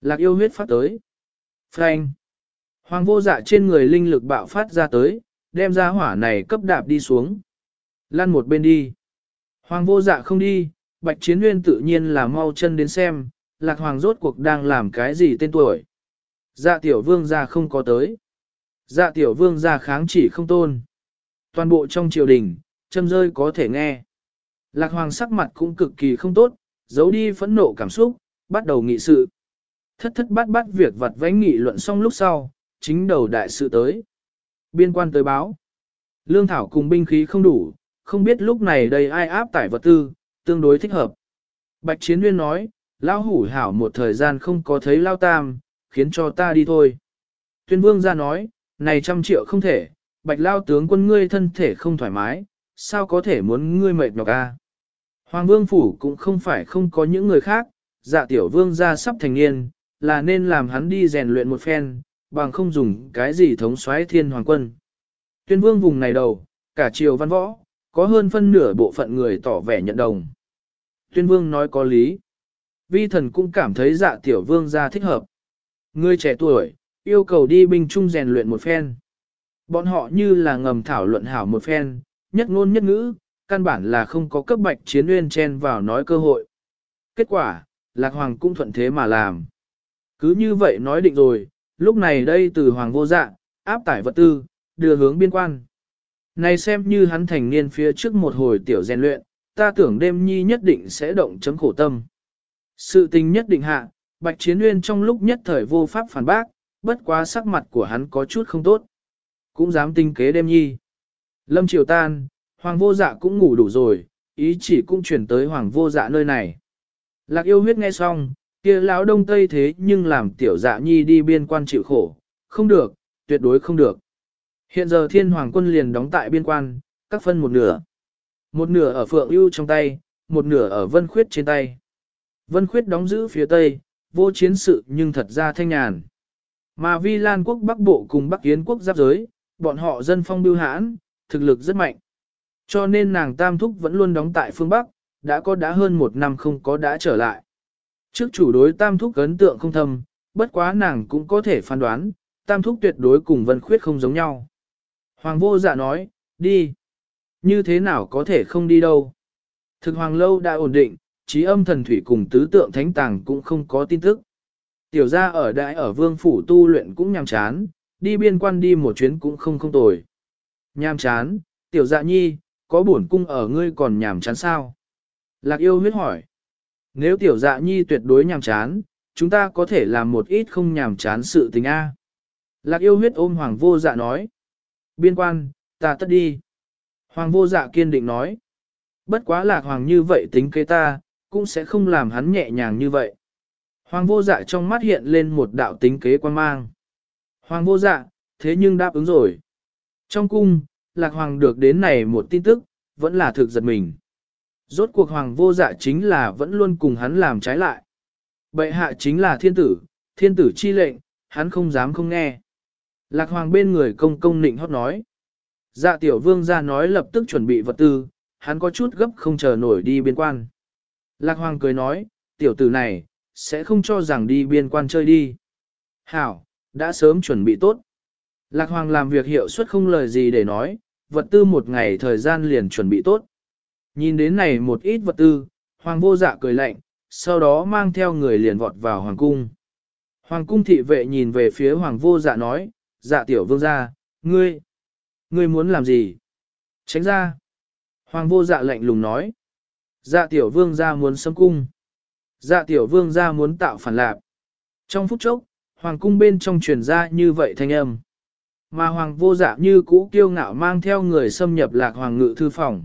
Lạc yêu huyết phát tới. Frank. Hoàng vô dạ trên người linh lực bạo phát ra tới, đem ra hỏa này cấp đạp đi xuống. Lăn một bên đi. Hoàng vô dạ không đi, bạch chiến nguyên tự nhiên là mau chân đến xem, lạc hoàng rốt cuộc đang làm cái gì tên tuổi. Dạ tiểu vương gia không có tới. Dạ tiểu vương gia kháng chỉ không tôn. Toàn bộ trong triều đình, châm rơi có thể nghe. Lạc hoàng sắc mặt cũng cực kỳ không tốt, giấu đi phẫn nộ cảm xúc, bắt đầu nghị sự. Thất thất bát bát việc vặt vãnh nghị luận xong lúc sau, chính đầu đại sự tới. Biên quan tới báo. Lương thảo cùng binh khí không đủ, không biết lúc này đây ai áp tải vật tư, tương đối thích hợp. Bạch Chiến Nguyên nói, Lao hủ hảo một thời gian không có thấy Lao Tam, khiến cho ta đi thôi. Tuyên Vương ra nói, này trăm triệu không thể, Bạch Lao tướng quân ngươi thân thể không thoải mái, sao có thể muốn ngươi mệt nhọc a? Hoàng Vương Phủ cũng không phải không có những người khác, dạ tiểu vương ra sắp thành niên, là nên làm hắn đi rèn luyện một phen, bằng không dùng cái gì thống soái thiên hoàng quân. Tuyên vương vùng này đầu, cả triều văn võ, có hơn phân nửa bộ phận người tỏ vẻ nhận đồng. Tuyên vương nói có lý. Vi thần cũng cảm thấy dạ tiểu vương ra thích hợp. Người trẻ tuổi, yêu cầu đi binh chung rèn luyện một phen. Bọn họ như là ngầm thảo luận hảo một phen, nhất ngôn nhất ngữ, căn bản là không có cấp bạch chiến uyên chen vào nói cơ hội. Kết quả, Lạc Hoàng cũng thuận thế mà làm. Cứ như vậy nói định rồi, lúc này đây từ Hoàng vô dạ, áp tải vật tư, đưa hướng biên quan. Này xem như hắn thành niên phía trước một hồi tiểu rèn luyện, ta tưởng đêm nhi nhất định sẽ động chấm khổ tâm. Sự tình nhất định hạ, Bạch Chiến Nguyên trong lúc nhất thời vô pháp phản bác, bất quá sắc mặt của hắn có chút không tốt. Cũng dám tinh kế đêm nhi. Lâm triều tan, Hoàng vô dạ cũng ngủ đủ rồi, ý chỉ cũng chuyển tới Hoàng vô dạ nơi này. Lạc yêu huyết nghe xong, kia lão đông tây thế nhưng làm tiểu dạ nhi đi biên quan chịu khổ, không được, tuyệt đối không được. Hiện giờ thiên hoàng quân liền đóng tại biên quan, các phân một nửa. Một nửa ở phượng ưu trong tay, một nửa ở vân khuyết trên tay. Vân khuyết đóng giữ phía tây, vô chiến sự nhưng thật ra thanh nhàn. Mà vi lan quốc bắc bộ cùng bắc yến quốc giáp giới, bọn họ dân phong bưu hãn, thực lực rất mạnh. Cho nên nàng tam thúc vẫn luôn đóng tại phương Bắc, đã có đã hơn một năm không có đã trở lại. Trước chủ đối tam thúc ấn tượng không thâm, bất quá nàng cũng có thể phán đoán, tam thúc tuyệt đối cùng vân khuyết không giống nhau. Hoàng vô dạ nói, đi. Như thế nào có thể không đi đâu. Thực hoàng lâu đã ổn định, trí âm thần thủy cùng tứ tượng thánh tàng cũng không có tin tức. Tiểu gia ở đại ở vương phủ tu luyện cũng nhàm chán, đi biên quan đi một chuyến cũng không không tồi. Nhàm chán, tiểu dạ nhi, có bổn cung ở ngươi còn nhàm chán sao? Lạc yêu huyết hỏi. Nếu tiểu dạ nhi tuyệt đối nhàm chán, chúng ta có thể làm một ít không nhàm chán sự tình A. Lạc yêu huyết ôm hoàng vô dạ nói. Biên quan, ta tất đi. Hoàng vô dạ kiên định nói. Bất quá lạc hoàng như vậy tính kế ta, cũng sẽ không làm hắn nhẹ nhàng như vậy. Hoàng vô dạ trong mắt hiện lên một đạo tính kế quan mang. Hoàng vô dạ, thế nhưng đáp ứng rồi. Trong cung, lạc hoàng được đến này một tin tức, vẫn là thực giật mình. Rốt cuộc hoàng vô dạ chính là vẫn luôn cùng hắn làm trái lại. Bệ hạ chính là thiên tử, thiên tử chi lệnh, hắn không dám không nghe. Lạc hoàng bên người công công nịnh hót nói. Dạ tiểu vương ra nói lập tức chuẩn bị vật tư, hắn có chút gấp không chờ nổi đi biên quan. Lạc hoàng cười nói, tiểu tử này, sẽ không cho rằng đi biên quan chơi đi. Hảo, đã sớm chuẩn bị tốt. Lạc hoàng làm việc hiệu suất không lời gì để nói, vật tư một ngày thời gian liền chuẩn bị tốt. Nhìn đến này một ít vật tư, hoàng vô dạ cười lạnh, sau đó mang theo người liền vọt vào hoàng cung. Hoàng cung thị vệ nhìn về phía hoàng vô dạ nói, dạ tiểu vương gia, Ngươi, ngươi muốn làm gì? Tránh ra. Hoàng vô dạ lạnh lùng nói. Dạ tiểu vương ra muốn xâm cung. Dạ tiểu vương ra muốn tạo phản lạp. Trong phút chốc, hoàng cung bên trong truyền ra như vậy thanh âm. Mà hoàng vô dạ như cũ kiêu ngạo mang theo người xâm nhập lạc hoàng ngự thư phòng.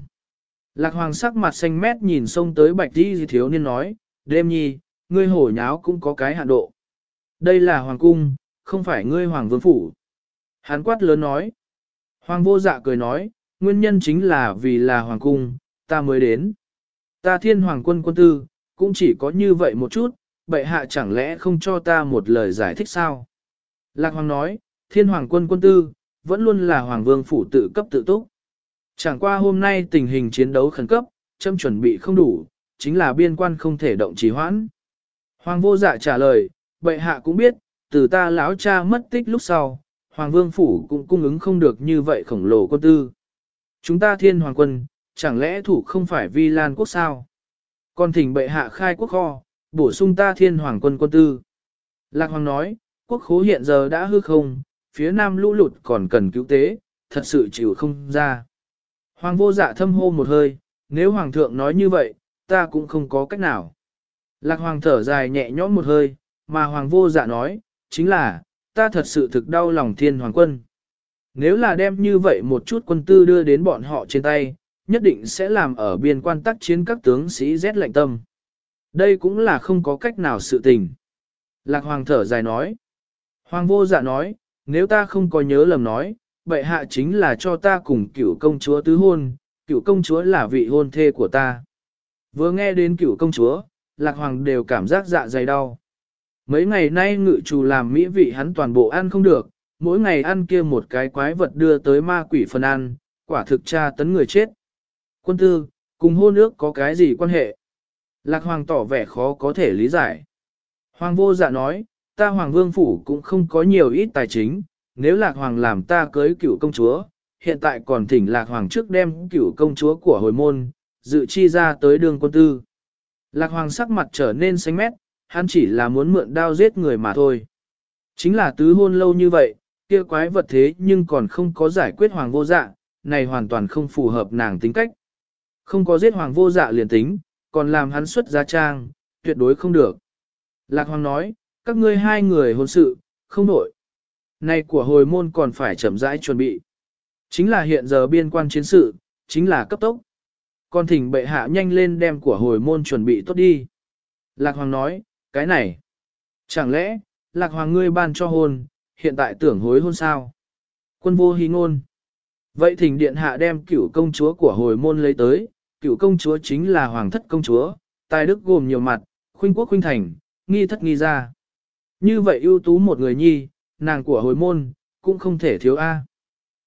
Lạc hoàng sắc mặt xanh mét nhìn xông tới bạch đi thiếu niên nói, đêm nhi, ngươi hổ nháo cũng có cái hạn độ. Đây là hoàng cung, không phải ngươi hoàng vương phủ. Hán quát lớn nói. Hoàng vô dạ cười nói, nguyên nhân chính là vì là hoàng cung, ta mới đến. Ta thiên hoàng quân quân tư, cũng chỉ có như vậy một chút, bệ hạ chẳng lẽ không cho ta một lời giải thích sao? Lạc hoàng nói, thiên hoàng quân quân tư, vẫn luôn là hoàng vương phủ tự cấp tự túc. Chẳng qua hôm nay tình hình chiến đấu khẩn cấp, châm chuẩn bị không đủ, chính là biên quan không thể động trì hoãn. Hoàng vô dạ trả lời, bệ hạ cũng biết, từ ta lão cha mất tích lúc sau, hoàng vương phủ cũng cung ứng không được như vậy khổng lồ quân tư. Chúng ta thiên hoàng quân, chẳng lẽ thủ không phải vi lan quốc sao? Còn thỉnh bệ hạ khai quốc kho, bổ sung ta thiên hoàng quân quân tư. Lạc hoàng nói, quốc khố hiện giờ đã hư không, phía nam lũ lụt còn cần cứu tế, thật sự chịu không ra. Hoàng vô dạ thâm hô một hơi, nếu hoàng thượng nói như vậy, ta cũng không có cách nào. Lạc hoàng thở dài nhẹ nhõm một hơi, mà hoàng vô dạ nói, chính là, ta thật sự thực đau lòng thiên hoàng quân. Nếu là đem như vậy một chút quân tư đưa đến bọn họ trên tay, nhất định sẽ làm ở biên quan tác chiến các tướng sĩ rét lạnh tâm. Đây cũng là không có cách nào sự tình. Lạc hoàng thở dài nói. Hoàng vô dạ nói, nếu ta không có nhớ lầm nói, bệ hạ chính là cho ta cùng cựu công chúa tứ hôn, cựu công chúa là vị hôn thê của ta. Vừa nghe đến cựu công chúa, lạc hoàng đều cảm giác dạ dày đau. Mấy ngày nay ngự chủ làm mỹ vị hắn toàn bộ ăn không được, mỗi ngày ăn kia một cái quái vật đưa tới ma quỷ phần ăn, quả thực tra tấn người chết. Quân tư, cùng hôn ước có cái gì quan hệ? Lạc hoàng tỏ vẻ khó có thể lý giải. Hoàng vô dạ nói, ta hoàng vương phủ cũng không có nhiều ít tài chính, nếu lạc hoàng làm ta cưới cựu công chúa, hiện tại còn thỉnh lạc hoàng trước đem cựu công chúa của hồi môn, dự chi ra tới đường quân tư. Lạc hoàng sắc mặt trở nên xanh mét, hắn chỉ là muốn mượn đao giết người mà thôi. Chính là tứ hôn lâu như vậy, kia quái vật thế nhưng còn không có giải quyết hoàng vô dạ, này hoàn toàn không phù hợp nàng tính cách. Không có giết hoàng vô dạ liền tính, còn làm hắn xuất gia trang, tuyệt đối không được. Lạc hoàng nói, các ngươi hai người hôn sự, không nổi. Này của hồi môn còn phải chậm rãi chuẩn bị. Chính là hiện giờ biên quan chiến sự, chính là cấp tốc. Còn thỉnh bệ hạ nhanh lên đem của hồi môn chuẩn bị tốt đi. Lạc hoàng nói, cái này. Chẳng lẽ, lạc hoàng ngươi ban cho hôn, hiện tại tưởng hối hôn sao? Quân vô hí ngôn. Vậy thỉnh điện hạ đem cửu công chúa của hồi môn lấy tới, cửu công chúa chính là hoàng thất công chúa, tài đức gồm nhiều mặt, khuynh quốc khuynh thành, nghi thất nghi ra. Như vậy ưu tú một người nhi, nàng của hồi môn, cũng không thể thiếu A.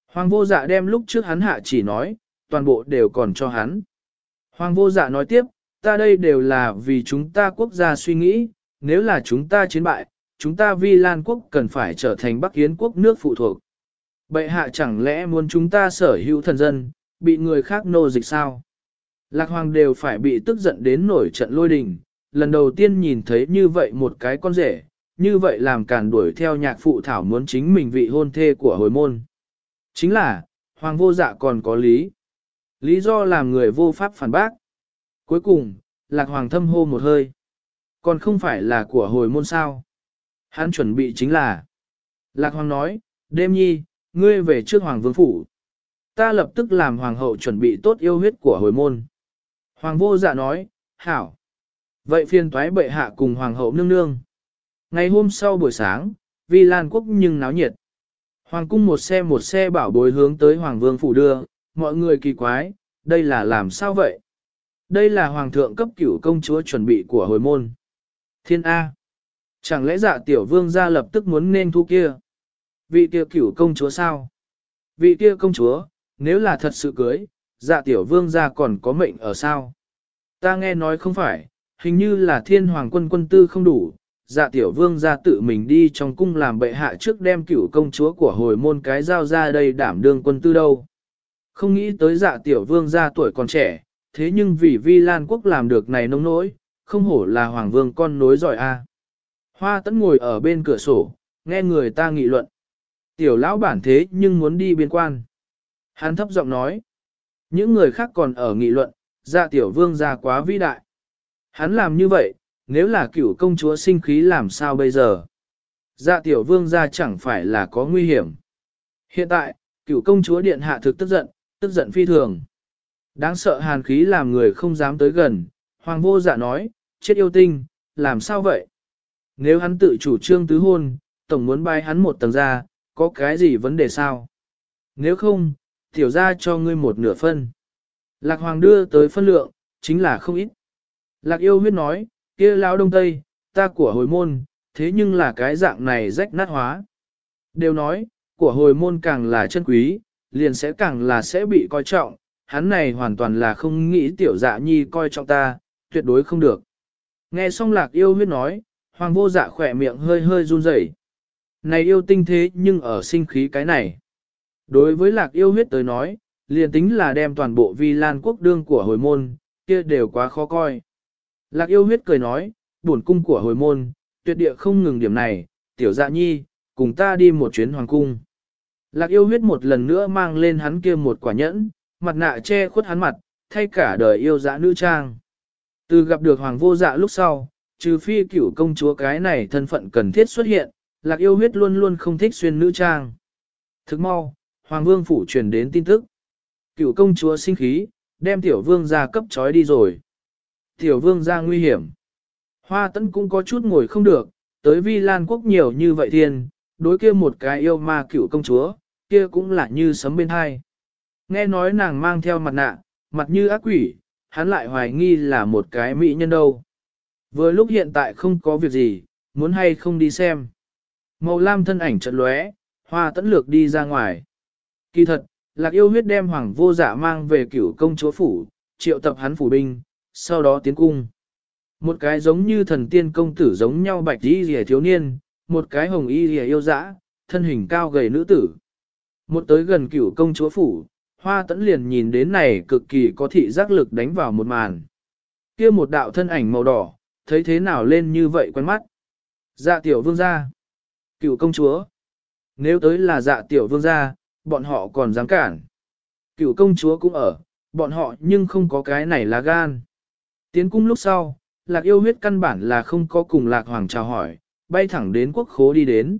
Hoàng vô dạ đem lúc trước hắn hạ chỉ nói, toàn bộ đều còn cho hắn. Hoàng vô dạ nói tiếp, ta đây đều là vì chúng ta quốc gia suy nghĩ, nếu là chúng ta chiến bại, chúng ta vi lan quốc cần phải trở thành Bắc Yến quốc nước phụ thuộc. Bệ hạ chẳng lẽ muốn chúng ta sở hữu thần dân, bị người khác nô dịch sao? Lạc hoàng đều phải bị tức giận đến nổi trận lôi đình, lần đầu tiên nhìn thấy như vậy một cái con rể, như vậy làm càn đuổi theo nhạc phụ thảo muốn chính mình vị hôn thê của hồi môn. Chính là, hoàng vô dạ còn có lý. Lý do làm người vô pháp phản bác. Cuối cùng, lạc hoàng thâm hô một hơi. Còn không phải là của hồi môn sao. Hắn chuẩn bị chính là. Lạc hoàng nói, đêm nhi, ngươi về trước hoàng vương phủ. Ta lập tức làm hoàng hậu chuẩn bị tốt yêu huyết của hồi môn. Hoàng vô dạ nói, hảo. Vậy phiên toái bệ hạ cùng hoàng hậu nương nương. Ngày hôm sau buổi sáng, vi lan quốc nhưng náo nhiệt. Hoàng cung một xe một xe bảo bối hướng tới hoàng vương phủ đưa, mọi người kỳ quái, đây là làm sao vậy? Đây là hoàng thượng cấp cửu công chúa chuẩn bị của hồi môn. Thiên A. Chẳng lẽ dạ tiểu vương gia lập tức muốn nên thu kia? Vị kia cửu công chúa sao? Vị kia công chúa, nếu là thật sự cưới, dạ tiểu vương gia còn có mệnh ở sao? Ta nghe nói không phải, hình như là thiên hoàng quân quân tư không đủ, dạ tiểu vương gia tự mình đi trong cung làm bệ hạ trước đem cửu công chúa của hồi môn cái giao ra đây đảm đương quân tư đâu. Không nghĩ tới dạ tiểu vương gia tuổi còn trẻ, thế nhưng vì vi lan quốc làm được này nông nỗi, không hổ là hoàng vương con nối giỏi a. Hoa tấn ngồi ở bên cửa sổ, nghe người ta nghị luận. Tiểu lão bản thế nhưng muốn đi biên quan. Hắn thấp giọng nói. Những người khác còn ở nghị luận, dạ tiểu vương ra quá vĩ đại. Hắn làm như vậy, nếu là cựu công chúa sinh khí làm sao bây giờ? Dạ tiểu vương ra chẳng phải là có nguy hiểm. Hiện tại, cựu công chúa điện hạ thực tức giận, tức giận phi thường. Đáng sợ hàn khí làm người không dám tới gần, hoàng vô dạ nói, chết yêu tinh, làm sao vậy? Nếu hắn tự chủ trương tứ hôn, tổng muốn bay hắn một tầng ra, có cái gì vấn đề sao? Nếu không, tiểu ra cho ngươi một nửa phân. Lạc hoàng đưa tới phân lượng, chính là không ít. Lạc yêu huyết nói, kia lão đông tây, ta của hồi môn, thế nhưng là cái dạng này rách nát hóa. Đều nói, của hồi môn càng là chân quý, liền sẽ càng là sẽ bị coi trọng, hắn này hoàn toàn là không nghĩ tiểu dạ nhi coi trọng ta, tuyệt đối không được. Nghe xong lạc yêu huyết nói, hoàng vô dạ khỏe miệng hơi hơi run rẩy. Này yêu tinh thế nhưng ở sinh khí cái này. Đối với lạc yêu huyết tới nói, liền tính là đem toàn bộ vi lan quốc đương của hồi môn, kia đều quá khó coi. Lạc yêu huyết cười nói, buồn cung của hồi môn, tuyệt địa không ngừng điểm này, tiểu dạ nhi, cùng ta đi một chuyến hoàng cung. Lạc yêu huyết một lần nữa mang lên hắn kia một quả nhẫn, mặt nạ che khuất hắn mặt, thay cả đời yêu dã nữ trang. Từ gặp được hoàng vô dạ lúc sau, trừ phi cửu công chúa cái này thân phận cần thiết xuất hiện, lạc yêu huyết luôn luôn không thích xuyên nữ trang. Thức mau, hoàng vương phủ truyền đến tin tức. Cửu công chúa sinh khí, đem tiểu vương ra cấp trói đi rồi. Tiểu vương ra nguy hiểm. Hoa tấn cũng có chút ngồi không được, tới vi lan quốc nhiều như vậy thiên, đối kia một cái yêu ma cựu công chúa, kia cũng là như sấm bên hai. Nghe nói nàng mang theo mặt nạ, mặt như ác quỷ, hắn lại hoài nghi là một cái mỹ nhân đâu. Vừa lúc hiện tại không có việc gì, muốn hay không đi xem. Màu lam thân ảnh chợt lóe, hoa tấn lược đi ra ngoài. Kỳ thật, lạc yêu huyết đem hoàng vô dạ mang về cửu công chúa phủ, triệu tập hắn phủ binh, sau đó tiến cung. Một cái giống như thần tiên công tử giống nhau bạch y rìa thiếu niên, một cái hồng y rìa yêu dã, thân hình cao gầy nữ tử. Một tới gần cửu công chúa phủ, hoa tẫn liền nhìn đến này cực kỳ có thị giác lực đánh vào một màn. kia một đạo thân ảnh màu đỏ, thấy thế nào lên như vậy quen mắt. Dạ tiểu vương gia. cựu công chúa. Nếu tới là dạ tiểu vương gia, bọn họ còn dám cản. cựu công chúa cũng ở, bọn họ nhưng không có cái này là gan. Tiến cung lúc sau, lạc yêu huyết căn bản là không có cùng lạc hoàng chào hỏi, bay thẳng đến quốc khố đi đến.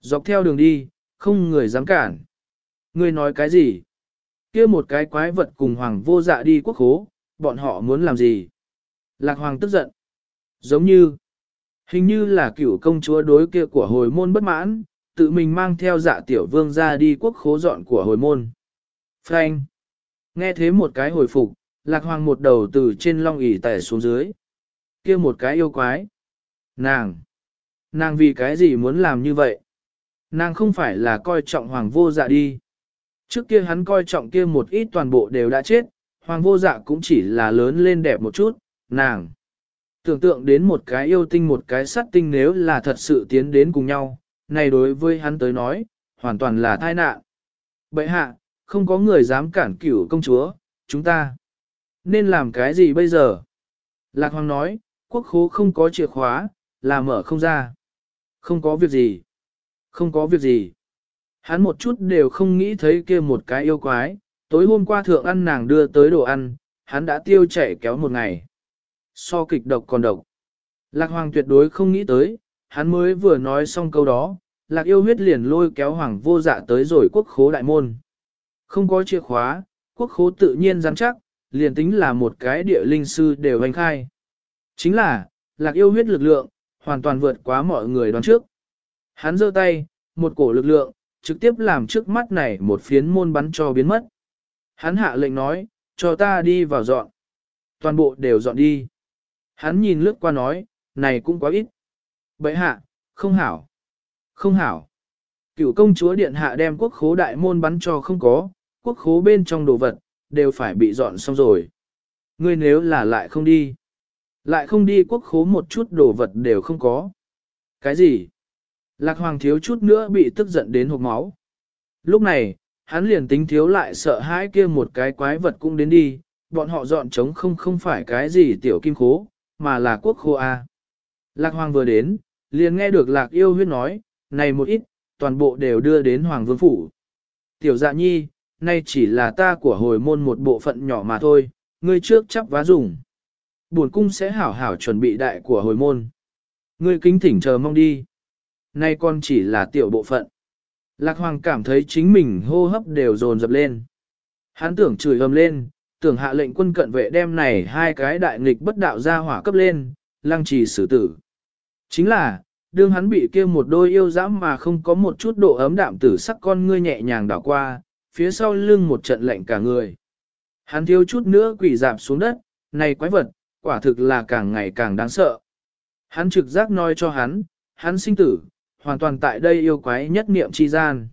Dọc theo đường đi, không người dám cản. Người nói cái gì? Kia một cái quái vật cùng hoàng vô dạ đi quốc khố, bọn họ muốn làm gì? Lạc hoàng tức giận. Giống như, hình như là cựu công chúa đối kia của hồi môn bất mãn, tự mình mang theo dạ tiểu vương ra đi quốc khố dọn của hồi môn. Frank. Nghe thế một cái hồi phục, lạc hoàng một đầu từ trên long ỷ tẻ xuống dưới. kia một cái yêu quái. Nàng. Nàng vì cái gì muốn làm như vậy? Nàng không phải là coi trọng hoàng vô dạ đi. Trước kia hắn coi trọng kia một ít toàn bộ đều đã chết, hoàng vô dạ cũng chỉ là lớn lên đẹp một chút, nàng. Tưởng tượng đến một cái yêu tinh một cái sát tinh nếu là thật sự tiến đến cùng nhau, này đối với hắn tới nói, hoàn toàn là tai nạn. Bệ hạ, không có người dám cản cửu công chúa, chúng ta nên làm cái gì bây giờ? Lạc Hoàng nói, quốc khố không có chìa khóa, là mở không ra. Không có việc gì. Không có việc gì. Hắn một chút đều không nghĩ thấy kia một cái yêu quái, tối hôm qua thượng ăn nàng đưa tới đồ ăn, hắn đã tiêu chảy kéo một ngày. So kịch độc còn độc. Lạc Hoàng tuyệt đối không nghĩ tới, hắn mới vừa nói xong câu đó, Lạc yêu huyết liền lôi kéo Hoàng vô dạ tới rồi quốc khố đại môn. Không có chìa khóa, quốc khố tự nhiên rắn chắc, liền tính là một cái địa linh sư đều hành khai. Chính là, Lạc yêu huyết lực lượng, hoàn toàn vượt quá mọi người đoán trước. Hắn giơ tay, một cổ lực lượng, trực tiếp làm trước mắt này một phiến môn bắn cho biến mất. Hắn hạ lệnh nói, cho ta đi vào dọn. Toàn bộ đều dọn đi. Hắn nhìn lướt qua nói, này cũng quá ít. Bậy hạ, không hảo. Không hảo. Cựu công chúa điện hạ đem quốc khố đại môn bắn cho không có, quốc khố bên trong đồ vật, đều phải bị dọn xong rồi. Ngươi nếu là lại không đi, lại không đi quốc khố một chút đồ vật đều không có. Cái gì? Lạc hoàng thiếu chút nữa bị tức giận đến hộp máu. Lúc này, hắn liền tính thiếu lại sợ hãi kia một cái quái vật cũng đến đi, bọn họ dọn trống không không phải cái gì tiểu kim khố, mà là quốc khô A. Lạc hoàng vừa đến, liền nghe được lạc yêu huyết nói, này một ít, toàn bộ đều đưa đến Hoàng Vương Phủ. Tiểu dạ nhi, nay chỉ là ta của hồi môn một bộ phận nhỏ mà thôi, ngươi trước chấp vá dùng. Buồn cung sẽ hảo hảo chuẩn bị đại của hồi môn. Ngươi kính thỉnh chờ mong đi. Nay con chỉ là tiểu bộ phận. Lạc Hoàng cảm thấy chính mình hô hấp đều dồn dập lên. Hắn tưởng chửi ầm lên, tưởng hạ lệnh quân cận vệ đem này hai cái đại nghịch bất đạo ra hỏa cấp lên, lăng trì xử tử. Chính là, đương hắn bị kia một đôi yêu dãm mà không có một chút độ ấm đạm tử sắc con ngươi nhẹ nhàng đảo qua, phía sau lưng một trận lạnh cả người. Hắn thiếu chút nữa quỷ dạp xuống đất, này quái vật, quả thực là càng ngày càng đáng sợ. Hắn trực giác nói cho hắn, hắn sinh tử, hoàn toàn tại đây yêu quái nhất niệm chi gian.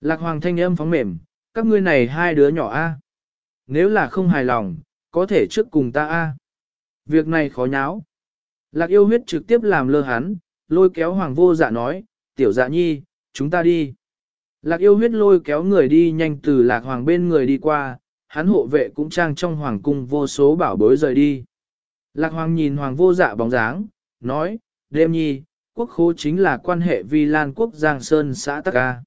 Lạc hoàng thanh âm phóng mềm, các ngươi này hai đứa nhỏ a, Nếu là không hài lòng, có thể trước cùng ta a. Việc này khó nháo. Lạc yêu huyết trực tiếp làm lơ hắn, lôi kéo hoàng vô dạ nói, tiểu dạ nhi, chúng ta đi. Lạc yêu huyết lôi kéo người đi nhanh từ lạc hoàng bên người đi qua, hắn hộ vệ cũng trang trong hoàng cung vô số bảo bối rời đi. Lạc hoàng nhìn hoàng vô dạ bóng dáng, nói, đêm nhi, quốc khố chính là quan hệ vi lan quốc Giang Sơn xã Tắc Ca.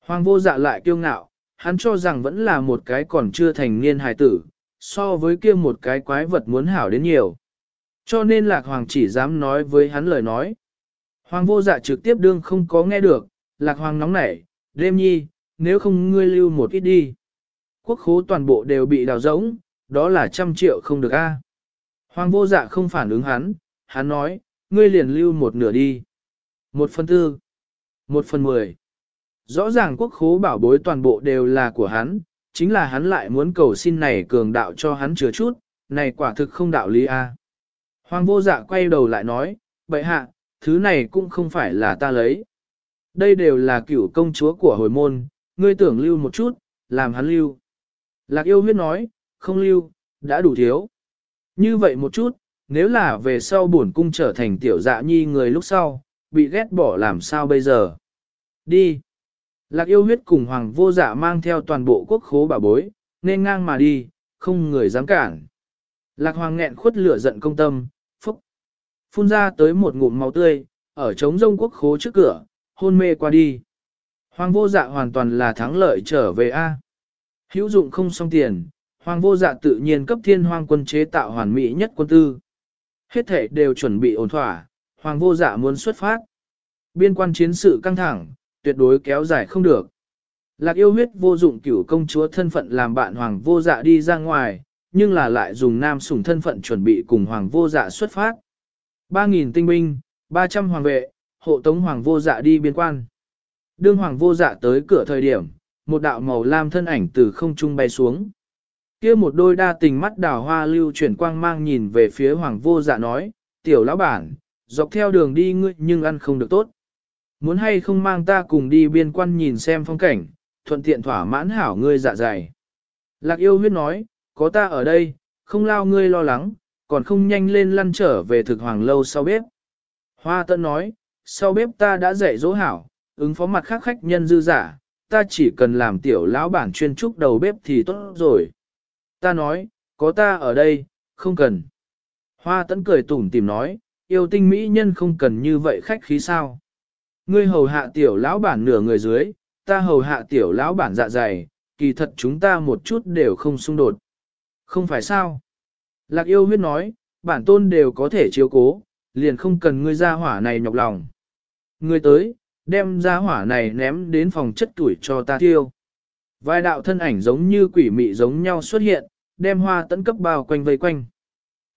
Hoàng vô dạ lại kiêu ngạo, hắn cho rằng vẫn là một cái còn chưa thành niên hài tử, so với kia một cái quái vật muốn hảo đến nhiều. Cho nên lạc hoàng chỉ dám nói với hắn lời nói. Hoàng vô dạ trực tiếp đương không có nghe được, lạc hoàng nóng nảy, đêm nhi, nếu không ngươi lưu một ít đi. Quốc khố toàn bộ đều bị đào rỗng, đó là trăm triệu không được a. Hoàng vô dạ không phản ứng hắn, hắn nói, ngươi liền lưu một nửa đi. Một phần tư, một phần mười. Rõ ràng quốc khố bảo bối toàn bộ đều là của hắn, chính là hắn lại muốn cầu xin này cường đạo cho hắn chứa chút, này quả thực không đạo lý a. Hoàng vô dạ quay đầu lại nói, bệ hạ, thứ này cũng không phải là ta lấy. Đây đều là cựu công chúa của hồi môn, ngươi tưởng lưu một chút, làm hắn lưu. Lạc yêu huyết nói, không lưu, đã đủ thiếu. Như vậy một chút, nếu là về sau bổn cung trở thành tiểu dạ nhi người lúc sau, bị ghét bỏ làm sao bây giờ. Đi. Lạc yêu huyết cùng hoàng vô dạ mang theo toàn bộ quốc khố bà bối, nên ngang mà đi, không người dám cản. Lạc hoàng nghẹn khuất lửa giận công tâm, phúc. Phun ra tới một ngụm máu tươi, ở trống rông quốc khố trước cửa, hôn mê qua đi. Hoàng vô dạ hoàn toàn là thắng lợi trở về A. Hữu dụng không xong tiền, hoàng vô dạ tự nhiên cấp thiên hoàng quân chế tạo hoàn mỹ nhất quân tư. Hết thể đều chuẩn bị ổn thỏa, hoàng vô dạ muốn xuất phát. Biên quan chiến sự căng thẳng, tuyệt đối kéo dài không được. Lạc yêu huyết vô dụng cửu công chúa thân phận làm bạn hoàng vô dạ đi ra ngoài, nhưng là lại dùng nam sủng thân phận chuẩn bị cùng hoàng vô dạ xuất phát. 3.000 tinh binh, 300 hoàng vệ, hộ tống hoàng vô dạ đi biên quan. Đương hoàng vô dạ tới cửa thời điểm, một đạo màu lam thân ảnh từ không trung bay xuống kia một đôi đa tình mắt đào hoa lưu chuyển quang mang nhìn về phía hoàng vô dạ nói, tiểu lão bản, dọc theo đường đi ngươi nhưng ăn không được tốt. Muốn hay không mang ta cùng đi biên quan nhìn xem phong cảnh, thuận tiện thỏa mãn hảo ngươi dạ dày. Lạc yêu huyết nói, có ta ở đây, không lao ngươi lo lắng, còn không nhanh lên lăn trở về thực hoàng lâu sau bếp. Hoa tân nói, sau bếp ta đã dạy dỗ hảo, ứng phó mặt khác khách nhân dư giả, ta chỉ cần làm tiểu lão bản chuyên trúc đầu bếp thì tốt rồi. Ta nói, có ta ở đây, không cần. Hoa tấn cười tủm tìm nói, yêu tinh mỹ nhân không cần như vậy khách khí sao. Ngươi hầu hạ tiểu lão bản nửa người dưới, ta hầu hạ tiểu lão bản dạ dày, kỳ thật chúng ta một chút đều không xung đột. Không phải sao? Lạc yêu huyết nói, bản tôn đều có thể chiếu cố, liền không cần ngươi ra hỏa này nhọc lòng. Ngươi tới, đem ra hỏa này ném đến phòng chất tuổi cho ta tiêu. Vài đạo thân ảnh giống như quỷ mị giống nhau xuất hiện, đem hoa tấn cấp bao quanh vây quanh.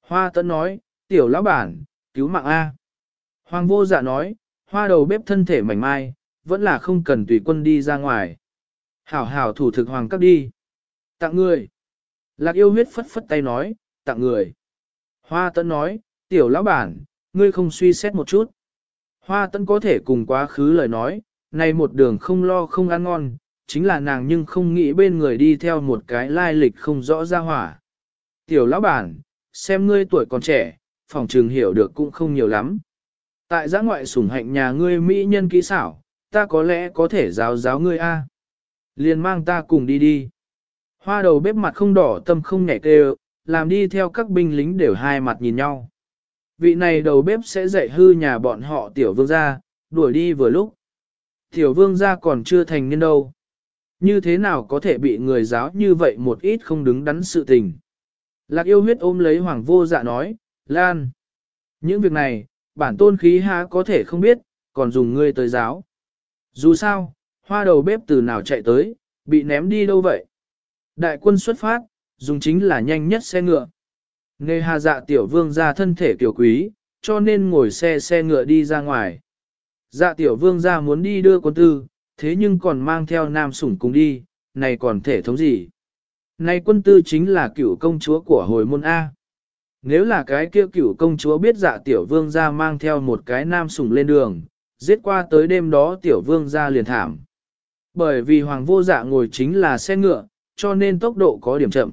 Hoa tấn nói, tiểu lão bản, cứu mạng A. Hoàng vô dạ nói, hoa đầu bếp thân thể mảnh mai, vẫn là không cần tùy quân đi ra ngoài. Hảo hảo thủ thực hoàng cấp đi. Tặng người. Lạc yêu huyết phất phất tay nói, tặng người. Hoa tấn nói, tiểu lão bản, ngươi không suy xét một chút. Hoa tấn có thể cùng quá khứ lời nói, này một đường không lo không ăn ngon, chính là nàng nhưng không nghĩ bên người đi theo một cái lai lịch không rõ ra hỏa. Tiểu lão bản, xem ngươi tuổi còn trẻ, phòng trường hiểu được cũng không nhiều lắm. Tại giã ngoại sủng hạnh nhà ngươi mỹ nhân kỹ xảo, ta có lẽ có thể giáo giáo ngươi a. Liền mang ta cùng đi đi. Hoa đầu bếp mặt không đỏ tâm không nhảy kêu, làm đi theo các binh lính đều hai mặt nhìn nhau. Vị này đầu bếp sẽ dạy hư nhà bọn họ tiểu vương gia đuổi đi vừa lúc. Tiểu vương gia còn chưa thành niên đâu. Như thế nào có thể bị người giáo như vậy một ít không đứng đắn sự tình. Lạc yêu huyết ôm lấy hoàng vô dạ nói, Lan. Những việc này, bản tôn khí há có thể không biết, còn dùng ngươi tới giáo. Dù sao, hoa đầu bếp từ nào chạy tới, bị ném đi đâu vậy? Đại quân xuất phát, dùng chính là nhanh nhất xe ngựa. Nề hà dạ tiểu vương ra thân thể tiểu quý, cho nên ngồi xe xe ngựa đi ra ngoài. Dạ tiểu vương ra muốn đi đưa quân tư, thế nhưng còn mang theo nam sủng cùng đi, này còn thể thống gì? Này quân tư chính là cựu công chúa của hồi môn A. Nếu là cái kia cựu công chúa biết dạ tiểu vương ra mang theo một cái nam sủng lên đường, giết qua tới đêm đó tiểu vương ra liền thảm. Bởi vì hoàng vô dạ ngồi chính là xe ngựa, cho nên tốc độ có điểm chậm.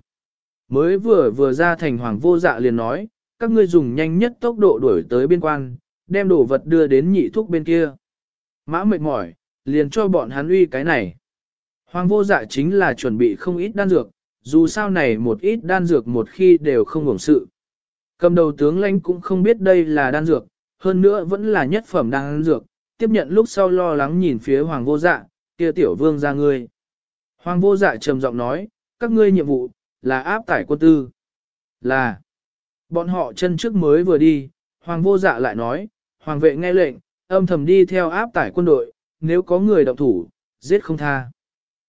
Mới vừa vừa ra thành hoàng vô dạ liền nói, các ngươi dùng nhanh nhất tốc độ đuổi tới biên quan, đem đồ vật đưa đến nhị thúc bên kia. Mã mệt mỏi, liền cho bọn hắn uy cái này. Hoàng vô dạ chính là chuẩn bị không ít đan dược, dù sao này một ít đan dược một khi đều không ngủng sự. Cầm đầu tướng lãnh cũng không biết đây là đan dược, hơn nữa vẫn là nhất phẩm đan dược, tiếp nhận lúc sau lo lắng nhìn phía hoàng vô dạ, kia tiểu vương ra ngươi. Hoàng vô dạ trầm giọng nói, các ngươi nhiệm vụ, là áp tải quân tư. Là, bọn họ chân trước mới vừa đi, hoàng vô dạ lại nói, hoàng vệ nghe lệnh, âm thầm đi theo áp tải quân đội, nếu có người động thủ, giết không tha.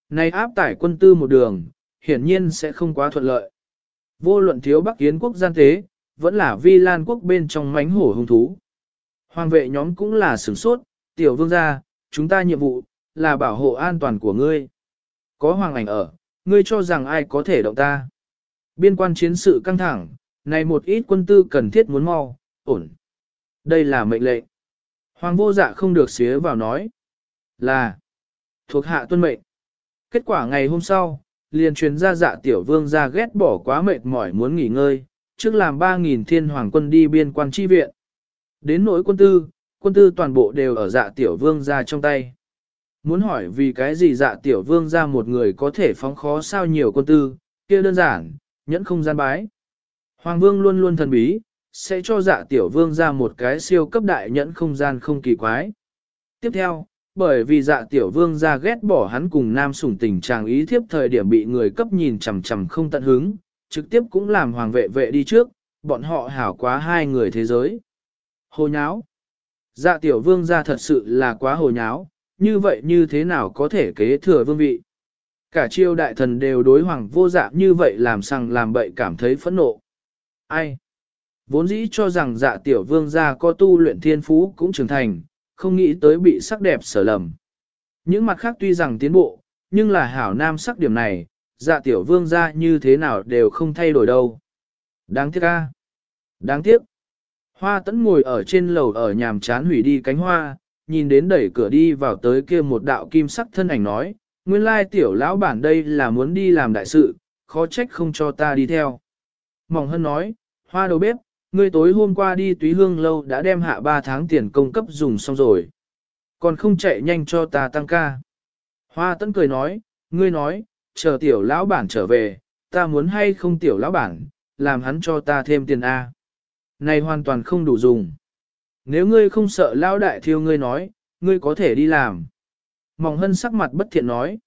Này áp tải quân tư một đường, hiển nhiên sẽ không quá thuận lợi. Vô luận thiếu Bắc yến quốc gian tế, vẫn là vi lan quốc bên trong mánh hổ hung thú. Hoàng vệ nhóm cũng là sửng sốt, tiểu vương gia, chúng ta nhiệm vụ, là bảo hộ an toàn của ngươi. Có hoàng ảnh ở, ngươi cho rằng ai có thể động ta. Biên quan chiến sự căng thẳng, này một ít quân tư cần thiết muốn mau, ổn. Đây là mệnh lệnh. Hoàng vô dạ không được xía vào nói. Là, thuộc hạ tuân mệnh. Kết quả ngày hôm sau, liền truyền ra dạ tiểu vương ra ghét bỏ quá mệt mỏi muốn nghỉ ngơi, trước làm 3.000 thiên hoàng quân đi biên quan chi viện. Đến nỗi quân tư, quân tư toàn bộ đều ở dạ tiểu vương ra trong tay. Muốn hỏi vì cái gì dạ tiểu vương ra một người có thể phóng khó sao nhiều quân tư, kia đơn giản, nhẫn không gian bái. Hoàng vương luôn luôn thần bí, sẽ cho dạ tiểu vương ra một cái siêu cấp đại nhẫn không gian không kỳ quái. Tiếp theo, bởi vì dạ tiểu vương ra ghét bỏ hắn cùng nam sủng tình trạng ý thiếp thời điểm bị người cấp nhìn chằm chằm không tận hứng, trực tiếp cũng làm hoàng vệ vệ đi trước, bọn họ hảo quá hai người thế giới. Hồ nháo. Dạ tiểu vương ra thật sự là quá hồ nháo, như vậy như thế nào có thể kế thừa vương vị. Cả triều đại thần đều đối hoàng vô dạ như vậy làm sang làm bậy cảm thấy phẫn nộ. Ai? Vốn dĩ cho rằng dạ tiểu vương gia có tu luyện thiên phú cũng trưởng thành, không nghĩ tới bị sắc đẹp sở lầm. Những mặt khác tuy rằng tiến bộ, nhưng là hảo nam sắc điểm này, dạ tiểu vương gia như thế nào đều không thay đổi đâu. Đáng tiếc a, Đáng tiếc. Hoa tẫn ngồi ở trên lầu ở nhàm chán hủy đi cánh hoa, nhìn đến đẩy cửa đi vào tới kia một đạo kim sắc thân ảnh nói, nguyên lai tiểu lão bản đây là muốn đi làm đại sự, khó trách không cho ta đi theo. Mỏng hân nói, hoa đầu bếp, ngươi tối hôm qua đi túy hương lâu đã đem hạ 3 tháng tiền công cấp dùng xong rồi. Còn không chạy nhanh cho ta tăng ca. Hoa tấn cười nói, ngươi nói, chờ tiểu lão bản trở về, ta muốn hay không tiểu lão bản, làm hắn cho ta thêm tiền A. Này hoàn toàn không đủ dùng. Nếu ngươi không sợ lão đại thiêu ngươi nói, ngươi có thể đi làm. Mỏng hân sắc mặt bất thiện nói.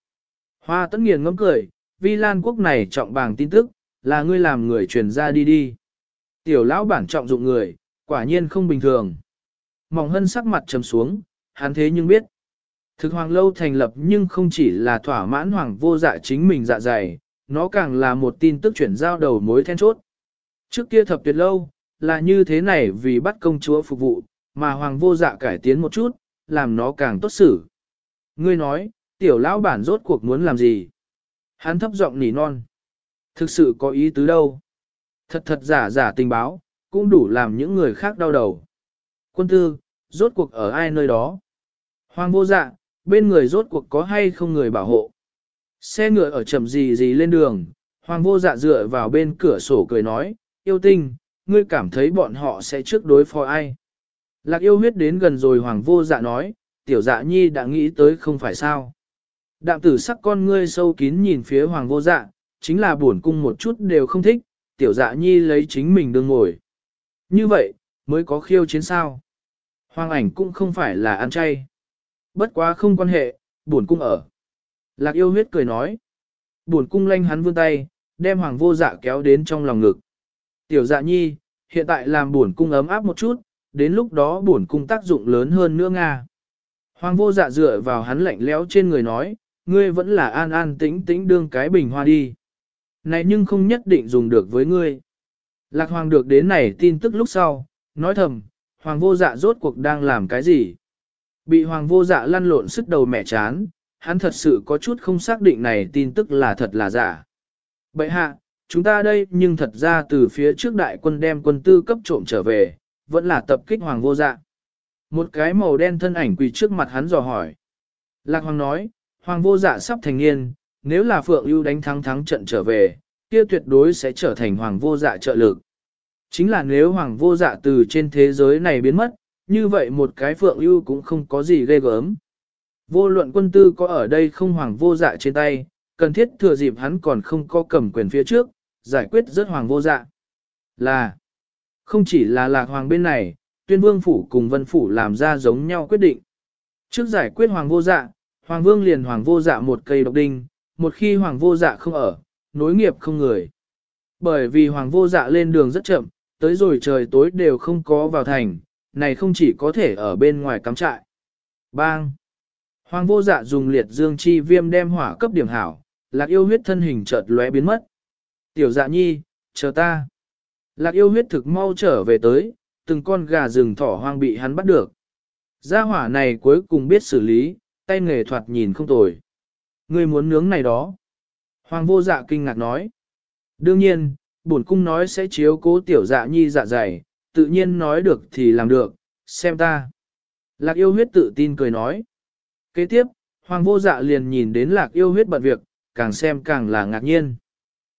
Hoa tấn nghiền ngẫm cười, vi lan quốc này trọng bảng tin tức, là ngươi làm người truyền ra đi đi. Tiểu lão bản trọng dụng người, quả nhiên không bình thường. Mỏng hân sắc mặt trầm xuống, hắn thế nhưng biết. Thực hoàng lâu thành lập nhưng không chỉ là thỏa mãn hoàng vô dạ chính mình dạ dày, nó càng là một tin tức chuyển giao đầu mối then chốt. Trước kia thập tuyệt lâu, là như thế này vì bắt công chúa phục vụ, mà hoàng vô dạ cải tiến một chút, làm nó càng tốt xử. Ngươi nói, tiểu lão bản rốt cuộc muốn làm gì? Hắn thấp giọng nỉ non. Thực sự có ý tứ đâu? Thật thật giả giả tình báo, cũng đủ làm những người khác đau đầu. Quân tư, rốt cuộc ở ai nơi đó? Hoàng vô dạ, bên người rốt cuộc có hay không người bảo hộ? Xe ngựa ở chậm gì gì lên đường, hoàng vô dạ dựa vào bên cửa sổ cười nói, yêu tinh, ngươi cảm thấy bọn họ sẽ trước đối phó ai? Lạc yêu huyết đến gần rồi hoàng vô dạ nói, tiểu dạ nhi đã nghĩ tới không phải sao. Đạm tử sắc con ngươi sâu kín nhìn phía hoàng vô dạ, chính là buồn cung một chút đều không thích, tiểu dạ nhi lấy chính mình đương ngồi. Như vậy, mới có khiêu chiến sao. Hoàng ảnh cũng không phải là ăn chay. bất quá không quan hệ, buồn cung ở. Lạc yêu huyết cười nói. Buồn cung lanh hắn vươn tay, đem hoàng vô dạ kéo đến trong lòng ngực. Tiểu dạ nhi, hiện tại làm buồn cung ấm áp một chút, đến lúc đó buồn cung tác dụng lớn hơn nữa Nga. Hoàng vô dạ dựa vào hắn lạnh lẽo trên người nói, ngươi vẫn là an an tĩnh tĩnh đương cái bình hoa đi. Này nhưng không nhất định dùng được với ngươi. Lạc hoàng được đến này tin tức lúc sau, nói thầm, hoàng vô dạ rốt cuộc đang làm cái gì? Bị hoàng vô dạ lăn lộn sức đầu mẹ chán, hắn thật sự có chút không xác định này tin tức là thật là giả. Bậy hạ, chúng ta đây nhưng thật ra từ phía trước đại quân đem quân tư cấp trộm trở về, vẫn là tập kích hoàng vô dạ. Một cái màu đen thân ảnh quỳ trước mặt hắn dò hỏi. Lạc hoàng nói, hoàng vô dạ sắp thành niên, nếu là phượng ưu đánh thắng thắng trận trở về, kia tuyệt đối sẽ trở thành hoàng vô dạ trợ lực. Chính là nếu hoàng vô dạ từ trên thế giới này biến mất, như vậy một cái phượng ưu cũng không có gì ghê gớm. Vô luận quân tư có ở đây không hoàng vô dạ trên tay, cần thiết thừa dịp hắn còn không có cầm quyền phía trước, giải quyết rất hoàng vô dạ. Là, không chỉ là lạc hoàng bên này, tuyên vương phủ cùng vân phủ làm ra giống nhau quyết định. Trước giải quyết hoàng vô dạ, hoàng vương liền hoàng vô dạ một cây độc đinh, một khi hoàng vô dạ không ở, nối nghiệp không người. Bởi vì hoàng vô dạ lên đường rất chậm, tới rồi trời tối đều không có vào thành, này không chỉ có thể ở bên ngoài cắm trại. Bang! Hoàng vô dạ dùng liệt dương chi viêm đem hỏa cấp điểm hảo, lạc yêu huyết thân hình chợt lóe biến mất. Tiểu dạ nhi, chờ ta. Lạc yêu huyết thực mau trở về tới, từng con gà rừng thỏ hoang bị hắn bắt được. Gia hỏa này cuối cùng biết xử lý, tay nghề thoạt nhìn không tồi. Ngươi muốn nướng này đó. Hoàng vô dạ kinh ngạc nói. Đương nhiên, bổn cung nói sẽ chiếu cố tiểu dạ nhi dạ dày, tự nhiên nói được thì làm được, xem ta. Lạc yêu huyết tự tin cười nói. Kế tiếp, hoàng vô dạ liền nhìn đến lạc yêu huyết bận việc, càng xem càng là ngạc nhiên.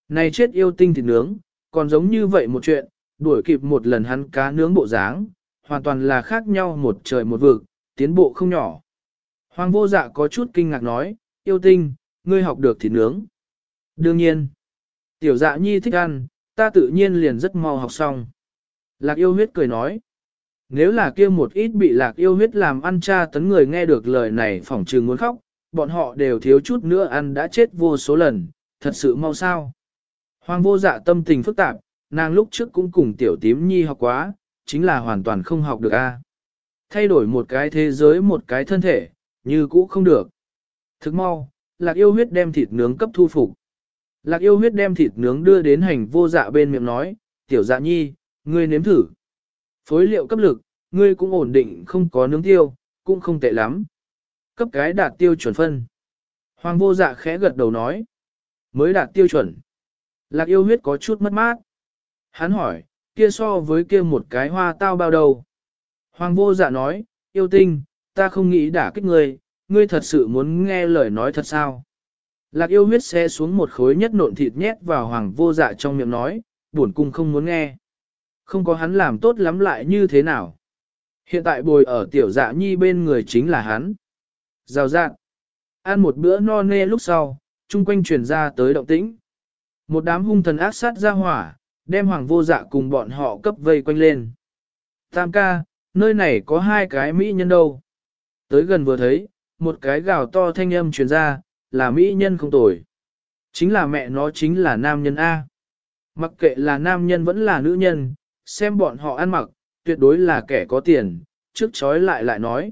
Này chết yêu tinh thịt nướng, còn giống như vậy một chuyện, đuổi kịp một lần hắn cá nướng bộ dáng, hoàn toàn là khác nhau một trời một vực, tiến bộ không nhỏ. Hoàng vô dạ có chút kinh ngạc nói, yêu tinh, ngươi học được thịt nướng. Đương nhiên, tiểu dạ nhi thích ăn, ta tự nhiên liền rất mau học xong. Lạc yêu huyết cười nói, nếu là kia một ít bị lạc yêu huyết làm ăn cha tấn người nghe được lời này phỏng trừ muốn khóc, bọn họ đều thiếu chút nữa ăn đã chết vô số lần, thật sự mau sao. Hoàng vô dạ tâm tình phức tạp, nàng lúc trước cũng cùng tiểu tím nhi học quá, chính là hoàn toàn không học được a. Thay đổi một cái thế giới một cái thân thể, như cũ không được. Thức mau, lạc yêu huyết đem thịt nướng cấp thu phục. Lạc yêu huyết đem thịt nướng đưa đến hành vô dạ bên miệng nói, tiểu dạ nhi, ngươi nếm thử. Phối liệu cấp lực, ngươi cũng ổn định không có nướng tiêu, cũng không tệ lắm. Cấp cái đạt tiêu chuẩn phân. Hoàng vô dạ khẽ gật đầu nói. Mới đạt tiêu chuẩn. Lạc yêu huyết có chút mất mát. Hắn hỏi, kia so với kia một cái hoa tao bao đầu. Hoàng vô dạ nói, yêu tinh, ta không nghĩ đả kích ngươi, ngươi thật sự muốn nghe lời nói thật sao. Lạc yêu huyết xe xuống một khối nhất nộn thịt nhét vào hoàng vô dạ trong miệng nói, buồn cung không muốn nghe. Không có hắn làm tốt lắm lại như thế nào. Hiện tại bồi ở tiểu dạ nhi bên người chính là hắn. Rào rạng. Ăn một bữa no nê lúc sau, chung quanh truyền ra tới động tĩnh. Một đám hung thần ác sát ra hỏa, đem hoàng vô dạ cùng bọn họ cấp vây quanh lên. Tam ca, nơi này có hai cái mỹ nhân đâu. Tới gần vừa thấy, một cái gào to thanh âm truyền ra, là mỹ nhân không tồi. Chính là mẹ nó chính là nam nhân A. Mặc kệ là nam nhân vẫn là nữ nhân, xem bọn họ ăn mặc, tuyệt đối là kẻ có tiền, trước chói lại lại nói.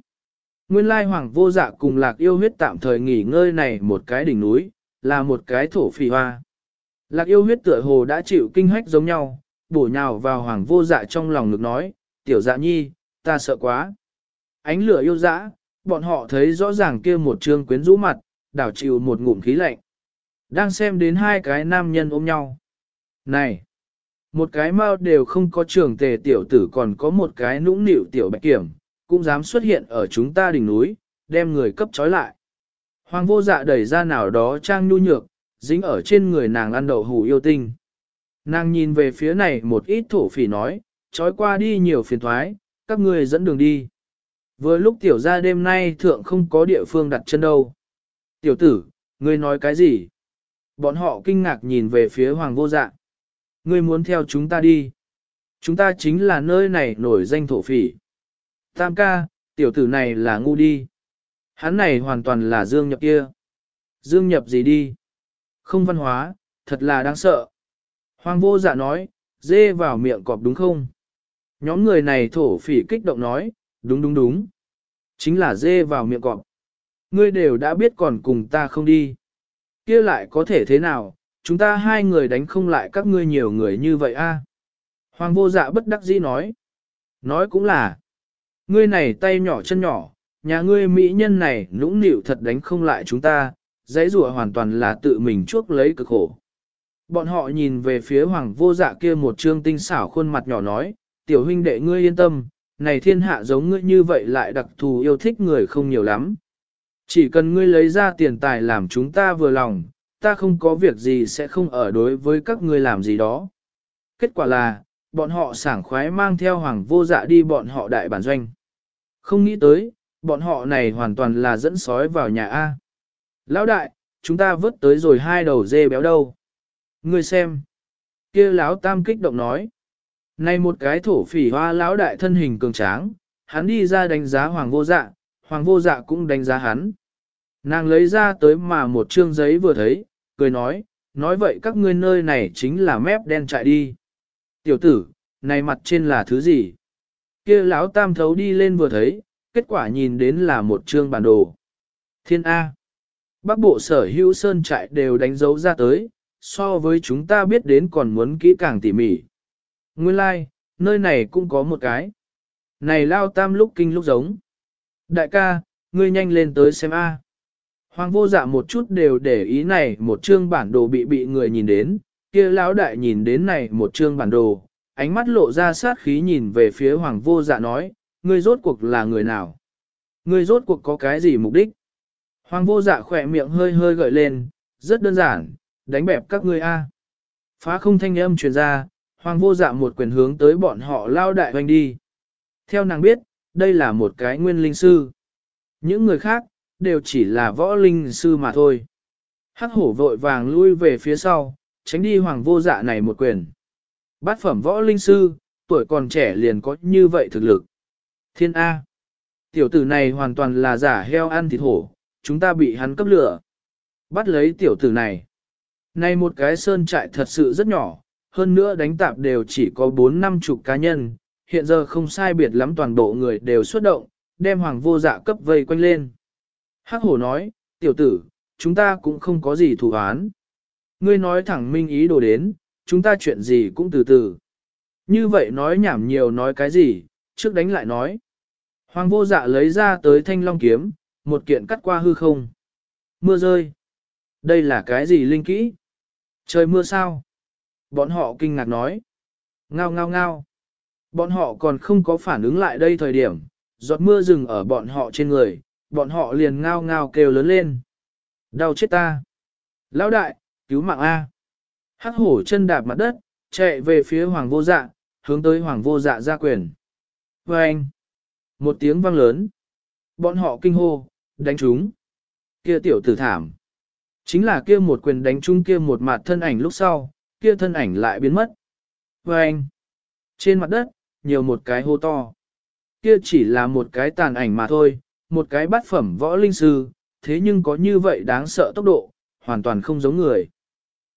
Nguyên lai hoàng vô dạ cùng lạc yêu huyết tạm thời nghỉ ngơi này một cái đỉnh núi, là một cái thổ phỉ hoa. Lạc yêu huyết tựa hồ đã chịu kinh hách giống nhau, bổ nhào vào hoàng vô dạ trong lòng ngực nói, tiểu dạ nhi, ta sợ quá. Ánh lửa yêu dã, bọn họ thấy rõ ràng kia một trương quyến rũ mặt, đảo chịu một ngụm khí lạnh. Đang xem đến hai cái nam nhân ôm nhau. Này! Một cái mau đều không có trường tề tiểu tử còn có một cái nũng nịu tiểu bạch kiểm, cũng dám xuất hiện ở chúng ta đỉnh núi, đem người cấp trói lại. Hoàng vô dạ đẩy ra nào đó trang nhu nhược, dính ở trên người nàng ăn đậu hủ yêu tinh. Nàng nhìn về phía này một ít thổ phỉ nói, trói qua đi nhiều phiền thoái, các người dẫn đường đi. Vừa lúc tiểu ra đêm nay thượng không có địa phương đặt chân đâu. Tiểu tử, ngươi nói cái gì? Bọn họ kinh ngạc nhìn về phía hoàng vô dạ. Ngươi muốn theo chúng ta đi. Chúng ta chính là nơi này nổi danh thổ phỉ. Tam ca, tiểu tử này là ngu đi. Hắn này hoàn toàn là dương nhập kia. Dương nhập gì đi? Không văn hóa, thật là đáng sợ. Hoàng vô dạ nói, dê vào miệng cọp đúng không? Nhóm người này thổ phỉ kích động nói, đúng đúng đúng. Chính là dê vào miệng cọp. Ngươi đều đã biết còn cùng ta không đi. kia lại có thể thế nào, chúng ta hai người đánh không lại các ngươi nhiều người như vậy a. Hoàng vô dạ bất đắc dĩ nói. Nói cũng là, ngươi này tay nhỏ chân nhỏ, nhà ngươi mỹ nhân này nũng nịu thật đánh không lại chúng ta, giấy rùa hoàn toàn là tự mình chuốc lấy cực khổ. Bọn họ nhìn về phía hoàng vô dạ kia một trương tinh xảo khuôn mặt nhỏ nói, tiểu huynh đệ ngươi yên tâm, này thiên hạ giống ngươi như vậy lại đặc thù yêu thích người không nhiều lắm. Chỉ cần ngươi lấy ra tiền tài làm chúng ta vừa lòng, ta không có việc gì sẽ không ở đối với các ngươi làm gì đó. Kết quả là, bọn họ sảng khoái mang theo hoàng vô dạ đi bọn họ đại bản doanh. Không nghĩ tới, bọn họ này hoàn toàn là dẫn sói vào nhà A. Lão đại, chúng ta vớt tới rồi hai đầu dê béo đâu. Ngươi xem. kia lão tam kích động nói. Này một cái thổ phỉ hoa lão đại thân hình cường tráng, hắn đi ra đánh giá hoàng vô dạ, hoàng vô dạ cũng đánh giá hắn. Nàng lấy ra tới mà một trương giấy vừa thấy, cười nói, nói vậy các ngươi nơi này chính là mép đen chạy đi. Tiểu tử, này mặt trên là thứ gì? kia lão tam thấu đi lên vừa thấy, kết quả nhìn đến là một trương bản đồ. Thiên A. Bắc bộ sở hữu sơn trại đều đánh dấu ra tới, so với chúng ta biết đến còn muốn kỹ càng tỉ mỉ. Nguyên lai, like, nơi này cũng có một cái. Này lao tam lúc kinh lúc giống. Đại ca, ngươi nhanh lên tới xem A. Hoàng vô dạ một chút đều để ý này một chương bản đồ bị bị người nhìn đến, kia lão đại nhìn đến này một chương bản đồ, ánh mắt lộ ra sát khí nhìn về phía hoàng vô dạ nói, ngươi rốt cuộc là người nào? Ngươi rốt cuộc có cái gì mục đích? Hoàng vô dạ khỏe miệng hơi hơi gợi lên, rất đơn giản, đánh bẹp các ngươi A. Phá không thanh âm truyền ra, hoàng vô dạ một quyền hướng tới bọn họ lao đại hoành đi. Theo nàng biết, đây là một cái nguyên linh sư. Những người khác, đều chỉ là võ linh sư mà thôi. Hắc hổ vội vàng lui về phía sau, tránh đi hoàng vô dạ này một quyền. Bát phẩm võ linh sư, tuổi còn trẻ liền có như vậy thực lực. Thiên A. Tiểu tử này hoàn toàn là giả heo ăn thịt hổ, chúng ta bị hắn cấp lửa. Bắt lấy tiểu tử này. Này một cái sơn trại thật sự rất nhỏ, hơn nữa đánh tạp đều chỉ có 4 năm chục cá nhân, hiện giờ không sai biệt lắm toàn bộ người đều xuất động, đem hoàng vô dạ cấp vây quanh lên. Hắc hổ nói, tiểu tử, chúng ta cũng không có gì thủ án. Ngươi nói thẳng minh ý đồ đến, chúng ta chuyện gì cũng từ từ. Như vậy nói nhảm nhiều nói cái gì, trước đánh lại nói. Hoàng vô dạ lấy ra tới thanh long kiếm, một kiện cắt qua hư không. Mưa rơi. Đây là cái gì linh kỹ? Trời mưa sao? Bọn họ kinh ngạc nói. Ngao ngao ngao. Bọn họ còn không có phản ứng lại đây thời điểm, giọt mưa rừng ở bọn họ trên người, bọn họ liền ngao ngao kêu lớn lên. Đau chết ta. Lão đại, cứu mạng A. Hắc hổ chân đạp mặt đất, chạy về phía hoàng vô dạ, hướng tới hoàng vô dạ ra quyền. Và anh, một tiếng vang lớn. Bọn họ kinh hô, đánh chúng. Kia tiểu tử thảm. Chính là kia một quyền đánh chung kia một mặt thân ảnh lúc sau, kia thân ảnh lại biến mất. Và anh, trên mặt đất, nhiều một cái hô to. Kia chỉ là một cái tàn ảnh mà thôi, một cái bát phẩm võ linh sư, thế nhưng có như vậy đáng sợ tốc độ, hoàn toàn không giống người.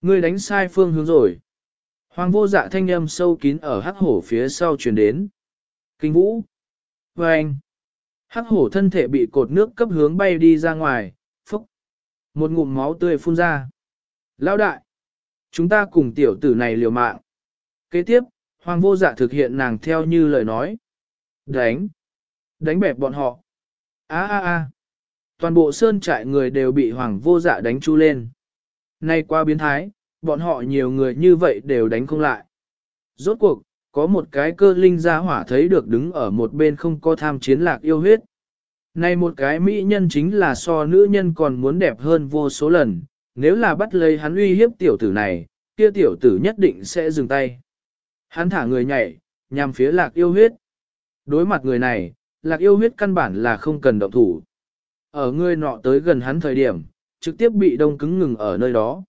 Ngươi đánh sai phương hướng rồi. Hoàng vô dạ thanh âm sâu kín ở hắc hổ phía sau truyền đến. Kinh vũ. Và anh. Hắc hổ thân thể bị cột nước cấp hướng bay đi ra ngoài, phúc. Một ngụm máu tươi phun ra. Lão đại. Chúng ta cùng tiểu tử này liều mạng. Kế tiếp, hoàng vô dạ thực hiện nàng theo như lời nói. Đánh. Đánh bẹp bọn họ. a a a Toàn bộ sơn trại người đều bị hoàng vô dạ đánh chu lên. Nay qua biến thái, bọn họ nhiều người như vậy đều đánh không lại. Rốt cuộc, có một cái cơ linh gia hỏa thấy được đứng ở một bên không có tham chiến lạc yêu huyết. Này một cái mỹ nhân chính là so nữ nhân còn muốn đẹp hơn vô số lần, nếu là bắt lấy hắn uy hiếp tiểu tử này, kia tiểu tử nhất định sẽ dừng tay. Hắn thả người nhảy, nhằm phía lạc yêu huyết. Đối mặt người này, lạc yêu huyết căn bản là không cần động thủ. Ở người nọ tới gần hắn thời điểm, trực tiếp bị đông cứng ngừng ở nơi đó.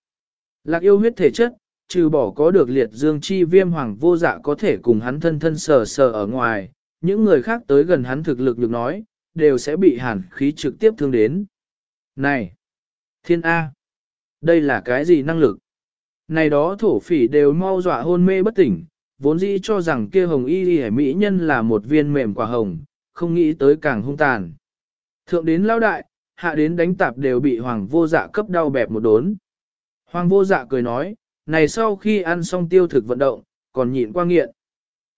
Lạc yêu huyết thể chất, trừ bỏ có được liệt dương chi viêm hoàng vô dạ có thể cùng hắn thân thân sờ sờ ở ngoài, những người khác tới gần hắn thực lực được nói, đều sẽ bị hàn khí trực tiếp thương đến. Này! Thiên A! Đây là cái gì năng lực? Này đó thổ phỉ đều mau dọa hôn mê bất tỉnh, vốn dĩ cho rằng kia hồng y y mỹ nhân là một viên mềm quả hồng, không nghĩ tới càng hung tàn. Thượng đến lao đại, hạ đến đánh tạp đều bị hoàng vô dạ cấp đau bẹp một đốn. Hoàng vô dạ cười nói, này sau khi ăn xong tiêu thực vận động, còn nhịn qua nghiện.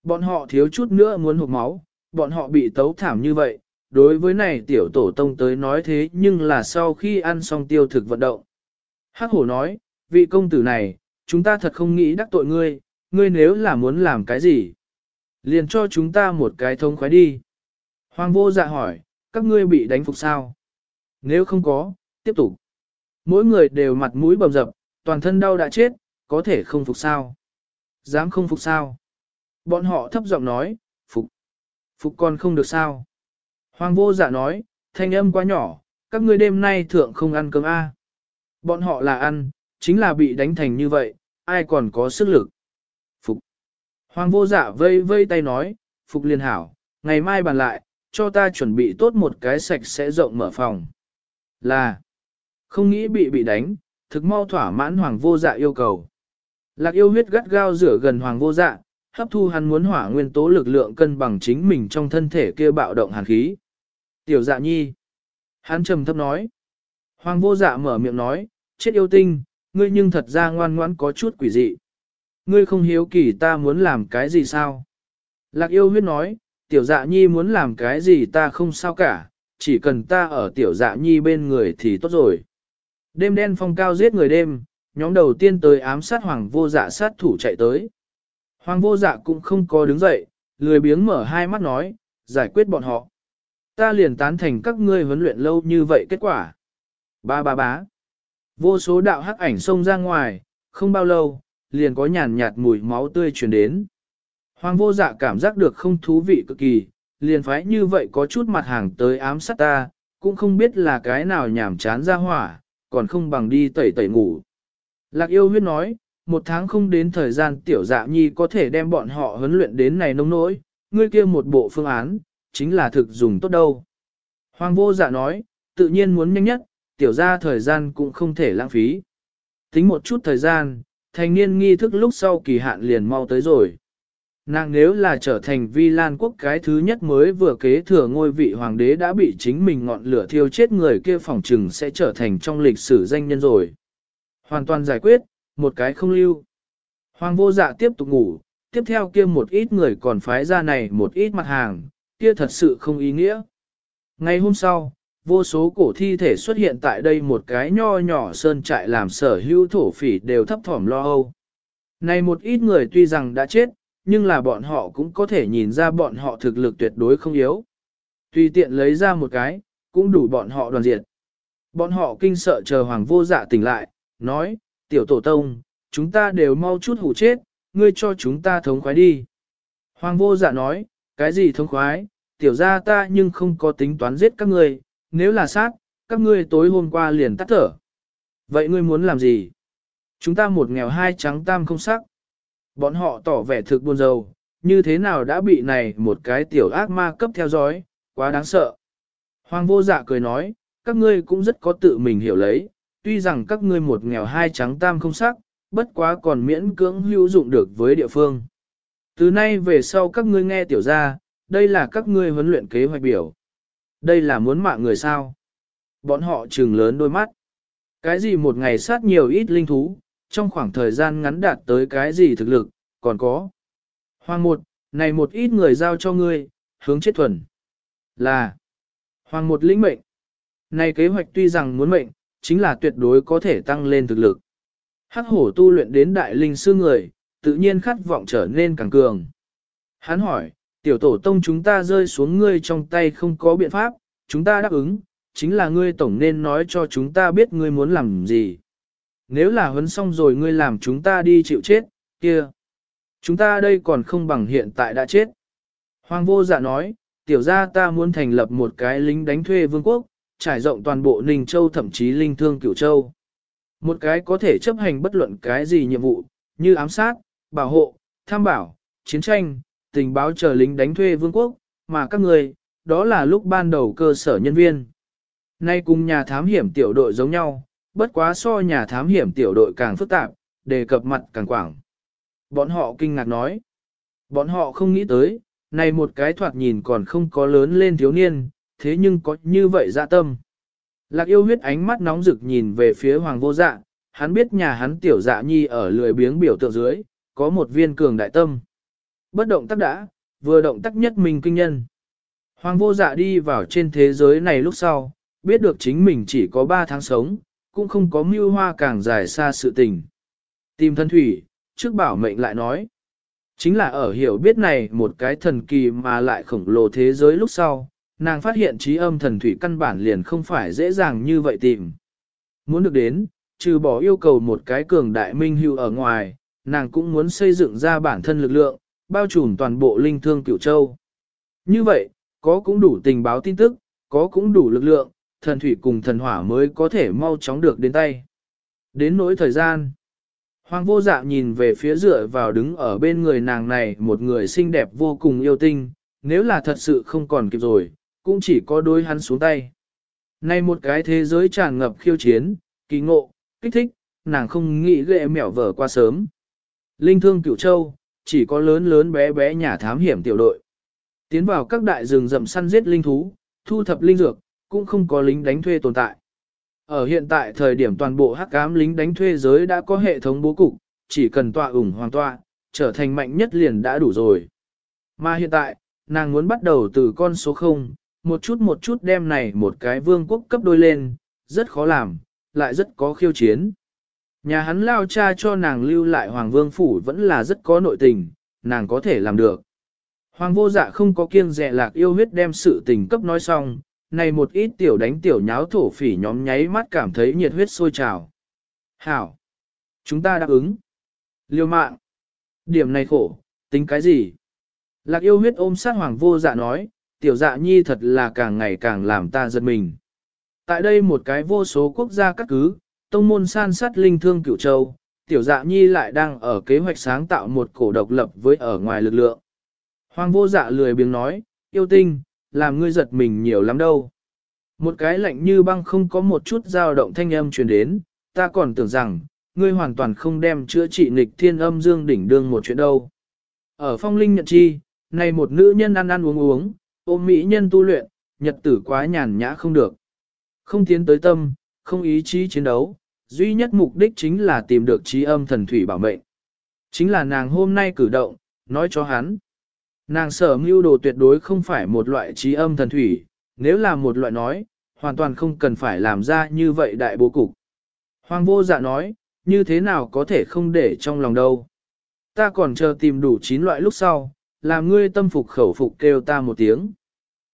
Bọn họ thiếu chút nữa muốn hụt máu, bọn họ bị tấu thảm như vậy, đối với này tiểu tổ tông tới nói thế nhưng là sau khi ăn xong tiêu thực vận động. Hắc hổ nói, vị công tử này, chúng ta thật không nghĩ đắc tội ngươi, ngươi nếu là muốn làm cái gì, liền cho chúng ta một cái thông khoái đi. Hoàng vô dạ hỏi, các ngươi bị đánh phục sao? Nếu không có, tiếp tục. Mỗi người đều mặt mũi bầm dập, toàn thân đau đã chết, có thể không phục sao? Dám không phục sao? Bọn họ thấp giọng nói, phục. Phục còn không được sao? Hoàng vô dạ nói, thanh âm quá nhỏ, các ngươi đêm nay thượng không ăn cơm A. Bọn họ là ăn, chính là bị đánh thành như vậy, ai còn có sức lực. Phục. Hoàng vô dạ vây vây tay nói, Phục liên hảo, ngày mai bàn lại, cho ta chuẩn bị tốt một cái sạch sẽ rộng mở phòng. Là, không nghĩ bị bị đánh, thực mau thỏa mãn hoàng vô dạ yêu cầu. Lạc yêu huyết gắt gao rửa gần hoàng vô dạ, hấp thu hắn muốn hỏa nguyên tố lực lượng cân bằng chính mình trong thân thể kia bạo động hàn khí. Tiểu dạ nhi. Hắn trầm thấp nói. Hoàng vô dạ mở miệng nói, chết yêu tinh, ngươi nhưng thật ra ngoan ngoãn có chút quỷ dị. Ngươi không hiếu kỳ ta muốn làm cái gì sao? Lạc yêu huyết nói, tiểu dạ nhi muốn làm cái gì ta không sao cả, chỉ cần ta ở tiểu dạ nhi bên người thì tốt rồi. Đêm đen phong cao giết người đêm, nhóm đầu tiên tới ám sát hoàng vô dạ sát thủ chạy tới. Hoàng vô dạ cũng không có đứng dậy, lười biếng mở hai mắt nói, giải quyết bọn họ. Ta liền tán thành các ngươi huấn luyện lâu như vậy kết quả. Ba ba bá. Vô số đạo hắc ảnh xông ra ngoài, không bao lâu, liền có nhàn nhạt mùi máu tươi truyền đến. Hoàng vô dạ cảm giác được không thú vị cực kỳ, liền phái như vậy có chút mặt hàng tới ám sát ta, cũng không biết là cái nào nhảm chán ra hỏa, còn không bằng đi tẩy tẩy ngủ. Lạc yêu huyết nói, một tháng không đến thời gian tiểu dạ nhi có thể đem bọn họ huấn luyện đến này nông nỗi, ngươi kia một bộ phương án, chính là thực dùng tốt đâu. Hoàng vô dạ nói, tự nhiên muốn nhanh nhất, tiểu ra thời gian cũng không thể lãng phí. Tính một chút thời gian, thành niên nghi thức lúc sau kỳ hạn liền mau tới rồi. Nàng nếu là trở thành vi lan quốc cái thứ nhất mới vừa kế thừa ngôi vị hoàng đế đã bị chính mình ngọn lửa thiêu chết người kia phỏng trừng sẽ trở thành trong lịch sử danh nhân rồi. Hoàn toàn giải quyết, một cái không lưu. Hoàng vô dạ tiếp tục ngủ, tiếp theo kia một ít người còn phái ra này một ít mặt hàng, kia thật sự không ý nghĩa. Ngày hôm sau, vô số cổ thi thể xuất hiện tại đây một cái nho nhỏ sơn trại làm sở hữu thổ phỉ đều thấp thỏm lo âu. Này một ít người tuy rằng đã chết, nhưng là bọn họ cũng có thể nhìn ra bọn họ thực lực tuyệt đối không yếu. Tùy tiện lấy ra một cái, cũng đủ bọn họ đoàn diệt. Bọn họ kinh sợ chờ hoàng vô dạ tỉnh lại, nói, tiểu tổ tông, chúng ta đều mau chút hủ chết, ngươi cho chúng ta thống khoái đi. Hoàng vô dạ nói, cái gì thống khoái, tiểu ra ta nhưng không có tính toán giết các ngươi, nếu là sát, các ngươi tối hôm qua liền tắt thở. Vậy ngươi muốn làm gì? Chúng ta một nghèo hai trắng tam không sắc. Bọn họ tỏ vẻ thực buồn rầu, như thế nào đã bị này một cái tiểu ác ma cấp theo dõi, quá đáng sợ. Hoàng vô dạ cười nói, các ngươi cũng rất có tự mình hiểu lấy, tuy rằng các ngươi một nghèo hai trắng tam không sắc, bất quá còn miễn cưỡng hữu dụng được với địa phương. Từ nay về sau các ngươi nghe tiểu ra, đây là các ngươi huấn luyện kế hoạch biểu. Đây là muốn mạng người sao? Bọn họ trừng lớn đôi mắt. Cái gì một ngày sát nhiều ít linh thú, trong khoảng thời gian ngắn đạt tới cái gì thực lực, còn có. Hoàng một, này một ít người giao cho ngươi, hướng chết thuần. Là, Hoàng một lĩnh mệnh. Này kế hoạch tuy rằng muốn mệnh, chính là tuyệt đối có thể tăng lên thực lực. Hắc hổ tu luyện đến đại linh sư người, tự nhiên khát vọng trở nên càng cường. Hắn hỏi, tiểu tổ tông chúng ta rơi xuống ngươi trong tay không có biện pháp, chúng ta đáp ứng, chính là ngươi tổng nên nói cho chúng ta biết ngươi muốn làm gì. Nếu là huấn xong rồi ngươi làm chúng ta đi chịu chết, kia. Chúng ta đây còn không bằng hiện tại đã chết. Hoàng vô dạ nói, tiểu ra ta muốn thành lập một cái lính đánh thuê vương quốc, trải rộng toàn bộ Ninh Châu thậm chí Linh Thương Cửu Châu. Một cái có thể chấp hành bất luận cái gì nhiệm vụ, như ám sát, bảo hộ, tham bảo, chiến tranh, tình báo chờ lính đánh thuê vương quốc, mà các người, đó là lúc ban đầu cơ sở nhân viên. Nay cùng nhà thám hiểm tiểu đội giống nhau, bất quá so nhà thám hiểm tiểu đội càng phức tạp, đề cập mặt càng quảng. Bọn họ kinh ngạc nói. Bọn họ không nghĩ tới, này một cái thoạt nhìn còn không có lớn lên thiếu niên, thế nhưng có như vậy dạ tâm. Lạc yêu huyết ánh mắt nóng rực nhìn về phía hoàng vô dạ, hắn biết nhà hắn tiểu dạ nhi ở lười biếng biểu tượng dưới, có một viên cường đại tâm. Bất động tác đã, vừa động tác nhất mình kinh nhân. Hoàng vô dạ đi vào trên thế giới này lúc sau, biết được chính mình chỉ có 3 tháng sống, cũng không có mưu hoa càng dài xa sự tình. Tìm thân thủy, trước bảo mệnh lại nói. Chính là ở hiểu biết này một cái thần kỳ mà lại khổng lồ thế giới lúc sau, nàng phát hiện trí âm thần thủy căn bản liền không phải dễ dàng như vậy tìm. Muốn được đến, trừ bỏ yêu cầu một cái cường đại minh hưu ở ngoài, nàng cũng muốn xây dựng ra bản thân lực lượng, bao trùm toàn bộ linh thương cửu châu. Như vậy, có cũng đủ tình báo tin tức, có cũng đủ lực lượng, thần thủy cùng thần hỏa mới có thể mau chóng được đến tay. Đến nỗi thời gian, Hoàng vô dạ nhìn về phía dựa vào đứng ở bên người nàng này một người xinh đẹp vô cùng yêu tinh, nếu là thật sự không còn kịp rồi, cũng chỉ có đôi hắn xuống tay. Nay một cái thế giới tràn ngập khiêu chiến, kỳ ngộ, kích thích, nàng không nghĩ ghệ mẻo vở qua sớm. Linh thương cửu châu, chỉ có lớn lớn bé bé nhà thám hiểm tiểu đội. Tiến vào các đại rừng rậm săn giết linh thú, thu thập linh dược, cũng không có lính đánh thuê tồn tại. Ở hiện tại thời điểm toàn bộ hắc ám lính đánh thuê giới đã có hệ thống bố cục, chỉ cần tọa ủng hoàng tọa, trở thành mạnh nhất liền đã đủ rồi. Mà hiện tại, nàng muốn bắt đầu từ con số 0, một chút một chút đem này một cái vương quốc cấp đôi lên, rất khó làm, lại rất có khiêu chiến. Nhà hắn lao cha cho nàng lưu lại hoàng vương phủ vẫn là rất có nội tình, nàng có thể làm được. Hoàng vô dạ không có kiêng dè lạc yêu huyết đem sự tình cấp nói xong, này một ít tiểu đánh tiểu nháo thổ phỉ nhóm nháy mắt cảm thấy nhiệt huyết sôi trào. Hảo! Chúng ta đáp ứng. Liêu mạng! Điểm này khổ, tính cái gì? Lạc yêu huyết ôm sát hoàng vô dạ nói, tiểu dạ nhi thật là càng ngày càng làm ta giật mình. Tại đây một cái vô số quốc gia cắt cứ, tông môn san sát linh thương cửu châu, tiểu dạ nhi lại đang ở kế hoạch sáng tạo một cổ độc lập với ở ngoài lực lượng. Hoàng vô dạ lười biếng nói, yêu tinh, làm ngươi giật mình nhiều lắm đâu. Một cái lạnh như băng không có một chút dao động thanh âm truyền đến, ta còn tưởng rằng, ngươi hoàn toàn không đem chữa trị nghịch thiên âm dương đỉnh đương một chuyện đâu. Ở phong linh nhận chi, này một nữ nhân ăn ăn uống uống, ôm mỹ nhân tu luyện, nhật tử quá nhàn nhã không được. Không tiến tới tâm, không ý chí chiến đấu, duy nhất mục đích chính là tìm được trí âm thần thủy bảo mệnh. Chính là nàng hôm nay cử động, nói cho hắn. Nàng sở mưu đồ tuyệt đối không phải một loại trí âm thần thủy, nếu là một loại nói, hoàn toàn không cần phải làm ra như vậy đại bố cục. Hoàng vô dạ nói, như thế nào có thể không để trong lòng đâu. Ta còn chờ tìm đủ 9 loại lúc sau, làm ngươi tâm phục khẩu phục kêu ta một tiếng.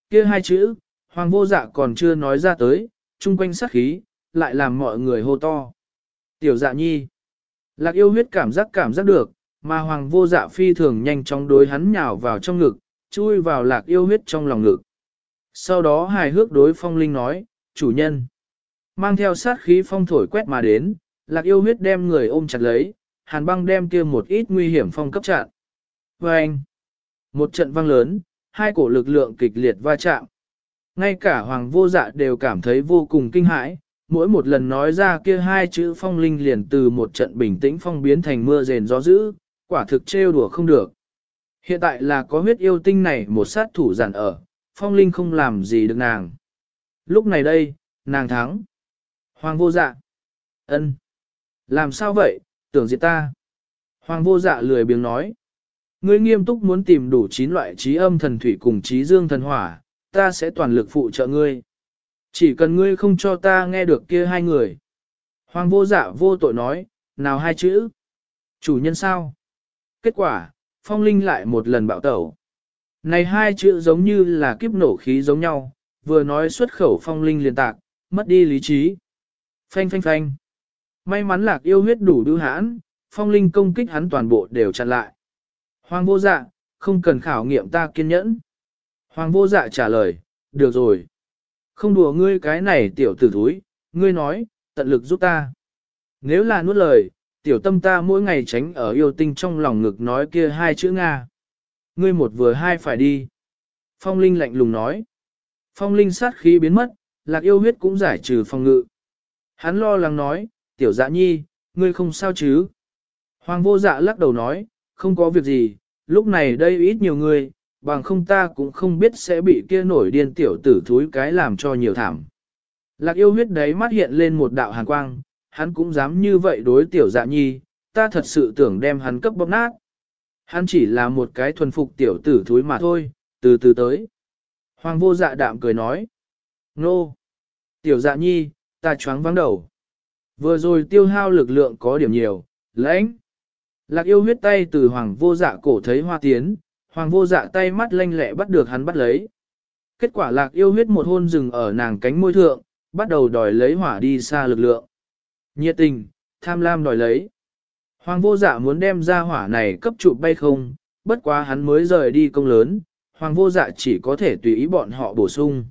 kia hai chữ, hoàng vô dạ còn chưa nói ra tới, chung quanh sát khí, lại làm mọi người hô to. Tiểu dạ nhi. Lạc yêu huyết cảm giác cảm giác được, mà hoàng vô dạ phi thường nhanh chóng đối hắn nhào vào trong ngực, chui vào lạc yêu huyết trong lòng ngực. Sau đó hài hước đối phong linh nói, chủ nhân. Mang theo sát khí phong thổi quét mà đến, lạc yêu huyết đem người ôm chặt lấy, hàn băng đem kia một ít nguy hiểm phong cấp chặn. Và anh, một trận vang lớn, hai cổ lực lượng kịch liệt va chạm. Ngay cả hoàng vô dạ đều cảm thấy vô cùng kinh hãi, mỗi một lần nói ra kia hai chữ phong linh liền từ một trận bình tĩnh phong biến thành mưa rền gió dữ, quả thực trêu đùa không được. Hiện tại là có huyết yêu tinh này một sát thủ giản ở, phong linh không làm gì được nàng. Lúc này đây, nàng thắng. Hoàng vô dạ. ân, Làm sao vậy, tưởng diệt ta. Hoàng vô dạ lười biếng nói. Ngươi nghiêm túc muốn tìm đủ 9 loại trí âm thần thủy cùng trí dương thần hỏa, ta sẽ toàn lực phụ trợ ngươi. Chỉ cần ngươi không cho ta nghe được kia hai người. Hoàng vô dạ vô tội nói, nào hai chữ. Chủ nhân sao? Kết quả, phong linh lại một lần bạo tẩu. Này hai chữ giống như là kiếp nổ khí giống nhau, vừa nói xuất khẩu phong linh liền tạc, mất đi lý trí. Phanh phanh phanh. May mắn lạc yêu huyết đủ đưu hãn, phong linh công kích hắn toàn bộ đều chặn lại. Hoàng vô dạ, không cần khảo nghiệm ta kiên nhẫn. Hoàng vô dạ trả lời, được rồi. Không đùa ngươi cái này tiểu tử thúi, ngươi nói, tận lực giúp ta. Nếu là nuốt lời, tiểu tâm ta mỗi ngày tránh ở yêu tinh trong lòng ngực nói kia hai chữ Nga. Ngươi một vừa hai phải đi. Phong Linh lạnh lùng nói. Phong linh sát khí biến mất, lạc yêu huyết cũng giải trừ phòng ngự. Hắn lo lắng nói, tiểu dạ nhi, ngươi không sao chứ? Hoàng vô dạ lắc đầu nói, không có việc gì, lúc này đây ít nhiều người, bằng không ta cũng không biết sẽ bị kia nổi điên tiểu tử thúi cái làm cho nhiều thảm. Lạc yêu huyết đấy mắt hiện lên một đạo hàn quang, hắn cũng dám như vậy đối tiểu dạ nhi, ta thật sự tưởng đem hắn cấp bóp nát. Hắn chỉ là một cái thuần phục tiểu tử thúi mà thôi, từ từ tới. Hoàng vô dạ đạm cười nói. Nô! Tiểu dạ nhi, ta choáng vắng đầu. Vừa rồi tiêu hao lực lượng có điểm nhiều, lãnh. Lạc yêu huyết tay từ hoàng vô dạ cổ thấy hoa tiến, hoàng vô dạ tay mắt lanh lẹ bắt được hắn bắt lấy. Kết quả lạc yêu huyết một hôn rừng ở nàng cánh môi thượng, bắt đầu đòi lấy hỏa đi xa lực lượng. Nhiệt tình, tham lam đòi lấy. Hoàng vô dạ muốn đem ra hỏa này cấp trụ bay không, bất quá hắn mới rời đi công lớn, hoàng vô dạ chỉ có thể tùy ý bọn họ bổ sung.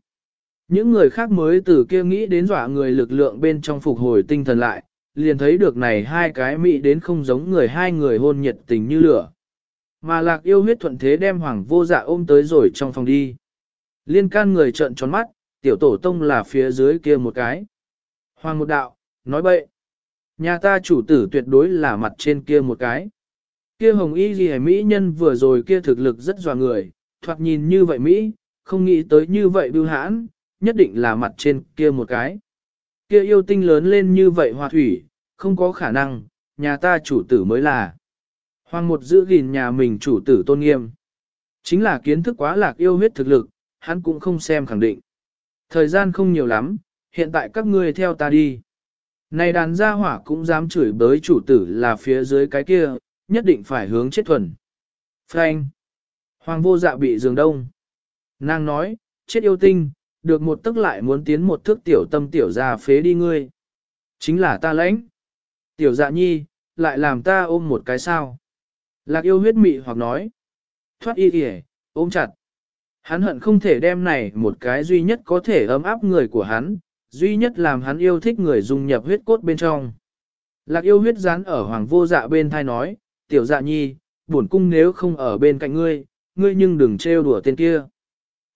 Những người khác mới từ kia nghĩ đến dọa người lực lượng bên trong phục hồi tinh thần lại, liền thấy được này hai cái mỹ đến không giống người hai người hôn nhiệt tình như lửa. Mà lạc yêu huyết thuận thế đem hoàng vô dạ ôm tới rồi trong phòng đi. Liên can người trợn tròn mắt, tiểu tổ tông là phía dưới kia một cái. Hoàng một đạo, nói bậy. Nhà ta chủ tử tuyệt đối là mặt trên kia một cái. Kia hồng y gì mỹ nhân vừa rồi kia thực lực rất dò người, thoạt nhìn như vậy Mỹ, không nghĩ tới như vậy bưu hãn, nhất định là mặt trên kia một cái. Kia yêu tinh lớn lên như vậy hòa thủy, không có khả năng, nhà ta chủ tử mới là. Hoàng một giữ gìn nhà mình chủ tử tôn nghiêm. Chính là kiến thức quá lạc yêu huyết thực lực, hắn cũng không xem khẳng định. Thời gian không nhiều lắm, hiện tại các ngươi theo ta đi. Này đàn gia hỏa cũng dám chửi bới chủ tử là phía dưới cái kia, nhất định phải hướng chết thuần. Frank. Hoàng vô dạ bị giường đông. Nàng nói, chết yêu tinh, được một tức lại muốn tiến một thước tiểu tâm tiểu ra phế đi ngươi. Chính là ta lãnh. Tiểu dạ nhi, lại làm ta ôm một cái sao. Lạc yêu huyết mị hoặc nói. Thoát y kìa, ôm chặt. Hắn hận không thể đem này một cái duy nhất có thể ấm áp người của hắn, duy nhất làm hắn yêu thích người dung nhập huyết cốt bên trong. Lạc yêu huyết dán ở hoàng vô dạ bên thai nói, tiểu dạ nhi, bổn cung nếu không ở bên cạnh ngươi, ngươi nhưng đừng trêu đùa tên kia.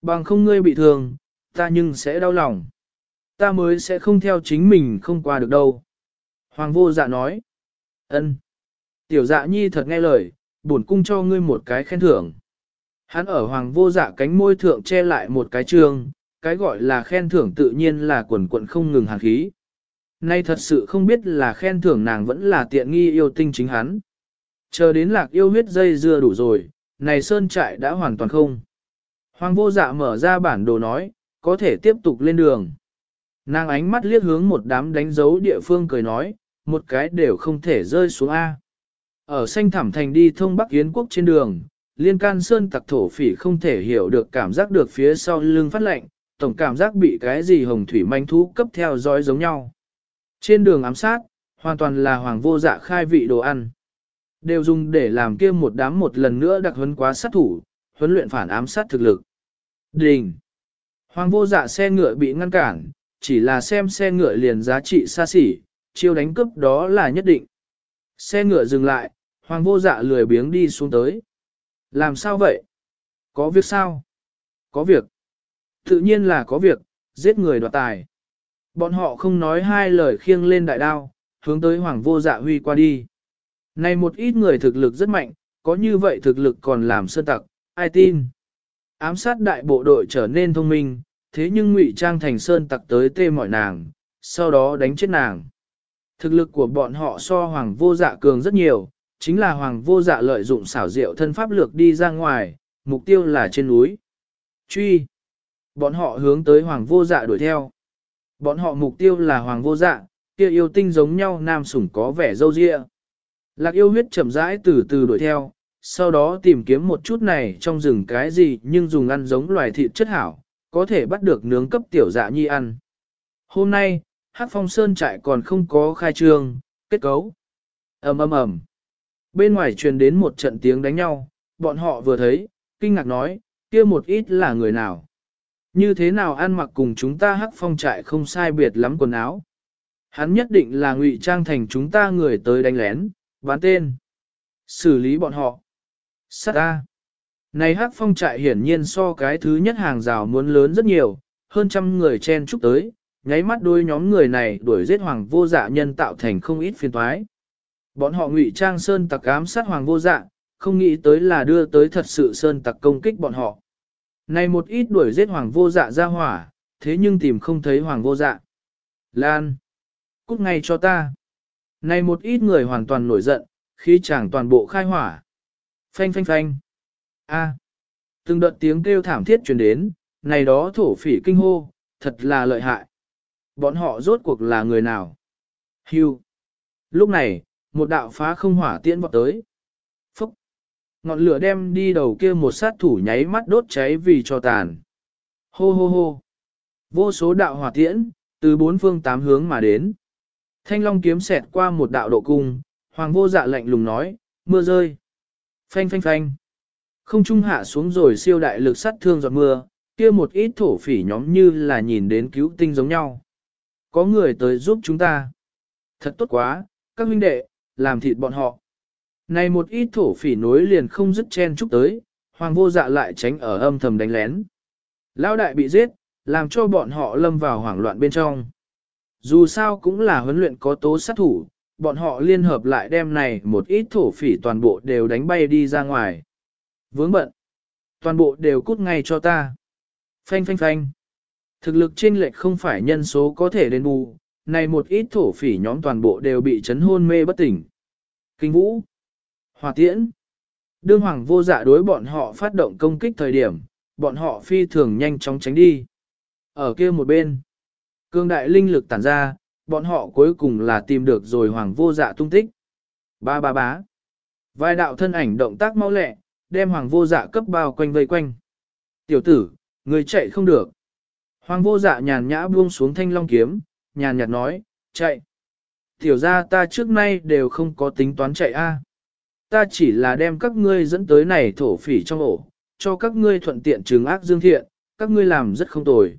Bằng không ngươi bị thương, ta nhưng sẽ đau lòng. Ta mới sẽ không theo chính mình không qua được đâu. Hoàng vô dạ nói. ân. Tiểu dạ nhi thật nghe lời, bổn cung cho ngươi một cái khen thưởng. Hắn ở hoàng vô dạ cánh môi thượng che lại một cái trường, cái gọi là khen thưởng tự nhiên là quần quận không ngừng hàn khí. Nay thật sự không biết là khen thưởng nàng vẫn là tiện nghi yêu tinh chính hắn. Chờ đến lạc yêu huyết dây dưa đủ rồi, này sơn trại đã hoàn toàn không. Hoàng vô dạ mở ra bản đồ nói, có thể tiếp tục lên đường. Nàng ánh mắt liếc hướng một đám đánh dấu địa phương cười nói, một cái đều không thể rơi xuống A. Ở xanh thảm thành đi thông Bắc Yến quốc trên đường, liên can sơn tặc thổ phỉ không thể hiểu được cảm giác được phía sau lưng phát lạnh, tổng cảm giác bị cái gì hồng thủy manh thú cấp theo dõi giống nhau. Trên đường ám sát, hoàn toàn là hoàng vô dạ khai vị đồ ăn. Đều dùng để làm kia một đám một lần nữa đặc huấn quá sát thủ, huấn luyện phản ám sát thực lực. Đình! Hoàng vô dạ xe ngựa bị ngăn cản, chỉ là xem xe ngựa liền giá trị xa xỉ, chiêu đánh cướp đó là nhất định. Xe ngựa dừng lại, hoàng vô dạ lười biếng đi xuống tới. Làm sao vậy? Có việc sao? Có việc. Tự nhiên là có việc, giết người đoạt tài. Bọn họ không nói hai lời khiêng lên đại đao, hướng tới hoàng vô dạ huy qua đi. Này một ít người thực lực rất mạnh, có như vậy thực lực còn làm sơn tặc, ai tin? Ám sát đại bộ đội trở nên thông minh, thế nhưng ngụy trang thành sơn tặc tới tê mọi nàng, sau đó đánh chết nàng. Thực lực của bọn họ so hoàng vô dạ cường rất nhiều, chính là hoàng vô dạ lợi dụng xảo diệu thân pháp lược đi ra ngoài, mục tiêu là trên núi. Truy! Bọn họ hướng tới hoàng vô dạ đuổi theo. Bọn họ mục tiêu là hoàng vô dạ, kia yêu tinh giống nhau nam sủng có vẻ dâu dịa. Lạc yêu huyết chậm rãi từ từ đuổi theo, sau đó tìm kiếm một chút này trong rừng cái gì nhưng dùng ăn giống loài thịt chất hảo, có thể bắt được nướng cấp tiểu dạ nhi ăn. Hôm nay, Hắc Phong Sơn trại còn không có khai trương, kết cấu. ầm ầm ầm. Bên ngoài truyền đến một trận tiếng đánh nhau, bọn họ vừa thấy, kinh ngạc nói, kia một ít là người nào. Như thế nào ăn mặc cùng chúng ta Hắc Phong trại không sai biệt lắm quần áo. Hắn nhất định là ngụy trang thành chúng ta người tới đánh lén, bán tên. Xử lý bọn họ. Sát A. Này hắc phong trại hiển nhiên so cái thứ nhất hàng rào muốn lớn rất nhiều, hơn trăm người chen chúc tới, nháy mắt đôi nhóm người này đuổi giết hoàng vô dạ nhân tạo thành không ít phiền toái. Bọn họ ngụy trang sơn tặc ám sát hoàng vô dạ, không nghĩ tới là đưa tới thật sự sơn tặc công kích bọn họ. Này một ít đuổi giết hoàng vô dạ ra hỏa, thế nhưng tìm không thấy hoàng vô dạ. Lan! Cút ngay cho ta! Này một ít người hoàn toàn nổi giận, khi chẳng toàn bộ khai hỏa. Phanh phanh phanh! A! Từng đợt tiếng kêu thảm thiết truyền đến, này đó thổ phỉ kinh hô, thật là lợi hại. Bọn họ rốt cuộc là người nào? Hưu! Lúc này, một đạo phá không hỏa tiễn vọt tới. Phúc! Ngọn lửa đem đi đầu kia một sát thủ nháy mắt đốt cháy vì cho tàn. Hô hô hô! Vô số đạo hỏa tiễn, từ bốn phương tám hướng mà đến. Thanh long kiếm xẹt qua một đạo độ cung, hoàng vô dạ lạnh lùng nói, mưa rơi. Phanh phanh phanh. Không trung hạ xuống rồi siêu đại lực sát thương giọt mưa, kia một ít thổ phỉ nhóm như là nhìn đến cứu tinh giống nhau. Có người tới giúp chúng ta. Thật tốt quá, các huynh đệ, làm thịt bọn họ. Này một ít thổ phỉ nối liền không dứt chen chúc tới, hoàng vô dạ lại tránh ở âm thầm đánh lén. Lão đại bị giết, làm cho bọn họ lâm vào hoảng loạn bên trong. Dù sao cũng là huấn luyện có tố sát thủ, bọn họ liên hợp lại đem này một ít thổ phỉ toàn bộ đều đánh bay đi ra ngoài. Vướng bận. Toàn bộ đều cút ngay cho ta. Phanh phanh phanh. Thực lực trên lệch không phải nhân số có thể đền bù, này một ít thổ phỉ nhóm toàn bộ đều bị chấn hôn mê bất tỉnh. Kinh vũ. Hòa tiễn. Đương hoàng vô dạ đối bọn họ phát động công kích thời điểm, bọn họ phi thường nhanh chóng tránh đi. Ở kia một bên, cương đại linh lực tản ra, bọn họ cuối cùng là tìm được rồi hoàng vô dạ tung tích. Ba ba bá. vai đạo thân ảnh động tác mau lẹ, đem hoàng vô dạ cấp bao quanh vây quanh. Tiểu tử, người chạy không được. Hoàng vô dạ nhàn nhã buông xuống thanh long kiếm, nhàn nhạt nói, chạy. Tiểu ra ta trước nay đều không có tính toán chạy a. Ta chỉ là đem các ngươi dẫn tới này thổ phỉ trong ổ, cho các ngươi thuận tiện trừng ác dương thiện, các ngươi làm rất không tồi.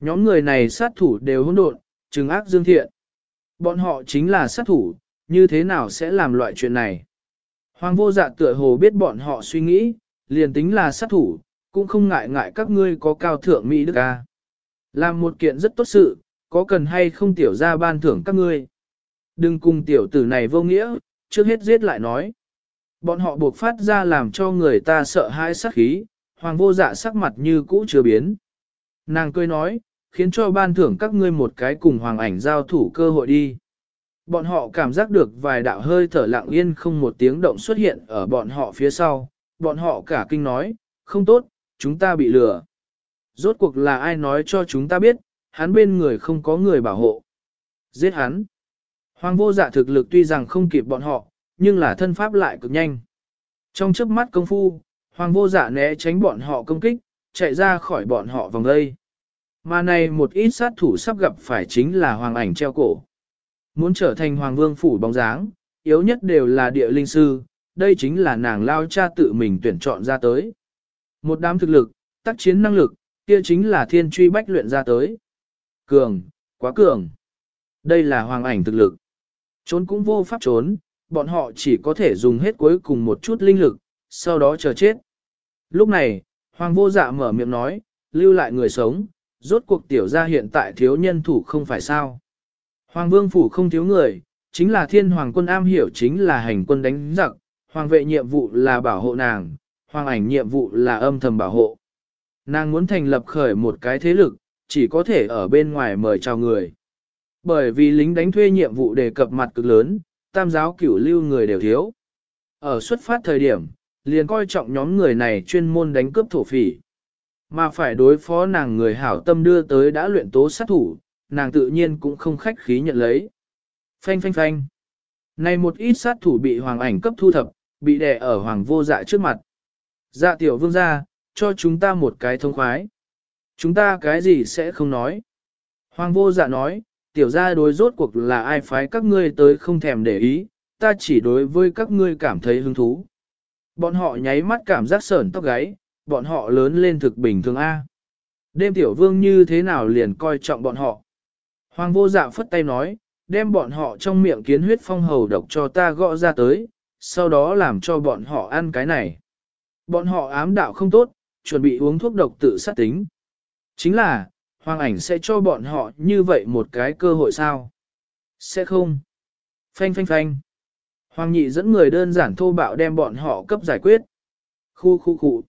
Nhóm người này sát thủ đều hỗn độn, trừng ác dương thiện. Bọn họ chính là sát thủ, như thế nào sẽ làm loại chuyện này? Hoàng vô dạ tựa hồ biết bọn họ suy nghĩ, liền tính là sát thủ, cũng không ngại ngại các ngươi có cao thượng Mỹ Đức A. Làm một kiện rất tốt sự, có cần hay không tiểu ra ban thưởng các ngươi. Đừng cùng tiểu tử này vô nghĩa, trước hết giết lại nói. Bọn họ buộc phát ra làm cho người ta sợ hãi sát khí, hoàng vô dạ sắc mặt như cũ chưa biến. Nàng cười nói, khiến cho ban thưởng các ngươi một cái cùng hoàng ảnh giao thủ cơ hội đi. Bọn họ cảm giác được vài đạo hơi thở lặng yên không một tiếng động xuất hiện ở bọn họ phía sau, bọn họ cả kinh nói, không tốt, chúng ta bị lừa. Rốt cuộc là ai nói cho chúng ta biết, hắn bên người không có người bảo hộ. Giết hắn. Hoàng vô dạ thực lực tuy rằng không kịp bọn họ, nhưng là thân pháp lại cực nhanh. Trong chớp mắt công phu, hoàng vô dạ né tránh bọn họ công kích, chạy ra khỏi bọn họ vòng đây. Mà này một ít sát thủ sắp gặp phải chính là hoàng ảnh treo cổ. Muốn trở thành hoàng vương phủ bóng dáng, yếu nhất đều là địa linh sư, đây chính là nàng lao cha tự mình tuyển chọn ra tới. Một đám thực lực, tác chiến năng lực, kia chính là thiên truy bách luyện ra tới. Cường, quá cường. Đây là hoàng ảnh thực lực. Trốn cũng vô pháp trốn, bọn họ chỉ có thể dùng hết cuối cùng một chút linh lực, sau đó chờ chết. Lúc này, hoàng vô dạ mở miệng nói, lưu lại người sống, rốt cuộc tiểu gia hiện tại thiếu nhân thủ không phải sao. Hoàng vương phủ không thiếu người, chính là thiên hoàng quân am hiểu chính là hành quân đánh giặc, hoàng vệ nhiệm vụ là bảo hộ nàng, hoàng ảnh nhiệm vụ là âm thầm bảo hộ. Nàng muốn thành lập khởi một cái thế lực, chỉ có thể ở bên ngoài mời chào người. Bởi vì lính đánh thuê nhiệm vụ đề cập mặt cực lớn, tam giáo cửu lưu người đều thiếu. Ở xuất phát thời điểm, liền coi trọng nhóm người này chuyên môn đánh cướp thổ phỉ. Mà phải đối phó nàng người hảo tâm đưa tới đã luyện tố sát thủ, nàng tự nhiên cũng không khách khí nhận lấy. Phanh phanh phanh. Này một ít sát thủ bị hoàng ảnh cấp thu thập, bị đè ở hoàng vô dạ trước mặt. Dạ tiểu vương gia, cho chúng ta một cái thông khoái. Chúng ta cái gì sẽ không nói. Hoàng vô dạ nói, tiểu gia đối rốt cuộc là ai phái các ngươi tới không thèm để ý, ta chỉ đối với các ngươi cảm thấy hứng thú. Bọn họ nháy mắt cảm giác sởn tóc gáy, bọn họ lớn lên thực bình thường A. Đêm tiểu vương như thế nào liền coi trọng bọn họ. Hoàng vô dạ phất tay nói, đem bọn họ trong miệng kiến huyết phong hầu độc cho ta gõ ra tới, sau đó làm cho bọn họ ăn cái này. Bọn họ ám đạo không tốt, chuẩn bị uống thuốc độc tự sát tính. Chính là, hoàng ảnh sẽ cho bọn họ như vậy một cái cơ hội sao? Sẽ không. Phanh phanh phanh. Hoàng nhị dẫn người đơn giản thô bạo đem bọn họ cấp giải quyết. Khu khu khu.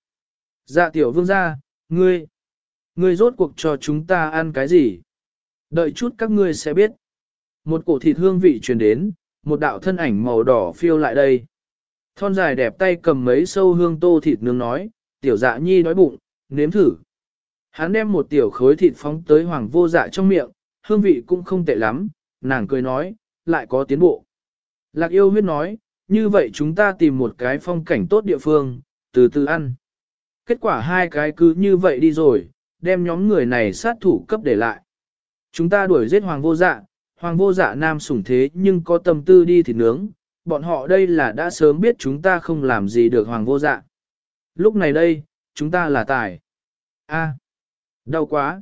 Dạ tiểu vương gia, ngươi. Ngươi rốt cuộc cho chúng ta ăn cái gì? Đợi chút các ngươi sẽ biết. Một cổ thịt hương vị truyền đến, một đạo thân ảnh màu đỏ phiêu lại đây. Thon dài đẹp tay cầm mấy sâu hương tô thịt nướng nói, tiểu dạ nhi đói bụng, nếm thử. Hắn đem một tiểu khối thịt phóng tới hoàng vô dạ trong miệng, hương vị cũng không tệ lắm, nàng cười nói, lại có tiến bộ. Lạc yêu huyết nói, như vậy chúng ta tìm một cái phong cảnh tốt địa phương, từ từ ăn. Kết quả hai cái cứ như vậy đi rồi, đem nhóm người này sát thủ cấp để lại. Chúng ta đuổi giết hoàng vô dạ, hoàng vô dạ nam sủng thế nhưng có tâm tư đi thịt nướng, bọn họ đây là đã sớm biết chúng ta không làm gì được hoàng vô dạ. Lúc này đây, chúng ta là tài. A. À, đau quá.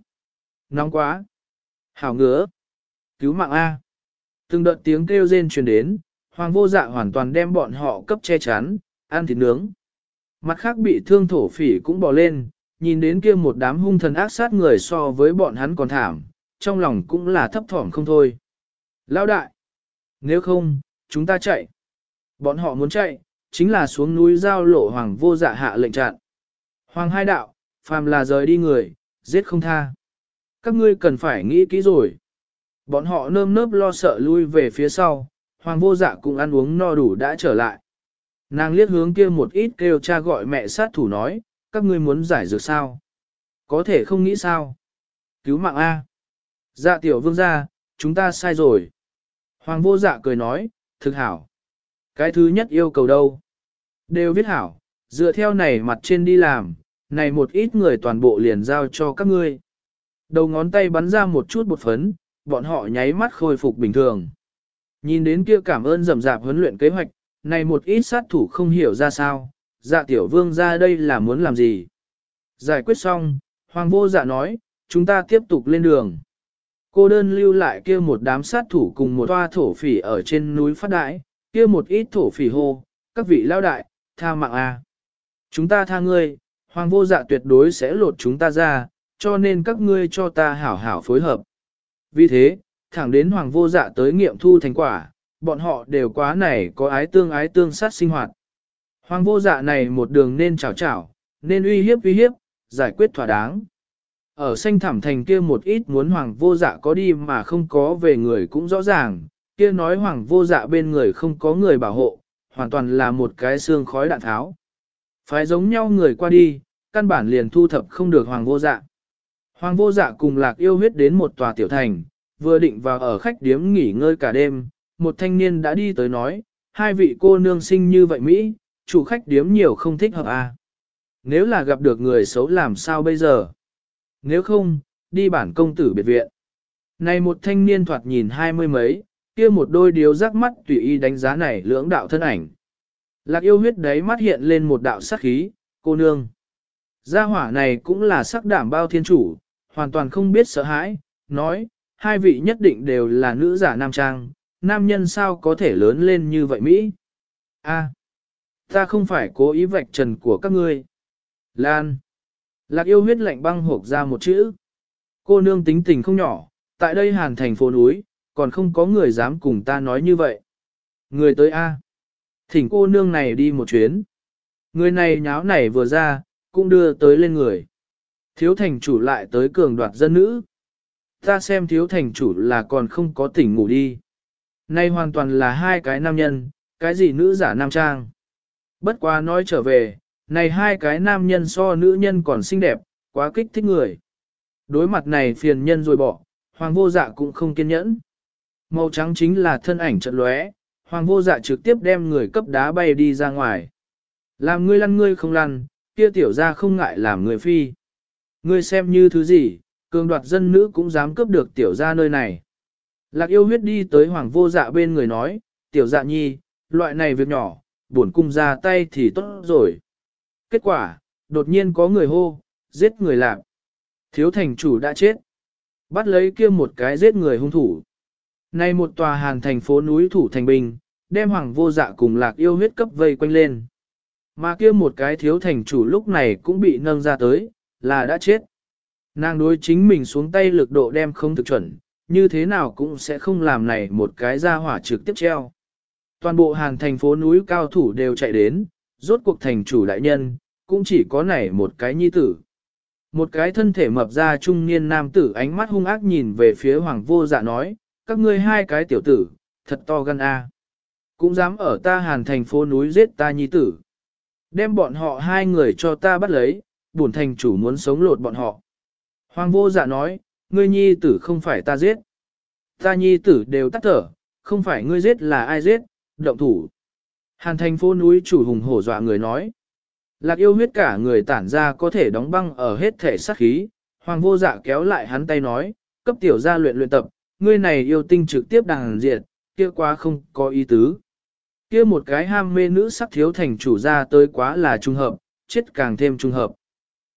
Nóng quá. Hảo ngứa. Cứu mạng A. Từng đợt tiếng kêu rên truyền đến, hoàng vô dạ hoàn toàn đem bọn họ cấp che chắn, ăn thịt nướng. Mặt khác bị thương thổ phỉ cũng bò lên, nhìn đến kia một đám hung thần ác sát người so với bọn hắn còn thảm, trong lòng cũng là thấp thỏm không thôi. Lão đại! Nếu không, chúng ta chạy. Bọn họ muốn chạy, chính là xuống núi giao lộ hoàng vô dạ hạ lệnh chặn. Hoàng hai đạo, phàm là rời đi người, giết không tha. Các ngươi cần phải nghĩ kỹ rồi. Bọn họ nơm nớp lo sợ lui về phía sau, hoàng vô dạ cũng ăn uống no đủ đã trở lại. Nàng liếc hướng kia một ít kêu cha gọi mẹ sát thủ nói, các ngươi muốn giải dược sao? Có thể không nghĩ sao? Cứu mạng A. Dạ tiểu vương gia, chúng ta sai rồi. Hoàng vô dạ cười nói, thực hảo. Cái thứ nhất yêu cầu đâu? Đều viết hảo, dựa theo này mặt trên đi làm, này một ít người toàn bộ liền giao cho các ngươi. Đầu ngón tay bắn ra một chút bột phấn, bọn họ nháy mắt khôi phục bình thường. Nhìn đến kia cảm ơn rầm rạp huấn luyện kế hoạch, này một ít sát thủ không hiểu ra sao, dạ tiểu vương ra đây là muốn làm gì. Giải quyết xong, hoàng vô dạ nói, chúng ta tiếp tục lên đường. Cô đơn lưu lại kia một đám sát thủ cùng một toa thổ phỉ ở trên núi phát đại, kia một ít thổ phỉ hô, các vị lao đại, tha mạng a. À. Chúng ta tha ngươi, hoàng vô dạ tuyệt đối sẽ lột chúng ta ra, cho nên các ngươi cho ta hảo hảo phối hợp. Vì thế, thẳng đến hoàng vô dạ tới nghiệm thu thành quả, bọn họ đều quá này có ái tương ái tương sát sinh hoạt. Hoàng vô dạ này một đường nên chảo chảo, nên uy hiếp uy hiếp, giải quyết thỏa đáng. Ở xanh thảm thành kia một ít muốn hoàng vô dạ có đi mà không có về người cũng rõ ràng, kia nói hoàng vô dạ bên người không có người bảo hộ, hoàn toàn là một cái xương khói đạn tháo. Phải giống nhau người qua đi, căn bản liền thu thập không được hoàng vô dạ. Hoàng vô dạ cùng lạc yêu huyết đến một tòa tiểu thành, vừa định vào ở khách điếm nghỉ ngơi cả đêm, một thanh niên đã đi tới nói, hai vị cô nương sinh như vậy Mỹ, chủ khách điếm nhiều không thích hợp à. Nếu là gặp được người xấu làm sao bây giờ? Nếu không, đi bản công tử biệt viện. Này một thanh niên thoạt nhìn hai mươi mấy, kia một đôi điếu rắc mắt tùy ý đánh giá này lưỡng đạo thân ảnh. Lạc yêu huyết đấy mắt hiện lên một đạo sắc khí, cô nương. Gia hỏa này cũng là sắc đảm bao thiên chủ, hoàn toàn không biết sợ hãi, nói, hai vị nhất định đều là nữ giả nam trang, nam nhân sao có thể lớn lên như vậy Mỹ? A, ta không phải cố ý vạch trần của các ngươi. Lan. Lạc yêu huyết lạnh băng hộp ra một chữ. Cô nương tính tình không nhỏ, tại đây hàn thành phố núi, còn không có người dám cùng ta nói như vậy. Người tới A. Thỉnh cô nương này đi một chuyến. Người này nháo này vừa ra, cũng đưa tới lên người. Thiếu thành chủ lại tới cường đoạt dân nữ. Ta xem thiếu thành chủ là còn không có tỉnh ngủ đi. Nay hoàn toàn là hai cái nam nhân, cái gì nữ giả nam trang. Bất quá nói trở về, này hai cái nam nhân so nữ nhân còn xinh đẹp, quá kích thích người. Đối mặt này phiền nhân rồi bỏ, hoàng vô dạ cũng không kiên nhẫn. Màu trắng chính là thân ảnh trận lóe, hoàng vô dạ trực tiếp đem người cấp đá bay đi ra ngoài. Làm ngươi lăn ngươi không lăn, kia tiểu ra không ngại làm người phi. Ngươi xem như thứ gì, cường đoạt dân nữ cũng dám cướp được tiểu ra nơi này. Lạc yêu huyết đi tới hoàng vô dạ bên người nói, tiểu dạ nhi, loại này việc nhỏ, buồn cung ra tay thì tốt rồi. Kết quả, đột nhiên có người hô, giết người làm. Thiếu thành chủ đã chết. Bắt lấy kia một cái giết người hung thủ. Nay một tòa hàn thành phố núi thủ thành bình, đem hoàng vô dạ cùng lạc yêu huyết cấp vây quanh lên. Mà kia một cái thiếu thành chủ lúc này cũng bị nâng ra tới, là đã chết. Nàng đối chính mình xuống tay lực độ đem không thực chuẩn, như thế nào cũng sẽ không làm này một cái ra hỏa trực tiếp treo. Toàn bộ hàng thành phố núi cao thủ đều chạy đến, rốt cuộc thành chủ đại nhân, cũng chỉ có này một cái nhi tử. Một cái thân thể mập ra trung niên nam tử ánh mắt hung ác nhìn về phía hoàng vô dạ nói, các ngươi hai cái tiểu tử, thật to gan a, Cũng dám ở ta hàn thành phố núi giết ta nhi tử. Đem bọn họ hai người cho ta bắt lấy, bổn thành chủ muốn sống lột bọn họ. Hoàng vô dạ nói, ngươi nhi tử không phải ta giết. Ta nhi tử đều tắt thở, không phải ngươi giết là ai giết, động thủ. Hàn thành phố núi chủ hùng hổ dọa người nói. Lạc yêu huyết cả người tản ra có thể đóng băng ở hết thể sát khí, hoàng vô dạ kéo lại hắn tay nói, cấp tiểu gia luyện luyện tập, ngươi này yêu tinh trực tiếp đàn diệt, kia quá không có ý tứ. Kia một cái ham mê nữ sắc thiếu thành chủ ra tới quá là trung hợp, chết càng thêm trung hợp.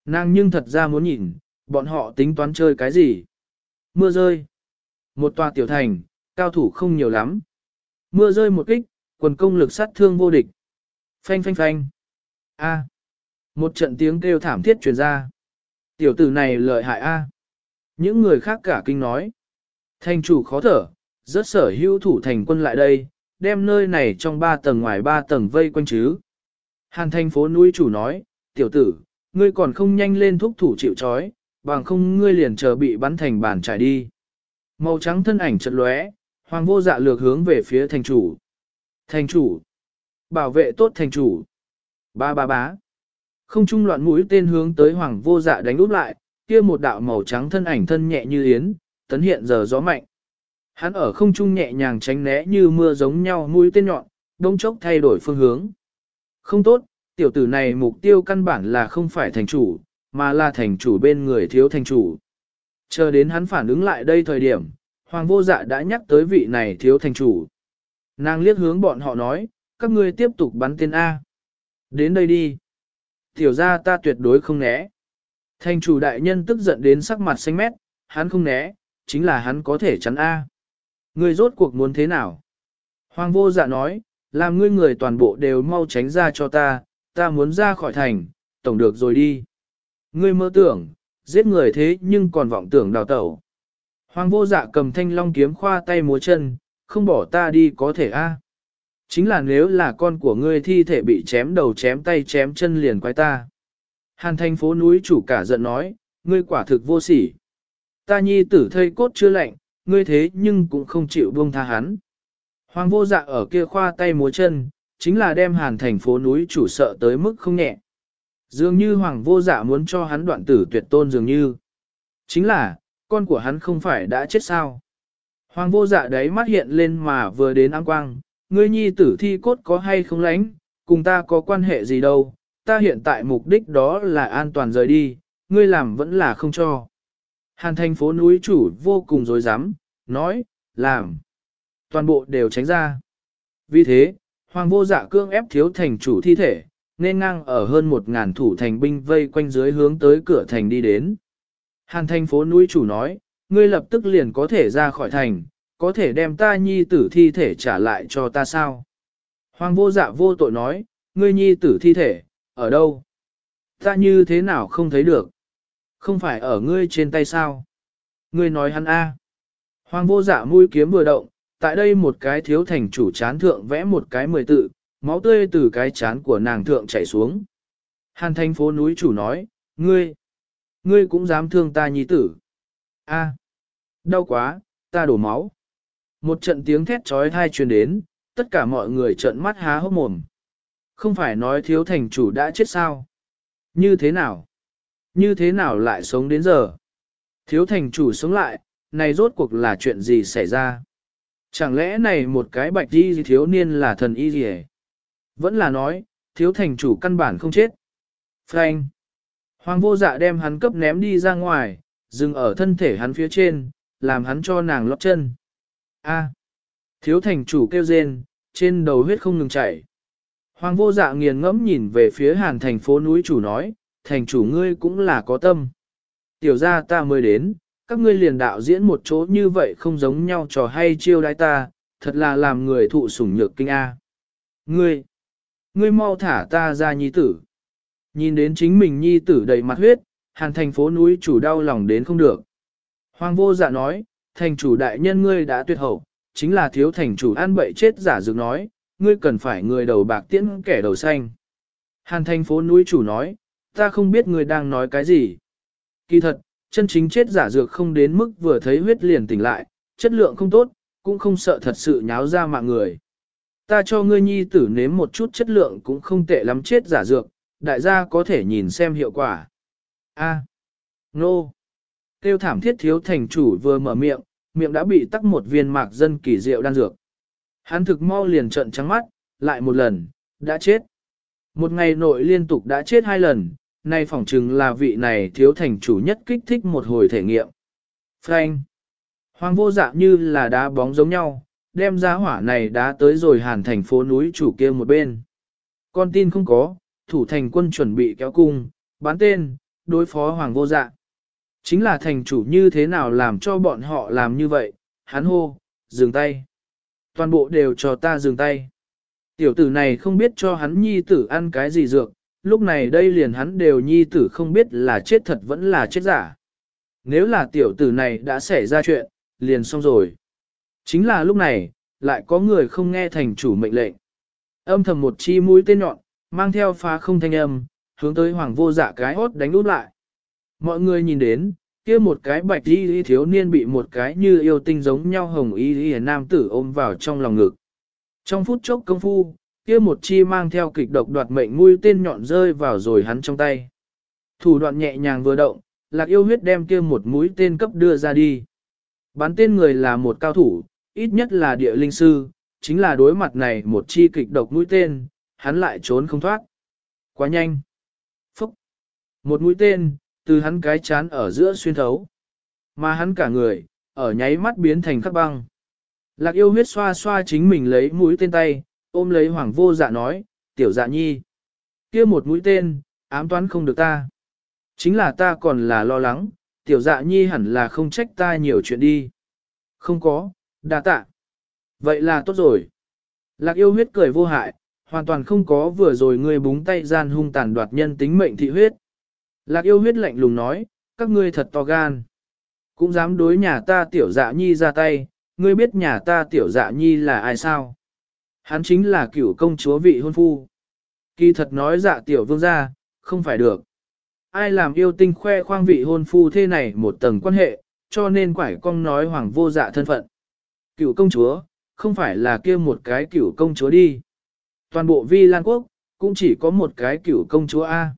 Nàng nhưng thật ra muốn nhìn, bọn họ tính toán chơi cái gì. Mưa rơi. Một tòa tiểu thành, cao thủ không nhiều lắm. Mưa rơi một kích, quần công lực sát thương vô địch. Phanh phanh phanh. A. Một trận tiếng kêu thảm thiết truyền ra. Tiểu tử này lợi hại A. Những người khác cả kinh nói. Thành chủ khó thở, rất sở hữu thủ thành quân lại đây, đem nơi này trong ba tầng ngoài ba tầng vây quanh chứ. Hàn thành phố núi chủ nói, tiểu tử, ngươi còn không nhanh lên thúc thủ chịu trói, bằng không ngươi liền chờ bị bắn thành bàn trải đi. Màu trắng thân ảnh chật lóe, hoàng vô dạ lược hướng về phía thành chủ. Thành chủ, bảo vệ tốt thành chủ. Ba ba bá. Không trung loạn mũi tên hướng tới hoàng vô dạ đánh úp lại, kia một đạo màu trắng thân ảnh thân nhẹ như yến, tấn hiện giờ gió mạnh. Hắn ở không trung nhẹ nhàng tránh né như mưa giống nhau mũi tên nhọn, đông chốc thay đổi phương hướng. Không tốt, tiểu tử này mục tiêu căn bản là không phải thành chủ, mà là thành chủ bên người thiếu thành chủ. Chờ đến hắn phản ứng lại đây thời điểm, hoàng vô dạ đã nhắc tới vị này thiếu thành chủ. Nàng liếc hướng bọn họ nói, các ngươi tiếp tục bắn tên A. Đến đây đi. Tiểu ra ta tuyệt đối không né. Thành chủ đại nhân tức giận đến sắc mặt xanh mét, hắn không né, chính là hắn có thể chắn A. Ngươi rốt cuộc muốn thế nào? Hoàng vô dạ nói, làm ngươi người toàn bộ đều mau tránh ra cho ta, ta muốn ra khỏi thành, tổng được rồi đi. Ngươi mơ tưởng, giết người thế nhưng còn vọng tưởng đào tẩu. Hoàng vô dạ cầm thanh long kiếm khoa tay múa chân, không bỏ ta đi có thể a. Chính là nếu là con của ngươi thi thể bị chém đầu chém tay chém chân liền quái ta. Hàn thành phố núi chủ cả giận nói, ngươi quả thực vô sỉ. Ta nhi tử thây cốt chưa lạnh, ngươi thế nhưng cũng không chịu buông tha hắn. Hoàng vô dạ ở kia khoa tay múa chân, chính là đem hàn thành phố núi chủ sợ tới mức không nhẹ. Dường như hoàng vô dạ muốn cho hắn đoạn tử tuyệt tôn dường như. Chính là, con của hắn không phải đã chết sao. Hoàng vô dạ đấy mắt hiện lên mà vừa đến áng quang, ngươi nhi tử thi cốt có hay không lánh, cùng ta có quan hệ gì đâu, ta hiện tại mục đích đó là an toàn rời đi, ngươi làm vẫn là không cho. Hàn thành phố núi chủ vô cùng dối rắm nói, làm. Toàn bộ đều tránh ra. Vì thế, hoàng vô dạ cương ép thiếu thành chủ thi thể, nên ngang ở hơn một ngàn thủ thành binh vây quanh dưới hướng tới cửa thành đi đến. Hàn thành phố núi chủ nói, ngươi lập tức liền có thể ra khỏi thành, có thể đem ta nhi tử thi thể trả lại cho ta sao? Hoàng vô dạ vô tội nói, ngươi nhi tử thi thể, ở đâu? Ta như thế nào không thấy được? Không phải ở ngươi trên tay sao? Ngươi nói hắn A. Hoàng vô dạ mũi kiếm vừa động, tại đây một cái thiếu thành chủ chán thượng vẽ một cái mười tự, máu tươi từ cái chán của nàng thượng chảy xuống. Hàn thành phố núi chủ nói, ngươi, ngươi cũng dám thương ta nhi tử. A, đau quá, ta đổ máu. Một trận tiếng thét trói thai truyền đến, tất cả mọi người trợn mắt há hốc mồm. Không phải nói thiếu thành chủ đã chết sao? Như thế nào? Như thế nào lại sống đến giờ? Thiếu thành chủ sống lại, này rốt cuộc là chuyện gì xảy ra? Chẳng lẽ này một cái bạch y thiếu niên là thần y gì Vẫn là nói, thiếu thành chủ căn bản không chết. Frank. Hoàng vô dạ đem hắn cấp ném đi ra ngoài, dừng ở thân thể hắn phía trên, làm hắn cho nàng lót chân. A. Thiếu thành chủ kêu rên, trên đầu huyết không ngừng chảy. Hoàng vô dạ nghiền ngẫm nhìn về phía hàn thành phố núi chủ nói, thành chủ ngươi cũng là có tâm. Tiểu ra ta mới đến, các ngươi liền đạo diễn một chỗ như vậy không giống nhau trò hay chiêu đái ta, thật là làm người thụ sủng nhược kinh A. Ngươi, ngươi mau thả ta ra nhi tử. Nhìn đến chính mình nhi tử đầy mặt huyết, hàn thành phố núi chủ đau lòng đến không được. Hoàng vô dạ nói, thành chủ đại nhân ngươi đã tuyệt hậu, chính là thiếu thành chủ ăn bậy chết giả dược nói, ngươi cần phải người đầu bạc tiễn kẻ đầu xanh. Hàn thành phố núi chủ nói, ta không biết người đang nói cái gì. Kỳ thật, chân chính chết giả dược không đến mức vừa thấy huyết liền tỉnh lại, chất lượng không tốt, cũng không sợ thật sự nháo ra mạng người. Ta cho ngươi nhi tử nếm một chút chất lượng cũng không tệ lắm chết giả dược, đại gia có thể nhìn xem hiệu quả. A. Nô. Tiêu thảm thiết thiếu thành chủ vừa mở miệng, miệng đã bị tắc một viên mạc dân kỳ diệu đan dược. Hắn thực mau liền trận trắng mắt, lại một lần, đã chết. Một ngày nội liên tục đã chết hai lần, nay phỏng chừng là vị này thiếu thành chủ nhất kích thích một hồi thể nghiệm. Frank. Hoàng vô dạ như là đá bóng giống nhau, đem giá hỏa này đá tới rồi hàn thành phố núi chủ kia một bên. Con tin không có, thủ thành quân chuẩn bị kéo cung, bán tên, đối phó hoàng vô dạ. Chính là thành chủ như thế nào làm cho bọn họ làm như vậy, hắn hô, dừng tay. Toàn bộ đều cho ta dừng tay. Tiểu tử này không biết cho hắn nhi tử ăn cái gì dược, lúc này đây liền hắn đều nhi tử không biết là chết thật vẫn là chết giả. Nếu là tiểu tử này đã xảy ra chuyện, liền xong rồi. Chính là lúc này, lại có người không nghe thành chủ mệnh lệnh. Âm thầm một chi mũi tên nhọn, mang theo phá không thanh âm, hướng tới hoàng vô dạ cái hốt đánh út lại. Mọi người nhìn đến, kia một cái bạch y thiếu niên bị một cái như yêu tinh giống nhau hồng y y nam tử ôm vào trong lòng ngực. Trong phút chốc công phu, kia một chi mang theo kịch độc đoạt mệnh mũi tên nhọn rơi vào rồi hắn trong tay. Thủ đoạn nhẹ nhàng vừa động, lạc yêu huyết đem kia một mũi tên cấp đưa ra đi. Bắn tên người là một cao thủ, ít nhất là địa linh sư, chính là đối mặt này một chi kịch độc mũi tên, hắn lại trốn không thoát. Quá nhanh. Phúc. Một mũi tên, từ hắn cái chán ở giữa xuyên thấu. Mà hắn cả người, ở nháy mắt biến thành khắc băng. Lạc yêu huyết xoa xoa chính mình lấy mũi tên tay, ôm lấy hoàng vô dạ nói, tiểu dạ nhi. kia một mũi tên, ám toán không được ta. Chính là ta còn là lo lắng, tiểu dạ nhi hẳn là không trách ta nhiều chuyện đi. Không có, đa tạ. Vậy là tốt rồi. Lạc yêu huyết cười vô hại, hoàn toàn không có vừa rồi ngươi búng tay gian hung tàn đoạt nhân tính mệnh thị huyết. Lạc yêu huyết lạnh lùng nói, các ngươi thật to gan. Cũng dám đối nhà ta tiểu dạ nhi ra tay, ngươi biết nhà ta tiểu dạ nhi là ai sao? Hắn chính là cựu công chúa vị hôn phu. Kỳ thật nói dạ tiểu vương gia, không phải được. Ai làm yêu tinh khoe khoang vị hôn phu thế này một tầng quan hệ, cho nên quải cong nói hoàng vô dạ thân phận. Cựu công chúa, không phải là kia một cái cựu công chúa đi. Toàn bộ vi lan quốc, cũng chỉ có một cái cựu công chúa A.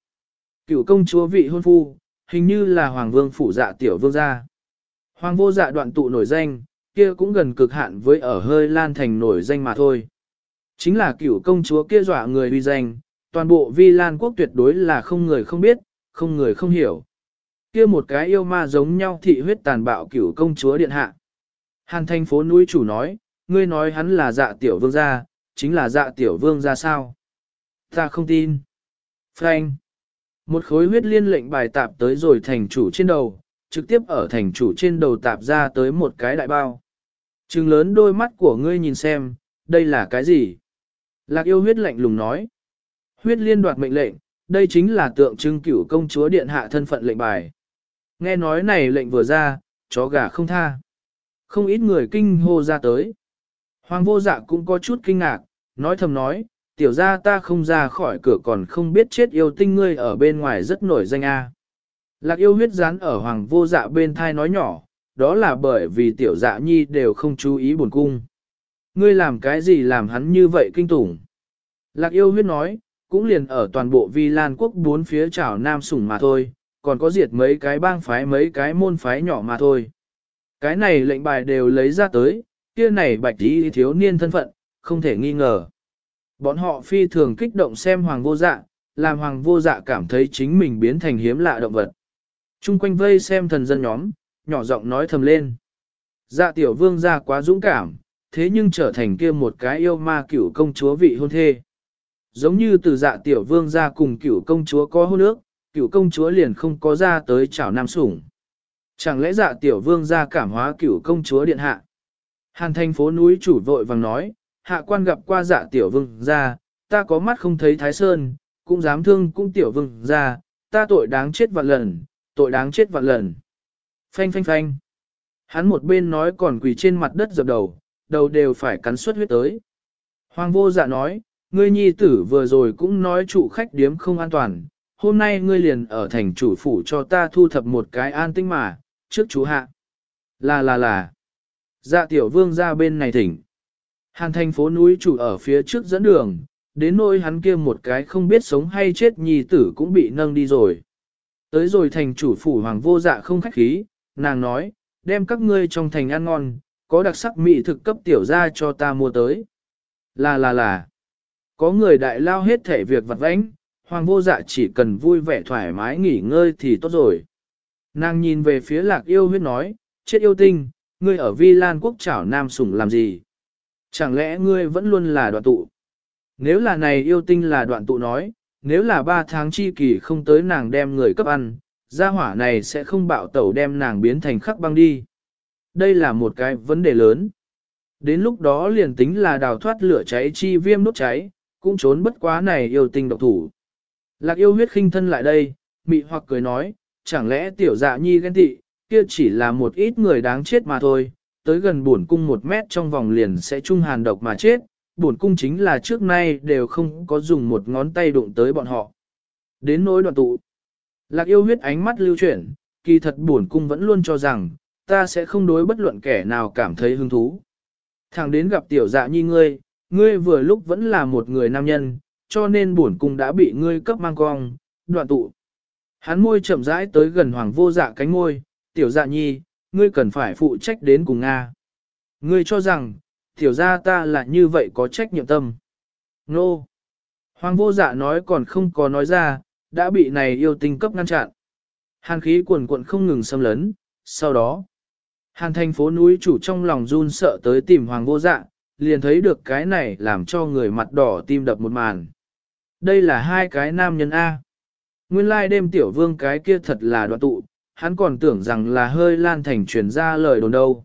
Cựu công chúa vị hôn phu, hình như là hoàng vương phủ dạ tiểu vương gia. Hoàng vô dạ đoạn tụ nổi danh, kia cũng gần cực hạn với ở hơi lan thành nổi danh mà thôi. Chính là cựu công chúa kia dọa người uy danh, toàn bộ vi lan quốc tuyệt đối là không người không biết, không người không hiểu. Kia một cái yêu ma giống nhau thị huyết tàn bạo cựu công chúa điện hạ. Hàn thành phố núi chủ nói, ngươi nói hắn là dạ tiểu vương gia, chính là dạ tiểu vương gia sao? Ta không tin. Frank. Một khối huyết liên lệnh bài tạp tới rồi thành chủ trên đầu, trực tiếp ở thành chủ trên đầu tạp ra tới một cái đại bao. Trừng lớn đôi mắt của ngươi nhìn xem, đây là cái gì? Lạc yêu huyết lạnh lùng nói. Huyết liên đoạt mệnh lệnh, đây chính là tượng trưng cửu công chúa điện hạ thân phận lệnh bài. Nghe nói này lệnh vừa ra, chó gà không tha. Không ít người kinh hô ra tới. Hoàng vô dạ cũng có chút kinh ngạc, nói thầm nói, tiểu ra ta không ra khỏi cửa còn không biết chết yêu tinh ngươi ở bên ngoài rất nổi danh a. Lạc yêu huyết dán ở hoàng vô dạ bên thai nói nhỏ, đó là bởi vì tiểu dạ nhi đều không chú ý buồn cung. Ngươi làm cái gì làm hắn như vậy kinh tủng? Lạc yêu huyết nói, cũng liền ở toàn bộ vi lan quốc bốn phía trảo nam sủng mà thôi, còn có diệt mấy cái bang phái mấy cái môn phái nhỏ mà thôi. Cái này lệnh bài đều lấy ra tới, kia này bạch tí thiếu niên thân phận, không thể nghi ngờ. Bọn họ phi thường kích động xem hoàng vô dạ, làm hoàng vô dạ cảm thấy chính mình biến thành hiếm lạ động vật. Trung quanh vây xem thần dân nhóm, nhỏ giọng nói thầm lên. Dạ tiểu vương ra quá dũng cảm, thế nhưng trở thành kia một cái yêu ma cửu công chúa vị hôn thê. Giống như từ dạ tiểu vương ra cùng cửu công chúa có hôn ước, cửu công chúa liền không có ra tới chảo nam sủng. Chẳng lẽ dạ tiểu vương ra cảm hóa cửu công chúa điện hạ? Hàn thành phố núi chủ vội vàng nói, hạ quan gặp qua dạ tiểu vương ra, ta có mắt không thấy thái sơn, cũng dám thương cũng tiểu vương ra, ta tội đáng chết vạn lần, tội đáng chết vạn lần. Phanh phanh phanh. Hắn một bên nói còn quỳ trên mặt đất dập đầu, đầu đều phải cắn suất huyết tới. Hoàng vô dạ nói, ngươi nhi tử vừa rồi cũng nói chủ khách điếm không an toàn, hôm nay ngươi liền ở thành chủ phủ cho ta thu thập một cái an tinh mà, trước chú hạ. Là là là. Dạ tiểu vương ra bên này thỉnh. Hàn thành phố núi chủ ở phía trước dẫn đường, đến nỗi hắn kia một cái không biết sống hay chết nhi tử cũng bị nâng đi rồi. Tới rồi thành chủ phủ hoàng vô dạ không khách khí, nàng nói, đem các ngươi trong thành ăn ngon, có đặc sắc mỹ thực cấp tiểu ra cho ta mua tới. Là là là, có người đại lao hết thể việc vặt vãnh, hoàng vô dạ chỉ cần vui vẻ thoải mái nghỉ ngơi thì tốt rồi. Nàng nhìn về phía lạc yêu huyết nói, chết yêu tinh, ngươi ở vi lan quốc chảo nam sủng làm gì? Chẳng lẽ ngươi vẫn luôn là đoạn tụ? Nếu là này yêu tinh là đoạn tụ nói, nếu là ba tháng chi kỳ không tới nàng đem người cấp ăn, gia hỏa này sẽ không bạo tẩu đem nàng biến thành khắc băng đi. Đây là một cái vấn đề lớn. Đến lúc đó liền tính là đào thoát lửa cháy chi viêm đốt cháy, cũng trốn bất quá này yêu tình độc thủ. Lạc yêu huyết khinh thân lại đây, mị hoặc cười nói, chẳng lẽ tiểu dạ nhi ghen tị, kia chỉ là một ít người đáng chết mà thôi, tới gần buồn cung một mét trong vòng liền sẽ trung hàn độc mà chết, buồn cung chính là trước nay đều không có dùng một ngón tay đụng tới bọn họ. Đến nỗi đoạn tụ, lạc yêu huyết ánh mắt lưu chuyển, kỳ thật buồn cung vẫn luôn cho rằng, ta sẽ không đối bất luận kẻ nào cảm thấy hứng thú. Thẳng đến gặp tiểu dạ nhi ngươi, ngươi vừa lúc vẫn là một người nam nhân, cho nên bổn cung đã bị ngươi cấp mang cong, đoạn tụ. Hắn môi chậm rãi tới gần hoàng vô dạ cánh môi, tiểu dạ nhi, ngươi cần phải phụ trách đến cùng Nga. Ngươi cho rằng, tiểu gia ta là như vậy có trách nhiệm tâm. Nô! Hoàng vô dạ nói còn không có nói ra, đã bị này yêu tinh cấp ngăn chặn. Hàn khí cuồn cuộn không ngừng xâm lấn, sau đó, hàn thành phố núi chủ trong lòng run sợ tới tìm hoàng vô dạ, liền thấy được cái này làm cho người mặt đỏ tim đập một màn. Đây là hai cái nam nhân A. Nguyên lai đêm tiểu vương cái kia thật là đoạn tụ, hắn còn tưởng rằng là hơi lan thành truyền ra lời đồn đâu.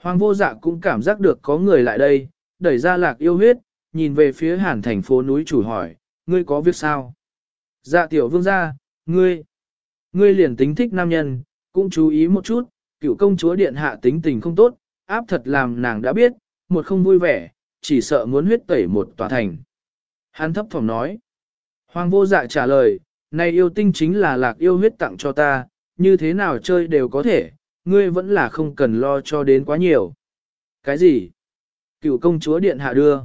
Hoàng vô dạ cũng cảm giác được có người lại đây, đẩy ra lạc yêu huyết, nhìn về phía hàn thành phố núi chủ hỏi, ngươi có việc sao? Dạ tiểu vương gia, ngươi, ngươi liền tính thích nam nhân, cũng chú ý một chút, cựu công chúa điện hạ tính tình không tốt, áp thật làm nàng đã biết, một không vui vẻ, chỉ sợ muốn huyết tẩy một tòa thành. Hắn thấp phòng nói. Hoàng vô dạ trả lời, này yêu tinh chính là lạc yêu huyết tặng cho ta, như thế nào chơi đều có thể, ngươi vẫn là không cần lo cho đến quá nhiều. Cái gì? Cựu công chúa điện hạ đưa.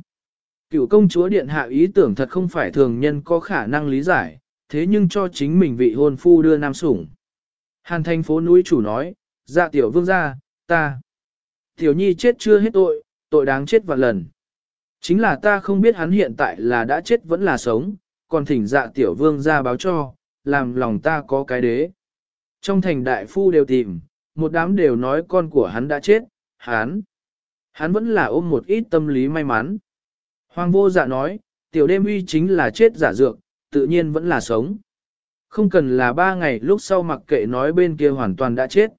Cựu công chúa điện hạ ý tưởng thật không phải thường nhân có khả năng lý giải, thế nhưng cho chính mình vị hôn phu đưa nam sủng. Hàn thành phố núi chủ nói, dạ tiểu vương gia, ta. Tiểu nhi chết chưa hết tội, tội đáng chết vạn lần. Chính là ta không biết hắn hiện tại là đã chết vẫn là sống, còn thỉnh dạ tiểu vương ra báo cho, làm lòng ta có cái đế. Trong thành đại phu đều tìm, một đám đều nói con của hắn đã chết, hắn. Hắn vẫn là ôm một ít tâm lý may mắn. Hoàng vô dạ nói, tiểu đêm uy chính là chết giả dược, tự nhiên vẫn là sống. Không cần là ba ngày lúc sau mặc kệ nói bên kia hoàn toàn đã chết.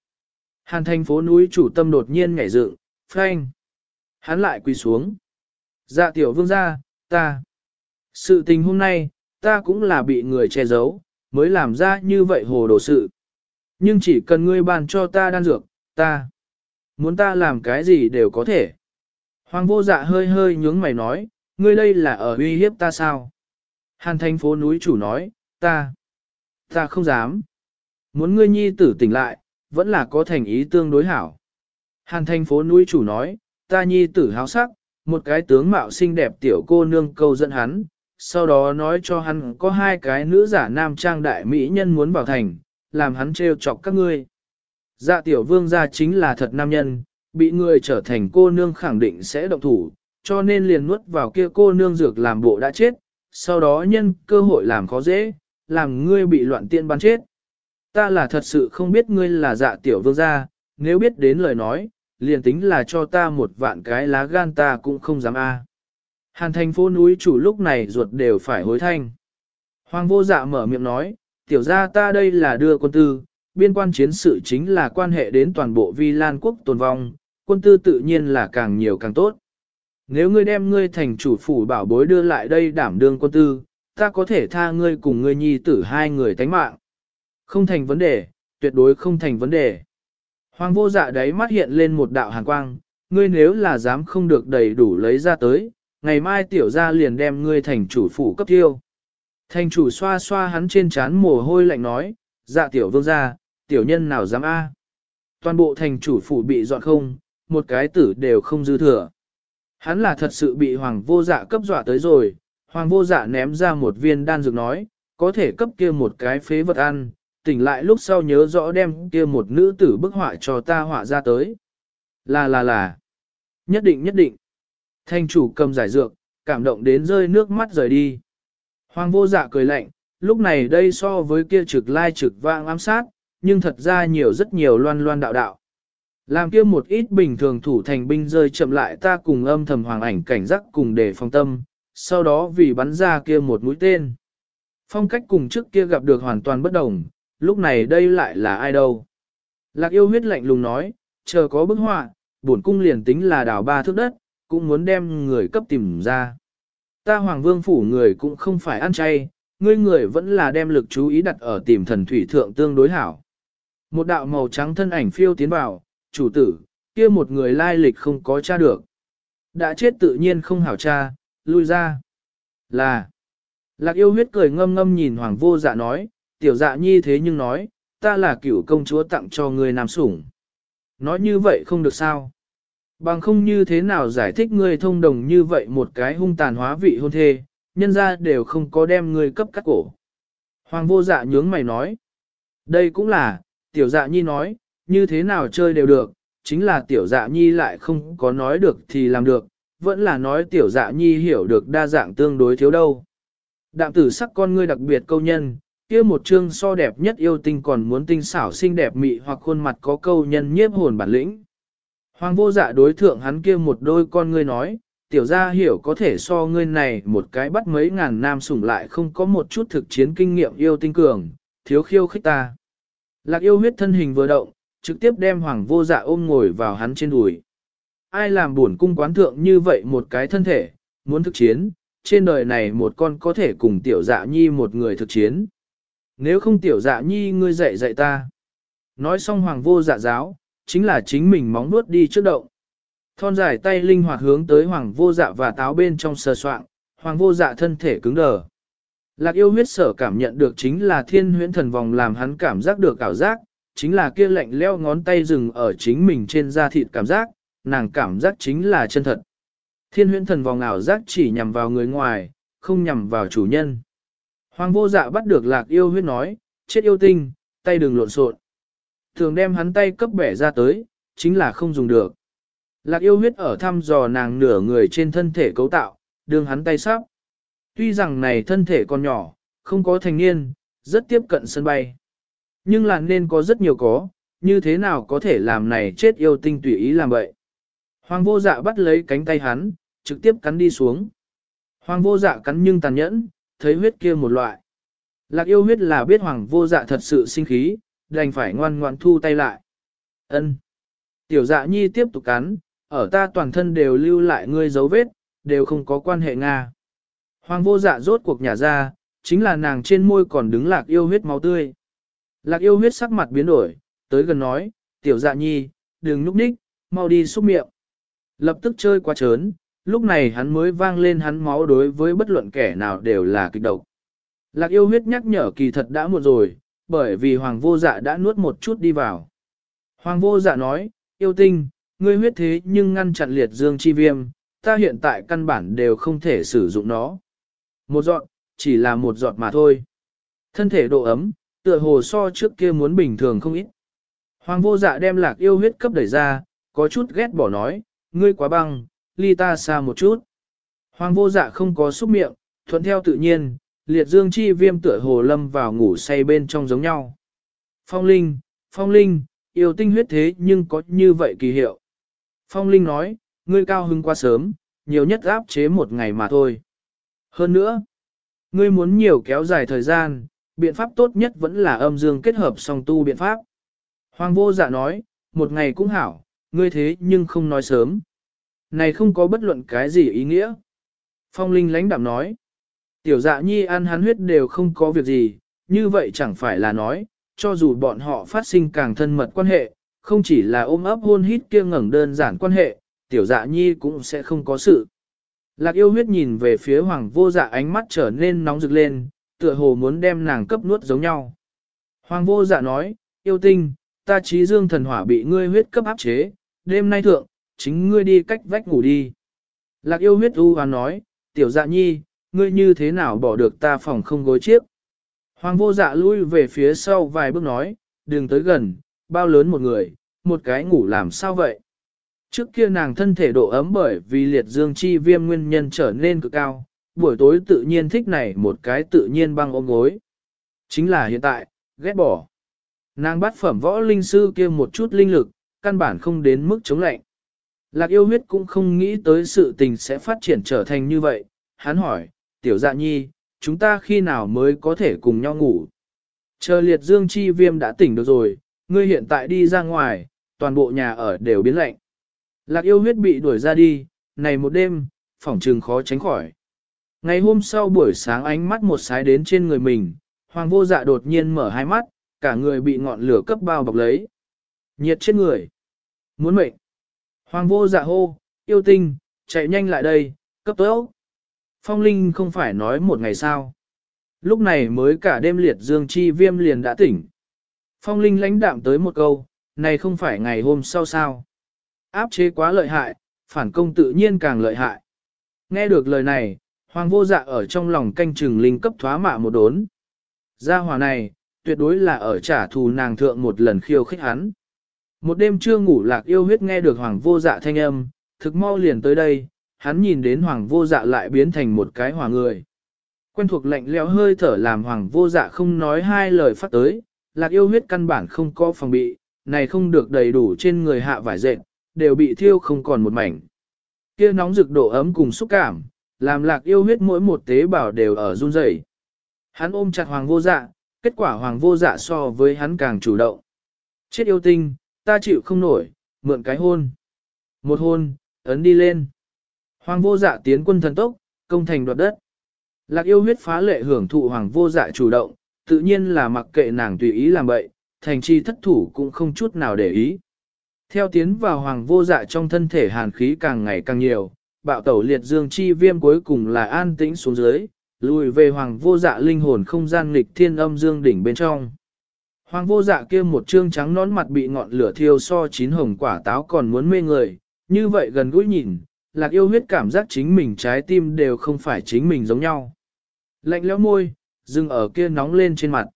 Hàn thành phố núi chủ tâm đột nhiên nhảy dựng, phanh. Hắn lại quỳ xuống. Dạ tiểu vương gia, ta. Sự tình hôm nay, ta cũng là bị người che giấu, mới làm ra như vậy hồ đồ sự. Nhưng chỉ cần ngươi bàn cho ta đan dược, ta. Muốn ta làm cái gì đều có thể. Hoàng vô dạ hơi hơi nhướng mày nói, ngươi đây là ở uy hiếp ta sao? Hàn thành phố núi chủ nói, ta. Ta không dám. Muốn ngươi nhi tử tỉnh lại, vẫn là có thành ý tương đối hảo. Hàn thành phố núi chủ nói, ta nhi tử háo sắc, một cái tướng mạo xinh đẹp tiểu cô nương câu dẫn hắn, sau đó nói cho hắn có hai cái nữ giả nam trang đại mỹ nhân muốn vào thành, làm hắn trêu chọc các ngươi. Dạ tiểu vương gia chính là thật nam nhân, bị người trở thành cô nương khẳng định sẽ động thủ, cho nên liền nuốt vào kia cô nương dược làm bộ đã chết, sau đó nhân cơ hội làm khó dễ, làm ngươi bị loạn tiên bắn chết. Ta là thật sự không biết ngươi là dạ tiểu vương gia, nếu biết đến lời nói, liền tính là cho ta một vạn cái lá gan ta cũng không dám a. Hàn thành phố núi chủ lúc này ruột đều phải hối thanh. Hoàng vô dạ mở miệng nói, tiểu ra ta đây là đưa quân tư, biên quan chiến sự chính là quan hệ đến toàn bộ vi lan quốc tồn vong, quân tư tự nhiên là càng nhiều càng tốt. Nếu ngươi đem ngươi thành chủ phủ bảo bối đưa lại đây đảm đương quân tư, ta có thể tha ngươi cùng ngươi nhi tử hai người tánh mạng. Không thành vấn đề, tuyệt đối không thành vấn đề. Hoàng vô dạ đấy mắt hiện lên một đạo hàn quang, ngươi nếu là dám không được đầy đủ lấy ra tới, ngày mai tiểu gia liền đem ngươi thành chủ phủ cấp tiêu. Thành chủ xoa xoa hắn trên trán mồ hôi lạnh nói, dạ tiểu vương gia, tiểu nhân nào dám a? Toàn bộ thành chủ phủ bị dọn không, một cái tử đều không dư thừa. Hắn là thật sự bị hoàng vô dạ cấp dọa tới rồi, hoàng vô dạ ném ra một viên đan dược nói, có thể cấp kia một cái phế vật ăn, tỉnh lại lúc sau nhớ rõ đem kia một nữ tử bức họa cho ta họa ra tới. Là là là, nhất định nhất định. Thanh chủ cầm giải dược, cảm động đến rơi nước mắt rời đi. Hoàng vô dạ cười lạnh, lúc này đây so với kia trực lai trực vang ám sát, nhưng thật ra nhiều rất nhiều loan loan đạo đạo. Làm kia một ít bình thường thủ thành binh rơi chậm lại ta cùng âm thầm hoàng ảnh cảnh giác cùng để phòng tâm, sau đó vì bắn ra kia một mũi tên. Phong cách cùng trước kia gặp được hoàn toàn bất đồng, lúc này đây lại là ai đâu. Lạc yêu huyết lạnh lùng nói, chờ có bức họa, bổn cung liền tính là đảo ba thước đất, cũng muốn đem người cấp tìm ra. Ta hoàng vương phủ người cũng không phải ăn chay, ngươi người vẫn là đem lực chú ý đặt ở tìm thần thủy thượng tương đối hảo. Một đạo màu trắng thân ảnh phiêu tiến vào, chủ tử, kia một người lai lịch không có tra được. Đã chết tự nhiên không hảo tra, lui ra. Là, lạc yêu huyết cười ngâm ngâm nhìn hoàng vô dạ nói, tiểu dạ nhi thế nhưng nói, ta là cựu công chúa tặng cho người nam sủng. Nói như vậy không được sao. Bằng không như thế nào giải thích ngươi thông đồng như vậy một cái hung tàn hóa vị hôn thê, nhân ra đều không có đem ngươi cấp cắt cổ. Hoàng vô dạ nhướng mày nói. Đây cũng là, tiểu dạ nhi nói, như thế nào chơi đều được, chính là tiểu dạ nhi lại không có nói được thì làm được, vẫn là nói tiểu dạ nhi hiểu được đa dạng tương đối thiếu đâu. Đạm tử sắc con ngươi đặc biệt câu nhân, kia một chương so đẹp nhất yêu tinh còn muốn tinh xảo xinh đẹp mị hoặc khuôn mặt có câu nhân nhiếp hồn bản lĩnh. Hoàng vô dạ đối thượng hắn kia một đôi con ngươi nói, tiểu gia hiểu có thể so ngươi này một cái bắt mấy ngàn nam sủng lại không có một chút thực chiến kinh nghiệm yêu tinh cường, thiếu khiêu khích ta. Lạc yêu huyết thân hình vừa động, trực tiếp đem hoàng vô dạ ôm ngồi vào hắn trên đùi. Ai làm buồn cung quán thượng như vậy một cái thân thể, muốn thực chiến, trên đời này một con có thể cùng tiểu dạ nhi một người thực chiến. Nếu không tiểu dạ nhi ngươi dạy dạy ta. Nói xong hoàng vô dạ giáo, chính là chính mình móng nuốt đi trước động. Thon dài tay linh hoạt hướng tới hoàng vô dạ và táo bên trong sờ soạng, hoàng vô dạ thân thể cứng đờ. Lạc yêu huyết sở cảm nhận được chính là thiên huyễn thần vòng làm hắn cảm giác được ảo giác, chính là kia lạnh leo ngón tay rừng ở chính mình trên da thịt cảm giác, nàng cảm giác chính là chân thật. Thiên huyễn thần vòng ảo giác chỉ nhằm vào người ngoài, không nhằm vào chủ nhân. Hoàng vô dạ bắt được lạc yêu huyết nói, chết yêu tinh, tay đừng lộn xộn. Thường đem hắn tay cấp bẻ ra tới, chính là không dùng được. Lạc yêu huyết ở thăm dò nàng nửa người trên thân thể cấu tạo, đường hắn tay sắp. Tuy rằng này thân thể còn nhỏ, không có thành niên, rất tiếp cận sân bay. Nhưng là nên có rất nhiều có, như thế nào có thể làm này chết yêu tinh tùy ý làm vậy. Hoàng vô dạ bắt lấy cánh tay hắn, trực tiếp cắn đi xuống. Hoàng vô dạ cắn nhưng tàn nhẫn, thấy huyết kia một loại. Lạc yêu huyết là biết hoàng vô dạ thật sự sinh khí, đành phải ngoan ngoan thu tay lại. Ân. Tiểu dạ nhi tiếp tục cắn, ở ta toàn thân đều lưu lại ngươi dấu vết, đều không có quan hệ Nga. Hoàng vô dạ rốt cuộc nhả ra, chính là nàng trên môi còn đứng lạc yêu huyết máu tươi. Lạc yêu huyết sắc mặt biến đổi, tới gần nói, tiểu dạ nhi, đừng núp ních, mau đi xúc miệng. Lập tức chơi quá trớn, lúc này hắn mới vang lên hắn máu đối với bất luận kẻ nào đều là kịch độc. Lạc yêu huyết nhắc nhở kỳ thật đã muộn rồi, bởi vì hoàng vô dạ đã nuốt một chút đi vào. Hoàng vô dạ nói, yêu tinh, ngươi huyết thế nhưng ngăn chặn liệt dương chi viêm, ta hiện tại căn bản đều không thể sử dụng nó. Một giọt, chỉ là một giọt mà thôi. Thân thể độ ấm, tựa hồ so trước kia muốn bình thường không ít. Hoàng vô dạ đem lạc yêu huyết cấp đẩy ra, có chút ghét bỏ nói, ngươi quá băng, ly ta xa một chút. Hoàng vô dạ không có xúc miệng, thuận theo tự nhiên, liệt dương chi viêm tựa hồ lâm vào ngủ say bên trong giống nhau. Phong Linh, Phong Linh, yêu tinh huyết thế nhưng có như vậy kỳ hiệu. Phong Linh nói, ngươi cao hưng quá sớm, nhiều nhất áp chế một ngày mà thôi. Hơn nữa, ngươi muốn nhiều kéo dài thời gian, biện pháp tốt nhất vẫn là âm dương kết hợp song tu biện pháp. Hoàng vô dạ nói, một ngày cũng hảo, ngươi thế nhưng không nói sớm. Này không có bất luận cái gì ý nghĩa. Phong Linh lãnh đạm nói, tiểu dạ nhi ăn hắn huyết đều không có việc gì, như vậy chẳng phải là nói, cho dù bọn họ phát sinh càng thân mật quan hệ, không chỉ là ôm ấp hôn hít kia ngẩng đơn giản quan hệ, tiểu dạ nhi cũng sẽ không có sự. Lạc yêu huyết nhìn về phía hoàng vô dạ ánh mắt trở nên nóng rực lên, tựa hồ muốn đem nàng cấp nuốt giống nhau. Hoàng vô dạ nói, yêu tinh, ta trí dương thần hỏa bị ngươi huyết cấp áp chế, đêm nay thượng, chính ngươi đi cách vách ngủ đi. Lạc yêu huyết u và nói, tiểu dạ nhi, ngươi như thế nào bỏ được ta phòng không gối chiếc. Hoàng vô dạ lui về phía sau vài bước nói, đừng tới gần, bao lớn một người, một cái ngủ làm sao vậy. Trước kia nàng thân thể độ ấm bởi vì liệt dương chi viêm nguyên nhân trở nên cực cao, buổi tối tự nhiên thích này một cái tự nhiên băng ôm gối. Chính là hiện tại, ghét bỏ. Nàng bắt phẩm võ linh sư kia một chút linh lực, căn bản không đến mức chống lạnh. Lạc yêu huyết cũng không nghĩ tới sự tình sẽ phát triển trở thành như vậy. Hắn hỏi, tiểu dạ nhi, chúng ta khi nào mới có thể cùng nhau ngủ? Chờ liệt dương chi viêm đã tỉnh được rồi, ngươi hiện tại đi ra ngoài, toàn bộ nhà ở đều biến lạnh. Lạc yêu huyết bị đuổi ra đi, này một đêm, phỏng trừng khó tránh khỏi. Ngày hôm sau buổi sáng ánh mắt một sái đến trên người mình, hoàng vô dạ đột nhiên mở hai mắt, cả người bị ngọn lửa cấp bao bọc lấy. Nhiệt trên người. Muốn mệnh. Hoàng vô dạ hô, yêu tinh, chạy nhanh lại đây, cấp tốc. Phong Linh không phải nói một ngày sao. Lúc này mới cả đêm liệt dương chi viêm liền đã tỉnh. Phong Linh lãnh đạm tới một câu, này không phải ngày hôm sau sao. Áp chế quá lợi hại, phản công tự nhiên càng lợi hại. Nghe được lời này, Hoàng vô dạ ở trong lòng canh chừng linh cấp thoá mạ một đốn. Gia hòa này, tuyệt đối là ở trả thù nàng thượng một lần khiêu khích hắn. Một đêm chưa ngủ lạc yêu huyết nghe được hoàng vô dạ thanh âm, thực mau liền tới đây, hắn nhìn đến hoàng vô dạ lại biến thành một cái hỏa người. Quen thuộc lạnh lẽo hơi thở làm hoàng vô dạ không nói hai lời phát tới, lạc yêu huyết căn bản không có phòng bị, này không được đầy đủ trên người hạ vải dệt, đều bị thiêu không còn một mảnh. Kia nóng rực độ ấm cùng xúc cảm, làm lạc yêu huyết mỗi một tế bào đều ở run rẩy. Hắn ôm chặt hoàng vô dạ, kết quả hoàng vô dạ so với hắn càng chủ động. Chết yêu tinh, ta chịu không nổi, mượn cái hôn. Một hôn, ấn đi lên. Hoàng vô dạ tiến quân thần tốc, công thành đoạt đất. Lạc yêu huyết phá lệ hưởng thụ hoàng vô dạ chủ động, tự nhiên là mặc kệ nàng tùy ý làm bậy, thành chi thất thủ cũng không chút nào để ý. Theo tiến vào hoàng vô dạ trong thân thể hàn khí càng ngày càng nhiều, bạo tẩu liệt dương chi viêm cuối cùng là an tĩnh xuống dưới, lùi về hoàng vô dạ linh hồn không gian nghịch thiên âm dương đỉnh bên trong. Hoàng vô dạ kia một trương trắng nón mặt bị ngọn lửa thiêu so chín hồng quả táo còn muốn mê người, như vậy gần gũi nhìn, lạc yêu huyết cảm giác chính mình trái tim đều không phải chính mình giống nhau. Lạnh lẽo môi, dừng ở kia nóng lên trên mặt.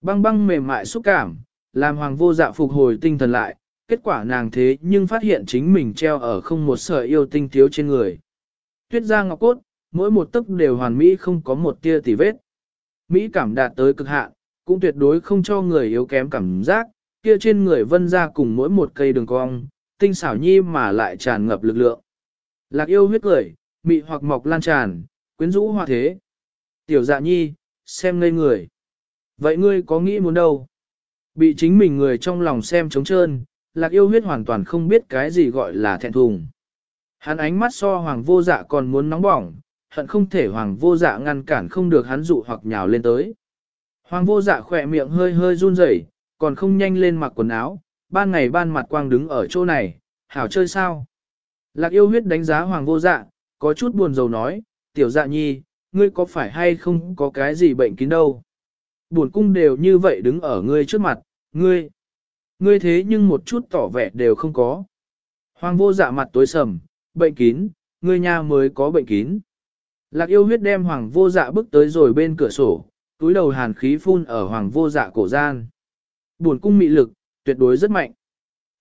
Băng băng mềm mại xúc cảm, làm hoàng vô dạ phục hồi tinh thần lại, kết quả nàng thế nhưng phát hiện chính mình treo ở không một sợi yêu tinh thiếu trên người. Tuyết ra ngọc cốt, mỗi một tấc đều hoàn mỹ không có một tia tỉ vết. Mỹ cảm đạt tới cực hạn, cũng tuyệt đối không cho người yếu kém cảm giác, kia trên người vân ra cùng mỗi một cây đường cong, tinh xảo nhi mà lại tràn ngập lực lượng. Lạc yêu huyết cười, mị hoặc mọc lan tràn, quyến rũ hoa thế. Tiểu dạ nhi, xem ngây người. Vậy ngươi có nghĩ muốn đâu? Bị chính mình người trong lòng xem trống trơn, lạc yêu huyết hoàn toàn không biết cái gì gọi là thẹn thùng. Hắn ánh mắt so hoàng vô dạ còn muốn nóng bỏng, hận không thể hoàng vô dạ ngăn cản không được hắn dụ hoặc nhào lên tới. Hoàng vô dạ khỏe miệng hơi hơi run rẩy, còn không nhanh lên mặc quần áo, ban ngày ban mặt quang đứng ở chỗ này, hảo chơi sao. Lạc yêu huyết đánh giá hoàng vô dạ, có chút buồn rầu nói, tiểu dạ nhi, ngươi có phải hay không có cái gì bệnh kín đâu. Buồn cung đều như vậy đứng ở ngươi trước mặt, ngươi, ngươi thế nhưng một chút tỏ vẻ đều không có. Hoàng vô dạ mặt tối sầm, bệnh kín, ngươi nha mới có bệnh kín. Lạc yêu huyết đem hoàng vô dạ bước tới rồi bên cửa sổ, túi đầu hàn khí phun ở hoàng vô dạ cổ gian. Buồn cung mị lực, tuyệt đối rất mạnh.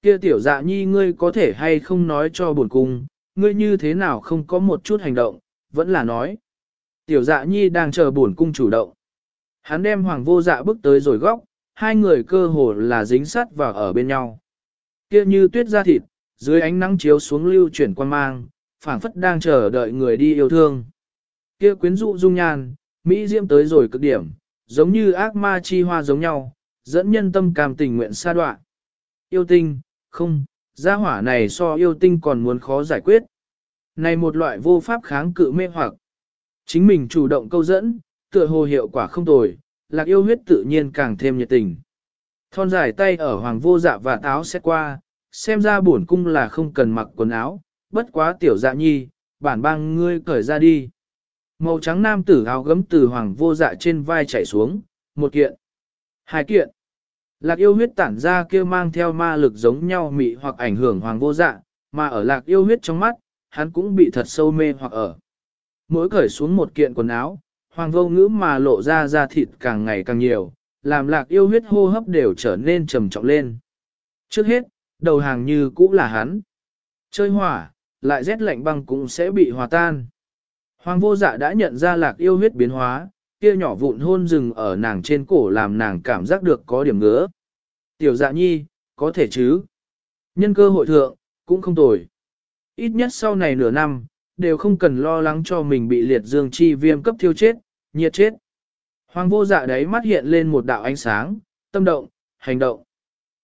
Kia tiểu dạ nhi ngươi có thể hay không nói cho buồn cung, ngươi như thế nào không có một chút hành động, vẫn là nói. Tiểu dạ nhi đang chờ buồn cung chủ động. Hắn đem hoàng vô dạ bước tới rồi góc, hai người cơ hồ là dính sát vào ở bên nhau. Kia như tuyết da thịt, dưới ánh nắng chiếu xuống lưu chuyển quan mang, phảng phất đang chờ đợi người đi yêu thương. Kia quyến rũ dung nhan, Mỹ diễm tới rồi cực điểm, giống như ác ma chi hoa giống nhau, dẫn nhân tâm cam tình nguyện xa đoạn. Yêu tinh, không, gia hỏa này so yêu tinh còn muốn khó giải quyết. Này một loại vô pháp kháng cự mê hoặc. Chính mình chủ động câu dẫn, tựa hồ hiệu quả không tồi, lạc yêu huyết tự nhiên càng thêm nhiệt tình. Thon dài tay ở hoàng vô dạ và áo xét qua, xem ra bổn cung là không cần mặc quần áo, bất quá tiểu dạ nhi, bản bang ngươi cởi ra đi. Màu trắng nam tử áo gấm từ hoàng vô dạ trên vai chảy xuống, một kiện, hai kiện. Lạc yêu huyết tản ra kia mang theo ma lực giống nhau mị hoặc ảnh hưởng hoàng vô dạ, mà ở lạc yêu huyết trong mắt, hắn cũng bị thật sâu mê hoặc ở. Mỗi cởi xuống một kiện quần áo, hoàng vô ngữ mà lộ ra da thịt càng ngày càng nhiều, làm lạc yêu huyết hô hấp đều trở nên trầm trọng lên. Trước hết, đầu hàng như cũ là hắn. Chơi hỏa, lại rét lạnh băng cũng sẽ bị hòa tan. Hoàng vô dạ đã nhận ra lạc yêu huyết biến hóa, kia nhỏ vụn hôn rừng ở nàng trên cổ làm nàng cảm giác được có điểm ngứa. Tiểu dạ nhi, có thể chứ. Nhân cơ hội thượng, cũng không tồi. Ít nhất sau này nửa năm, đều không cần lo lắng cho mình bị liệt dương chi viêm cấp thiêu chết, nhiệt chết. Hoàng vô dạ đấy mắt hiện lên một đạo ánh sáng, tâm động, hành động.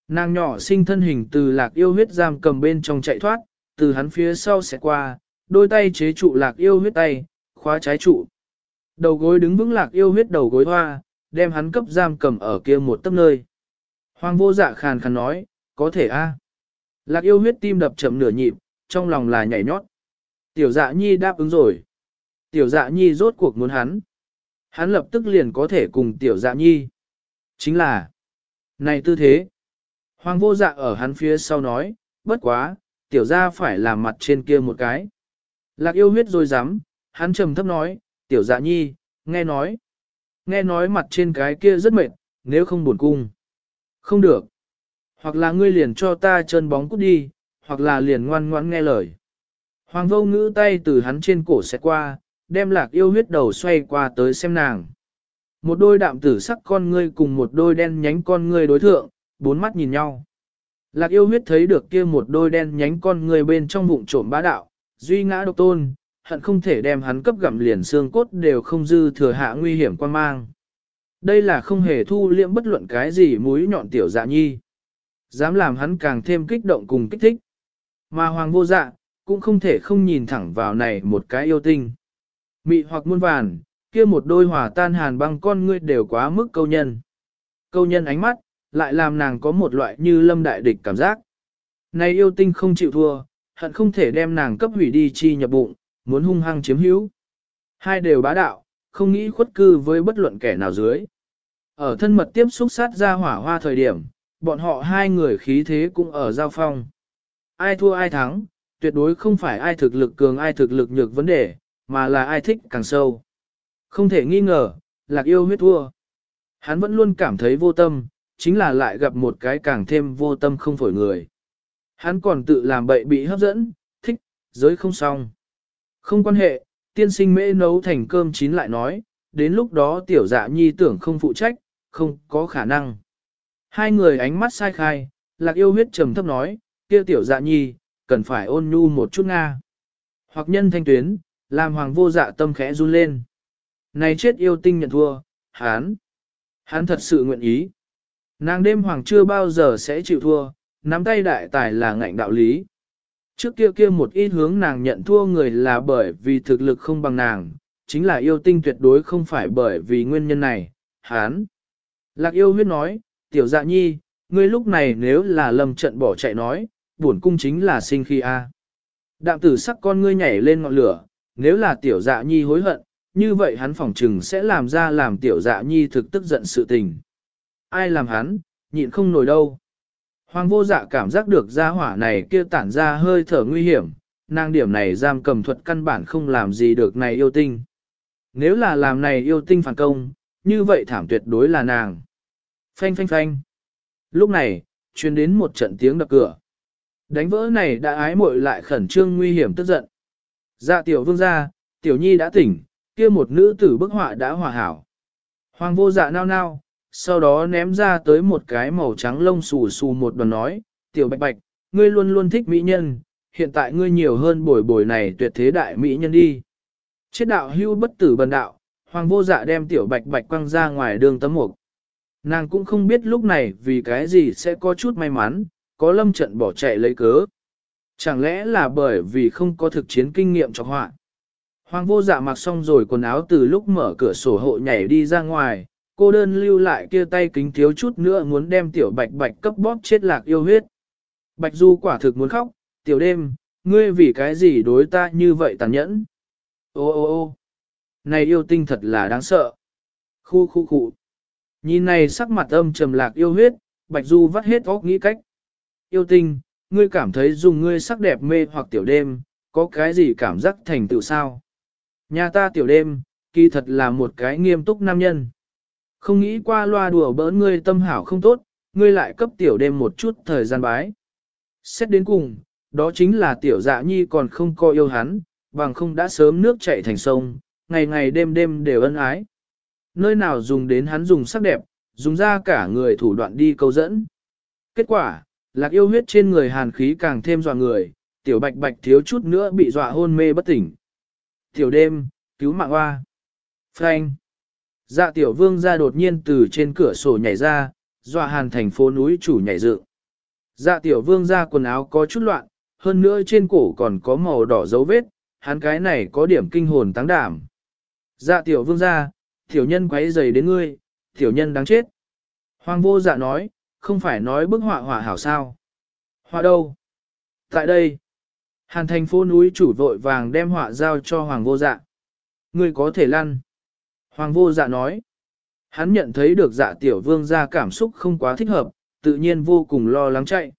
Nàng nhỏ sinh thân hình từ lạc yêu huyết giam cầm bên trong chạy thoát, từ hắn phía sau sẽ qua, đôi tay chế trụ lạc yêu huyết tay, khóa trái trụ. Đầu gối đứng vững lạc yêu huyết đầu gối hoa, đem hắn cấp giam cầm ở kia một tấc nơi. Hoàng vô dạ khàn khàn nói, có thể a. Lạc yêu huyết tim đập chậm nửa nhịp, trong lòng là nhảy nhót. Tiểu dạ nhi đáp ứng rồi. Tiểu dạ nhi rốt cuộc muốn hắn. Hắn lập tức liền có thể cùng tiểu dạ nhi. Chính là, này tư thế. Hoàng vô dạ ở hắn phía sau nói, bất quá, tiểu ra phải làm mặt trên kia một cái. Lạc yêu huyết rồi dám, hắn trầm thấp nói, tiểu dạ nhi, nghe nói. Nghe nói mặt trên cái kia rất mệt, nếu không buồn cung. Không được. Hoặc là ngươi liền cho ta chân bóng cút đi, hoặc là liền ngoan ngoãn nghe lời. Hoàng vô ngữ tay từ hắn trên cổ sẽ qua, đem lạc yêu huyết đầu xoay qua tới xem nàng. Một đôi đạm tử sắc con ngươi cùng một đôi đen nhánh con ngươi đối thượng, bốn mắt nhìn nhau. Lạc yêu huyết thấy được kia một đôi đen nhánh con ngươi bên trong bụng trộm bá đạo, duy ngã độc tôn, hận không thể đem hắn cấp gặm liền xương cốt đều không dư thừa hạ nguy hiểm quan mang. Đây là không hề thu liễm bất luận cái gì mũi nhọn tiểu dạ nhi. Dám làm hắn càng thêm kích động cùng kích thích. Mà hoàng vô dạ, cũng không thể không nhìn thẳng vào này một cái yêu tinh. Mị hoặc muôn vàn, kia một đôi hòa tan hàn băng con ngươi đều quá mức câu nhân. Câu nhân ánh mắt, lại làm nàng có một loại như lâm đại địch cảm giác. Này yêu tinh không chịu thua, hận không thể đem nàng cấp hủy đi chi nhập bụng, muốn hung hăng chiếm hữu. Hai đều bá đạo, không nghĩ khuất cư với bất luận kẻ nào dưới. Ở thân mật tiếp xúc sát ra hỏa hoa thời điểm, bọn họ hai người khí thế cũng ở giao phong. Ai thua ai thắng, tuyệt đối không phải ai thực lực cường ai thực lực nhược vấn đề, mà là ai thích càng sâu. Không thể nghi ngờ, lạc yêu huyết thua. Hắn vẫn luôn cảm thấy vô tâm, chính là lại gặp một cái càng thêm vô tâm không phổi người. Hắn còn tự làm bậy bị hấp dẫn, thích, giới không xong. Không quan hệ, tiên sinh mễ nấu thành cơm chín lại nói, đến lúc đó tiểu dạ nhi tưởng không phụ trách, không có khả năng. Hai người ánh mắt sai khai, lạc yêu huyết trầm thấp nói, kia tiểu dạ nhi, cần phải ôn nhu một chút nga. Hoặc nhân thanh tuyến, làm hoàng vô dạ tâm khẽ run lên. Này chết yêu tinh nhận thua, hán. Hán thật sự nguyện ý. Nàng đêm hoàng chưa bao giờ sẽ chịu thua, nắm tay đại tài là ngạnh đạo lý. Trước kia kia một ít hướng nàng nhận thua người là bởi vì thực lực không bằng nàng, chính là yêu tinh tuyệt đối không phải bởi vì nguyên nhân này, hán. Lạc yêu huyết nói, tiểu dạ nhi, ngươi lúc này nếu là lầm trận bỏ chạy nói, buồn cung chính là sinh khi a. Đạm tử sắc con ngươi nhảy lên ngọn lửa, nếu là tiểu dạ nhi hối hận, như vậy hắn phỏng trừng sẽ làm ra làm tiểu dạ nhi thực tức giận sự tình. Ai làm hắn, nhịn không nổi đâu. Hoàng vô dạ cảm giác được gia hỏa này kia tản ra hơi thở nguy hiểm, nàng điểm này giam cầm thuật căn bản không làm gì được này yêu tinh. Nếu là làm này yêu tinh phản công, như vậy thảm tuyệt đối là nàng. Phanh phanh phanh. Lúc này, truyền đến một trận tiếng đập cửa. Đánh vỡ này đã ái muội lại khẩn trương nguy hiểm tức giận. Dạ tiểu vương gia, tiểu nhi đã tỉnh, kia một nữ tử bức họa đã hòa hảo. Hoàng vô dạ nao nao, sau đó ném ra tới một cái màu trắng lông xù xù một đoàn nói, tiểu bạch bạch, ngươi luôn luôn thích mỹ nhân, hiện tại ngươi nhiều hơn bồi bồi này tuyệt thế đại mỹ nhân đi. Chết đạo hưu bất tử bần đạo, hoàng vô dạ đem tiểu bạch bạch quăng ra ngoài đường tấm mục. Nàng cũng không biết lúc này vì cái gì sẽ có chút may mắn, có lâm trận bỏ chạy lấy cớ. Chẳng lẽ là bởi vì không có thực chiến kinh nghiệm cho họa. Hoàng vô dạ mặc xong rồi quần áo từ lúc mở cửa sổ hộ nhảy đi ra ngoài, cô đơn lưu lại kia tay kính thiếu chút nữa muốn đem tiểu bạch bạch cấp bóp chết lạc yêu huyết. Bạch Du quả thực muốn khóc, tiểu đêm, ngươi vì cái gì đối ta như vậy tàn nhẫn. Ô ô ô này yêu tinh thật là đáng sợ. Khu khu khu. Nhìn này sắc mặt âm trầm lạc yêu huyết, Bạch Du vắt hết óc nghĩ cách. Yêu tinh, ngươi cảm thấy dùng ngươi sắc đẹp mê hoặc tiểu đêm, có cái gì cảm giác thành tựu sao? Nhà ta tiểu đêm, kỳ thật là một cái nghiêm túc nam nhân. Không nghĩ qua loa đùa bỡn ngươi tâm hảo không tốt, ngươi lại cấp tiểu đêm một chút thời gian bái. Xét đến cùng, đó chính là tiểu dạ nhi còn không coi yêu hắn, bằng không đã sớm nước chảy thành sông, ngày ngày đêm đêm đều ân ái. Nơi nào dùng đến hắn dùng sắc đẹp, dùng ra cả người thủ đoạn đi câu dẫn. Kết quả, lạc yêu huyết trên người hàn khí càng thêm dọa người, tiểu bạch bạch thiếu chút nữa bị dọa hôn mê bất tỉnh. Tiểu đêm, cứu mạng hoa. Frank. Dạ tiểu vương ra đột nhiên từ trên cửa sổ nhảy ra, dọa hàn thành phố núi chủ nhảy dựng. Dạ tiểu vương ra quần áo có chút loạn, hơn nữa trên cổ còn có màu đỏ dấu vết, hắn cái này có điểm kinh hồn tăng đảm. Dạ tiểu vương ra, tiểu nhân quấy dày đến ngươi, tiểu nhân đáng chết. Hoàng vô dạ nói, không phải nói bức họa họa hảo sao. Họa đâu? Tại đây. Hàn thành phố núi chủ vội vàng đem họa giao cho hoàng vô dạ. Ngươi có thể lăn. Hoàng vô dạ nói. Hắn nhận thấy được dạ tiểu vương ra cảm xúc không quá thích hợp, tự nhiên vô cùng lo lắng chạy.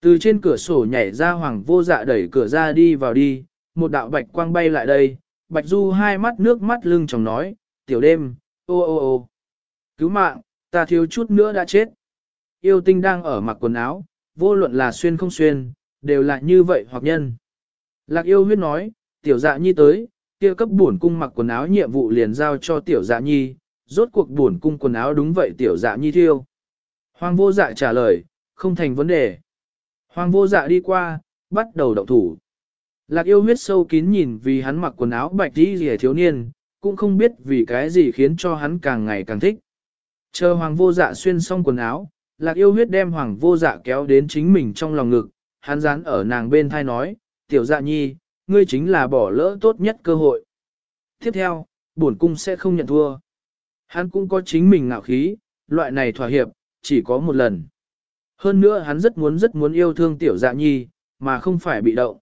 Từ trên cửa sổ nhảy ra hoàng vô dạ đẩy cửa ra đi vào đi, một đạo bạch quang bay lại đây, bạch du hai mắt nước mắt lưng chồng nói, tiểu đêm, ô ô ô, cứu mạng, ta thiếu chút nữa đã chết. Yêu tinh đang ở mặc quần áo, vô luận là xuyên không xuyên, đều là như vậy hoặc nhân. Lạc yêu huyết nói, tiểu dạ nhi tới, kia cấp bổn cung mặc quần áo nhiệm vụ liền giao cho tiểu dạ nhi, rốt cuộc bổn cung quần áo đúng vậy tiểu dạ nhi thiêu. Hoàng vô dạ trả lời, không thành vấn đề. Hoàng vô dạ đi qua, bắt đầu động thủ. Lạc yêu huyết sâu kín nhìn vì hắn mặc quần áo bạch đi rẻ thiếu niên, cũng không biết vì cái gì khiến cho hắn càng ngày càng thích. Chờ hoàng vô dạ xuyên xong quần áo, lạc yêu huyết đem hoàng vô dạ kéo đến chính mình trong lòng ngực, hắn dán ở nàng bên thai nói, tiểu dạ nhi, ngươi chính là bỏ lỡ tốt nhất cơ hội. Tiếp theo, bổn cung sẽ không nhận thua. Hắn cũng có chính mình ngạo khí, loại này thỏa hiệp, chỉ có một lần. Hơn nữa hắn rất muốn rất muốn yêu thương tiểu dạ nhi, mà không phải bị động.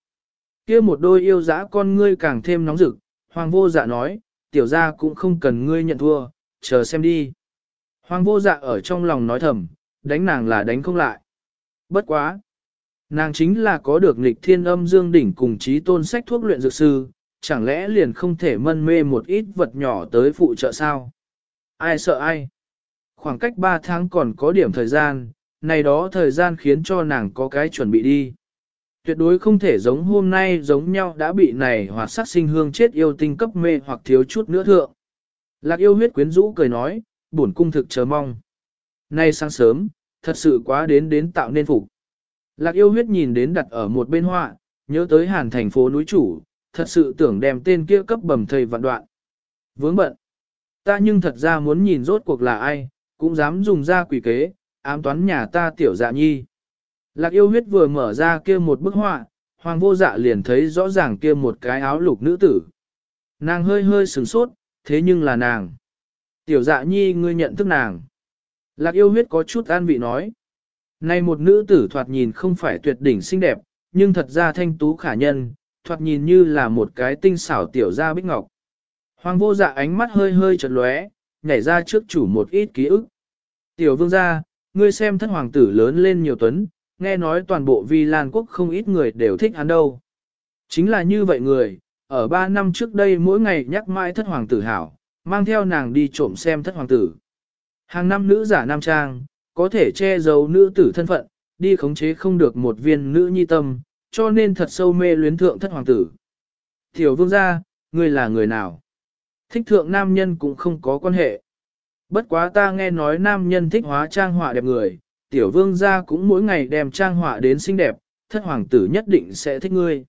kia một đôi yêu dã con ngươi càng thêm nóng rực, hoàng vô dạ nói, tiểu gia cũng không cần ngươi nhận thua, chờ xem đi. Hoàng vô dạ ở trong lòng nói thầm, đánh nàng là đánh không lại. Bất quá. Nàng chính là có được nghịch thiên âm dương đỉnh cùng trí tôn sách thuốc luyện dược sư, chẳng lẽ liền không thể mân mê một ít vật nhỏ tới phụ trợ sao? Ai sợ ai? Khoảng cách 3 tháng còn có điểm thời gian, này đó thời gian khiến cho nàng có cái chuẩn bị đi. Tuyệt đối không thể giống hôm nay giống nhau đã bị này hoặc sát sinh hương chết yêu tinh cấp mê hoặc thiếu chút nữa thượng. Lạc yêu huyết quyến rũ cười nói, buồn cung thực chờ mong. Nay sáng sớm, thật sự quá đến đến tạo nên phục. Lạc yêu huyết nhìn đến đặt ở một bên họa, nhớ tới hàn thành phố núi chủ, thật sự tưởng đem tên kia cấp bầm thầy vạn đoạn. Vướng bận. Ta nhưng thật ra muốn nhìn rốt cuộc là ai, cũng dám dùng ra quỷ kế, ám toán nhà ta tiểu dạ nhi. Lạc yêu huyết vừa mở ra kia một bức họa, hoàng vô dạ liền thấy rõ ràng kia một cái áo lục nữ tử. Nàng hơi hơi sửng sốt, thế nhưng là nàng. Tiểu dạ nhi ngươi nhận thức nàng. Lạc yêu huyết có chút an vị nói. Này một nữ tử thoạt nhìn không phải tuyệt đỉnh xinh đẹp, nhưng thật ra thanh tú khả nhân, thoạt nhìn như là một cái tinh xảo tiểu gia bích ngọc. Hoàng vô dạ ánh mắt hơi hơi chật lóe, nhảy ra trước chủ một ít ký ức. Tiểu vương gia, ngươi xem thất hoàng tử lớn lên nhiều tuấn, nghe nói toàn bộ vi lan quốc không ít người đều thích hắn đâu. Chính là như vậy người, ở ba năm trước đây mỗi ngày nhắc mãi thất hoàng tử hảo, mang theo nàng đi trộm xem thất hoàng tử. Hàng năm nữ giả nam trang, có thể che giấu nữ tử thân phận, đi khống chế không được một viên nữ nhi tâm, cho nên thật sâu mê luyến thượng thất hoàng tử. Tiểu vương gia, ngươi là người nào? Thích thượng nam nhân cũng không có quan hệ. Bất quá ta nghe nói nam nhân thích hóa trang họa đẹp người, tiểu vương gia cũng mỗi ngày đem trang họa đến xinh đẹp, thất hoàng tử nhất định sẽ thích ngươi.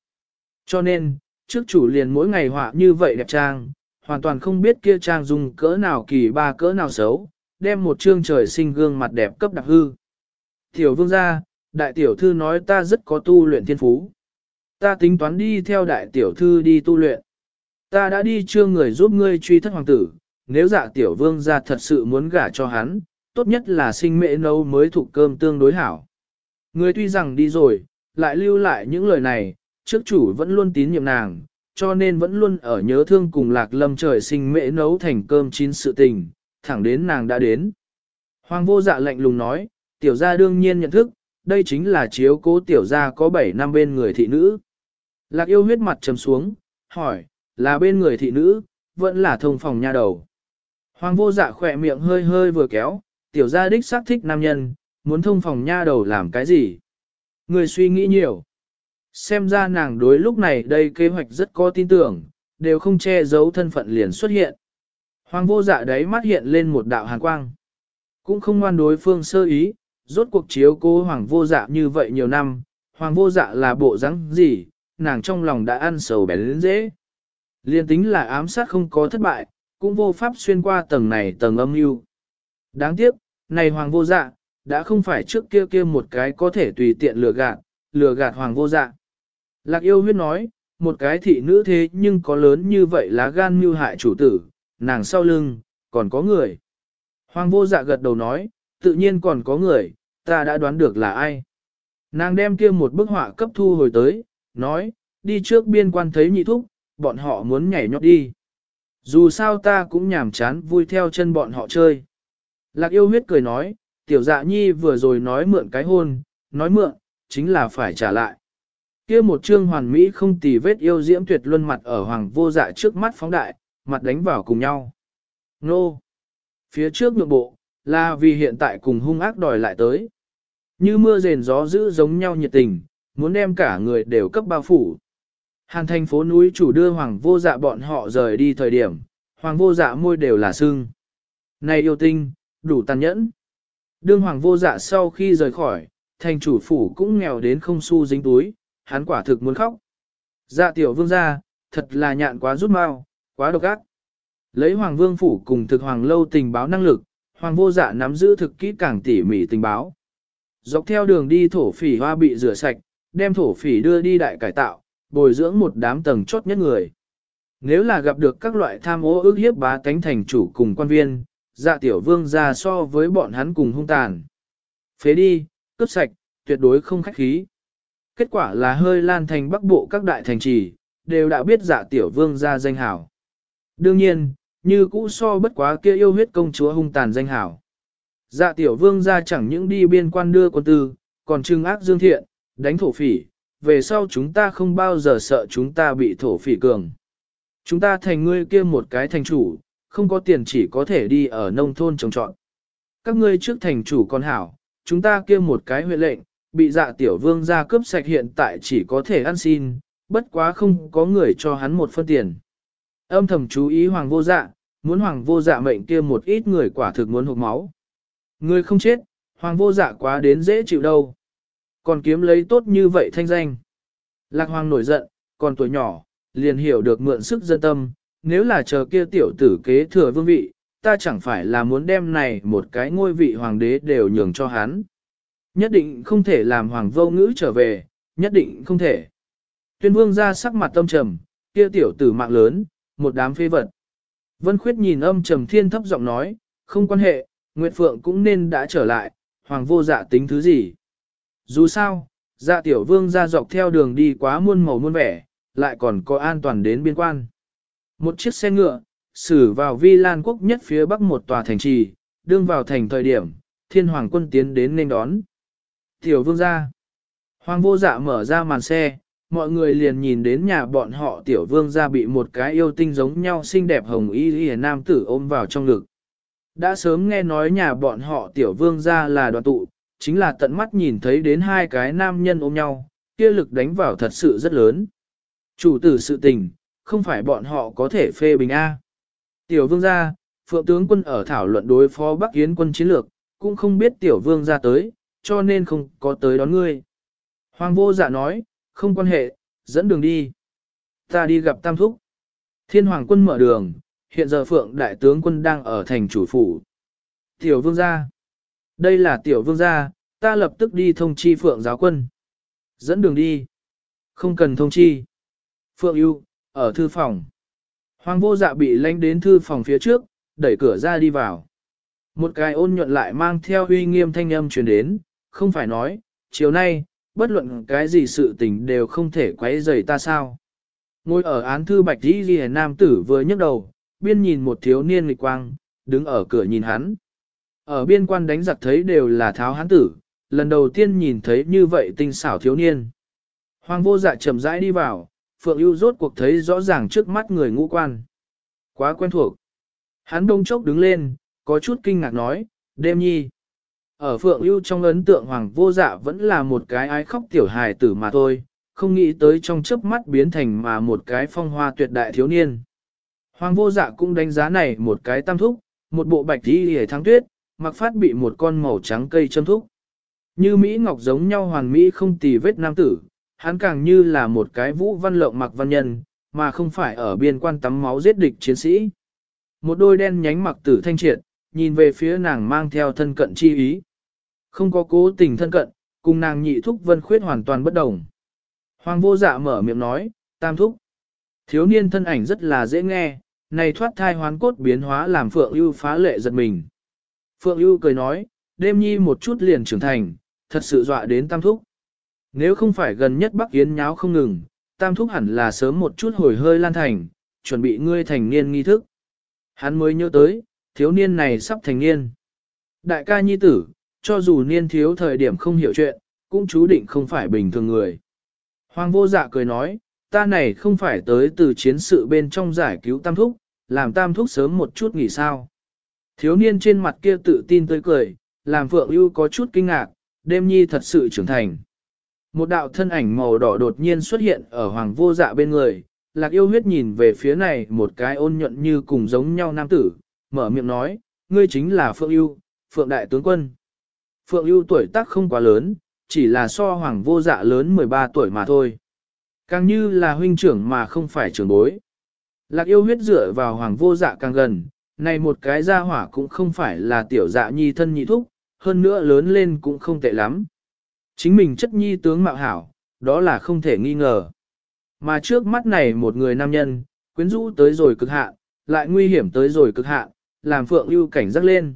Cho nên, trước chủ liền mỗi ngày họa như vậy đẹp trang, hoàn toàn không biết kia trang dùng cỡ nào kỳ ba cỡ nào xấu, đem một trương trời sinh gương mặt đẹp cấp đặc hư. Tiểu vương gia, đại tiểu thư nói ta rất có tu luyện thiên phú. Ta tính toán đi theo đại tiểu thư đi tu luyện. Ta đã đi chưa người giúp ngươi truy thất hoàng tử, nếu dạ tiểu vương gia thật sự muốn gả cho hắn, tốt nhất là sinh mễ nấu mới thụ cơm tương đối hảo. Ngươi tuy rằng đi rồi, lại lưu lại những lời này, trước chủ vẫn luôn tín nhiệm nàng, cho nên vẫn luôn ở nhớ thương cùng lạc lâm trời sinh mễ nấu thành cơm chín sự tình, thẳng đến nàng đã đến. Hoàng vô dạ lạnh lùng nói, tiểu gia đương nhiên nhận thức, đây chính là chiếu cố tiểu gia có 7 năm bên người thị nữ. Lạc yêu huyết mặt trầm xuống, hỏi, là bên người thị nữ, vẫn là thông phòng nha đầu. Hoàng vô dạ khỏe miệng hơi hơi vừa kéo, tiểu gia đích xác thích nam nhân, muốn thông phòng nha đầu làm cái gì? Người suy nghĩ nhiều. Xem ra nàng đối lúc này đây kế hoạch rất có tin tưởng, đều không che giấu thân phận liền xuất hiện. Hoàng vô dạ đấy mắt hiện lên một đạo hàn quang. Cũng không ngoan đối phương sơ ý, rốt cuộc chiếu cố hoàng vô dạ như vậy nhiều năm, hoàng vô dạ là bộ rắn gì, nàng trong lòng đã ăn sầu bén lên dễ. Liên tính là ám sát không có thất bại, cũng vô pháp xuyên qua tầng này tầng âm mưu. Đáng tiếc, này hoàng vô dạ, đã không phải trước kia kia một cái có thể tùy tiện lừa gạt, lừa gạt hoàng vô dạ. Lạc yêu huyết nói, một cái thị nữ thế nhưng có lớn như vậy lá gan mưu hại chủ tử, nàng sau lưng, còn có người. Hoàng vô dạ gật đầu nói, tự nhiên còn có người, ta đã đoán được là ai. Nàng đem kia một bức họa cấp thu hồi tới, nói, đi trước biên quan thấy nhị thúc, bọn họ muốn nhảy nhót đi. Dù sao ta cũng nhàm chán vui theo chân bọn họ chơi. Lạc yêu huyết cười nói, tiểu dạ nhi vừa rồi nói mượn cái hôn, nói mượn, chính là phải trả lại. kia một trương hoàn mỹ không tì vết yêu diễm tuyệt luân mặt ở hoàng vô dạ trước mắt phóng đại, mặt đánh vào cùng nhau. Nô! Phía trước nhượng bộ, là vì hiện tại cùng hung ác đòi lại tới. Như mưa rền gió giữ giống nhau nhiệt tình, muốn đem cả người đều cấp bao phủ. Hàn thành phố núi chủ đưa hoàng vô dạ bọn họ rời đi thời điểm, hoàng vô dạ môi đều là sưng. Này yêu tinh, đủ tàn nhẫn. Đương hoàng vô dạ sau khi rời khỏi, thành chủ phủ cũng nghèo đến không xu dính túi, hắn quả thực muốn khóc. Dạ tiểu vương gia, thật là nhạn quá rút mau, quá độc ác. Lấy hoàng vương phủ cùng thực hoàng lâu tình báo năng lực, hoàng vô dạ nắm giữ thực kỹ càng tỉ mỉ tình báo. Dọc theo đường đi thổ phỉ hoa bị rửa sạch, đem thổ phỉ đưa đi đại cải tạo, bồi dưỡng một đám tầng chốt nhất người. Nếu là gặp được các loại tham ô ước hiếp bá tánh thành chủ cùng quan viên, dạ tiểu vương ra so với bọn hắn cùng hung tàn. Phế đi, cướp sạch, tuyệt đối không khách khí. Kết quả là hơi lan thành bắc bộ các đại thành trì, đều đã biết dạ tiểu vương ra danh hảo. Đương nhiên, như cũ so bất quá kia yêu huyết công chúa hung tàn danh hảo. Dạ tiểu vương ra chẳng những đi biên quan đưa quân tư, còn trưng ác dương thiện, đánh thổ phỉ, về sau chúng ta không bao giờ sợ chúng ta bị thổ phỉ cường. Chúng ta thành ngươi kia một cái thành chủ, không có tiền chỉ có thể đi ở nông thôn trồng trọt. Các ngươi trước thành chủ con hảo, chúng ta kia một cái huyện lệnh, bị dạ tiểu vương ra cướp sạch hiện tại chỉ có thể ăn xin, bất quá không có người cho hắn một phân tiền. Âm thầm chú ý hoàng vô dạ, muốn hoàng vô dạ mệnh kia một ít người quả thực muốn hụt máu. Người không chết, hoàng vô dạ quá đến dễ chịu đâu. Còn kiếm lấy tốt như vậy thanh danh. Lạc hoàng nổi giận, còn tuổi nhỏ, liền hiểu được mượn sức dân tâm, nếu là chờ kia tiểu tử kế thừa vương vị, ta chẳng phải là muốn đem này một cái ngôi vị hoàng đế đều nhường cho hắn. Nhất định không thể làm hoàng vô ngữ trở về, nhất định không thể. Tuyên vương ra sắc mặt tâm trầm, kia tiểu tử mạng lớn, một đám phê vật. Vân Khuyết nhìn âm trầm thiên thấp giọng nói, không quan hệ, Nguyệt Phượng cũng nên đã trở lại, hoàng vô dạ tính thứ gì. Dù sao, dạ tiểu vương ra dọc theo đường đi quá muôn màu muôn vẻ, lại còn có an toàn đến biên quan. Một chiếc xe ngựa, xử vào vi lan quốc nhất phía bắc một tòa thành trì, đương vào thành thời điểm, thiên hoàng quân tiến đến nên đón. Tiểu vương ra. Hoàng vô dạ mở ra màn xe, mọi người liền nhìn đến nhà bọn họ tiểu vương ra bị một cái yêu tinh giống nhau xinh đẹp hồng y y nam tử ôm vào trong ngực. Đã sớm nghe nói nhà bọn họ tiểu vương ra là đoàn tụ, chính là tận mắt nhìn thấy đến hai cái nam nhân ôm nhau, kia lực đánh vào thật sự rất lớn. Chủ tử sự tình, không phải bọn họ có thể phê bình A. Tiểu vương gia, phượng tướng quân ở thảo luận đối phó Bắc Yến quân chiến lược, cũng không biết tiểu vương gia tới, cho nên không có tới đón ngươi. Hoàng vô dạ nói, không quan hệ, dẫn đường đi. Ta đi gặp Tam Thúc. Thiên Hoàng quân mở đường, hiện giờ Phượng Đại tướng quân đang ở thành chủ phủ. Tiểu vương gia. Đây là tiểu vương gia, ta lập tức đi thông chi Phượng giáo quân. Dẫn đường đi. Không cần thông chi. Phượng ưu, ở thư phòng. Hoàng vô dạ bị lánh đến thư phòng phía trước, đẩy cửa ra đi vào. Một cái ôn nhuận lại mang theo uy nghiêm thanh âm truyền đến, không phải nói, chiều nay, bất luận cái gì sự tình đều không thể quấy rầy ta sao. Ngồi ở án thư bạch đi ghi nam tử vừa nhấc đầu, biên nhìn một thiếu niên nghịch quang, đứng ở cửa nhìn hắn. Ở biên quan đánh giặc thấy đều là tháo hắn tử, lần đầu tiên nhìn thấy như vậy tinh xảo thiếu niên. Hoàng vô dạ chậm rãi đi vào, Phượng ưu rốt cuộc thấy rõ ràng trước mắt người ngũ quan. Quá quen thuộc. Hắn đông chốc đứng lên, có chút kinh ngạc nói, đêm nhi. Ở Phượng ưu trong ấn tượng Hoàng vô dạ vẫn là một cái ái khóc tiểu hài tử mà thôi, không nghĩ tới trong chớp mắt biến thành mà một cái phong hoa tuyệt đại thiếu niên. Hoàng vô dạ cũng đánh giá này một cái tam thúc, một bộ bạch đi hề thắng tuyết, mặc phát bị một con màu trắng cây châm thúc. Như Mỹ Ngọc giống nhau hoàn Mỹ không tì vết nam tử, hắn càng như là một cái vũ văn lộng mặc văn nhân, mà không phải ở biên quan tắm máu giết địch chiến sĩ. Một đôi đen nhánh mặc tử thanh triệt, nhìn về phía nàng mang theo thân cận chi ý. Không có cố tình thân cận, cùng nàng nhị thúc vân khuyết hoàn toàn bất đồng. Hoàng vô dạ mở miệng nói, tam thúc. Thiếu niên thân ảnh rất là dễ nghe, này thoát thai hoán cốt biến hóa làm Phượng ưu phá lệ giật mình. Phượng ưu cười nói, đêm nhi một chút liền trưởng thành, thật sự dọa đến tam thúc. Nếu không phải gần nhất Bắc Yến nháo không ngừng, tam thúc hẳn là sớm một chút hồi hơi lan thành, chuẩn bị ngươi thành niên nghi thức. Hắn mới nhớ tới, thiếu niên này sắp thành niên. Đại ca nhi tử, cho dù niên thiếu thời điểm không hiểu chuyện, cũng chú định không phải bình thường người. Hoàng vô dạ cười nói, ta này không phải tới từ chiến sự bên trong giải cứu tam thúc, làm tam thúc sớm một chút nghỉ sao. Thiếu niên trên mặt kia tự tin tới cười, làm Phượng ưu có chút kinh ngạc, đêm nhi thật sự trưởng thành. Một đạo thân ảnh màu đỏ đột nhiên xuất hiện ở hoàng vô dạ bên người, lạc yêu huyết nhìn về phía này một cái ôn nhuận như cùng giống nhau nam tử, mở miệng nói, ngươi chính là Phượng ưu, Phượng đại tướng quân. Phượng ưu tuổi tác không quá lớn, chỉ là so hoàng vô dạ lớn 13 tuổi mà thôi. Càng như là huynh trưởng mà không phải trưởng bối. Lạc yêu huyết dựa vào hoàng vô dạ càng gần, này một cái gia hỏa cũng không phải là tiểu dạ nhi thân nhị thúc, hơn nữa lớn lên cũng không tệ lắm. Chính mình chất nhi tướng mạo hảo, đó là không thể nghi ngờ. Mà trước mắt này một người nam nhân, quyến rũ tới rồi cực hạn, lại nguy hiểm tới rồi cực hạn, làm phượng ưu cảnh giác lên.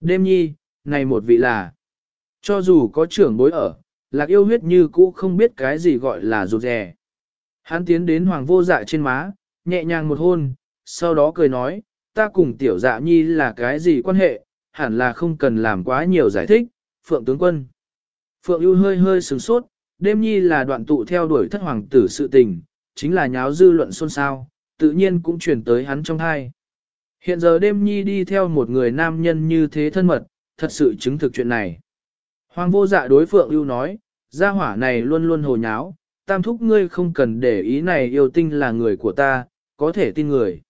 Đêm nhi, này một vị là, cho dù có trưởng bối ở, lạc yêu huyết như cũ không biết cái gì gọi là rụt rè. Hắn tiến đến hoàng vô dạ trên má, nhẹ nhàng một hôn, sau đó cười nói, ta cùng tiểu dạ nhi là cái gì quan hệ, hẳn là không cần làm quá nhiều giải thích, phượng tướng quân. Phượng ưu hơi hơi sừng sốt, đêm nhi là đoạn tụ theo đuổi thất hoàng tử sự tình, chính là nháo dư luận xôn xao, tự nhiên cũng chuyển tới hắn trong thai. Hiện giờ đêm nhi đi theo một người nam nhân như thế thân mật, thật sự chứng thực chuyện này. Hoàng vô dạ đối Phượng ưu nói, gia hỏa này luôn luôn hồ nháo, tam thúc ngươi không cần để ý này yêu tinh là người của ta, có thể tin người.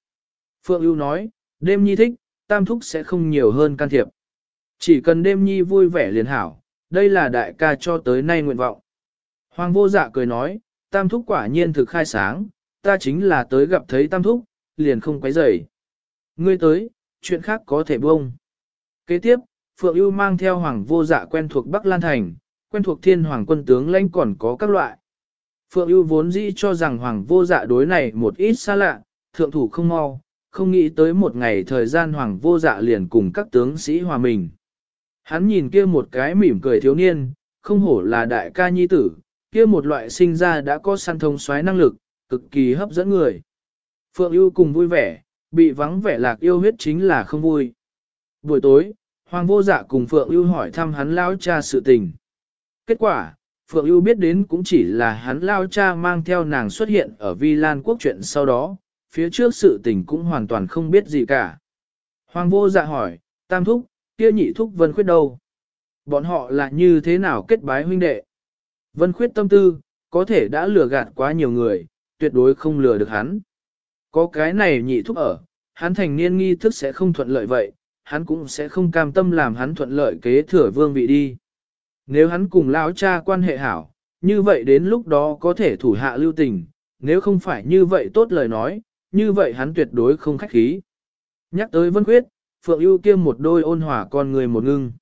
Phượng ưu nói, đêm nhi thích, tam thúc sẽ không nhiều hơn can thiệp. Chỉ cần đêm nhi vui vẻ liền hảo, đây là đại ca cho tới nay nguyện vọng. Hoàng vô dạ cười nói, tam thúc quả nhiên thực khai sáng, ta chính là tới gặp thấy tam thúc, liền không quấy rầy. Ngươi tới, chuyện khác có thể buông. Kế tiếp, Phượng ưu mang theo hoàng vô dạ quen thuộc Bắc Lan Thành, quen thuộc thiên hoàng quân tướng lãnh còn có các loại. Phượng ưu vốn dĩ cho rằng hoàng vô dạ đối này một ít xa lạ, thượng thủ không mau, không nghĩ tới một ngày thời gian hoàng vô dạ liền cùng các tướng sĩ hòa mình. Hắn nhìn kia một cái mỉm cười thiếu niên, không hổ là đại ca nhi tử, kia một loại sinh ra đã có săn thông xoáy năng lực, cực kỳ hấp dẫn người. Phượng ưu cùng vui vẻ, bị vắng vẻ lạc yêu huyết chính là không vui. Buổi tối, Hoàng vô dạ cùng Phượng ưu hỏi thăm hắn lao cha sự tình. Kết quả, Phượng ưu biết đến cũng chỉ là hắn lao cha mang theo nàng xuất hiện ở Vi Lan quốc chuyện sau đó, phía trước sự tình cũng hoàn toàn không biết gì cả. Hoàng vô dạ hỏi, tam thúc, kia nhị thúc vân khuyết đâu? Bọn họ là như thế nào kết bái huynh đệ? Vân khuyết tâm tư, có thể đã lừa gạt quá nhiều người, tuyệt đối không lừa được hắn. Có cái này nhị thúc ở, hắn thành niên nghi thức sẽ không thuận lợi vậy, hắn cũng sẽ không cam tâm làm hắn thuận lợi kế thừa vương vị đi. Nếu hắn cùng lão cha quan hệ hảo, như vậy đến lúc đó có thể thủ hạ lưu tình, nếu không phải như vậy tốt lời nói, như vậy hắn tuyệt đối không khách khí. Nhắc tới Vân Khuyết, Phượng ưu kia một đôi ôn hòa con người một ngưng.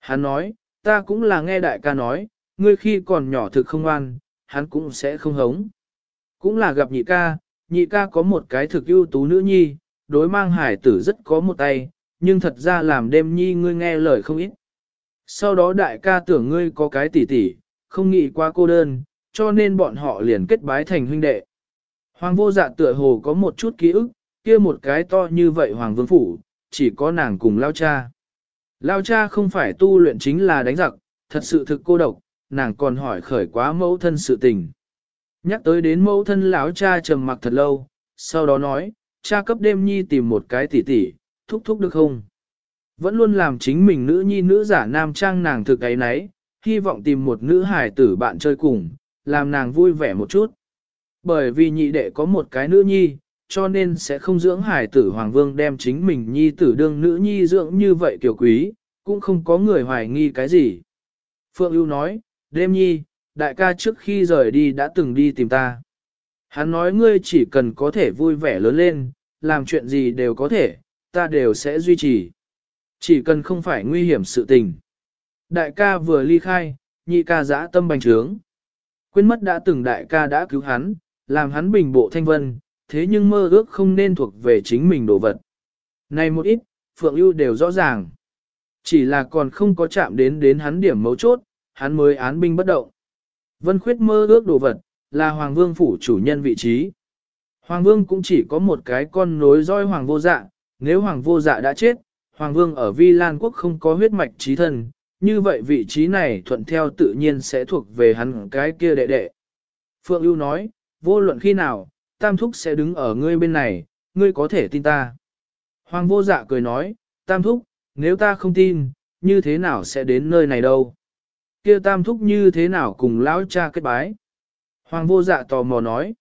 Hắn nói, ta cũng là nghe đại ca nói, ngươi khi còn nhỏ thực không ngoan, hắn cũng sẽ không hống. Cũng là gặp nhị ca, nhị ca có một cái thực ưu tú nữ nhi, đối mang hải tử rất có một tay, nhưng thật ra làm đêm nhi ngươi nghe lời không ít. Sau đó đại ca tưởng ngươi có cái tỷ tỷ, không nghĩ qua cô đơn, cho nên bọn họ liền kết bái thành huynh đệ. Hoàng vô dạ tựa hồ có một chút ký ức, kia một cái to như vậy Hoàng vương phủ, chỉ có nàng cùng lao cha. Lao cha không phải tu luyện chính là đánh giặc, thật sự thực cô độc, nàng còn hỏi khởi quá mẫu thân sự tình. Nhắc tới đến mẫu thân lão cha trầm mặc thật lâu, sau đó nói, cha cấp đêm nhi tìm một cái tỷ tỷ, thúc thúc được không? Vẫn luôn làm chính mình nữ nhi nữ giả nam trang nàng thực ấy nấy, hy vọng tìm một nữ hài tử bạn chơi cùng, làm nàng vui vẻ một chút. Bởi vì nhị đệ có một cái nữ nhi, cho nên sẽ không dưỡng hài tử Hoàng Vương đem chính mình nhi tử đương nữ nhi dưỡng như vậy kiểu quý, cũng không có người hoài nghi cái gì. Phượng ưu nói, đêm nhi, đại ca trước khi rời đi đã từng đi tìm ta. Hắn nói ngươi chỉ cần có thể vui vẻ lớn lên, làm chuyện gì đều có thể, ta đều sẽ duy trì. Chỉ cần không phải nguy hiểm sự tình. Đại ca vừa ly khai, nhị ca giã tâm bành trướng. Quên mất đã từng đại ca đã cứu hắn, làm hắn bình bộ thanh vân, thế nhưng mơ ước không nên thuộc về chính mình đồ vật. Này một ít, Phượng ưu đều rõ ràng. Chỉ là còn không có chạm đến đến hắn điểm mấu chốt, hắn mới án binh bất động. Vân khuyết mơ ước đồ vật, là Hoàng Vương phủ chủ nhân vị trí. Hoàng Vương cũng chỉ có một cái con nối roi Hoàng vô dạ, nếu Hoàng vô dạ đã chết, Hoàng Vương ở Vi Lan Quốc không có huyết mạch trí thân, như vậy vị trí này thuận theo tự nhiên sẽ thuộc về hắn cái kia đệ đệ. Phượng ưu nói, vô luận khi nào, Tam Thúc sẽ đứng ở ngươi bên này, ngươi có thể tin ta. Hoàng vô dạ cười nói, Tam Thúc, nếu ta không tin, như thế nào sẽ đến nơi này đâu? Kia Tam Thúc như thế nào cùng lão cha kết bái? Hoàng vô dạ tò mò nói.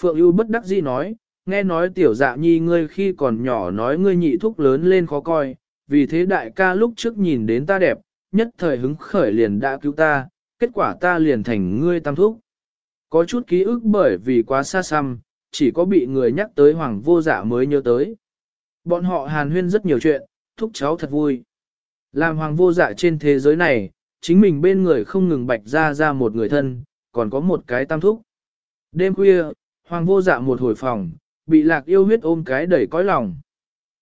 Phượng ưu bất đắc dĩ nói, nghe nói tiểu dạ nhi ngươi khi còn nhỏ nói ngươi nhị thúc lớn lên khó coi, vì thế đại ca lúc trước nhìn đến ta đẹp, nhất thời hứng khởi liền đã cứu ta, kết quả ta liền thành ngươi tam thúc. Có chút ký ức bởi vì quá xa xăm, chỉ có bị người nhắc tới hoàng vô dạ mới nhớ tới. Bọn họ hàn huyên rất nhiều chuyện, thúc cháu thật vui. Làm hoàng vô dạ trên thế giới này, chính mình bên người không ngừng bạch ra ra một người thân, còn có một cái tam thúc. Đêm khuya, hoàng vô dạ một hồi phòng, bị lạc yêu huyết ôm cái đẩy cõi lòng.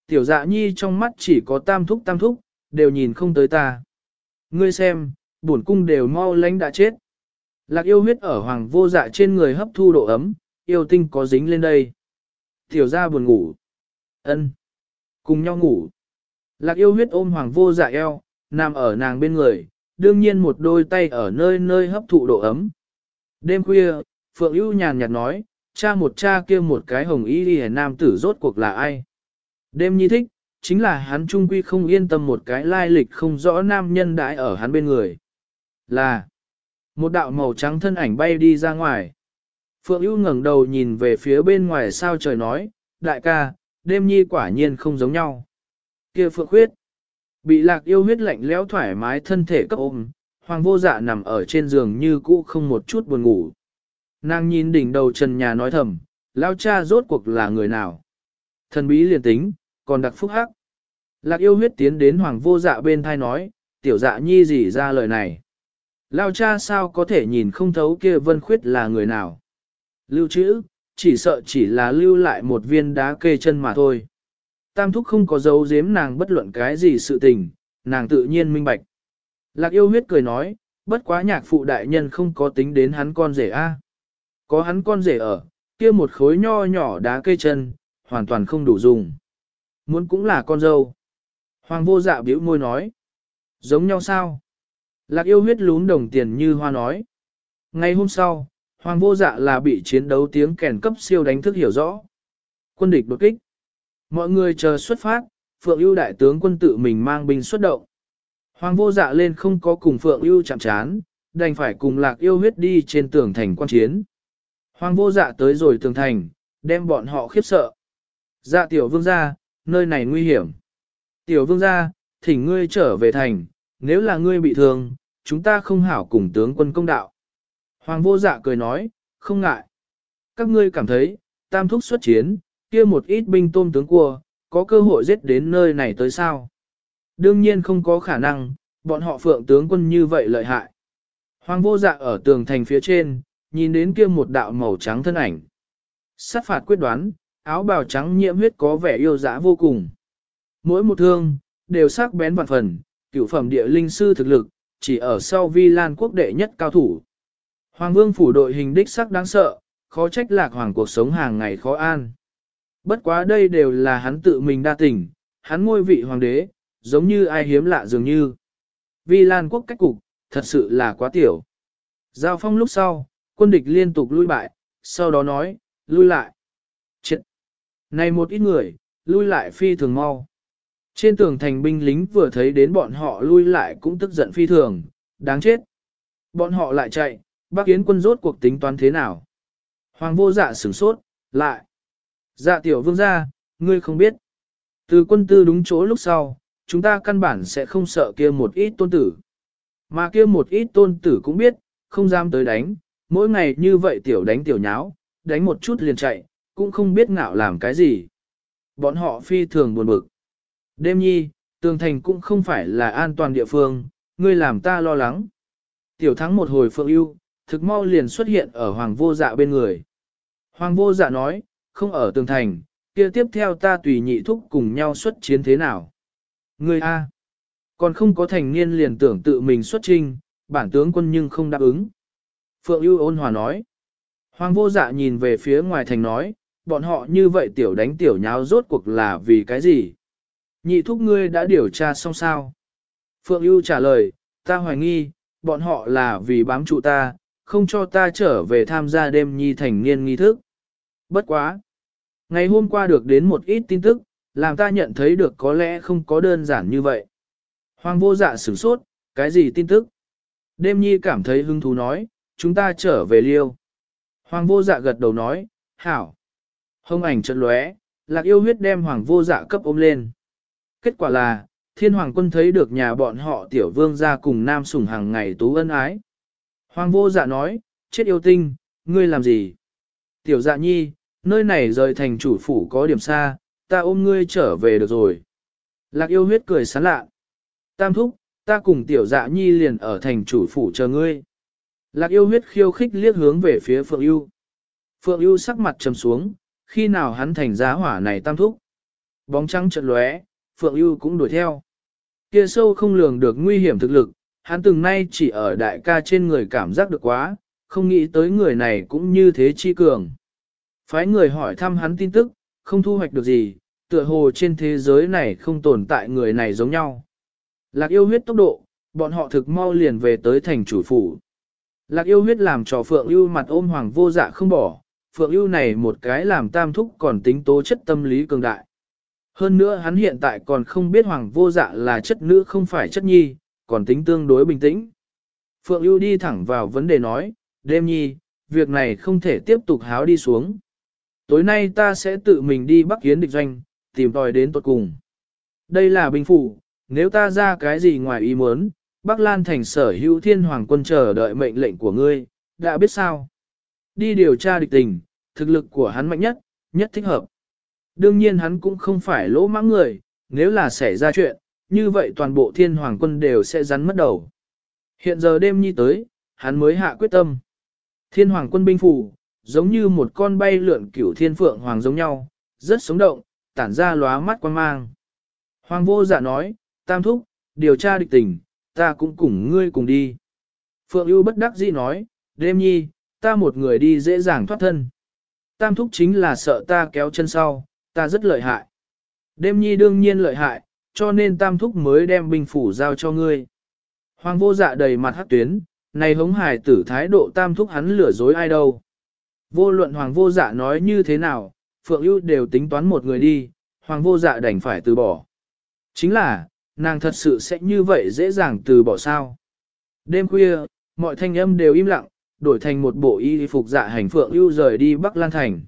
Tiểu dạ nhi trong mắt chỉ có tam thúc tam thúc, đều nhìn không tới ta. Ngươi xem, bổn cung đều mau lánh đã chết. Lạc yêu huyết ở hoàng vô dạ trên người hấp thu độ ấm, yêu tinh có dính lên đây. Tiểu ra buồn ngủ. ân Cùng nhau ngủ. Lạc yêu huyết ôm hoàng vô dạ eo, nằm ở nàng bên người, đương nhiên một đôi tay ở nơi nơi hấp thụ độ ấm. Đêm khuya, Phượng ưu nhàn nhạt nói, cha một cha kia một cái hồng y đi nam tử rốt cuộc là ai. Đêm nhi thích, chính là hắn trung quy không yên tâm một cái lai lịch không rõ nam nhân đãi ở hắn bên người. Là, một đạo màu trắng thân ảnh bay đi ra ngoài. Phượng ưu ngẩng đầu nhìn về phía bên ngoài sao trời nói, đại ca, đêm nhi quả nhiên không giống nhau. kia Phượng huyết, bị lạc yêu huyết lạnh lẽo thoải mái thân thể cấp ôm, hoàng vô dạ nằm ở trên giường như cũ không một chút buồn ngủ. Nàng nhìn đỉnh đầu trần nhà nói thầm, lao cha rốt cuộc là người nào. Thần bí liền tính, còn đặc phúc hắc. Lạc yêu huyết tiến đến hoàng vô dạ bên thai nói, tiểu dạ nhi gì ra lời này. Lao cha sao có thể nhìn không thấu kia vân khuyết là người nào. Lưu trữ, chỉ sợ chỉ là lưu lại một viên đá kê chân mà thôi. Tam thúc không có dấu giếm nàng bất luận cái gì sự tình, nàng tự nhiên minh bạch. Lạc yêu huyết cười nói, bất quá nhạc phụ đại nhân không có tính đến hắn con rể a. Có hắn con rể ở, kia một khối nho nhỏ đá cây chân, hoàn toàn không đủ dùng. Muốn cũng là con dâu. Hoàng vô dạ biểu môi nói. Giống nhau sao? Lạc yêu huyết lún đồng tiền như hoa nói. Ngày hôm sau, Hoàng vô dạ là bị chiến đấu tiếng kèn cấp siêu đánh thức hiểu rõ. Quân địch đột kích. Mọi người chờ xuất phát, Phượng ưu đại tướng quân tự mình mang binh xuất động. Hoàng vô dạ lên không có cùng Phượng ưu chạm chán, đành phải cùng lạc yêu huyết đi trên tường thành quan chiến. Hoàng vô dạ tới rồi tường thành, đem bọn họ khiếp sợ. Dạ tiểu vương gia, nơi này nguy hiểm. Tiểu vương gia, thỉnh ngươi trở về thành, nếu là ngươi bị thương, chúng ta không hảo cùng tướng quân công đạo. Hoàng vô dạ cười nói, không ngại. Các ngươi cảm thấy, tam thúc xuất chiến, kia một ít binh tôm tướng cua, có cơ hội giết đến nơi này tới sao? Đương nhiên không có khả năng, bọn họ phượng tướng quân như vậy lợi hại. Hoàng vô dạ ở tường thành phía trên, nhìn đến kia một đạo màu trắng thân ảnh. Sát phạt quyết đoán, áo bào trắng nhiễm huyết có vẻ yêu dã vô cùng. Mỗi một thương, đều sắc bén vạn phần, cửu phẩm địa linh sư thực lực, chỉ ở sau vi lan quốc đệ nhất cao thủ. Hoàng vương phủ đội hình đích sắc đáng sợ, khó trách lạc hoàng cuộc sống hàng ngày khó an. Bất quá đây đều là hắn tự mình đa tình, hắn ngôi vị hoàng đế, giống như ai hiếm lạ dường như. Vi lan quốc cách cục, thật sự là quá tiểu. Giao phong lúc sau, quân địch liên tục lui bại, sau đó nói, lui lại. Chết! Này một ít người, lui lại phi thường mau. Trên tường thành binh lính vừa thấy đến bọn họ lui lại cũng tức giận phi thường, đáng chết. Bọn họ lại chạy, bác Kiến quân rốt cuộc tính toán thế nào? Hoàng vô dạ sửng sốt, lại. Dạ tiểu vương gia, ngươi không biết. Từ quân tư đúng chỗ lúc sau, chúng ta căn bản sẽ không sợ kia một ít tôn tử. Mà kia một ít tôn tử cũng biết, không dám tới đánh, mỗi ngày như vậy tiểu đánh tiểu nháo, đánh một chút liền chạy, cũng không biết ngạo làm cái gì. Bọn họ phi thường buồn bực. Đêm nhi, tường thành cũng không phải là an toàn địa phương, ngươi làm ta lo lắng. Tiểu thắng một hồi phượng ưu, thực mau liền xuất hiện ở hoàng vô dạ bên người. Hoàng vô dạ nói, không ở tường thành, kia tiếp theo ta tùy nhị thúc cùng nhau xuất chiến thế nào. Ngươi A. Còn không có thành niên liền tưởng tự mình xuất trinh, bản tướng quân nhưng không đáp ứng. Phượng ưu ôn hòa nói. Hoàng vô dạ nhìn về phía ngoài thành nói, bọn họ như vậy tiểu đánh tiểu nháo rốt cuộc là vì cái gì? Nhị thúc ngươi đã điều tra xong sao? Phượng ưu trả lời, ta hoài nghi, bọn họ là vì bám trụ ta, không cho ta trở về tham gia đêm nhi thành niên nghi thức. Bất quá. Ngày hôm qua được đến một ít tin tức, làm ta nhận thấy được có lẽ không có đơn giản như vậy. Hoàng vô dạ sửng sốt, cái gì tin tức? Đêm nhi cảm thấy hứng thú nói, chúng ta trở về liêu. Hoàng vô dạ gật đầu nói, hảo. Hông ảnh trận lóe, lạc yêu huyết đem hoàng vô dạ cấp ôm lên. Kết quả là, thiên hoàng quân thấy được nhà bọn họ tiểu vương ra cùng nam sủng hàng ngày tú ân ái. Hoàng vô dạ nói, chết yêu tinh, ngươi làm gì? Tiểu dạ nhi, nơi này rời thành chủ phủ có điểm xa, ta ôm ngươi trở về được rồi. Lạc yêu huyết cười sán lạ. Tam thúc, ta cùng tiểu dạ nhi liền ở thành chủ phủ chờ ngươi. Lạc yêu huyết khiêu khích liếc hướng về phía Phượng yêu. Phượng yêu sắc mặt trầm xuống, khi nào hắn thành giá hỏa này tam thúc. Bóng trắng trận lóe, Phượng yêu cũng đuổi theo. Kia sâu không lường được nguy hiểm thực lực, hắn từng nay chỉ ở đại ca trên người cảm giác được quá, không nghĩ tới người này cũng như thế chi cường. Phái người hỏi thăm hắn tin tức, không thu hoạch được gì, tựa hồ trên thế giới này không tồn tại người này giống nhau. Lạc yêu huyết tốc độ, bọn họ thực mau liền về tới thành chủ phủ. Lạc yêu huyết làm cho Phượng yêu mặt ôm hoàng vô dạ không bỏ, Phượng yêu này một cái làm tam thúc còn tính tố chất tâm lý cường đại. Hơn nữa hắn hiện tại còn không biết hoàng vô dạ là chất nữ không phải chất nhi, còn tính tương đối bình tĩnh. Phượng yêu đi thẳng vào vấn đề nói, đêm nhi, việc này không thể tiếp tục háo đi xuống. Tối nay ta sẽ tự mình đi bắc kiến địch doanh, tìm tòi đến tuột cùng. Đây là binh phủ, nếu ta ra cái gì ngoài ý muốn, Bắc Lan thành sở hữu thiên hoàng quân chờ đợi mệnh lệnh của ngươi, đã biết sao. Đi điều tra địch tình, thực lực của hắn mạnh nhất, nhất thích hợp. Đương nhiên hắn cũng không phải lỗ mãng người, nếu là xảy ra chuyện, như vậy toàn bộ thiên hoàng quân đều sẽ rắn mất đầu. Hiện giờ đêm nhi tới, hắn mới hạ quyết tâm. Thiên hoàng quân binh phủ, giống như một con bay lượn cửu thiên phượng hoàng giống nhau, rất sống động, tản ra lóa mắt quan mang. Hoàng vô dạ nói, tam thúc, điều tra địch tình, ta cũng cùng ngươi cùng đi. Phượng ưu bất đắc dĩ nói, đêm nhi, ta một người đi dễ dàng thoát thân. Tam thúc chính là sợ ta kéo chân sau, ta rất lợi hại. Đêm nhi đương nhiên lợi hại, cho nên tam thúc mới đem binh phủ giao cho ngươi. Hoàng vô dạ đầy mặt hắc tuyến, này hống hải tử thái độ tam thúc hắn lừa dối ai đâu. Vô luận hoàng vô dạ nói như thế nào, Phượng ưu đều tính toán một người đi, hoàng vô dạ đành phải từ bỏ. Chính là, nàng thật sự sẽ như vậy dễ dàng từ bỏ sao. Đêm khuya, mọi thanh âm đều im lặng, đổi thành một bộ y phục dạ hành Phượng ưu rời đi Bắc Lan Thành.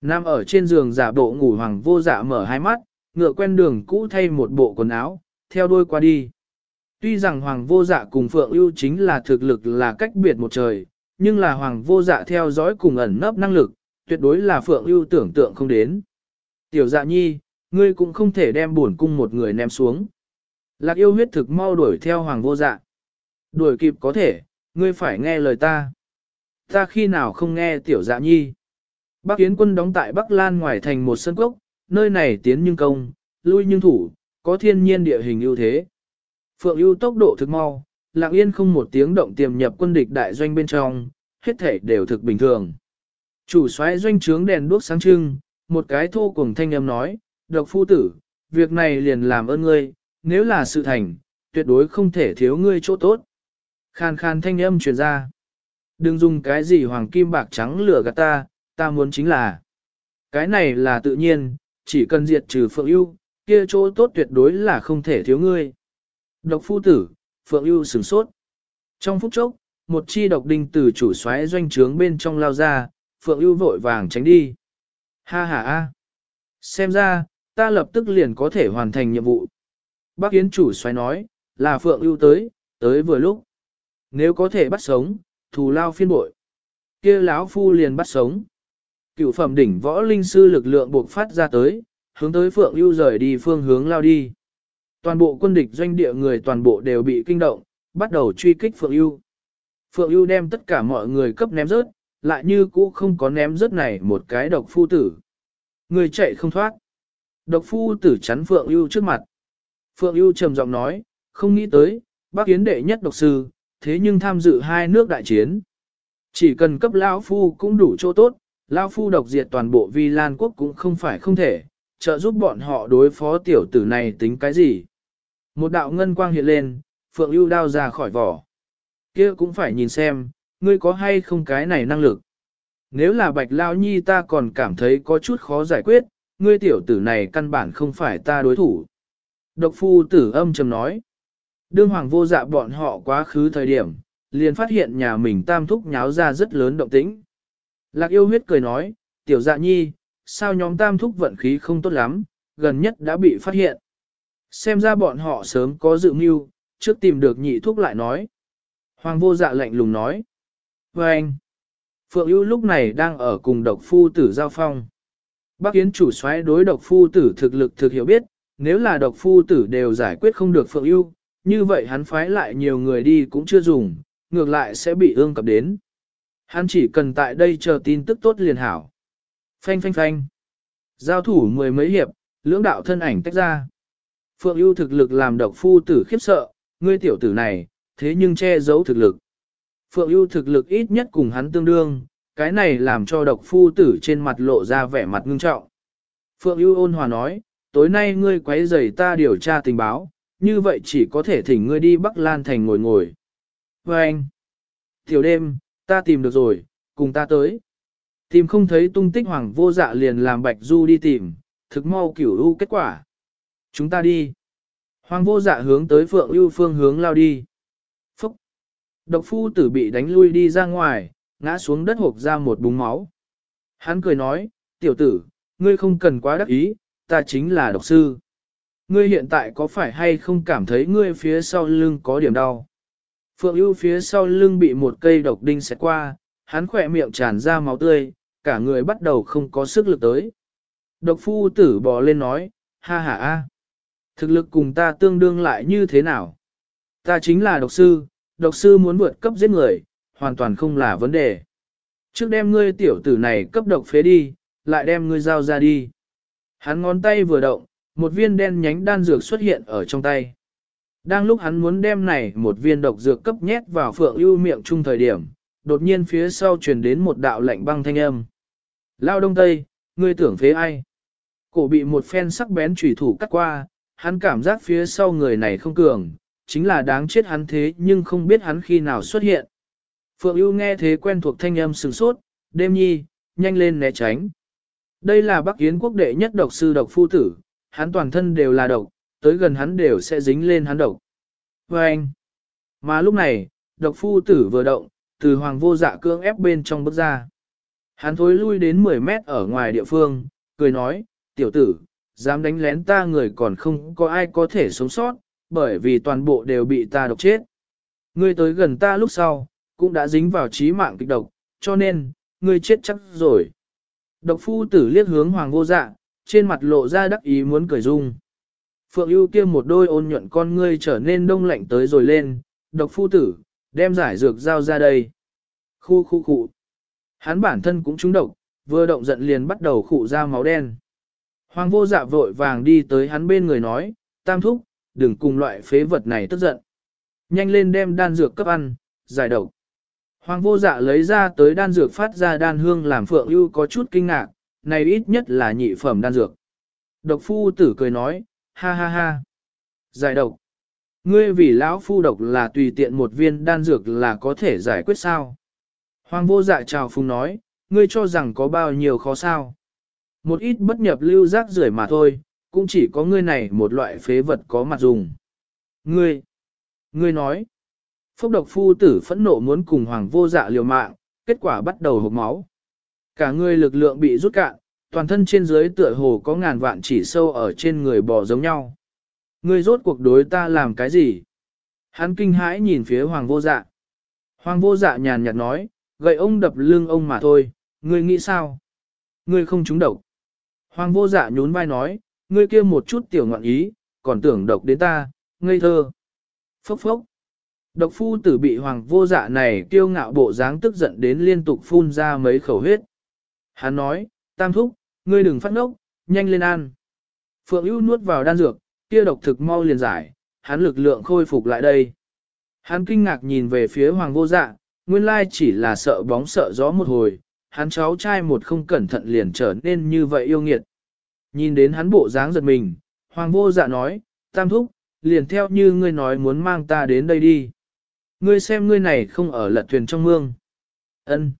Nam ở trên giường giả bộ ngủ hoàng vô dạ mở hai mắt, ngựa quen đường cũ thay một bộ quần áo, theo đuôi qua đi. Tuy rằng hoàng vô dạ cùng Phượng ưu chính là thực lực là cách biệt một trời, nhưng là hoàng vô dạ theo dõi cùng ẩn nấp năng lực, tuyệt đối là Phượng ưu tưởng tượng không đến. Tiểu dạ nhi, ngươi cũng không thể đem buồn cung một người ném xuống. Lạc yêu huyết thực mau đuổi theo hoàng vô dạ. Đuổi kịp có thể, ngươi phải nghe lời ta. Ta khi nào không nghe tiểu dạ nhi. Bắc Yến quân đóng tại Bắc Lan ngoài thành một sân cốc, nơi này tiến nhưng công, lui nhưng thủ, có thiên nhiên địa hình ưu thế. Phượng ưu tốc độ thực mau, lạc yên không một tiếng động tiềm nhập quân địch đại doanh bên trong, hết thể đều thực bình thường. Chủ soái doanh trướng đèn đuốc sáng trưng, một cái thô cùng thanh âm nói, độc phu tử, việc này liền làm ơn ngươi, nếu là sự thành, tuyệt đối không thể thiếu ngươi chỗ tốt. Khan khan thanh âm truyền ra. Đừng dùng cái gì hoàng kim bạc trắng lửa gạt ta, ta muốn chính là. Cái này là tự nhiên, chỉ cần diệt trừ phượng ưu, kia chỗ tốt tuyệt đối là không thể thiếu ngươi. Độc phu tử, phượng ưu sửng sốt. Trong phút chốc, một chi độc đinh từ chủ xoáy doanh trướng bên trong lao ra, phượng ưu vội vàng tránh đi. Ha ha ha. Xem ra, ta lập tức liền có thể hoàn thành nhiệm vụ. Bác Yến chủ xoáy nói, là phượng ưu tới, tới vừa lúc. Nếu có thể bắt sống, thù lao phiên bội. kia lão phu liền bắt sống. Cựu phẩm đỉnh võ linh sư lực lượng buộc phát ra tới, hướng tới Phượng ưu rời đi phương hướng lao đi. Toàn bộ quân địch doanh địa người toàn bộ đều bị kinh động, bắt đầu truy kích Phượng ưu. Phượng ưu đem tất cả mọi người cấp ném rớt, lại như cũ không có ném rớt này một cái độc phu tử. Người chạy không thoát. Độc phu tử chắn Phượng ưu trước mặt. Phượng ưu trầm giọng nói, không nghĩ tới, bác kiến đệ nhất độc sư, thế nhưng tham dự hai nước đại chiến. Chỉ cần cấp Lao Phu cũng đủ chỗ tốt, Lao Phu độc diệt toàn bộ Vi Lan quốc cũng không phải không thể, trợ giúp bọn họ đối phó tiểu tử này tính cái gì. Một đạo ngân quang hiện lên, Phượng ưu đao ra khỏi vỏ. kia cũng phải nhìn xem, ngươi có hay không cái này năng lực. Nếu là bạch lao nhi ta còn cảm thấy có chút khó giải quyết, ngươi tiểu tử này căn bản không phải ta đối thủ. Độc phu tử âm trầm nói. Đương hoàng vô dạ bọn họ quá khứ thời điểm, liền phát hiện nhà mình tam thúc nháo ra rất lớn động tĩnh. Lạc yêu huyết cười nói, tiểu dạ nhi, sao nhóm tam thúc vận khí không tốt lắm, gần nhất đã bị phát hiện. Xem ra bọn họ sớm có dự mưu, trước tìm được nhị thúc lại nói. Hoàng vô dạ lạnh lùng nói. Và anh, Phượng ưu lúc này đang ở cùng độc phu tử giao phong. Bác Yến chủ soái đối độc phu tử thực lực thực hiểu biết, nếu là độc phu tử đều giải quyết không được Phượng ưu, như vậy hắn phái lại nhiều người đi cũng chưa dùng, ngược lại sẽ bị ương cập đến. Hắn chỉ cần tại đây chờ tin tức tốt liền hảo. Phanh phanh phanh. Giao thủ mười mấy hiệp, lưỡng đạo thân ảnh tách ra. Phượng ưu thực lực làm độc phu tử khiếp sợ, ngươi tiểu tử này, thế nhưng che giấu thực lực. Phượng ưu thực lực ít nhất cùng hắn tương đương, cái này làm cho độc phu tử trên mặt lộ ra vẻ mặt ngưng trọng. Phượng ưu ôn hòa nói, tối nay ngươi quấy rầy ta điều tra tình báo, như vậy chỉ có thể thỉnh ngươi đi Bắc Lan Thành ngồi ngồi. Và anh, tiểu đêm, ta tìm được rồi, cùng ta tới. Tìm không thấy tung tích hoàng vô dạ liền làm Bạch Du đi tìm, thực mau kiểu ưu kết quả. Chúng ta đi. Hoàng vô dạ hướng tới phượng ưu phương hướng lao đi. Phúc. Độc phu tử bị đánh lui đi ra ngoài, ngã xuống đất hộp ra một búng máu. Hắn cười nói, tiểu tử, ngươi không cần quá đắc ý, ta chính là độc sư. Ngươi hiện tại có phải hay không cảm thấy ngươi phía sau lưng có điểm đau? Phượng ưu phía sau lưng bị một cây độc đinh xẹt qua, hắn khỏe miệng tràn ra máu tươi, cả người bắt đầu không có sức lực tới. Độc phu tử bò lên nói, ha ha a, Thực lực cùng ta tương đương lại như thế nào? Ta chính là độc sư, độc sư muốn vượt cấp giết người, hoàn toàn không là vấn đề. Trước đem ngươi tiểu tử này cấp độc phế đi, lại đem ngươi giao ra đi. Hắn ngón tay vừa động, một viên đen nhánh đan dược xuất hiện ở trong tay. Đang lúc hắn muốn đem này một viên độc dược cấp nhét vào phượng ưu miệng chung thời điểm, đột nhiên phía sau truyền đến một đạo lạnh băng thanh âm. Lao đông tây, ngươi tưởng phế ai? Cổ bị một phen sắc bén chủy thủ cắt qua, hắn cảm giác phía sau người này không cường, chính là đáng chết hắn thế nhưng không biết hắn khi nào xuất hiện. Phượng ưu nghe thế quen thuộc thanh âm sừng sốt, đêm nhi, nhanh lên né tránh. Đây là Bắc Yến quốc đệ nhất độc sư độc phu tử, hắn toàn thân đều là độc, tới gần hắn đều sẽ dính lên hắn độc. Và anh, mà lúc này, độc phu tử vừa động, từ hoàng vô dạ cương ép bên trong bước ra. Hắn thối lui đến 10 mét ở ngoài địa phương, cười nói, tiểu tử, dám đánh lén ta người còn không có ai có thể sống sót, bởi vì toàn bộ đều bị ta độc chết. Ngươi tới gần ta lúc sau, cũng đã dính vào trí mạng kịch độc, cho nên, ngươi chết chắc rồi. Độc phu tử liếc hướng hoàng vô dạ, trên mặt lộ ra đắc ý muốn cười dung. Phượng ưu kia một đôi ôn nhuận con ngươi trở nên đông lạnh tới rồi lên, độc phu tử, đem giải dược giao ra đây. Khu khu khu. Hắn bản thân cũng trúng độc, vừa động giận liền bắt đầu khụ ra máu đen. Hoàng vô dạ vội vàng đi tới hắn bên người nói, tam thúc, đừng cùng loại phế vật này tức giận. Nhanh lên đem đan dược cấp ăn, giải độc. Hoàng vô dạ lấy ra tới đan dược phát ra đan hương làm phượng ưu có chút kinh ngạc, này ít nhất là nhị phẩm đan dược. Độc phu tử cười nói, ha ha ha. Giải độc. Ngươi vì lão phu độc là tùy tiện một viên đan dược là có thể giải quyết sao. Hoàng vô dạ chào phùng nói, ngươi cho rằng có bao nhiêu khó sao. Một ít bất nhập lưu rác rưởi mà thôi, cũng chỉ có ngươi này một loại phế vật có mặt dùng. Ngươi, ngươi nói, phốc độc phu tử phẫn nộ muốn cùng hoàng vô dạ liều mạng, kết quả bắt đầu hộp máu. Cả người lực lượng bị rút cạn, toàn thân trên dưới tựa hồ có ngàn vạn chỉ sâu ở trên người bò giống nhau. Ngươi rốt cuộc đối ta làm cái gì? Hắn kinh hãi nhìn phía hoàng vô dạ. Hoàng vô dạ nhàn nhạt nói, gậy ông đập lưng ông mà thôi, ngươi nghĩ sao? Ngươi không trúng độc. Hoàng vô dạ nhún vai nói, ngươi kia một chút tiểu ngọn ý, còn tưởng độc đến ta, ngây thơ. Phốc phốc. Độc phu tử bị hoàng vô dạ này kiêu ngạo bộ dáng tức giận đến liên tục phun ra mấy khẩu huyết. Hắn nói, tam thúc, ngươi đừng phát ngốc, nhanh lên ăn. Phượng ưu nuốt vào đan dược, kia độc thực mau liền giải, hắn lực lượng khôi phục lại đây. Hắn kinh ngạc nhìn về phía hoàng vô dạ, nguyên lai chỉ là sợ bóng sợ gió một hồi, hắn cháu trai một không cẩn thận liền trở nên như vậy yêu nghiệt. Nhìn đến hắn bộ dáng giật mình, hoàng vô dạ nói, tam thúc, liền theo như ngươi nói muốn mang ta đến đây đi. Ngươi xem ngươi này không ở lật thuyền trong mương. Ân,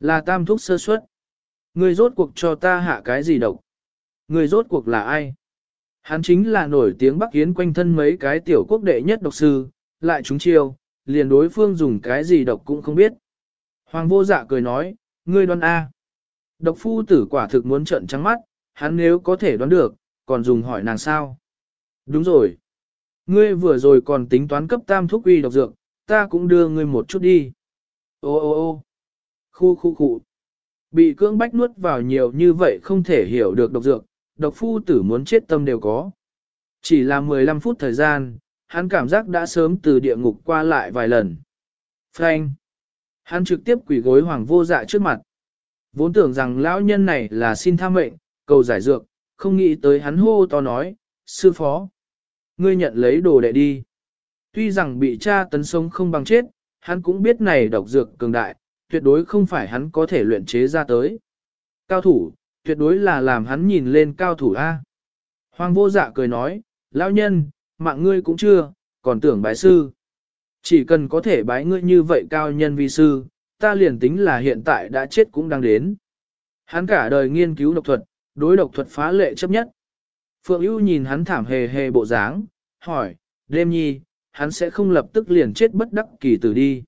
Là tam thúc sơ suất. Ngươi rốt cuộc cho ta hạ cái gì độc? Ngươi rốt cuộc là ai? Hắn chính là nổi tiếng Bắc Yến quanh thân mấy cái tiểu quốc đệ nhất độc sư, lại chúng chiêu, liền đối phương dùng cái gì độc cũng không biết. Hoàng vô dạ cười nói, ngươi đoán A. Độc phu tử quả thực muốn trợn trắng mắt, hắn nếu có thể đoán được, còn dùng hỏi nàng sao. Đúng rồi. Ngươi vừa rồi còn tính toán cấp tam thuốc uy độc dược, ta cũng đưa ngươi một chút đi. Ô ô ô khu khu khu. Bị cưỡng bách nuốt vào nhiều như vậy không thể hiểu được độc dược, độc phu tử muốn chết tâm đều có. Chỉ là 15 phút thời gian, hắn cảm giác đã sớm từ địa ngục qua lại vài lần. Frank. Hắn trực tiếp quỷ gối hoàng vô dạ trước mặt. Vốn tưởng rằng lão nhân này là xin tha mệnh, cầu giải dược, không nghĩ tới hắn hô to nói, sư phó. Ngươi nhận lấy đồ đệ đi. Tuy rằng bị cha tấn sống không bằng chết, hắn cũng biết này độc dược cường đại, tuyệt đối không phải hắn có thể luyện chế ra tới. Cao thủ, tuyệt đối là làm hắn nhìn lên cao thủ A. Hoàng vô dạ cười nói, lão nhân, mạng ngươi cũng chưa, còn tưởng bái sư. Chỉ cần có thể bái ngươi như vậy cao nhân vi sư, ta liền tính là hiện tại đã chết cũng đang đến. Hắn cả đời nghiên cứu độc thuật, đối độc thuật phá lệ chấp nhất. Phượng ưu nhìn hắn thảm hề hề bộ dáng, hỏi, đêm nhi, hắn sẽ không lập tức liền chết bất đắc kỳ tử đi.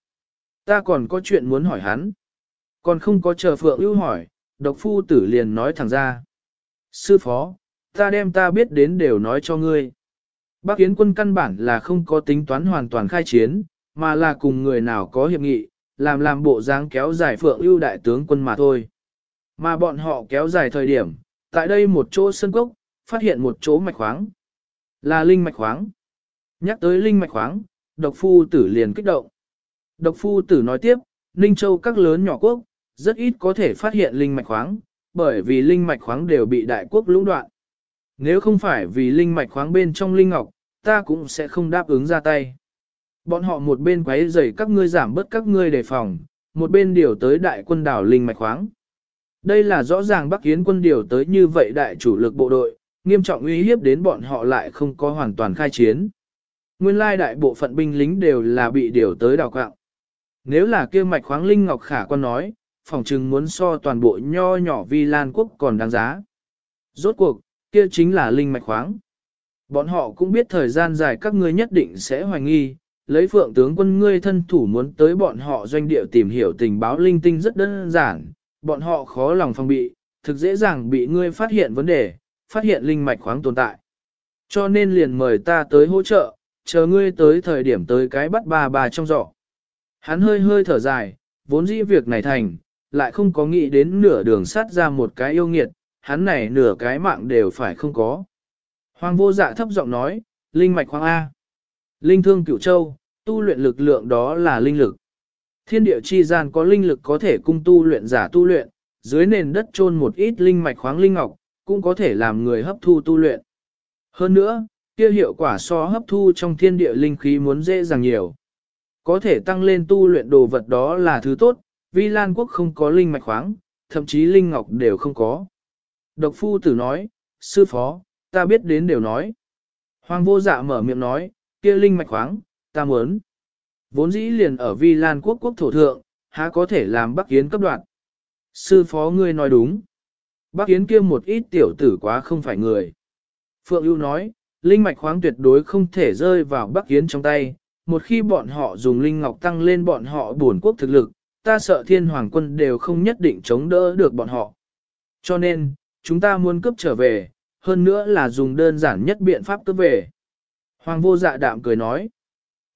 Ta còn có chuyện muốn hỏi hắn. Còn không có chờ Phượng ưu hỏi, độc phu tử liền nói thẳng ra. Sư phó, ta đem ta biết đến đều nói cho ngươi. Bác Yến quân căn bản là không có tính toán hoàn toàn khai chiến, mà là cùng người nào có hiệp nghị, làm làm bộ dáng kéo dài Phượng ưu đại tướng quân mà thôi. Mà bọn họ kéo dài thời điểm, tại đây một chỗ sân cốc, phát hiện một chỗ mạch khoáng. Là linh mạch khoáng. Nhắc tới linh mạch khoáng, độc phu tử liền kích động. Độc phu tử nói tiếp, Ninh Châu các lớn nhỏ quốc, rất ít có thể phát hiện linh mạch khoáng, bởi vì linh mạch khoáng đều bị đại quốc lũng đoạn. Nếu không phải vì linh mạch khoáng bên trong linh ngọc, ta cũng sẽ không đáp ứng ra tay. Bọn họ một bên quấy rầy các ngươi giảm bớt các ngươi đề phòng, một bên điều tới đại quân đảo linh mạch khoáng. Đây là rõ ràng Bắc Kiến quân điều tới như vậy đại chủ lực bộ đội, nghiêm trọng uy hiếp đến bọn họ lại không có hoàn toàn khai chiến. Nguyên lai đại bộ phận binh lính đều là bị điều tới đào quạng. Nếu là kia mạch khoáng linh ngọc khả quan nói, phòng trừng muốn so toàn bộ nho nhỏ vi lan quốc còn đáng giá. Rốt cuộc, kia chính là linh mạch khoáng. Bọn họ cũng biết thời gian dài các ngươi nhất định sẽ hoài nghi, lấy phượng tướng quân ngươi thân thủ muốn tới bọn họ doanh địa tìm hiểu tình báo linh tinh rất đơn giản, bọn họ khó lòng phòng bị, thực dễ dàng bị ngươi phát hiện vấn đề, phát hiện linh mạch khoáng tồn tại. Cho nên liền mời ta tới hỗ trợ, chờ ngươi tới thời điểm tới cái bắt bà bà trong giỏ. Hắn hơi hơi thở dài, vốn dĩ việc này thành, lại không có nghĩ đến nửa đường sát ra một cái yêu nghiệt, hắn này nửa cái mạng đều phải không có. Hoàng vô dạ thấp giọng nói, linh mạch khoáng A. Linh thương cửu châu, tu luyện lực lượng đó là linh lực. Thiên địa chi gian có linh lực có thể cung tu luyện giả tu luyện, dưới nền đất chôn một ít linh mạch khoáng linh ngọc, cũng có thể làm người hấp thu tu luyện. Hơn nữa, kia hiệu quả so hấp thu trong thiên địa linh khí muốn dễ dàng nhiều. Có thể tăng lên tu luyện đồ vật đó là thứ tốt, vì Lan Quốc không có linh mạch khoáng, thậm chí linh ngọc đều không có. Độc phu tử nói, sư phó, ta biết đến đều nói. Hoàng vô dạ mở miệng nói, kia linh mạch khoáng, ta muốn. Vốn dĩ liền ở Vi Lan quốc quốc thổ thượng, há có thể làm Bắc Yến cấp đoạn. Sư phó ngươi nói đúng. Bắc Yến kia một ít tiểu tử quá không phải người. Phượng ưu nói, linh mạch khoáng tuyệt đối không thể rơi vào Bắc Yến trong tay. Một khi bọn họ dùng linh ngọc tăng lên bọn họ buồn quốc thực lực, ta sợ thiên hoàng quân đều không nhất định chống đỡ được bọn họ. Cho nên, chúng ta muốn cướp trở về, hơn nữa là dùng đơn giản nhất biện pháp cướp về. Hoàng vô dạ đạm cười nói.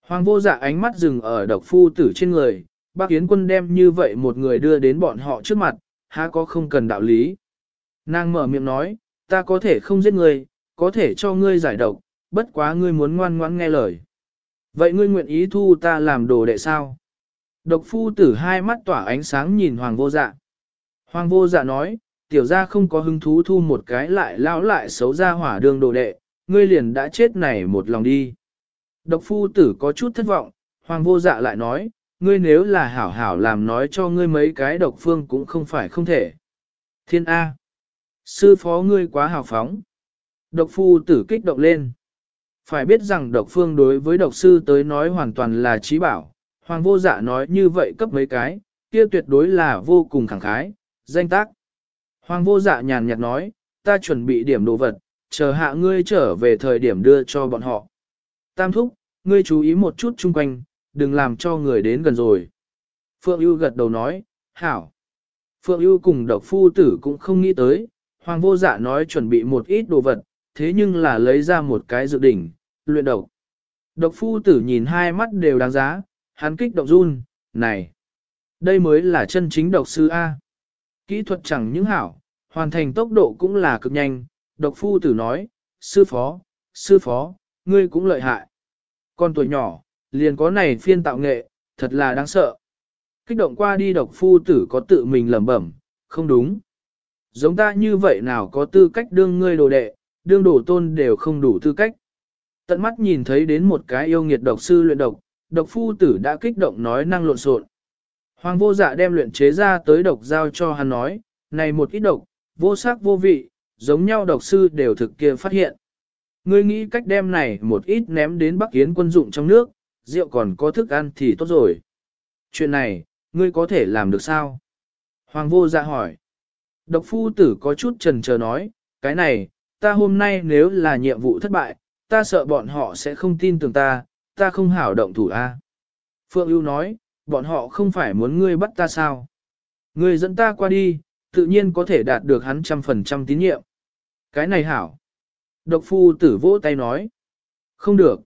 Hoàng vô dạ ánh mắt dừng ở độc phu tử trên người, bác Yến quân đem như vậy một người đưa đến bọn họ trước mặt, há có không cần đạo lý. Nàng mở miệng nói, ta có thể không giết người có thể cho ngươi giải độc, bất quá ngươi muốn ngoan ngoãn nghe lời. Vậy ngươi nguyện ý thu ta làm đồ đệ sao? Độc phu tử hai mắt tỏa ánh sáng nhìn hoàng vô dạ. Hoàng vô dạ nói, tiểu gia không có hứng thú thu một cái lại lão lại xấu ra hỏa đường đồ đệ, ngươi liền đã chết này một lòng đi. Độc phu tử có chút thất vọng, hoàng vô dạ lại nói, ngươi nếu là hảo hảo làm nói cho ngươi mấy cái độc phương cũng không phải không thể. Thiên A. Sư phó ngươi quá hào phóng. Độc phu tử kích động lên. Phải biết rằng độc phương đối với độc sư tới nói hoàn toàn là trí bảo. Hoàng vô dạ nói như vậy cấp mấy cái, kia tuyệt đối là vô cùng khẳng khái, danh tác. Hoàng vô dạ nhàn nhạt nói, ta chuẩn bị điểm đồ vật, chờ hạ ngươi trở về thời điểm đưa cho bọn họ. Tam thúc, ngươi chú ý một chút chung quanh, đừng làm cho người đến gần rồi. Phượng ưu gật đầu nói, hảo. Phượng ưu cùng độc phu tử cũng không nghĩ tới, hoàng vô dạ nói chuẩn bị một ít đồ vật, thế nhưng là lấy ra một cái dự đỉnh, luyện độc. Độc phu tử nhìn hai mắt đều đáng giá, hắn kích động run, này, đây mới là chân chính độc sư A. Kỹ thuật chẳng những hảo, hoàn thành tốc độ cũng là cực nhanh, độc phu tử nói, sư phó, sư phó, ngươi cũng lợi hại. Con tuổi nhỏ, liền có này phiên tạo nghệ, thật là đáng sợ. Kích động qua đi độc phu tử có tự mình lẩm bẩm, không đúng. Giống ta như vậy nào có tư cách đương ngươi đồ đệ, đương đổ tôn đều không đủ tư cách. Tận mắt nhìn thấy đến một cái yêu nghiệt độc sư luyện độc, độc phu tử đã kích động nói năng lộn xộn. Hoàng vô dạ đem luyện chế ra tới độc giao cho hắn nói, này một ít độc, vô sắc vô vị, giống nhau độc sư đều thực kia phát hiện. Ngươi nghĩ cách đem này một ít ném đến Bắc Yến quân dụng trong nước, rượu còn có thức ăn thì tốt rồi. Chuyện này, ngươi có thể làm được sao? Hoàng vô dạ hỏi. Độc phu tử có chút trần chờ nói, cái này, ta hôm nay nếu là nhiệm vụ thất bại, ta sợ bọn họ sẽ không tin tưởng ta, ta không hảo động thủ a. Phượng ưu nói, bọn họ không phải muốn ngươi bắt ta sao? Ngươi dẫn ta qua đi, tự nhiên có thể đạt được hắn trăm phần trăm tín nhiệm. Cái này hảo. Độc phu tử vỗ tay nói. Không được.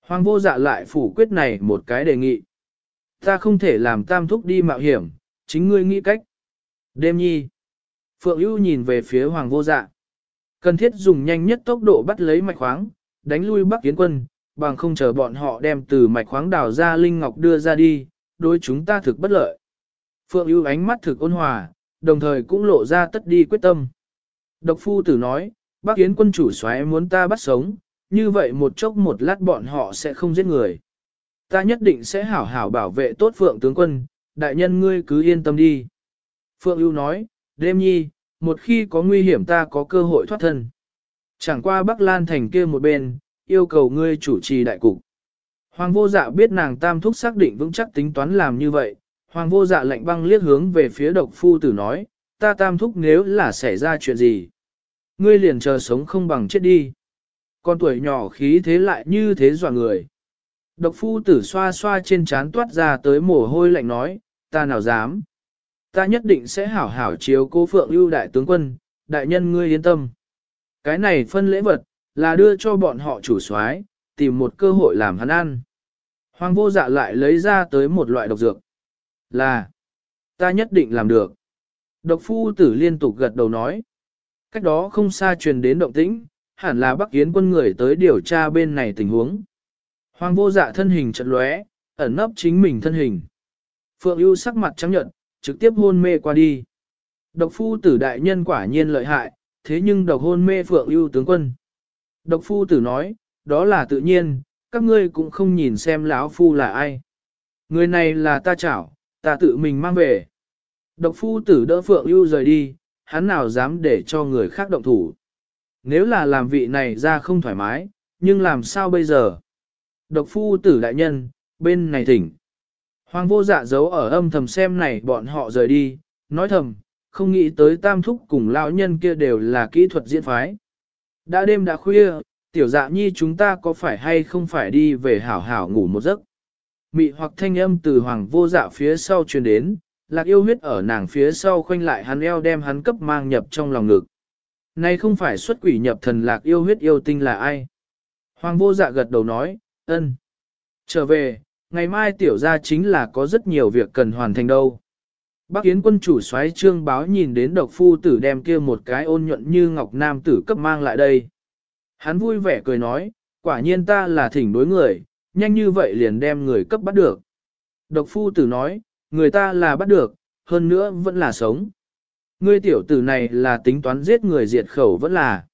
Hoàng vô dạ lại phủ quyết này một cái đề nghị. Ta không thể làm tam thúc đi mạo hiểm, chính ngươi nghĩ cách. Đêm nhi. Phượng ưu nhìn về phía hoàng vô dạ. Cần thiết dùng nhanh nhất tốc độ bắt lấy mạch khoáng, đánh lui bắc kiến quân, bằng không chờ bọn họ đem từ mạch khoáng đào ra linh ngọc đưa ra đi, đối chúng ta thực bất lợi. Phượng ưu ánh mắt thực ôn hòa, đồng thời cũng lộ ra tất đi quyết tâm. Độc phu tử nói, bắc kiến quân chủ xoáy muốn ta bắt sống, như vậy một chốc một lát bọn họ sẽ không giết người. Ta nhất định sẽ hảo hảo bảo vệ tốt Phượng tướng quân, đại nhân ngươi cứ yên tâm đi. Phượng ưu nói, đêm nhi, một khi có nguy hiểm ta có cơ hội thoát thân. Chẳng qua Bắc Lan thành kia một bên, yêu cầu ngươi chủ trì đại cục. Hoàng vô dạ biết nàng tam thúc xác định vững chắc tính toán làm như vậy, hoàng vô dạ lạnh băng liếc hướng về phía độc phu tử nói, ta tam thúc nếu là xảy ra chuyện gì. Ngươi liền chờ sống không bằng chết đi. Con tuổi nhỏ khí thế lại như thế dọa người. Độc phu tử xoa xoa trên trán toát ra tới mồ hôi lạnh nói, ta nào dám. Ta nhất định sẽ hảo hảo chiếu cố phượng ưu đại tướng quân, đại nhân ngươi yên tâm. Cái này phân lễ vật, là đưa cho bọn họ chủ soái, tìm một cơ hội làm hắn ăn. Hoàng vô dạ lại lấy ra tới một loại độc dược. Là, ta nhất định làm được. Độc phu tử liên tục gật đầu nói. Cách đó không xa truyền đến động tĩnh, hẳn là Bắc Yến quân người tới điều tra bên này tình huống. Hoàng vô dạ thân hình chật lóe, ẩn nấp chính mình thân hình. Phượng ưu sắc mặt trắng nhợt, trực tiếp hôn mê qua đi. Độc phu tử đại nhân quả nhiên lợi hại, thế nhưng độc hôn mê phượng ưu tướng quân. Độc phu tử nói, đó là tự nhiên, các ngươi cũng không nhìn xem lão phu là ai. Người này là ta chảo, ta tự mình mang về. Độc phu tử đỡ phượng ưu rời đi, hắn nào dám để cho người khác động thủ. Nếu là làm vị này ra không thoải mái, nhưng làm sao bây giờ? Độc phu tử đại nhân, bên này thỉnh. Hoàng vô dạ giấu ở âm thầm xem này bọn họ rời đi, nói thầm, không nghĩ tới tam thúc cùng lão nhân kia đều là kỹ thuật diễn phái. Đã đêm đã khuya, tiểu dạ nhi chúng ta có phải hay không phải đi về hảo hảo ngủ một giấc. Mị hoặc thanh âm từ hoàng vô dạ phía sau truyền đến, lạc yêu huyết ở nàng phía sau khoanh lại hắn eo đem hắn cấp mang nhập trong lòng ngực. Này không phải xuất quỷ nhập thần lạc yêu huyết yêu tinh là ai? Hoàng vô dạ gật đầu nói, ân. Trở về, ngày mai tiểu ra chính là có rất nhiều việc cần hoàn thành đâu. Bác Yến quân chủ soái trương báo nhìn đến độc phu tử đem kia một cái ôn nhuận như ngọc nam tử cấp mang lại đây. Hắn vui vẻ cười nói, quả nhiên ta là thỉnh đối người, nhanh như vậy liền đem người cấp bắt được. Độc phu tử nói, người ta là bắt được, hơn nữa vẫn là sống. Ngươi tiểu tử này là tính toán giết người diệt khẩu vẫn là.